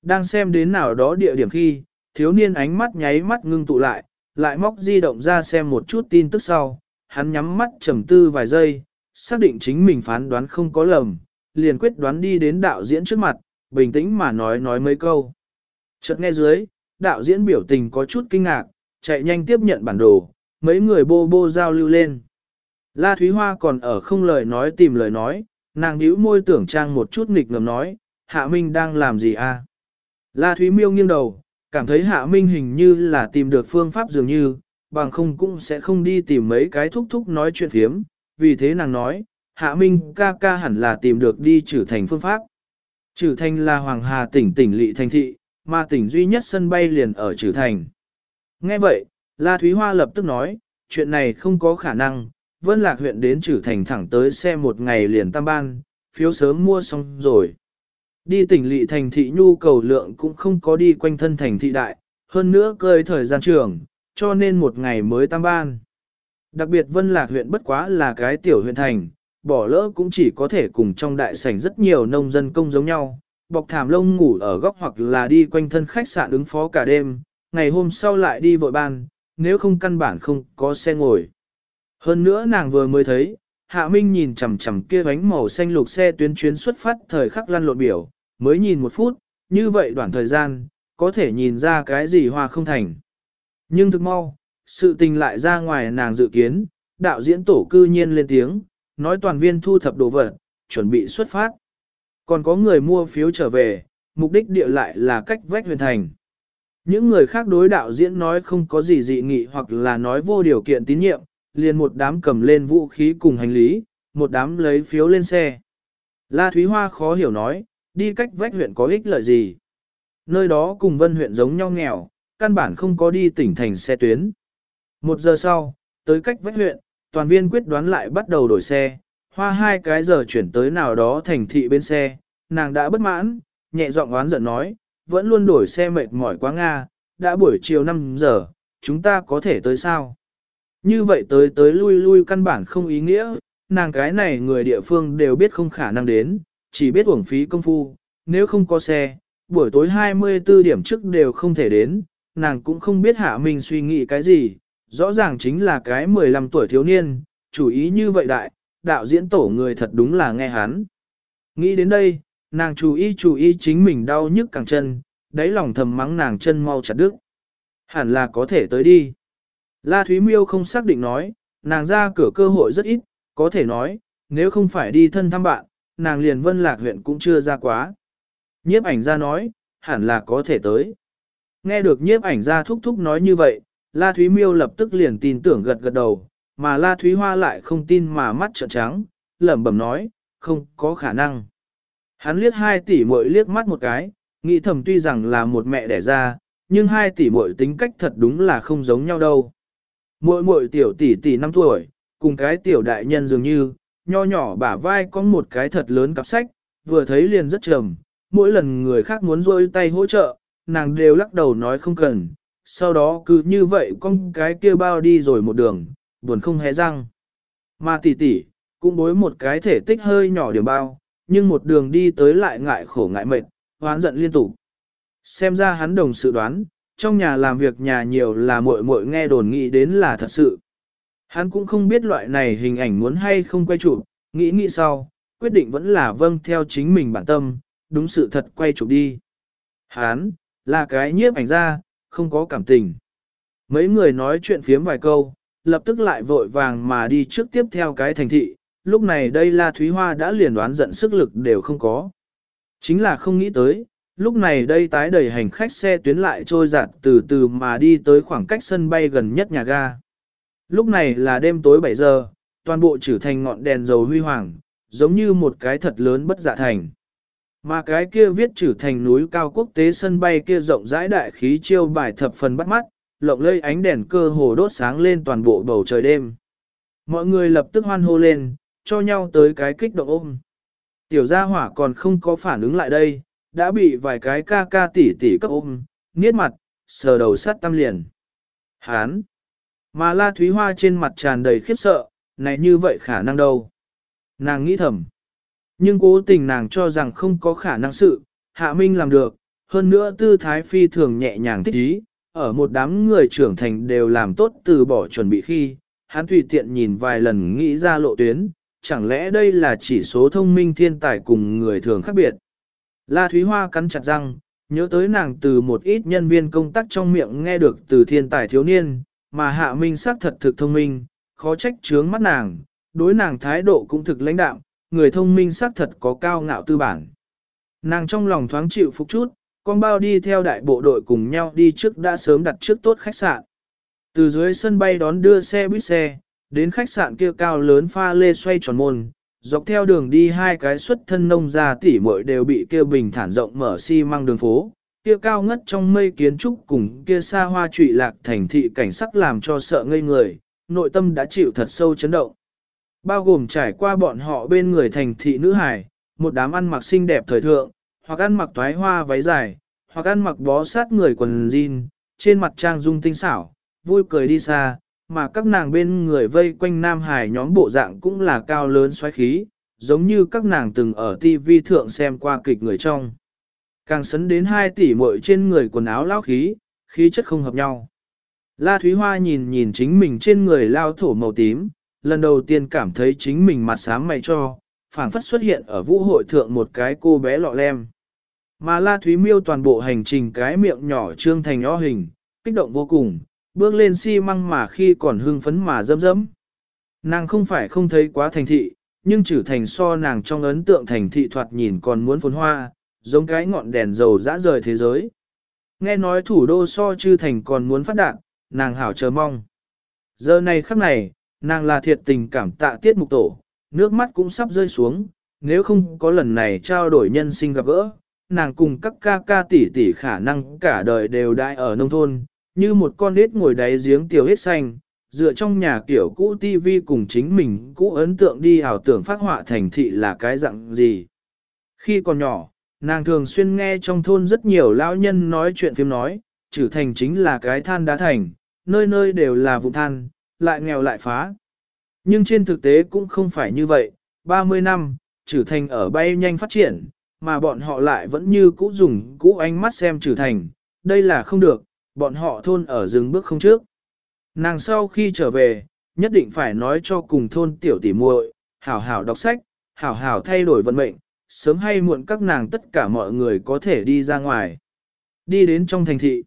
Đang xem đến nào đó địa điểm khi, thiếu niên ánh mắt nháy mắt ngưng tụ lại, lại móc di động ra xem một chút tin tức sau, hắn nhắm mắt trầm tư vài giây, xác định chính mình phán đoán không có lầm, liền quyết đoán đi đến đạo diễn trước mặt, bình tĩnh mà nói nói mấy câu. Chợt nghe dưới, đạo diễn biểu tình có chút kinh ngạc, chạy nhanh tiếp nhận bản đồ, mấy người bô bô giao lưu lên. La Thúy Hoa còn ở không lời nói tìm lời nói, nàng nhíu môi tưởng trang một chút nghịch ngầm nói, Hạ Minh đang làm gì a? À? La Thúy Miêu nghiêng đầu, cảm thấy Hạ Minh hình như là tìm được phương pháp dường như, bằng không cũng sẽ không đi tìm mấy cái thúc thúc nói chuyện phiếm, vì thế nàng nói, Hạ Minh ca ca hẳn là tìm được đi trừ thành phương pháp. Trừ thành là Hoàng Hà tỉnh tỉnh lỵ thành thị, mà tỉnh duy nhất sân bay liền ở trừ thành. Nghe vậy, La Thúy Hoa lập tức nói, chuyện này không có khả năng, Vân Lạc huyện đến trừ thành thẳng tới xe một ngày liền tam ban, phiếu sớm mua xong rồi. Đi tỉnh lỵ thành thị nhu cầu lượng cũng không có đi quanh thân thành thị đại, hơn nữa cơi thời gian trường, cho nên một ngày mới tam ban. Đặc biệt Vân Lạc huyện bất quá là cái tiểu huyện thành, bỏ lỡ cũng chỉ có thể cùng trong đại sảnh rất nhiều nông dân công giống nhau, bọc thảm lông ngủ ở góc hoặc là đi quanh thân khách sạn ứng phó cả đêm, ngày hôm sau lại đi vội ban, nếu không căn bản không có xe ngồi. Hơn nữa nàng vừa mới thấy, Hạ Minh nhìn chằm chằm kia bánh màu xanh lục xe tuyến chuyến xuất phát thời khắc lăn lộn biểu, mới nhìn một phút, như vậy đoạn thời gian, có thể nhìn ra cái gì hoa không thành. Nhưng thực mau, sự tình lại ra ngoài nàng dự kiến, đạo diễn tổ cư nhiên lên tiếng, nói toàn viên thu thập đồ vật, chuẩn bị xuất phát. Còn có người mua phiếu trở về, mục đích địa lại là cách vách huyền thành. Những người khác đối đạo diễn nói không có gì dị nghị hoặc là nói vô điều kiện tín nhiệm, liền một đám cầm lên vũ khí cùng hành lý, một đám lấy phiếu lên xe. La Thúy Hoa khó hiểu nói, đi cách vách huyện có ích lợi gì. Nơi đó cùng vân huyện giống nhau nghèo, căn bản không có đi tỉnh thành xe tuyến. Một giờ sau, tới cách vách huyện, toàn viên quyết đoán lại bắt đầu đổi xe, hoa hai cái giờ chuyển tới nào đó thành thị bên xe, nàng đã bất mãn, nhẹ giọng oán giận nói, vẫn luôn đổi xe mệt mỏi quá Nga, đã buổi chiều 5 giờ, chúng ta có thể tới sao? Như vậy tới tới lui lui căn bản không ý nghĩa, nàng cái này người địa phương đều biết không khả năng đến, chỉ biết uổng phí công phu, nếu không có xe, buổi tối 24 điểm trước đều không thể đến, nàng cũng không biết hạ mình suy nghĩ cái gì, rõ ràng chính là cái 15 tuổi thiếu niên, chủ ý như vậy đại, đạo diễn tổ người thật đúng là nghe hắn. Nghĩ đến đây, nàng chú ý chú ý chính mình đau nhức càng chân, đáy lòng thầm mắng nàng chân mau chặt đứt. Hẳn là có thể tới đi. La Thúy Miêu không xác định nói, nàng ra cửa cơ hội rất ít, có thể nói, nếu không phải đi thân thăm bạn, nàng liền vân lạc huyện cũng chưa ra quá. Nhiếp ảnh ra nói, hẳn là có thể tới. Nghe được nhiếp ảnh ra thúc thúc nói như vậy, La Thúy Miêu lập tức liền tin tưởng gật gật đầu, mà La Thúy Hoa lại không tin mà mắt trợn trắng, lẩm bẩm nói, không có khả năng. Hắn liếc hai tỷ muội liếc mắt một cái, nghĩ thầm tuy rằng là một mẹ đẻ ra, nhưng hai tỷ muội tính cách thật đúng là không giống nhau đâu. Muội muội tiểu tỷ tỷ năm tuổi, cùng cái tiểu đại nhân dường như, nho nhỏ bả vai có một cái thật lớn cặp sách, vừa thấy liền rất trầm, mỗi lần người khác muốn rôi tay hỗ trợ, nàng đều lắc đầu nói không cần, sau đó cứ như vậy con cái kia bao đi rồi một đường, buồn không hé răng. Mà tỷ tỷ, cũng bối một cái thể tích hơi nhỏ điểm bao, nhưng một đường đi tới lại ngại khổ ngại mệt, hoán giận liên tục. Xem ra hắn đồng sự đoán, trong nhà làm việc nhà nhiều là muội muội nghe đồn nghĩ đến là thật sự. Hắn cũng không biết loại này hình ảnh muốn hay không quay chụp, nghĩ nghĩ sau, quyết định vẫn là vâng theo chính mình bản tâm, đúng sự thật quay chụp đi. Hắn, là cái nhiếp ảnh ra, không có cảm tình. Mấy người nói chuyện phiếm vài câu, lập tức lại vội vàng mà đi trước tiếp theo cái thành thị, lúc này đây La Thúy Hoa đã liền đoán giận sức lực đều không có. Chính là không nghĩ tới, lúc này đây tái đầy hành khách xe tuyến lại trôi giặt từ từ mà đi tới khoảng cách sân bay gần nhất nhà ga. Lúc này là đêm tối 7 giờ, toàn bộ trở thành ngọn đèn dầu huy hoàng, giống như một cái thật lớn bất dạ thành. Mà cái kia viết trừ thành núi cao quốc tế sân bay kia rộng rãi đại khí chiêu bài thập phần bắt mắt, lộng lây ánh đèn cơ hồ đốt sáng lên toàn bộ bầu trời đêm. Mọi người lập tức hoan hô lên, cho nhau tới cái kích động ôm. Tiểu gia hỏa còn không có phản ứng lại đây, đã bị vài cái ca ca tỉ tỉ cấp ôm, nghiết mặt, sờ đầu sắt tâm liền. Hán! Mà La Thúy Hoa trên mặt tràn đầy khiếp sợ, này như vậy khả năng đâu. Nàng nghĩ thầm. Nhưng cố tình nàng cho rằng không có khả năng sự, Hạ Minh làm được, hơn nữa tư thái phi thường nhẹ nhàng thích ý, ở một đám người trưởng thành đều làm tốt từ bỏ chuẩn bị khi, hắn tùy tiện nhìn vài lần nghĩ ra lộ tuyến, chẳng lẽ đây là chỉ số thông minh thiên tài cùng người thường khác biệt. La Thúy Hoa cắn chặt răng, nhớ tới nàng từ một ít nhân viên công tác trong miệng nghe được từ thiên tài thiếu niên, mà hạ minh xác thật thực thông minh, khó trách chướng mắt nàng, đối nàng thái độ cũng thực lãnh đạm, người thông minh xác thật có cao ngạo tư bản. Nàng trong lòng thoáng chịu phục chút, con bao đi theo đại bộ đội cùng nhau đi trước đã sớm đặt trước tốt khách sạn. Từ dưới sân bay đón đưa xe buýt xe, đến khách sạn kia cao lớn pha lê xoay tròn môn, dọc theo đường đi hai cái xuất thân nông gia tỉ muội đều bị kia bình thản rộng mở xi si măng đường phố, kia cao ngất trong mây kiến trúc cùng kia xa hoa trụy lạc thành thị cảnh sắc làm cho sợ ngây người, nội tâm đã chịu thật sâu chấn động. Bao gồm trải qua bọn họ bên người thành thị nữ hải, một đám ăn mặc xinh đẹp thời thượng, hoặc ăn mặc toái hoa váy dài, hoặc ăn mặc bó sát người quần jean, trên mặt trang dung tinh xảo, vui cười đi xa, mà các nàng bên người vây quanh Nam Hải nhóm bộ dạng cũng là cao lớn xoáy khí, giống như các nàng từng ở TV thượng xem qua kịch người trong. Càng sấn đến hai tỷ muội trên người quần áo lao khí, khí chất không hợp nhau. La Thúy Hoa nhìn nhìn chính mình trên người lao thổ màu tím, lần đầu tiên cảm thấy chính mình mặt xám mày cho, phảng phất xuất hiện ở vũ hội thượng một cái cô bé lọ lem. Mà La Thúy miêu toàn bộ hành trình cái miệng nhỏ trương thành o hình, kích động vô cùng, bước lên xi si măng mà khi còn hưng phấn mà dâm dẫm. Nàng không phải không thấy quá thành thị, nhưng trừ thành so nàng trong ấn tượng thành thị thoạt nhìn còn muốn phồn hoa, giống cái ngọn đèn dầu dã rời thế giới. Nghe nói thủ đô so chư thành còn muốn phát đạt, nàng hảo chờ mong. Giờ này khắc này, nàng là thiệt tình cảm tạ tiết mục tổ, nước mắt cũng sắp rơi xuống, nếu không có lần này trao đổi nhân sinh gặp gỡ, nàng cùng các ca ca tỷ tỷ khả năng cả đời đều đại ở nông thôn, như một con nết ngồi đáy giếng tiểu hết xanh, dựa trong nhà kiểu cũ tivi cùng chính mình cũ ấn tượng đi ảo tưởng phát họa thành thị là cái dạng gì. Khi còn nhỏ, nàng thường xuyên nghe trong thôn rất nhiều lão nhân nói chuyện phim nói, trừ thành chính là cái than đá thành, nơi nơi đều là vụ than, lại nghèo lại phá. Nhưng trên thực tế cũng không phải như vậy, 30 năm, trừ thành ở bay nhanh phát triển, mà bọn họ lại vẫn như cũ dùng cũ ánh mắt xem trừ thành, đây là không được, bọn họ thôn ở rừng bước không trước. Nàng sau khi trở về, nhất định phải nói cho cùng thôn tiểu tỷ muội, hảo hảo đọc sách, hảo hảo thay đổi vận mệnh, sớm hay muộn các nàng tất cả mọi người có thể đi ra ngoài. Đi đến trong thành thị.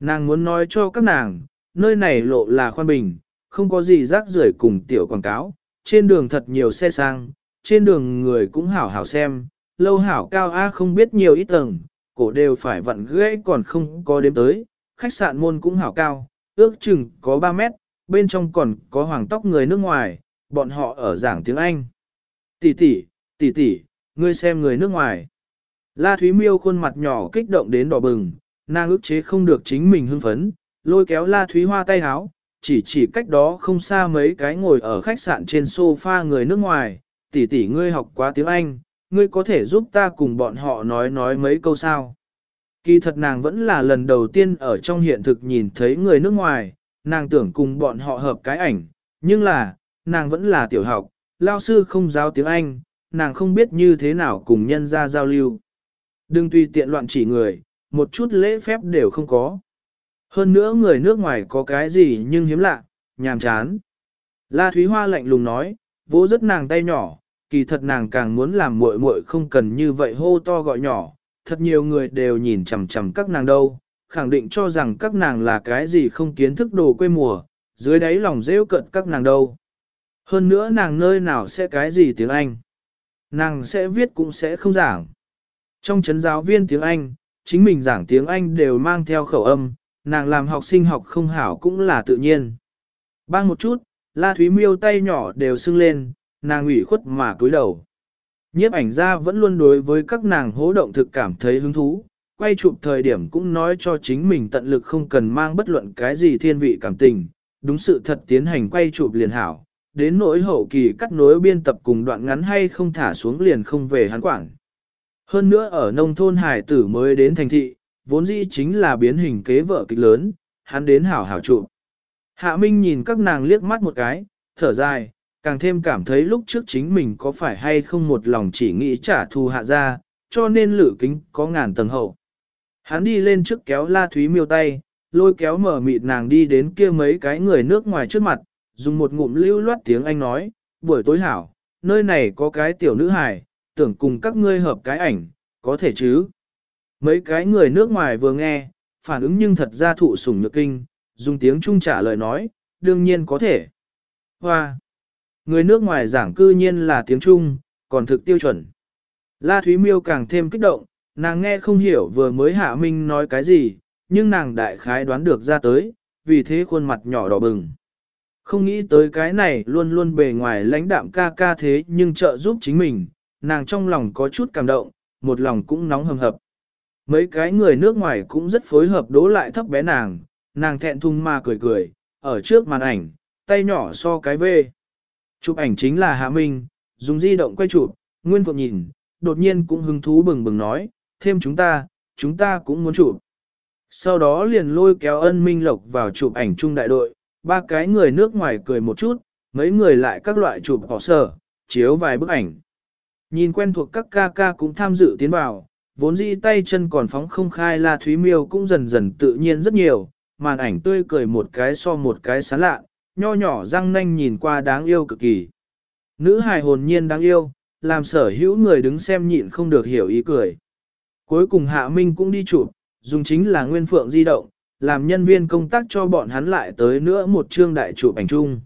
Nàng muốn nói cho các nàng, nơi này lộ là khoan bình, không có gì rác rưởi cùng tiểu quảng cáo, trên đường thật nhiều xe sang, trên đường người cũng hảo hảo xem, lâu hảo cao A không biết nhiều ít tầng, cổ đều phải vặn gãy còn không có đếm tới, khách sạn môn cũng hảo cao, ước chừng có 3 mét, bên trong còn có hoàng tóc người nước ngoài, bọn họ ở giảng tiếng Anh. Tỷ tỷ, tỷ tỷ, ngươi xem người nước ngoài. La Thúy Miêu khuôn mặt nhỏ kích động đến đỏ bừng, nàng ức chế không được chính mình hưng phấn, lôi kéo La Thúy Hoa tay háo, chỉ chỉ cách đó không xa mấy cái ngồi ở khách sạn trên sofa người nước ngoài, tỷ tỷ ngươi học quá tiếng Anh, ngươi có thể giúp ta cùng bọn họ nói nói mấy câu sao. Kỳ thật nàng vẫn là lần đầu tiên ở trong hiện thực nhìn thấy người nước ngoài, nàng tưởng cùng bọn họ hợp cái ảnh, nhưng là, nàng vẫn là tiểu học, lao sư không giáo tiếng Anh, nàng không biết như thế nào cùng nhân ra giao lưu. Đừng tùy tiện loạn chỉ người, một chút lễ phép đều không có. Hơn nữa người nước ngoài có cái gì nhưng hiếm lạ, nhàm chán. La Thúy Hoa lạnh lùng nói, vỗ rất nàng tay nhỏ, kỳ thật nàng càng muốn làm muội muội không cần như vậy hô to gọi nhỏ, thật nhiều người đều nhìn chằm chằm các nàng đâu, khẳng định cho rằng các nàng là cái gì không kiến thức đồ quê mùa, dưới đáy lòng rêu cận các nàng đâu. Hơn nữa nàng nơi nào sẽ cái gì tiếng Anh. Nàng sẽ viết cũng sẽ không giảng. Trong chấn giáo viên tiếng Anh, chính mình giảng tiếng Anh đều mang theo khẩu âm, nàng làm học sinh học không hảo cũng là tự nhiên. Bang một chút, La Thúy Miêu tay nhỏ đều sưng lên, nàng ủy khuất mà cúi đầu. Nhiếp ảnh gia vẫn luôn đối với các nàng hố động thực cảm thấy hứng thú, quay chụp thời điểm cũng nói cho chính mình tận lực không cần mang bất luận cái gì thiên vị cảm tình, đúng sự thật tiến hành quay chụp liền hảo, đến nỗi hậu kỳ cắt nối biên tập cùng đoạn ngắn hay không thả xuống liền không về hắn quản. Hơn nữa ở nông thôn hải tử mới đến thành thị, vốn dĩ chính là biến hình kế vợ kịch lớn, hắn đến hảo hảo trụ. Hạ Minh nhìn các nàng liếc mắt một cái, thở dài, càng thêm cảm thấy lúc trước chính mình có phải hay không một lòng chỉ nghĩ trả thù hạ ra, cho nên lử kính có ngàn tầng hậu. Hắn đi lên trước kéo La Thúy miêu tay, lôi kéo mở mịt nàng đi đến kia mấy cái người nước ngoài trước mặt, dùng một ngụm lưu loát tiếng Anh nói, buổi tối hảo, nơi này có cái tiểu nữ hài, tưởng cùng các ngươi hợp cái ảnh, có thể chứ. Mấy cái người nước ngoài vừa nghe, phản ứng nhưng thật ra thụ sủng nhược kinh, dùng tiếng Trung trả lời nói, đương nhiên có thể. Hoa! Người nước ngoài giảng cư nhiên là tiếng Trung, còn thực tiêu chuẩn. La Thúy Miêu càng thêm kích động, nàng nghe không hiểu vừa mới Hạ Minh nói cái gì, nhưng nàng đại khái đoán được ra tới, vì thế khuôn mặt nhỏ đỏ bừng. Không nghĩ tới cái này luôn luôn bề ngoài lãnh đạm ca ca thế nhưng trợ giúp chính mình, nàng trong lòng có chút cảm động, một lòng cũng nóng hầm hập. Mấy cái người nước ngoài cũng rất phối hợp đố lại thấp bé nàng, nàng thẹn thùng mà cười cười, ở trước màn ảnh, tay nhỏ so cái vê. Chụp ảnh chính là Hạ Minh, dùng di động quay chụp, Nguyên Phượng nhìn, đột nhiên cũng hứng thú bừng bừng nói, thêm chúng ta, chúng ta cũng muốn chụp. Sau đó liền lôi kéo ân Minh Lộc vào chụp ảnh chung đại đội, ba cái người nước ngoài cười một chút, mấy người lại các loại chụp họ sở, chiếu vài bức ảnh. Nhìn quen thuộc các ca ca cũng tham dự tiến vào, vốn dĩ tay chân còn phóng không khai La Thúy Miêu cũng dần dần tự nhiên rất nhiều, màn ảnh tươi cười một cái so một cái sán lạ, nho nhỏ răng nanh nhìn qua đáng yêu cực kỳ. Nữ hài hồn nhiên đáng yêu, làm sở hữu người đứng xem nhịn không được hiểu ý cười. Cuối cùng Hạ Minh cũng đi chụp, dùng chính là nguyên phượng di động, làm nhân viên công tác cho bọn hắn lại tới nữa một chương đại chụp ảnh chung.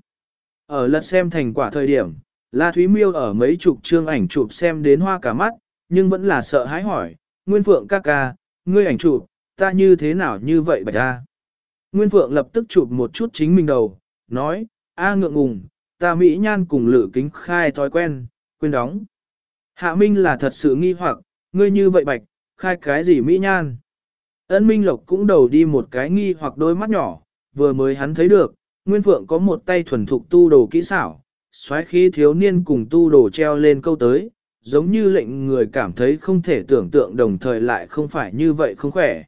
Ở lật xem thành quả thời điểm, La Thúy Miêu ở mấy chục chương ảnh chụp xem đến hoa cả mắt, nhưng vẫn là sợ hãi hỏi, Nguyên Phượng ca ca, ngươi ảnh chụp, ta như thế nào như vậy bạch ta? Nguyên Phượng lập tức chụp một chút chính mình đầu, nói, a ngượng ngùng, ta Mỹ Nhan cùng lự kính khai thói quen, quên đóng. Hạ Minh là thật sự nghi hoặc, ngươi như vậy bạch, khai cái gì Mỹ Nhan? Ân Minh Lộc cũng đầu đi một cái nghi hoặc đôi mắt nhỏ, vừa mới hắn thấy được, Nguyên Phượng có một tay thuần thục tu đồ kỹ xảo, xoáy khí thiếu niên cùng tu đồ treo lên câu tới, giống như lệnh người cảm thấy không thể tưởng tượng đồng thời lại không phải như vậy không khỏe.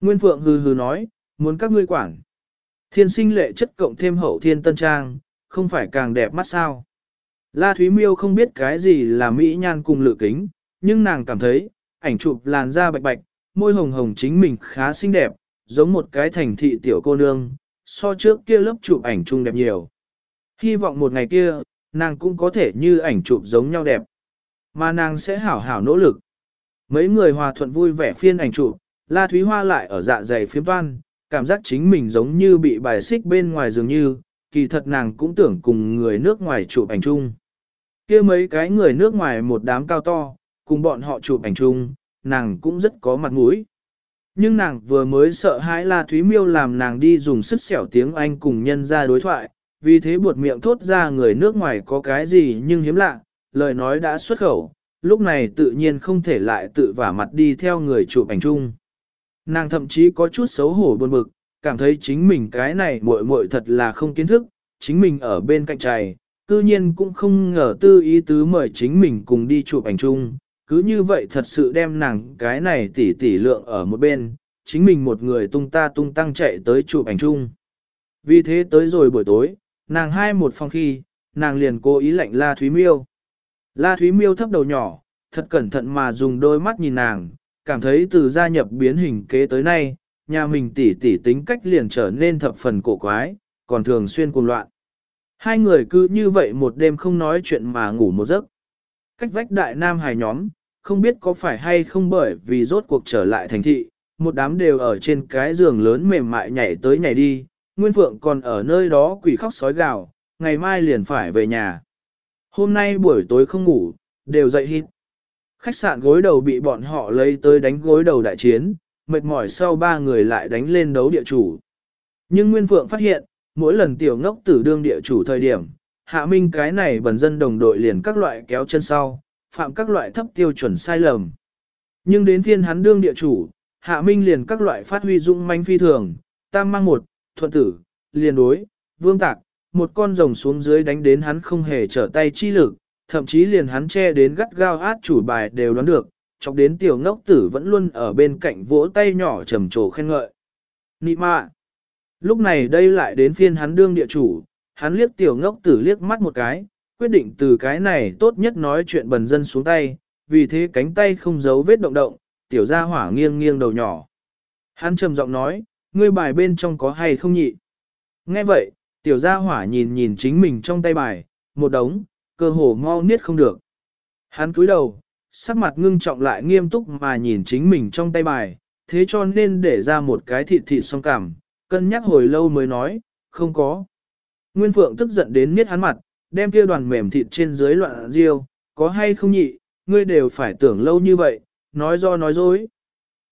Nguyên Phượng hừ hừ nói, muốn các ngươi quản. Thiên sinh lệ chất cộng thêm hậu thiên tân trang, không phải càng đẹp mắt sao. La Thúy Miêu không biết cái gì là mỹ nhan cùng lựa kính, nhưng nàng cảm thấy, ảnh chụp làn da bạch bạch, môi hồng hồng chính mình khá xinh đẹp, giống một cái thành thị tiểu cô nương, so trước kia lớp chụp ảnh chung đẹp nhiều. Hy vọng một ngày kia, nàng cũng có thể như ảnh chụp giống nhau đẹp. Mà nàng sẽ hảo hảo nỗ lực. Mấy người hòa thuận vui vẻ phiên ảnh chụp, La Thúy Hoa lại ở dạ dày phiếm toan, cảm giác chính mình giống như bị bài xích bên ngoài dường như, kỳ thật nàng cũng tưởng cùng người nước ngoài chụp ảnh chung. kia mấy cái người nước ngoài một đám cao to, cùng bọn họ chụp ảnh chung, nàng cũng rất có mặt mũi. Nhưng nàng vừa mới sợ hãi La Thúy Miêu làm nàng đi dùng sức xẻo tiếng Anh cùng nhân ra đối thoại, vì thế buột miệng thốt ra người nước ngoài có cái gì nhưng hiếm lạ, lời nói đã xuất khẩu, lúc này tự nhiên không thể lại tự vả mặt đi theo người chụp ảnh chung. Nàng thậm chí có chút xấu hổ buồn bực, cảm thấy chính mình cái này muội muội thật là không kiến thức, chính mình ở bên cạnh trài, cư nhiên cũng không ngờ tư ý tứ mời chính mình cùng đi chụp ảnh chung, cứ như vậy thật sự đem nàng cái này tỉ tỉ lượng ở một bên, chính mình một người tung ta tung tăng chạy tới chụp ảnh chung. Vì thế tới rồi buổi tối, nàng hai một phòng khi, nàng liền cố ý lệnh La Thúy Miêu. La Thúy Miêu thấp đầu nhỏ, thật cẩn thận mà dùng đôi mắt nhìn nàng, cảm thấy từ gia nhập biến hình kế tới nay, nhà mình tỉ tỉ tính cách liền trở nên thập phần cổ quái, còn thường xuyên cuồng loạn. Hai người cứ như vậy một đêm không nói chuyện mà ngủ một giấc. Cách vách đại nam hài nhóm, không biết có phải hay không bởi vì rốt cuộc trở lại thành thị, một đám đều ở trên cái giường lớn mềm mại nhảy tới nhảy đi, Nguyên Phượng còn ở nơi đó quỷ khóc sói gào, ngày mai liền phải về nhà. Hôm nay buổi tối không ngủ, đều dậy hít. Khách sạn gối đầu bị bọn họ lấy tới đánh gối đầu đại chiến, mệt mỏi sau ba người lại đánh lên đấu địa chủ. Nhưng Nguyên Phượng phát hiện, mỗi lần tiểu ngốc tử đương địa chủ thời điểm, hạ minh cái này bần dân đồng đội liền các loại kéo chân sau, phạm các loại thấp tiêu chuẩn sai lầm. Nhưng đến phiên hắn đương địa chủ, hạ minh liền các loại phát huy dũng manh phi thường, tam mang một, thuận tử, liền đối, vương tạc, một con rồng xuống dưới đánh đến hắn không hề trở tay chi lực, thậm chí liền hắn che đến gắt gao át chủ bài đều đoán được, chọc đến tiểu ngốc tử vẫn luôn ở bên cạnh vỗ tay nhỏ trầm trồ khen ngợi. Nị mạ! Lúc này đây lại đến phiên hắn đương địa chủ, hắn liếc tiểu ngốc tử liếc mắt một cái, quyết định từ cái này tốt nhất nói chuyện bần dân xuống tay, vì thế cánh tay không giấu vết động động, tiểu gia hỏa nghiêng nghiêng đầu nhỏ. Hắn trầm giọng nói, ngươi bài bên trong có hay không nhị? Nghe vậy, tiểu gia hỏa nhìn nhìn chính mình trong tay bài, một đống, cơ hồ mau niết không được. Hắn cúi đầu, sắc mặt ngưng trọng lại nghiêm túc mà nhìn chính mình trong tay bài, thế cho nên để ra một cái thịt thịt song cảm, cân nhắc hồi lâu mới nói, không có. Nguyên Phượng tức giận đến miết hắn mặt, đem kia đoàn mềm thịt trên dưới loạn riêu, có hay không nhị, ngươi đều phải tưởng lâu như vậy, nói do nói dối.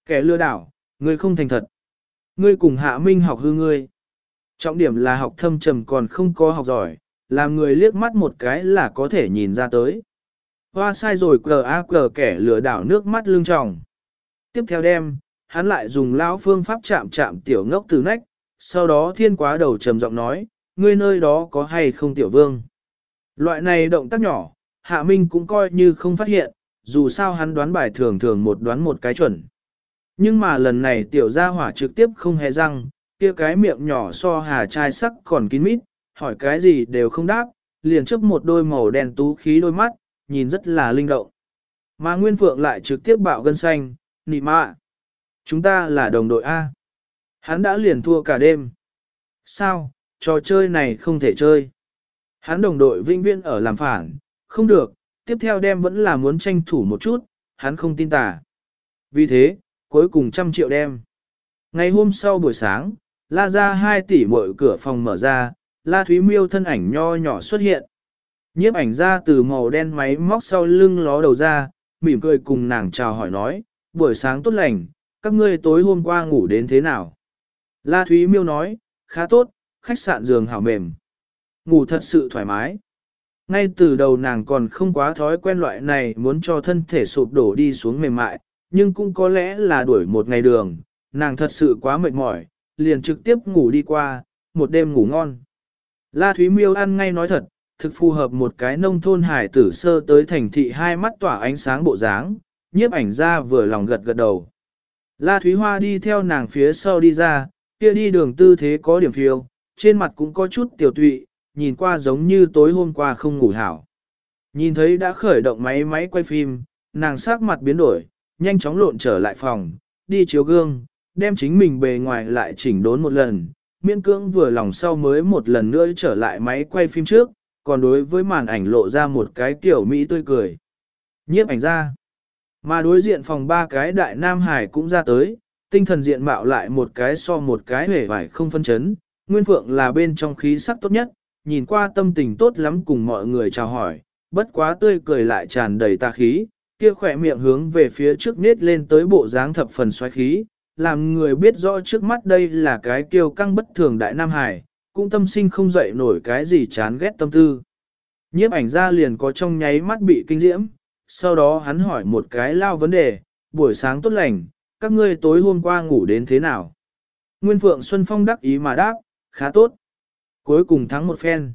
Kẻ lừa đảo, ngươi không thành thật. Ngươi cùng hạ minh học hư ngươi. Trọng điểm là học thâm trầm còn không có học giỏi, làm người liếc mắt một cái là có thể nhìn ra tới. Hoa sai rồi cờ a cờ kẻ lừa đảo nước mắt lưng tròng. Tiếp theo đem, hắn lại dùng lão phương pháp chạm chạm tiểu ngốc từ nách, sau đó thiên quá đầu trầm giọng nói, ngươi nơi đó có hay không tiểu vương. Loại này động tác nhỏ, hạ minh cũng coi như không phát hiện, dù sao hắn đoán bài thường thường một đoán một cái chuẩn. Nhưng mà lần này tiểu gia hỏa trực tiếp không hề răng, kia cái miệng nhỏ so hà trai sắc còn kín mít, hỏi cái gì đều không đáp, liền chấp một đôi màu đen tú khí đôi mắt, nhìn rất là linh động. Mà Nguyên Phượng lại trực tiếp bạo gân xanh, nị mạ. Chúng ta là đồng đội A. Hắn đã liền thua cả đêm. Sao, trò chơi này không thể chơi. Hắn đồng đội vinh viên ở làm phản, không được, tiếp theo đem vẫn là muốn tranh thủ một chút, hắn không tin tả. Vì thế, cuối cùng trăm triệu đem. Ngày hôm sau buổi sáng, la ra hai tỷ mội cửa phòng mở ra, la thúy miêu thân ảnh nho nhỏ xuất hiện. Nhiếp ảnh ra từ màu đen máy móc sau lưng ló đầu ra, mỉm cười cùng nàng chào hỏi nói, buổi sáng tốt lành, các ngươi tối hôm qua ngủ đến thế nào? La Thúy Miêu nói, khá tốt, khách sạn giường hảo mềm. Ngủ thật sự thoải mái. Ngay từ đầu nàng còn không quá thói quen loại này muốn cho thân thể sụp đổ đi xuống mềm mại, nhưng cũng có lẽ là đuổi một ngày đường, nàng thật sự quá mệt mỏi, liền trực tiếp ngủ đi qua, một đêm ngủ ngon. La Thúy Miêu ăn ngay nói thật, thực phù hợp một cái nông thôn hải tử sơ tới thành thị hai mắt tỏa ánh sáng bộ dáng, nhiếp ảnh ra vừa lòng gật gật đầu. La Thúy Hoa đi theo nàng phía sau đi ra, kia đi đường tư thế có điểm phiêu, trên mặt cũng có chút tiểu tụy, nhìn qua giống như tối hôm qua không ngủ hảo. Nhìn thấy đã khởi động máy máy quay phim, nàng sắc mặt biến đổi, nhanh chóng lộn trở lại phòng, đi chiếu gương, đem chính mình bề ngoài lại chỉnh đốn một lần, miễn cưỡng vừa lòng sau mới một lần nữa trở lại máy quay phim trước, còn đối với màn ảnh lộ ra một cái kiểu Mỹ tươi cười. Nhiếp ảnh ra. Mà đối diện phòng ba cái đại Nam Hải cũng ra tới, tinh thần diện mạo lại một cái so một cái hề vải không phân chấn, Nguyên Phượng là bên trong khí sắc tốt nhất, nhìn qua tâm tình tốt lắm cùng mọi người chào hỏi, bất quá tươi cười lại tràn đầy tà khí, kia khỏe miệng hướng về phía trước nết lên tới bộ dáng thập phần xoáy khí, làm người biết rõ trước mắt đây là cái kiêu căng bất thường đại Nam Hải, cũng tâm sinh không dậy nổi cái gì chán ghét tâm tư. Nhiếp ảnh ra liền có trong nháy mắt bị kinh diễm, sau đó hắn hỏi một cái lao vấn đề, buổi sáng tốt lành, các ngươi tối hôm qua ngủ đến thế nào? Nguyên Phượng Xuân Phong đắc ý mà đáp, khá tốt. Cuối cùng thắng một phen.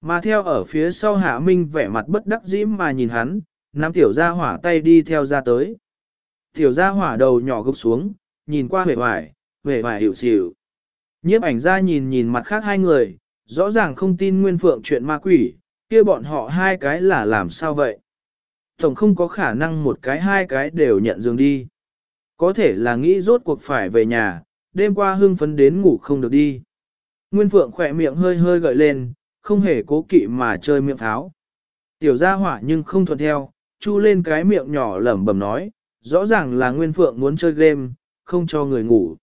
Mà theo ở phía sau Hạ Minh vẻ mặt bất đắc dĩ mà nhìn hắn, nắm tiểu gia hỏa tay đi theo ra tới. Tiểu gia hỏa đầu nhỏ gục xuống, nhìn qua vẻ vải, vẻ vải hiểu xỉu. Nhiếp ảnh ra nhìn nhìn mặt khác hai người, rõ ràng không tin Nguyên Phượng chuyện ma quỷ, kia bọn họ hai cái là làm sao vậy? Tổng không có khả năng một cái hai cái đều nhận giường đi. Có thể là nghĩ rốt cuộc phải về nhà, đêm qua hưng phấn đến ngủ không được đi. Nguyên Phượng khỏe miệng hơi hơi gợi lên, không hề cố kỵ mà chơi miệng tháo. Tiểu gia hỏa nhưng không thuận theo, chu lên cái miệng nhỏ lẩm bẩm nói, rõ ràng là Nguyên Phượng muốn chơi game, không cho người ngủ.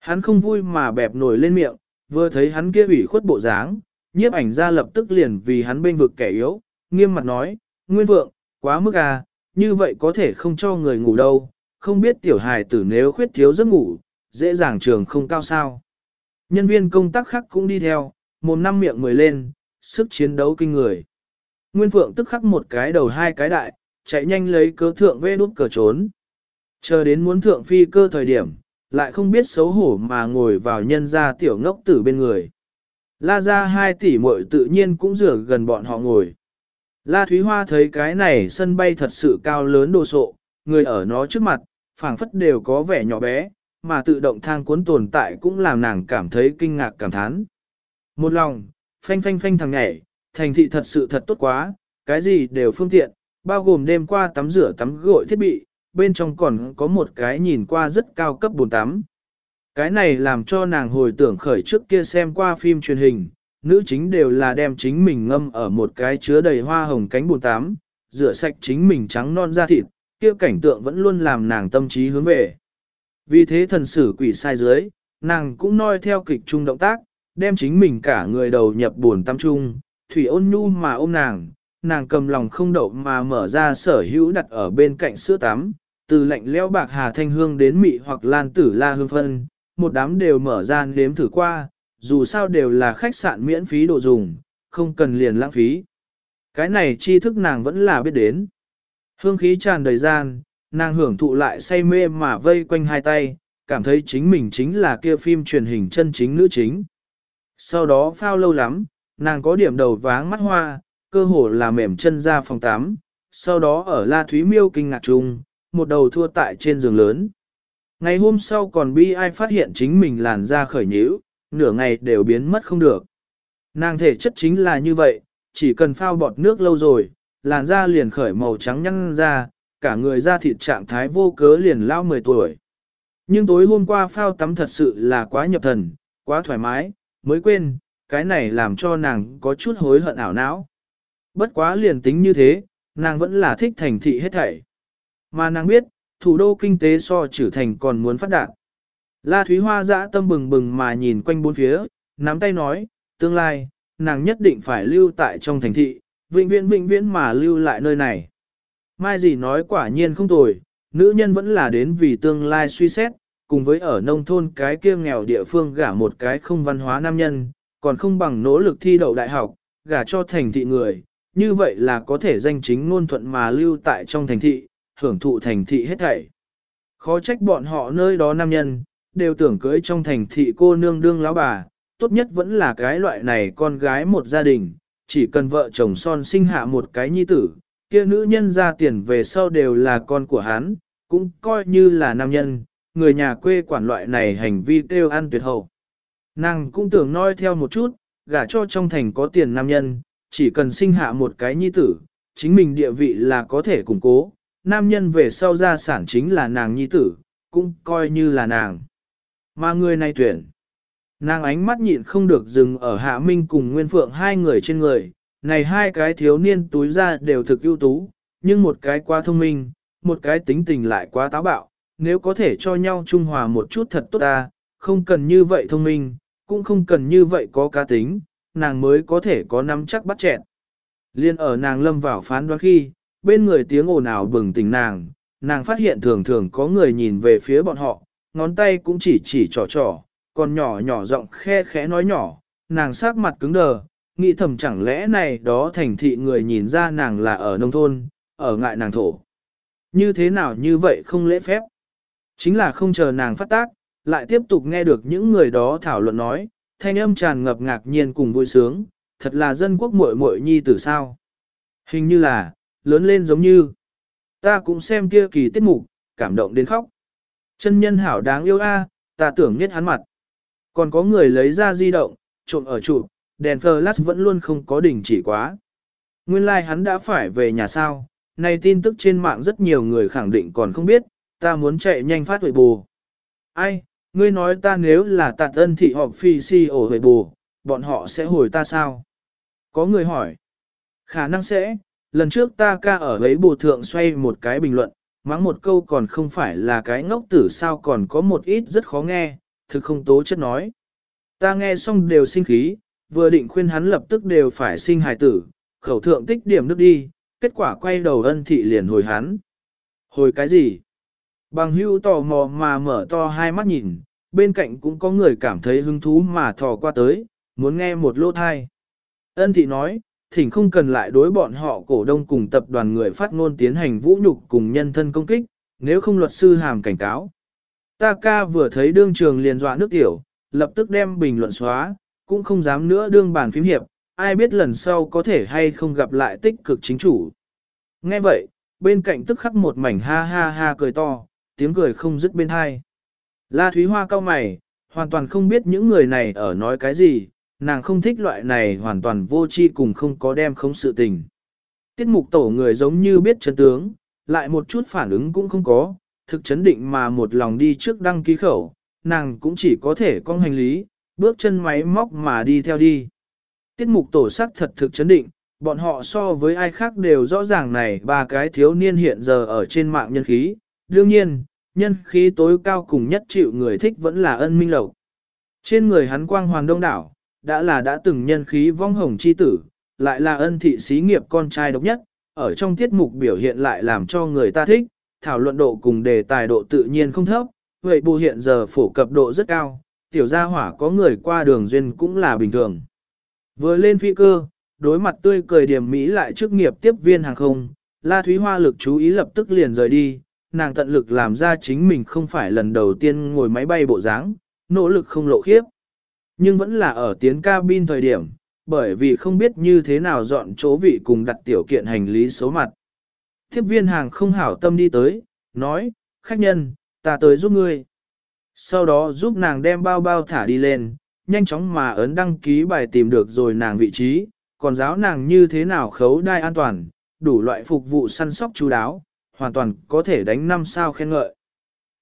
Hắn không vui mà bẹp nổi lên miệng, vừa thấy hắn kia ủy khuất bộ dáng, nhiếp ảnh ra lập tức liền vì hắn bên vực kẻ yếu, nghiêm mặt nói, Nguyên Vượng, quá mức à, như vậy có thể không cho người ngủ đâu, không biết tiểu hài tử nếu khuyết thiếu giấc ngủ, dễ dàng trường không cao sao. Nhân viên công tác khác cũng đi theo, một năm miệng mười lên, sức chiến đấu kinh người. Nguyên Phượng tức khắc một cái đầu hai cái đại, chạy nhanh lấy cớ thượng vê đút cờ trốn. Chờ đến muốn thượng phi cơ thời điểm, lại không biết xấu hổ mà ngồi vào nhân gia tiểu ngốc tử bên người. La ra hai tỷ muội tự nhiên cũng rửa gần bọn họ ngồi. La Thúy Hoa thấy cái này sân bay thật sự cao lớn đồ sộ, người ở nó trước mặt, phảng phất đều có vẻ nhỏ bé, mà tự động thang cuốn tồn tại cũng làm nàng cảm thấy kinh ngạc cảm thán. Một lòng, phanh phanh phanh thằng nhảy, thành thị thật sự thật tốt quá, cái gì đều phương tiện, bao gồm đêm qua tắm rửa tắm gội thiết bị, bên trong còn có một cái nhìn qua rất cao cấp bồn tắm. Cái này làm cho nàng hồi tưởng khởi trước kia xem qua phim truyền hình, nữ chính đều là đem chính mình ngâm ở một cái chứa đầy hoa hồng cánh bồn tắm, rửa sạch chính mình trắng non da thịt, kia cảnh tượng vẫn luôn làm nàng tâm trí hướng về. Vì thế thần sử quỷ sai dưới, nàng cũng noi theo kịch trung động tác, đem chính mình cả người đầu nhập buồn tắm trung, thủy ôn nhu mà ôm nàng, nàng cầm lòng không đậu mà mở ra sở hữu đặt ở bên cạnh sữa tắm, từ lạnh leo bạc hà thanh hương đến mị hoặc lan tử la hương phân, một đám đều mở ra nếm thử qua, dù sao đều là khách sạn miễn phí đồ dùng, không cần liền lãng phí. Cái này tri thức nàng vẫn là biết đến. Hương khí tràn đầy gian, nàng hưởng thụ lại say mê mà vây quanh hai tay, cảm thấy chính mình chính là kia phim truyền hình chân chính nữ chính. Sau đó phao lâu lắm, nàng có điểm đầu váng mắt hoa, cơ hồ là mềm chân ra phòng tắm, sau đó ở La Thúy Miêu kinh ngạc chung, một đầu thua tại trên giường lớn. Ngày hôm sau còn bi ai phát hiện chính mình làn da khởi nhíu, nửa ngày đều biến mất không được. Nàng thể chất chính là như vậy, chỉ cần phao bọt nước lâu rồi, làn da liền khởi màu trắng nhăn ra, cả người da thịt trạng thái vô cớ liền lao 10 tuổi. Nhưng tối hôm qua phao tắm thật sự là quá nhập thần, quá thoải mái, mới quên, cái này làm cho nàng có chút hối hận ảo não. Bất quá liền tính như thế, nàng vẫn là thích thành thị hết thảy. Mà nàng biết, thủ đô kinh tế so trừ thành còn muốn phát đạt. La Thúy Hoa dã tâm bừng bừng mà nhìn quanh bốn phía, nắm tay nói, tương lai, nàng nhất định phải lưu tại trong thành thị, vĩnh viễn vĩnh viễn mà lưu lại nơi này. Mai gì nói quả nhiên không tồi, nữ nhân vẫn là đến vì tương lai suy xét, cùng với ở nông thôn cái kia nghèo địa phương gả một cái không văn hóa nam nhân, còn không bằng nỗ lực thi đậu đại học, gả cho thành thị người, như vậy là có thể danh chính ngôn thuận mà lưu tại trong thành thị, hưởng thụ thành thị hết thảy. Khó trách bọn họ nơi đó nam nhân, đều tưởng cưới trong thành thị cô nương đương lão bà, tốt nhất vẫn là cái loại này con gái một gia đình, chỉ cần vợ chồng son sinh hạ một cái nhi tử, kia nữ nhân ra tiền về sau đều là con của hắn, cũng coi như là nam nhân, người nhà quê quản loại này hành vi kêu ăn tuyệt hậu. Nàng cũng tưởng nói theo một chút, gả cho trong thành có tiền nam nhân, chỉ cần sinh hạ một cái nhi tử, chính mình địa vị là có thể củng cố, nam nhân về sau gia sản chính là nàng nhi tử, cũng coi như là nàng. Mà người này tuyển. Nàng ánh mắt nhịn không được dừng ở Hạ Minh cùng Nguyên Phượng hai người trên người, này hai cái thiếu niên túi ra đều thực ưu tú, nhưng một cái quá thông minh, một cái tính tình lại quá táo bạo, nếu có thể cho nhau trung hòa một chút thật tốt ta, không cần như vậy thông minh, cũng không cần như vậy có cá tính, nàng mới có thể có nắm chắc bắt chẹn. Liên ở nàng lâm vào phán đoán khi, bên người tiếng ồn ào bừng tỉnh nàng, nàng phát hiện thường thường có người nhìn về phía bọn họ, ngón tay cũng chỉ chỉ trò trò, còn nhỏ nhỏ giọng khe khẽ nói nhỏ, nàng sắc mặt cứng đờ, nghĩ thầm chẳng lẽ này đó thành thị người nhìn ra nàng là ở nông thôn, ở ngại nàng thổ. Như thế nào như vậy không lễ phép? Chính là không chờ nàng phát tác, lại tiếp tục nghe được những người đó thảo luận nói, thanh âm tràn ngập ngạc nhiên cùng vui sướng, thật là dân quốc muội muội nhi tử sao. Hình như là, lớn lên giống như, ta cũng xem kia kỳ tiết mục, cảm động đến khóc. Chân nhân hảo đáng yêu a, ta tưởng nhất hắn mặt. Còn có người lấy ra di động, trộm ở trụ, đèn flash vẫn luôn không có đỉnh chỉ quá. Nguyên lai like hắn đã phải về nhà sao, này tin tức trên mạng rất nhiều người khẳng định còn không biết, ta muốn chạy nhanh phát huệ bù. Ai, ngươi nói ta nếu là tạt ân thị họp phi si ổ về bù, bọn họ sẽ hồi ta sao? Có người hỏi. Khả năng sẽ, lần trước ta ca ở ấy bù thượng xoay một cái bình luận, mắng một câu còn không phải là cái ngốc tử sao còn có một ít rất khó nghe, thực không tố chất nói. Ta nghe xong đều sinh khí, vừa định khuyên hắn lập tức đều phải sinh hài tử, khẩu thượng tích điểm nước đi, kết quả quay đầu ân thị liền hồi hắn. Hồi cái gì? Bằng hưu tò mò mà mở to hai mắt nhìn, bên cạnh cũng có người cảm thấy hứng thú mà thò qua tới, muốn nghe một lô thai. Ân thị nói, thỉnh không cần lại đối bọn họ cổ đông cùng tập đoàn người phát ngôn tiến hành vũ nhục cùng nhân thân công kích, nếu không luật sư hàm cảnh cáo. Ta ca vừa thấy đương trường liền dọa nước tiểu, lập tức đem bình luận xóa, cũng không dám nữa đương bàn phím hiệp, ai biết lần sau có thể hay không gặp lại tích cực chính chủ. Nghe vậy, bên cạnh tức khắc một mảnh ha ha ha cười to, tiếng cười không dứt bên hai. La Thúy Hoa cao mày, hoàn toàn không biết những người này ở nói cái gì, nàng không thích loại này hoàn toàn vô tri cùng không có đem không sự tình. Tiết mục tổ người giống như biết chân tướng, lại một chút phản ứng cũng không có, thực chấn định mà một lòng đi trước đăng ký khẩu, nàng cũng chỉ có thể con hành lý, bước chân máy móc mà đi theo đi. Tiết mục tổ sắc thật thực chấn định, bọn họ so với ai khác đều rõ ràng này ba cái thiếu niên hiện giờ ở trên mạng nhân khí. Đương nhiên, nhân khí tối cao cùng nhất chịu người thích vẫn là ân minh lộc. Trên người hắn quang hoàng đông đảo, đã là đã từng nhân khí vong hồng chi tử, lại là ân thị xí nghiệp con trai độc nhất, ở trong tiết mục biểu hiện lại làm cho người ta thích, thảo luận độ cùng đề tài độ tự nhiên không thấp, vậy bù hiện giờ phổ cập độ rất cao, tiểu gia hỏa có người qua đường duyên cũng là bình thường. Vừa lên phi cơ, đối mặt tươi cười điểm Mỹ lại trước nghiệp tiếp viên hàng không, La Thúy Hoa lực chú ý lập tức liền rời đi, nàng tận lực làm ra chính mình không phải lần đầu tiên ngồi máy bay bộ dáng, nỗ lực không lộ khiếp. Nhưng vẫn là ở tiến cabin thời điểm, bởi vì không biết như thế nào dọn chỗ vị cùng đặt tiểu kiện hành lý xấu mặt. Tiếp viên hàng không hảo tâm đi tới, nói, khách nhân, ta tới giúp ngươi. Sau đó giúp nàng đem bao bao thả đi lên, nhanh chóng mà ấn đăng ký bài tìm được rồi nàng vị trí, còn giáo nàng như thế nào khấu đai an toàn, đủ loại phục vụ săn sóc chú đáo, hoàn toàn có thể đánh năm sao khen ngợi.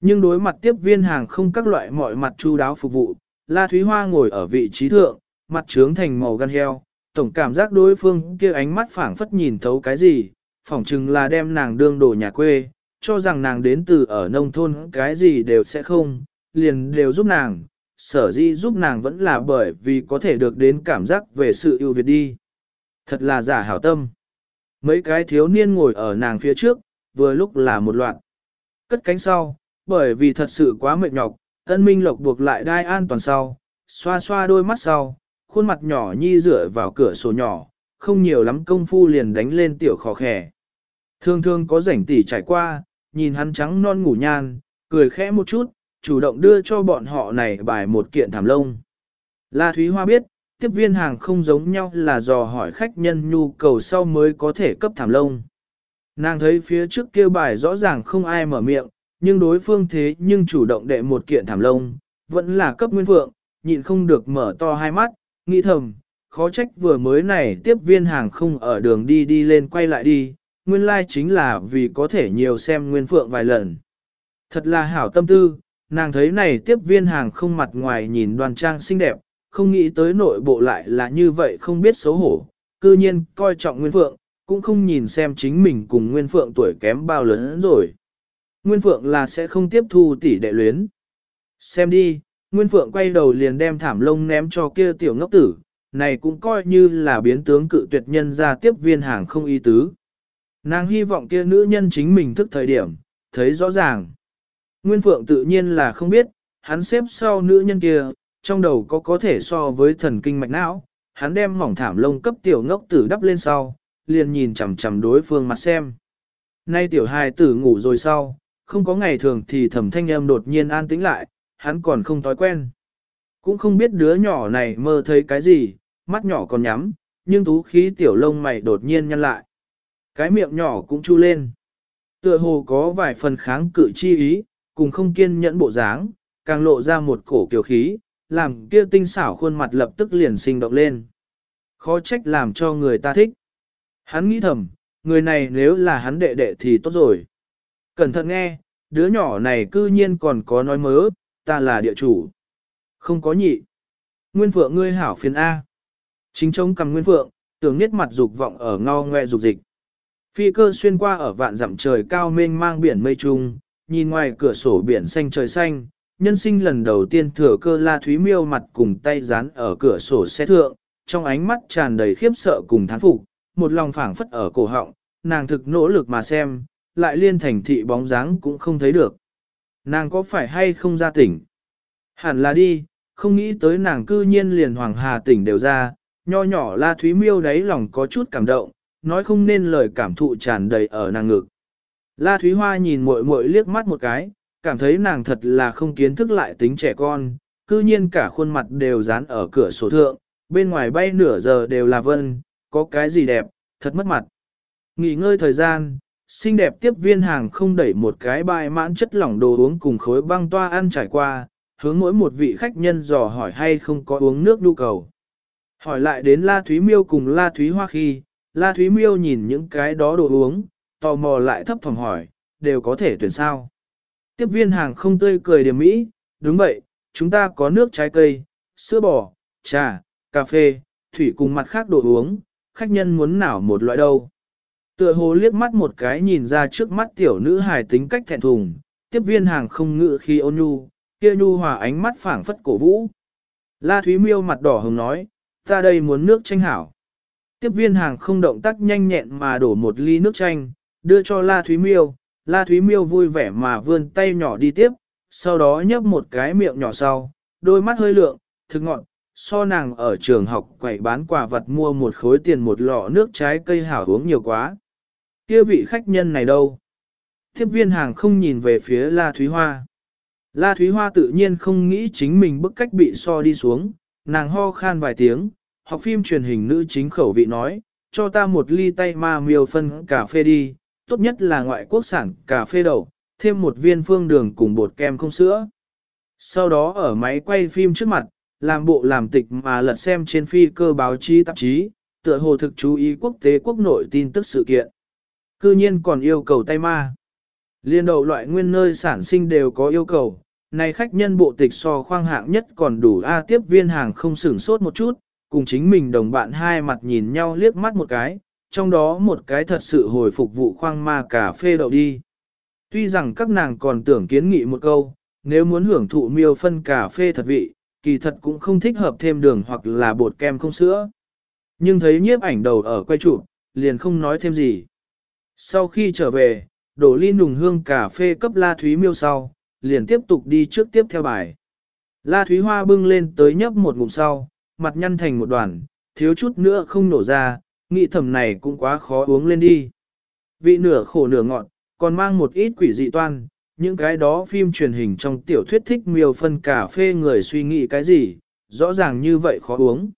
Nhưng đối mặt tiếp viên hàng không các loại mọi mặt chu đáo phục vụ, La Thúy Hoa ngồi ở vị trí thượng, mặt trướng thành màu gan heo, tổng cảm giác đối phương kia ánh mắt phảng phất nhìn thấu cái gì, phỏng chừng là đem nàng đương đồ nhà quê, cho rằng nàng đến từ ở nông thôn cái gì đều sẽ không, liền đều giúp nàng, sở dĩ giúp nàng vẫn là bởi vì có thể được đến cảm giác về sự ưu việt đi. Thật là giả hảo tâm. Mấy cái thiếu niên ngồi ở nàng phía trước, vừa lúc là một loạt. Cất cánh sau, bởi vì thật sự quá mệt nhọc, ân minh lộc buộc lại đai an toàn sau, xoa xoa đôi mắt sau, khuôn mặt nhỏ nhi dựa vào cửa sổ nhỏ, không nhiều lắm công phu liền đánh lên tiểu khó khẻ. Thường thường có rảnh tỉ trải qua, nhìn hắn trắng non ngủ nhan, cười khẽ một chút, chủ động đưa cho bọn họ này bài một kiện thảm lông. La Thúy Hoa biết, tiếp viên hàng không giống nhau là dò hỏi khách nhân nhu cầu sau mới có thể cấp thảm lông. Nàng thấy phía trước kia bài rõ ràng không ai mở miệng, nhưng đối phương thế nhưng chủ động đệ một kiện thảm lông, vẫn là cấp nguyên vượng, nhịn không được mở to hai mắt, nghĩ thầm, khó trách vừa mới này tiếp viên hàng không ở đường đi đi lên quay lại đi, nguyên lai like chính là vì có thể nhiều xem nguyên phượng vài lần. Thật là hảo tâm tư, nàng thấy này tiếp viên hàng không mặt ngoài nhìn đoan trang xinh đẹp, không nghĩ tới nội bộ lại là như vậy không biết xấu hổ, cư nhiên coi trọng Nguyên Phượng, cũng không nhìn xem chính mình cùng Nguyên Phượng tuổi kém bao lớn rồi. Nguyên Phượng là sẽ không tiếp thu tỷ đệ luyến. Xem đi, Nguyên Phượng quay đầu liền đem thảm lông ném cho kia tiểu ngốc tử, này cũng coi như là biến tướng cự tuyệt nhân ra tiếp viên hàng không ý tứ. Nàng hy vọng kia nữ nhân chính mình thức thời điểm, thấy rõ ràng. Nguyên Phượng tự nhiên là không biết, hắn xếp sau nữ nhân kia, trong đầu có có thể so với thần kinh mạch não, hắn đem mỏng thảm lông cấp tiểu ngốc tử đắp lên sau, liền nhìn chằm chằm đối phương mặt xem. Nay tiểu hài tử ngủ rồi sau, không có ngày thường thì thẩm thanh âm đột nhiên an tĩnh lại, hắn còn không thói quen. Cũng không biết đứa nhỏ này mơ thấy cái gì, mắt nhỏ còn nhắm, nhưng tú khí tiểu lông mày đột nhiên nhăn lại. Cái miệng nhỏ cũng chu lên. Tựa hồ có vài phần kháng cự chi ý, cùng không kiên nhẫn bộ dáng, càng lộ ra một cổ kiều khí, làm kia tinh xảo khuôn mặt lập tức liền sinh động lên. Khó trách làm cho người ta thích. Hắn nghĩ thầm, người này nếu là hắn đệ đệ thì tốt rồi. Cẩn thận nghe, đứa nhỏ này cư nhiên còn có nói mớ, ta là địa chủ. Không có nhị. Nguyên phượng ngươi hảo phiền A. Chính trông cầm nguyên phượng, tưởng niết mặt dục vọng ở ngao ngoe dục dịch. Phi cơ xuyên qua ở vạn dặm trời cao mênh mang biển mây trung, nhìn ngoài cửa sổ biển xanh trời xanh, nhân sinh lần đầu tiên thừa cơ la thúy miêu mặt cùng tay dán ở cửa sổ xe thượng, trong ánh mắt tràn đầy khiếp sợ cùng thán phục, một lòng phảng phất ở cổ họng, nàng thực nỗ lực mà xem, lại liên thành thị bóng dáng cũng không thấy được. Nàng có phải hay không ra tỉnh? Hẳn là đi, không nghĩ tới nàng cư nhiên liền Hoàng Hà tỉnh đều ra, nho nhỏ la thúy miêu đáy lòng có chút cảm động, nói không nên lời cảm thụ tràn đầy ở nàng ngực. La Thúy Hoa nhìn muội muội liếc mắt một cái, cảm thấy nàng thật là không kiến thức lại tính trẻ con, cư nhiên cả khuôn mặt đều dán ở cửa sổ thượng, bên ngoài bay nửa giờ đều là vân, có cái gì đẹp, thật mất mặt. Nghỉ ngơi thời gian, xinh đẹp tiếp viên hàng không đẩy một cái bài mãn chất lỏng đồ uống cùng khối băng toa ăn trải qua, hướng mỗi một vị khách nhân dò hỏi hay không có uống nước nhu cầu. Hỏi lại đến La Thúy Miêu cùng La Thúy Hoa khi, La Thúy Miêu nhìn những cái đó đồ uống, tò mò lại thấp thỏm hỏi, đều có thể tuyển sao. Tiếp viên hàng không tươi cười điểm mỹ, đúng vậy, chúng ta có nước trái cây, sữa bò, trà, cà phê, thủy cùng mặt khác đồ uống, khách nhân muốn nào một loại đâu. Tựa hồ liếc mắt một cái nhìn ra trước mắt tiểu nữ hài tính cách thẹn thùng, tiếp viên hàng không ngự khi ôn nhu, kia nhu hòa ánh mắt phảng phất cổ vũ. La Thúy Miêu mặt đỏ hồng nói, ta đây muốn nước chanh hảo. Tiếp viên hàng không động tác nhanh nhẹn mà đổ một ly nước chanh, đưa cho La Thúy Miêu, La Thúy Miêu vui vẻ mà vươn tay nhỏ đi tiếp, sau đó nhấp một cái miệng nhỏ sau, đôi mắt hơi lượng, thực ngọn, so nàng ở trường học quậy bán quà vật mua một khối tiền một lọ nước trái cây hảo uống nhiều quá. Kia vị khách nhân này đâu? Tiếp viên hàng không nhìn về phía La Thúy Hoa. La Thúy Hoa tự nhiên không nghĩ chính mình bức cách bị so đi xuống, nàng ho khan vài tiếng, học phim truyền hình nữ chính khẩu vị nói, cho ta một ly tay ma miêu phân cà phê đi, tốt nhất là ngoại quốc sản cà phê đậu, thêm một viên phương đường cùng bột kem không sữa. Sau đó ở máy quay phim trước mặt, làm bộ làm tịch mà lật xem trên phi cơ báo chí tạp chí, tựa hồ thực chú ý quốc tế quốc nội tin tức sự kiện. Cư nhiên còn yêu cầu tay ma. Liên đầu loại nguyên nơi sản sinh đều có yêu cầu, này khách nhân bộ tịch so khoang hạng nhất còn đủ A tiếp viên hàng không sửng sốt một chút, cùng chính mình đồng bạn hai mặt nhìn nhau liếc mắt một cái, trong đó một cái thật sự hồi phục vụ khoang ma cà phê đậu đi. Tuy rằng các nàng còn tưởng kiến nghị một câu, nếu muốn hưởng thụ miêu phân cà phê thật vị, kỳ thật cũng không thích hợp thêm đường hoặc là bột kem không sữa. Nhưng thấy nhiếp ảnh đầu ở quay chụp, liền không nói thêm gì. Sau khi trở về, đổ ly nùng hương cà phê cấp La Thúy miêu sau, liền tiếp tục đi trước tiếp theo bài. La Thúy Hoa bưng lên tới nhấp một ngụm sau, mặt nhăn thành một đoàn, thiếu chút nữa không nổ ra, nghĩ thầm này cũng quá khó uống lên đi. Vị nửa khổ nửa ngọt, còn mang một ít quỷ dị toan, những cái đó phim truyền hình trong tiểu thuyết thích miêu phân cà phê người suy nghĩ cái gì, rõ ràng như vậy khó uống.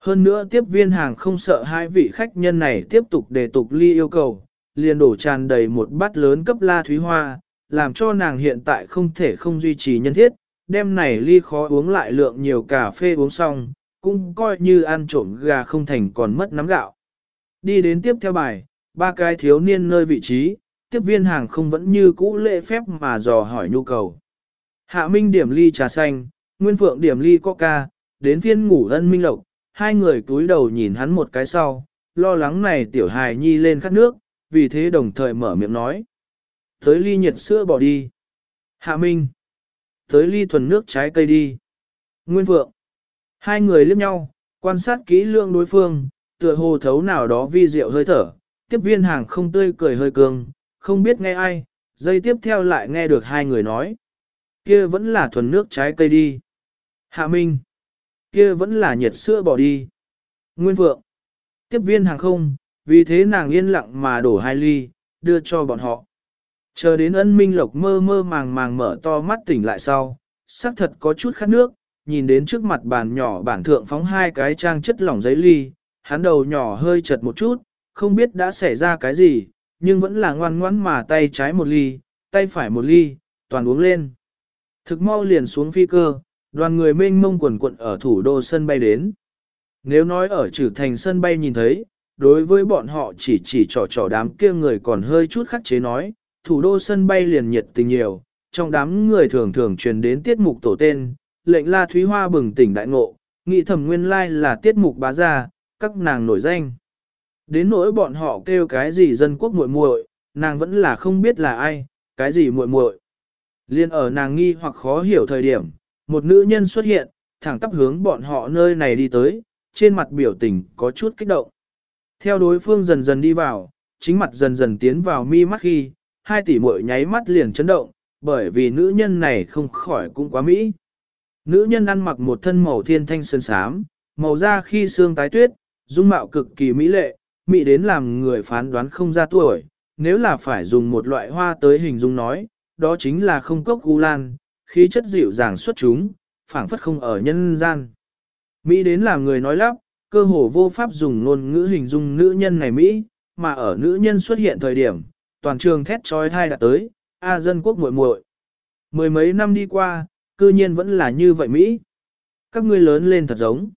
Hơn nữa tiếp viên hàng không sợ hai vị khách nhân này tiếp tục đề tục ly yêu cầu, liền đổ tràn đầy một bát lớn cấp la thúy hoa, làm cho nàng hiện tại không thể không duy trì nhân thiết, đêm này ly khó uống lại lượng nhiều cà phê uống xong, cũng coi như ăn trộm gà không thành còn mất nắm gạo. Đi đến tiếp theo bài, ba cái thiếu niên nơi vị trí, tiếp viên hàng không vẫn như cũ lễ phép mà dò hỏi nhu cầu. Hạ Minh điểm ly trà xanh, Nguyên Phượng điểm ly coca, đến phiên ngủ ân minh lộc, hai người túi đầu nhìn hắn một cái sau, lo lắng này tiểu hài nhi lên khát nước, vì thế đồng thời mở miệng nói. Tới ly nhiệt sữa bỏ đi. Hạ Minh. Tới ly thuần nước trái cây đi. Nguyên Phượng. Hai người liếc nhau, quan sát kỹ lưỡng đối phương, tựa hồ thấu nào đó vi diệu hơi thở. Tiếp viên hàng không tươi cười hơi cường, không biết nghe ai, dây tiếp theo lại nghe được hai người nói. Kia vẫn là thuần nước trái cây đi. Hạ Minh. Kia vẫn là nhiệt sữa bỏ đi. Nguyên Phượng. Tiếp viên hàng không, vì thế nàng yên lặng mà đổ hai ly, đưa cho bọn họ. Chờ đến ân minh lộc mơ mơ màng màng mở to mắt tỉnh lại sau, xác thật có chút khát nước, nhìn đến trước mặt bàn nhỏ bản thượng phóng hai cái trang chất lỏng giấy ly, hắn đầu nhỏ hơi chật một chút, không biết đã xảy ra cái gì, nhưng vẫn là ngoan ngoãn mà tay trái một ly, tay phải một ly, toàn uống lên. Thực mau liền xuống phi cơ, đoàn người mênh mông quần quận ở thủ đô sân bay đến. Nếu nói ở trừ thành sân bay nhìn thấy, đối với bọn họ chỉ chỉ trò trò đám kia người còn hơi chút khắc chế nói, thủ đô sân bay liền nhiệt tình nhiều, trong đám người thường thường truyền đến tiết mục tổ tên, lệnh la thúy hoa bừng tỉnh đại ngộ, nghĩ thẩm nguyên lai là tiết mục bá gia, các nàng nổi danh. Đến nỗi bọn họ kêu cái gì dân quốc muội muội, nàng vẫn là không biết là ai, cái gì muội muội. Liên ở nàng nghi hoặc khó hiểu thời điểm, một nữ nhân xuất hiện, thẳng tắp hướng bọn họ nơi này đi tới, trên mặt biểu tình có chút kích động. Theo đối phương dần dần đi vào, chính mặt dần dần tiến vào mi mắt khi, hai tỷ muội nháy mắt liền chấn động, bởi vì nữ nhân này không khỏi cũng quá mỹ. Nữ nhân ăn mặc một thân màu thiên thanh sơn sám, màu da khi xương tái tuyết, dung mạo cực kỳ mỹ lệ, mỹ đến làm người phán đoán không ra tuổi, nếu là phải dùng một loại hoa tới hình dung nói, đó chính là không cốc gu lan, khí chất dịu dàng xuất chúng, phảng phất không ở nhân gian. Mỹ đến làm người nói lắp, cơ hồ vô pháp dùng ngôn ngữ hình dung nữ nhân này Mỹ, mà ở nữ nhân xuất hiện thời điểm, toàn trường thét trói thai đã tới, A dân quốc muội muội. Mười mấy năm đi qua, cư nhiên vẫn là như vậy Mỹ. Các ngươi lớn lên thật giống.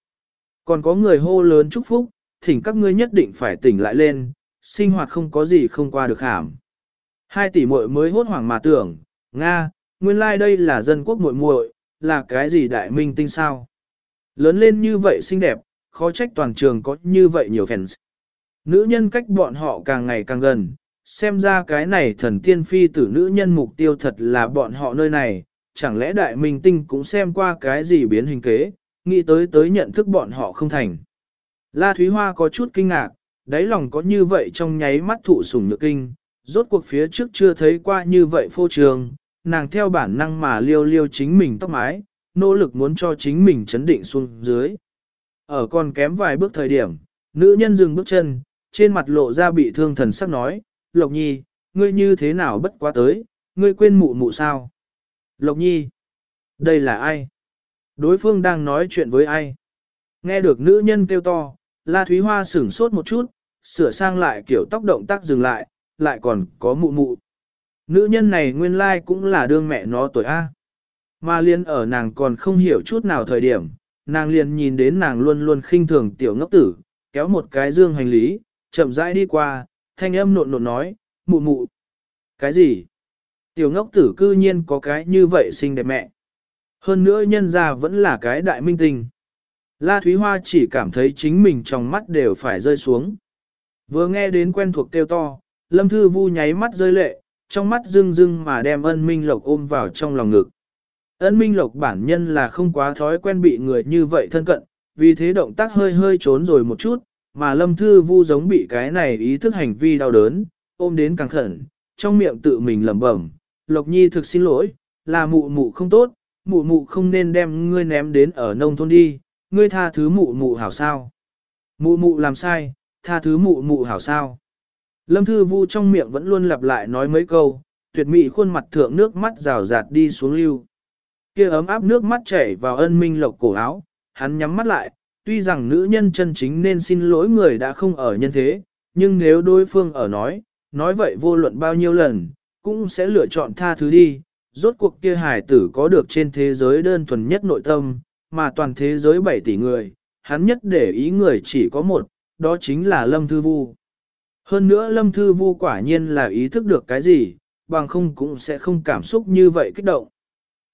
Còn có người hô lớn chúc phúc, thỉnh các ngươi nhất định phải tỉnh lại lên, sinh hoạt không có gì không qua được hàm. Hai tỷ muội mới hốt hoảng mà tưởng, Nga, nguyên lai like đây là dân quốc muội muội, là cái gì đại minh tinh sao? Lớn lên như vậy xinh đẹp, khó trách toàn trường có như vậy nhiều fans. Nữ nhân cách bọn họ càng ngày càng gần, xem ra cái này thần tiên phi tử nữ nhân mục tiêu thật là bọn họ nơi này, chẳng lẽ đại minh tinh cũng xem qua cái gì biến hình kế, nghĩ tới tới nhận thức bọn họ không thành. La Thúy Hoa có chút kinh ngạc, đáy lòng có như vậy trong nháy mắt thụ sủng nhược kinh, rốt cuộc phía trước chưa thấy qua như vậy phô trường, nàng theo bản năng mà liêu liêu chính mình tóc mái, nỗ lực muốn cho chính mình chấn định xuống dưới. Ở còn kém vài bước thời điểm, nữ nhân dừng bước chân, trên mặt lộ ra bị thương thần sắc nói, Lộc Nhi, ngươi như thế nào bất quá tới, ngươi quên mụ mụ sao? Lộc Nhi, đây là ai? Đối phương đang nói chuyện với ai? Nghe được nữ nhân kêu to, La Thúy Hoa sửng sốt một chút, sửa sang lại kiểu tóc động tác dừng lại, lại còn có mụ mụ. Nữ nhân này nguyên lai cũng là đương mẹ nó tuổi A. Mà liên ở nàng còn không hiểu chút nào thời điểm, nàng liền nhìn đến nàng luôn luôn khinh thường tiểu ngốc tử, kéo một cái dương hành lý, chậm rãi đi qua, thanh âm nộn nộn nói, mụ mụ. Cái gì? Tiểu ngốc tử cư nhiên có cái như vậy xinh đẹp mẹ. Hơn nữa nhân ra vẫn là cái đại minh tình. La Thúy Hoa chỉ cảm thấy chính mình trong mắt đều phải rơi xuống. Vừa nghe đến quen thuộc kêu to, Lâm Thư Vu nháy mắt rơi lệ, trong mắt rưng rưng mà đem ân minh lộc ôm vào trong lòng ngực. Ân minh lộc bản nhân là không quá thói quen bị người như vậy thân cận, vì thế động tác hơi hơi trốn rồi một chút, mà Lâm Thư Vu giống bị cái này ý thức hành vi đau đớn, ôm đến càng khẩn, trong miệng tự mình lẩm bẩm, Lộc Nhi thực xin lỗi, là mụ mụ không tốt, mụ mụ không nên đem ngươi ném đến ở nông thôn đi, ngươi tha thứ mụ mụ hảo sao. Mụ mụ làm sai, tha thứ mụ mụ hảo sao. Lâm Thư Vu trong miệng vẫn luôn lặp lại nói mấy câu, tuyệt mỹ khuôn mặt thượng nước mắt rào rạt đi xuống lưu. Kia ấm áp nước mắt chảy vào ân minh lộc cổ áo, hắn nhắm mắt lại, tuy rằng nữ nhân chân chính nên xin lỗi người đã không ở nhân thế, nhưng nếu đối phương ở nói, nói vậy vô luận bao nhiêu lần, cũng sẽ lựa chọn tha thứ đi. Rốt cuộc kia hải tử có được trên thế giới đơn thuần nhất nội tâm, mà toàn thế giới 7 tỷ người, hắn nhất để ý người chỉ có một, đó chính là Lâm Thư Vu. Hơn nữa Lâm Thư Vu quả nhiên là ý thức được cái gì, bằng không cũng sẽ không cảm xúc như vậy kích động.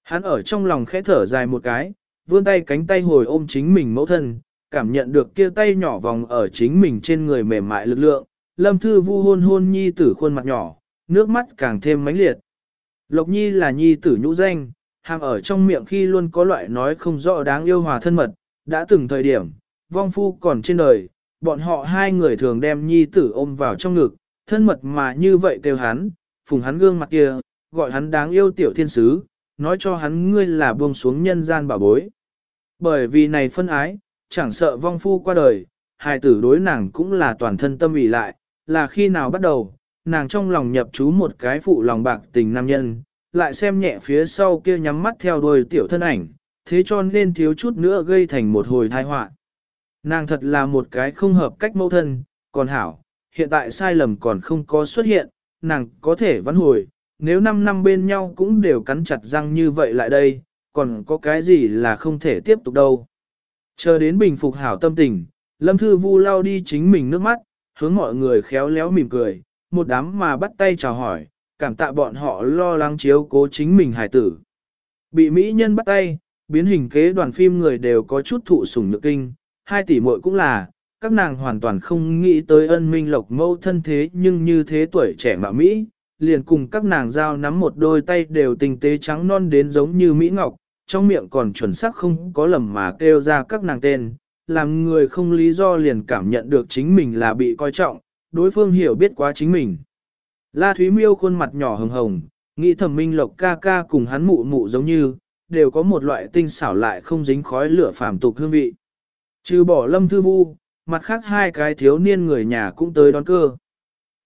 Hắn ở trong lòng khẽ thở dài một cái, vươn tay cánh tay hồi ôm chính mình mẫu thân, cảm nhận được kia tay nhỏ vòng ở chính mình trên người mềm mại lực lượng. Lâm Thư Vu hôn hôn nhi tử khuôn mặt nhỏ, nước mắt càng thêm mãnh liệt. Lộc Nhi là nhi tử nhũ danh, hàm ở trong miệng khi luôn có loại nói không rõ đáng yêu hòa thân mật, đã từng thời điểm, vong phu còn trên đời, bọn họ hai người thường đem nhi tử ôm vào trong ngực, thân mật mà như vậy kêu hắn, phùng hắn gương mặt kia, gọi hắn đáng yêu tiểu thiên sứ, nói cho hắn ngươi là buông xuống nhân gian bảo bối. Bởi vì này phân ái, chẳng sợ vong phu qua đời, hai tử đối nàng cũng là toàn thân tâm ủy lại, là khi nào bắt đầu, nàng trong lòng nhập trú một cái phụ lòng bạc tình nam nhân, lại xem nhẹ phía sau kia nhắm mắt theo đuôi tiểu thân ảnh, thế cho nên thiếu chút nữa gây thành một hồi tai họa. Nàng thật là một cái không hợp cách mẫu thân, còn hảo, hiện tại sai lầm còn không có xuất hiện, nàng có thể vãn hồi, nếu 5 năm bên nhau cũng đều cắn chặt răng như vậy lại đây, còn có cái gì là không thể tiếp tục đâu. Chờ đến bình phục hảo tâm tình, Lâm Thư Vu lau đi chính mình nước mắt, hướng mọi người khéo léo mỉm cười, một đám mà bắt tay chào hỏi, cảm tạ bọn họ lo lắng chiếu cố chính mình hải tử. Bị Mỹ nhân bắt tay, biến hình kế đoàn phim người đều có chút thụ sủng nhược kinh, hai tỷ muội cũng là, các nàng hoàn toàn không nghĩ tới ân minh lộc mẫu thân thế nhưng như thế tuổi trẻ mà Mỹ, liền cùng các nàng giao nắm một đôi tay đều tinh tế trắng non đến giống như Mỹ Ngọc, trong miệng còn chuẩn xác không có lầm mà kêu ra các nàng tên, làm người không lý do liền cảm nhận được chính mình là bị coi trọng, đối phương hiểu biết quá chính mình. La Thúy Miêu khuôn mặt nhỏ hồng hồng, nghĩ thẩm minh lộc ca ca cùng hắn mụ mụ giống như, đều có một loại tinh xảo lại không dính khói lửa phàm tục hương vị. Trừ bỏ lâm thư vu, mặt khác hai cái thiếu niên người nhà cũng tới đón cơ.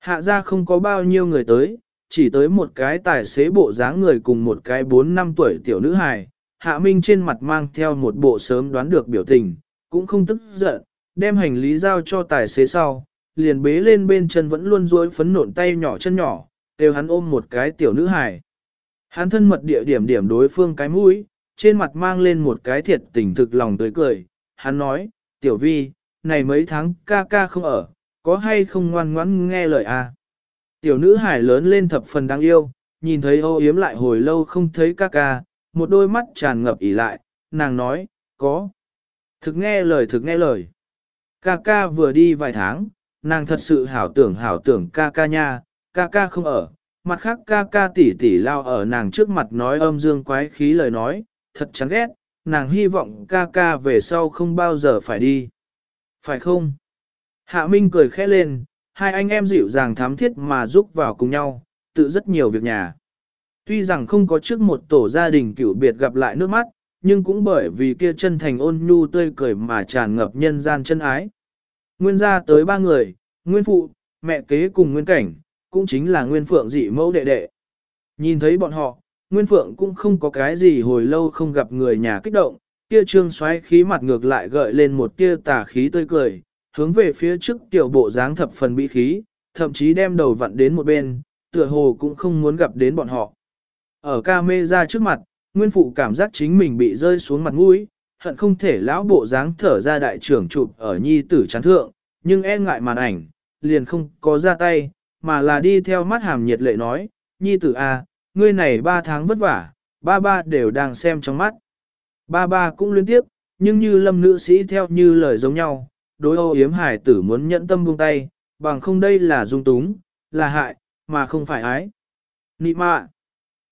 Hạ ra không có bao nhiêu người tới, chỉ tới một cái tài xế bộ dáng người cùng một cái 4 năm tuổi tiểu nữ hài. Hạ Minh trên mặt mang theo một bộ sớm đoán được biểu tình, cũng không tức giận, đem hành lý giao cho tài xế sau, liền bế lên bên chân vẫn luôn duỗi phấn nộn tay nhỏ chân nhỏ, đều hắn ôm một cái tiểu nữ hài. Hắn thân mật địa điểm điểm đối phương cái mũi, trên mặt mang lên một cái thiệt tình thực lòng tươi cười, hắn nói, tiểu vi, này mấy tháng ca ca không ở, có hay không ngoan ngoãn nghe lời a? À? Tiểu nữ hải lớn lên thập phần đáng yêu, nhìn thấy ô yếm lại hồi lâu không thấy ca ca, một đôi mắt tràn ngập ỉ lại, nàng nói, có. Thực nghe lời thực nghe lời. Ca ca vừa đi vài tháng, nàng thật sự hảo tưởng hảo tưởng ca ca nha, ca ca không ở, mặt khác ca ca tỉ tỉ lao ở nàng trước mặt nói âm dương quái khí lời nói, thật chán ghét, nàng hy vọng ca ca về sau không bao giờ phải đi. Phải không? Hạ Minh cười khẽ lên, hai anh em dịu dàng thám thiết mà giúp vào cùng nhau, tự rất nhiều việc nhà. Tuy rằng không có trước một tổ gia đình cựu biệt gặp lại nước mắt, nhưng cũng bởi vì kia chân thành ôn nhu tươi cười mà tràn ngập nhân gian chân ái. Nguyên gia tới ba người, nguyên phụ, mẹ kế cùng nguyên cảnh, cũng chính là nguyên phượng dị mẫu đệ đệ. Nhìn thấy bọn họ, nguyên phượng cũng không có cái gì hồi lâu không gặp người nhà kích động, kia trương xoáy khí mặt ngược lại gợi lên một tia tà khí tươi cười, hướng về phía trước tiểu bộ dáng thập phần bị khí, thậm chí đem đầu vặn đến một bên, tựa hồ cũng không muốn gặp đến bọn họ. Ở ca mê ra trước mặt, nguyên phụ cảm giác chính mình bị rơi xuống mặt mũi, hận không thể lão bộ dáng thở ra đại trưởng chụp ở nhi tử chán thượng, nhưng e ngại màn ảnh, liền không có ra tay, mà là đi theo mắt hàm nhiệt lệ nói, nhi tử a, à, ngươi này ba tháng vất vả, ba ba đều đang xem trong mắt. Ba ba cũng liên tiếp, nhưng như lâm nữ sĩ theo như lời giống nhau, đối ô yếm hải tử muốn nhẫn tâm buông tay, bằng không đây là dung túng, là hại, mà không phải ái. Nị mạ!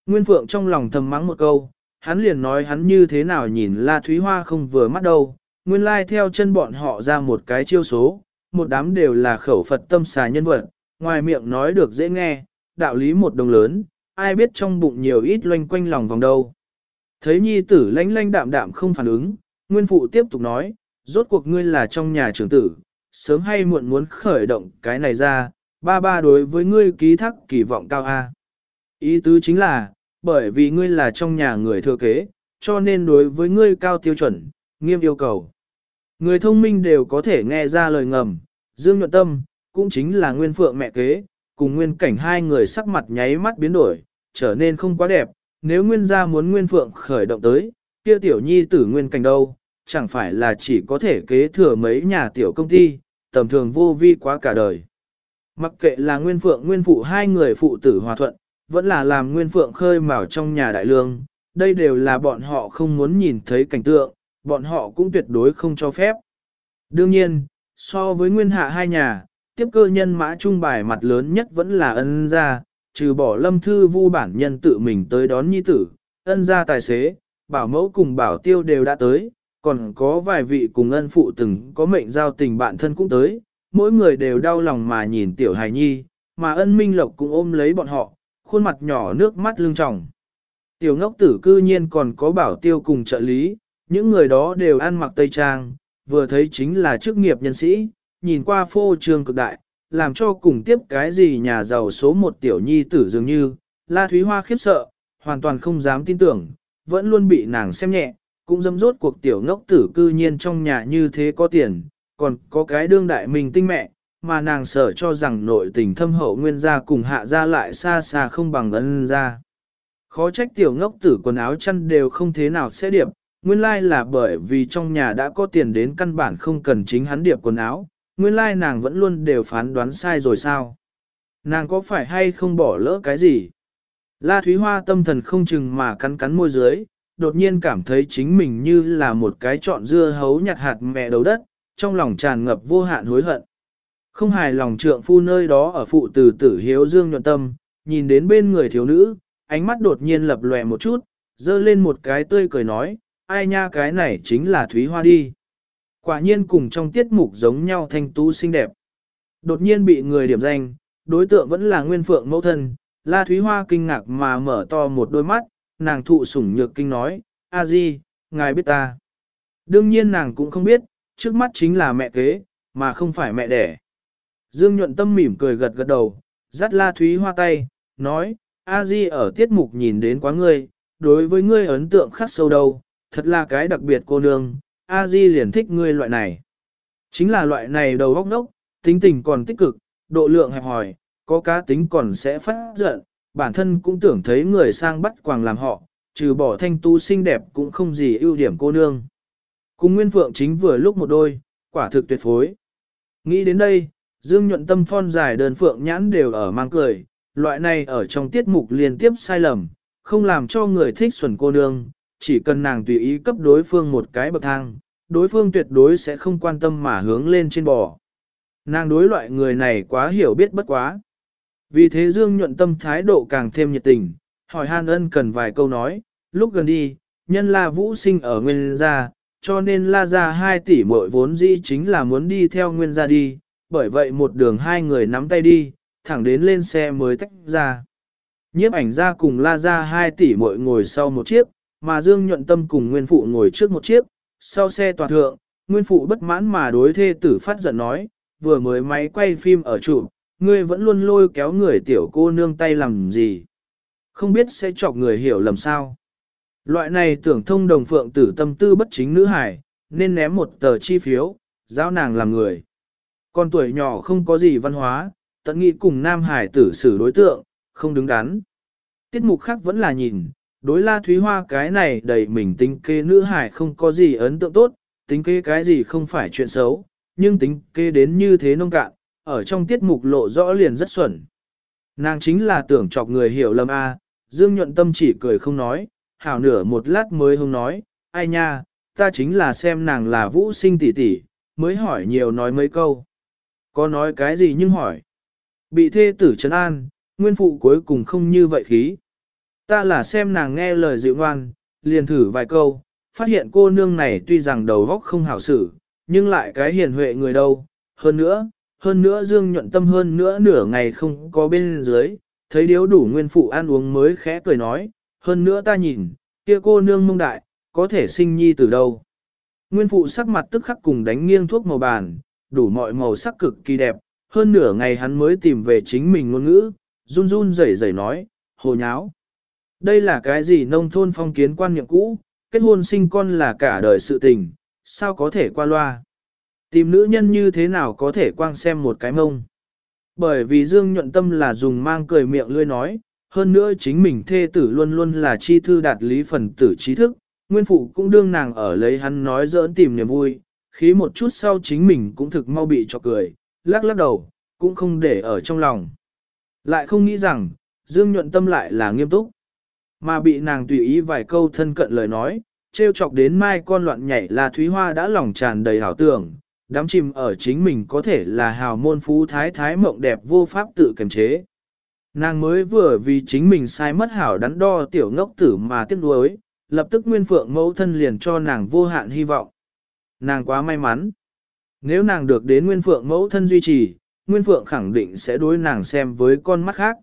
Nguyên Phượng trong lòng thầm mắng một câu, hắn liền nói hắn như thế nào nhìn La Thúy Hoa không vừa mắt đâu, nguyên lai theo chân bọn họ ra một cái chiêu số, một đám đều là khẩu Phật tâm xà nhân vật, ngoài miệng nói được dễ nghe, đạo lý một đồng lớn, ai biết trong bụng nhiều ít loanh quanh lòng vòng đâu. Thấy nhi tử lánh lánh đạm đạm không phản ứng, nguyên phụ tiếp tục nói, rốt cuộc ngươi là trong nhà trưởng tử, sớm hay muộn muốn khởi động cái này ra, ba ba đối với ngươi ký thác kỳ vọng cao A. Ý tứ chính là, bởi vì ngươi là trong nhà người thừa kế, cho nên đối với ngươi cao tiêu chuẩn, nghiêm yêu cầu. Người thông minh đều có thể nghe ra lời ngầm, Dương Nhuận Tâm, cũng chính là nguyên phượng mẹ kế, cùng nguyên cảnh hai người sắc mặt nháy mắt biến đổi, trở nên không quá đẹp, nếu nguyên gia muốn nguyên phượng khởi động tới, kia tiểu nhi tử nguyên cảnh đâu, chẳng phải là chỉ có thể kế thừa mấy nhà tiểu công ty, tầm thường vô vi quá cả đời. Mặc kệ là nguyên phượng nguyên phụ hai người phụ tử hòa thuận, vẫn là làm nguyên phượng khơi mào trong nhà đại lương, đây đều là bọn họ không muốn nhìn thấy cảnh tượng, bọn họ cũng tuyệt đối không cho phép. Đương nhiên, so với nguyên hạ hai nhà, tiếp cơ nhân mã trung bài mặt lớn nhất vẫn là ân gia, trừ bỏ lâm thư vu bản nhân tự mình tới đón nhi tử, ân gia tài xế, bảo mẫu cùng bảo tiêu đều đã tới, còn có vài vị cùng ân phụ từng có mệnh giao tình bạn thân cũng tới, mỗi người đều đau lòng mà nhìn tiểu hài nhi, mà ân minh lộc cũng ôm lấy bọn họ, khuôn mặt nhỏ nước mắt lưng tròng. Tiểu ngốc tử cư nhiên còn có bảo tiêu cùng trợ lý, những người đó đều ăn mặc tây trang, vừa thấy chính là chức nghiệp nhân sĩ, nhìn qua phô trương cực đại, làm cho cùng tiếp cái gì nhà giàu số một tiểu nhi tử dường như, La Thúy Hoa khiếp sợ, hoàn toàn không dám tin tưởng, vẫn luôn bị nàng xem nhẹ, cũng dâm rốt cuộc tiểu ngốc tử cư nhiên trong nhà như thế có tiền, còn có cái đương đại mình tinh mẹ, mà nàng sợ cho rằng nội tình thâm hậu nguyên gia cùng hạ gia lại xa xa không bằng ân gia. Khó trách tiểu ngốc tử quần áo chăn đều không thế nào sẽ điệp, nguyên lai là bởi vì trong nhà đã có tiền đến căn bản không cần chính hắn điệp quần áo, nguyên lai nàng vẫn luôn đều phán đoán sai rồi sao. Nàng có phải hay không bỏ lỡ cái gì? La Thúy Hoa tâm thần không chừng mà cắn cắn môi dưới, đột nhiên cảm thấy chính mình như là một cái trọn dưa hấu nhặt hạt mẹ đầu đất, trong lòng tràn ngập vô hạn hối hận. Không hài lòng trượng phu nơi đó ở phụ tử tử hiếu dương nhuận tâm, nhìn đến bên người thiếu nữ, ánh mắt đột nhiên lập lòe một chút, dơ lên một cái tươi cười nói, ai nha cái này chính là Thúy Hoa đi. Quả nhiên cùng trong tiết mục giống nhau thanh tú xinh đẹp. Đột nhiên bị người điểm danh, đối tượng vẫn là nguyên phượng mẫu thân, La Thúy Hoa kinh ngạc mà mở to một đôi mắt, nàng thụ sủng nhược kinh nói, a di, ngài biết ta. Đương nhiên nàng cũng không biết, trước mắt chính là mẹ kế, mà không phải mẹ đẻ. Dương nhuận tâm mỉm cười gật gật đầu, dắt La Thúy Hoa tay, nói, a di ở tiết mục nhìn đến quá ngươi, đối với ngươi ấn tượng khắc sâu đâu, thật là cái đặc biệt cô nương, a di liền thích ngươi loại này. Chính là loại này đầu óc nốc, tính tình còn tích cực, độ lượng hẹp hòi, có cá tính còn sẽ phát giận, bản thân cũng tưởng thấy người sang bắt quàng làm họ, trừ bỏ thanh tu xinh đẹp cũng không gì ưu điểm cô nương. Cùng Nguyên Phượng chính vừa lúc một đôi, quả thực tuyệt phối. Nghĩ đến đây, Dương nhuận tâm thon dài đơn phượng nhãn đều ở mang cười, loại này ở trong tiết mục liên tiếp sai lầm, không làm cho người thích xuẩn cô nương, chỉ cần nàng tùy ý cấp đối phương một cái bậc thang, đối phương tuyệt đối sẽ không quan tâm mà hướng lên trên bò. Nàng đối loại người này quá hiểu biết bất quá. Vì thế Dương nhuận tâm thái độ càng thêm nhiệt tình, hỏi Han ân cần vài câu nói, lúc gần đi, nhân la vũ sinh ở nguyên gia, cho nên la Gia 2 tỷ mội vốn dĩ chính là muốn đi theo nguyên gia đi, bởi vậy một đường hai người nắm tay đi, thẳng đến lên xe mới tách ra. Nhiếp ảnh ra cùng la ra 2 tỷ mội ngồi sau một chiếc, mà Dương nhuận tâm cùng nguyên phụ ngồi trước một chiếc, sau xe toàn thượng, nguyên phụ bất mãn mà đối thê tử phát giận nói, vừa mới máy quay phim ở trụ, ngươi vẫn luôn lôi kéo người tiểu cô nương tay làm gì. Không biết sẽ chọc người hiểu lầm sao. Loại này tưởng thông đồng phượng tử tâm tư bất chính nữ hải, nên ném một tờ chi phiếu, giao nàng làm người. Con tuổi nhỏ không có gì văn hóa, tận nghị cùng nam hải tử xử đối tượng, không đứng đắn. Tiết mục khác vẫn là nhìn, đối la thúy hoa cái này đầy mình tính kê nữ hải không có gì ấn tượng tốt, tính kê cái gì không phải chuyện xấu, nhưng tính kê đến như thế nông cạn, ở trong tiết mục lộ rõ liền rất xuẩn. Nàng chính là tưởng chọc người hiểu lầm a, Dương nhuận tâm chỉ cười không nói, hảo nửa một lát mới không nói, ai nha, ta chính là xem nàng là vũ sinh tỷ tỷ, mới hỏi nhiều nói mấy câu. Có nói cái gì nhưng hỏi. Bị thê tử trấn an, nguyên phụ cuối cùng không như vậy khí. Ta là xem nàng nghe lời dịu ngoan, liền thử vài câu, phát hiện cô nương này tuy rằng đầu góc không hảo xử, nhưng lại cái hiền huệ người đâu. Hơn nữa, hơn nữa dương nhuận tâm hơn nữa nửa ngày không có bên dưới, thấy điếu đủ nguyên phụ ăn uống mới khẽ cười nói, hơn nữa ta nhìn, kia cô nương mông đại, có thể sinh nhi từ đâu. Nguyên phụ sắc mặt tức khắc cùng đánh nghiêng thuốc màu bàn, đủ mọi màu sắc cực kỳ đẹp, hơn nửa ngày hắn mới tìm về chính mình ngôn ngữ, run run rẩy rẩy nói, hồ nháo. Đây là cái gì nông thôn phong kiến quan niệm cũ, kết hôn sinh con là cả đời sự tình, sao có thể qua loa. Tìm nữ nhân như thế nào có thể quang xem một cái mông. Bởi vì Dương nhuận tâm là dùng mang cười miệng lươi nói, hơn nữa chính mình thê tử luôn luôn là chi thư đạt lý phần tử trí thức, nguyên phụ cũng đương nàng ở lấy hắn nói giỡn tìm niềm vui, khí một chút sau chính mình cũng thực mau bị cho cười, lắc lắc đầu, cũng không để ở trong lòng. Lại không nghĩ rằng, Dương nhuận tâm lại là nghiêm túc, mà bị nàng tùy ý vài câu thân cận lời nói, trêu chọc đến mai con loạn nhảy là Thúy Hoa đã lòng tràn đầy hảo tưởng, đám chìm ở chính mình có thể là hào môn phú thái thái mộng đẹp vô pháp tự kiềm chế. Nàng mới vừa vì chính mình sai mất hảo đắn đo tiểu ngốc tử mà tiếc nuối, lập tức nguyên phượng mẫu thân liền cho nàng vô hạn hy vọng. Nàng quá may mắn. Nếu nàng được đến nguyên phượng mẫu thân duy trì, nguyên phượng khẳng định sẽ đối nàng xem với con mắt khác.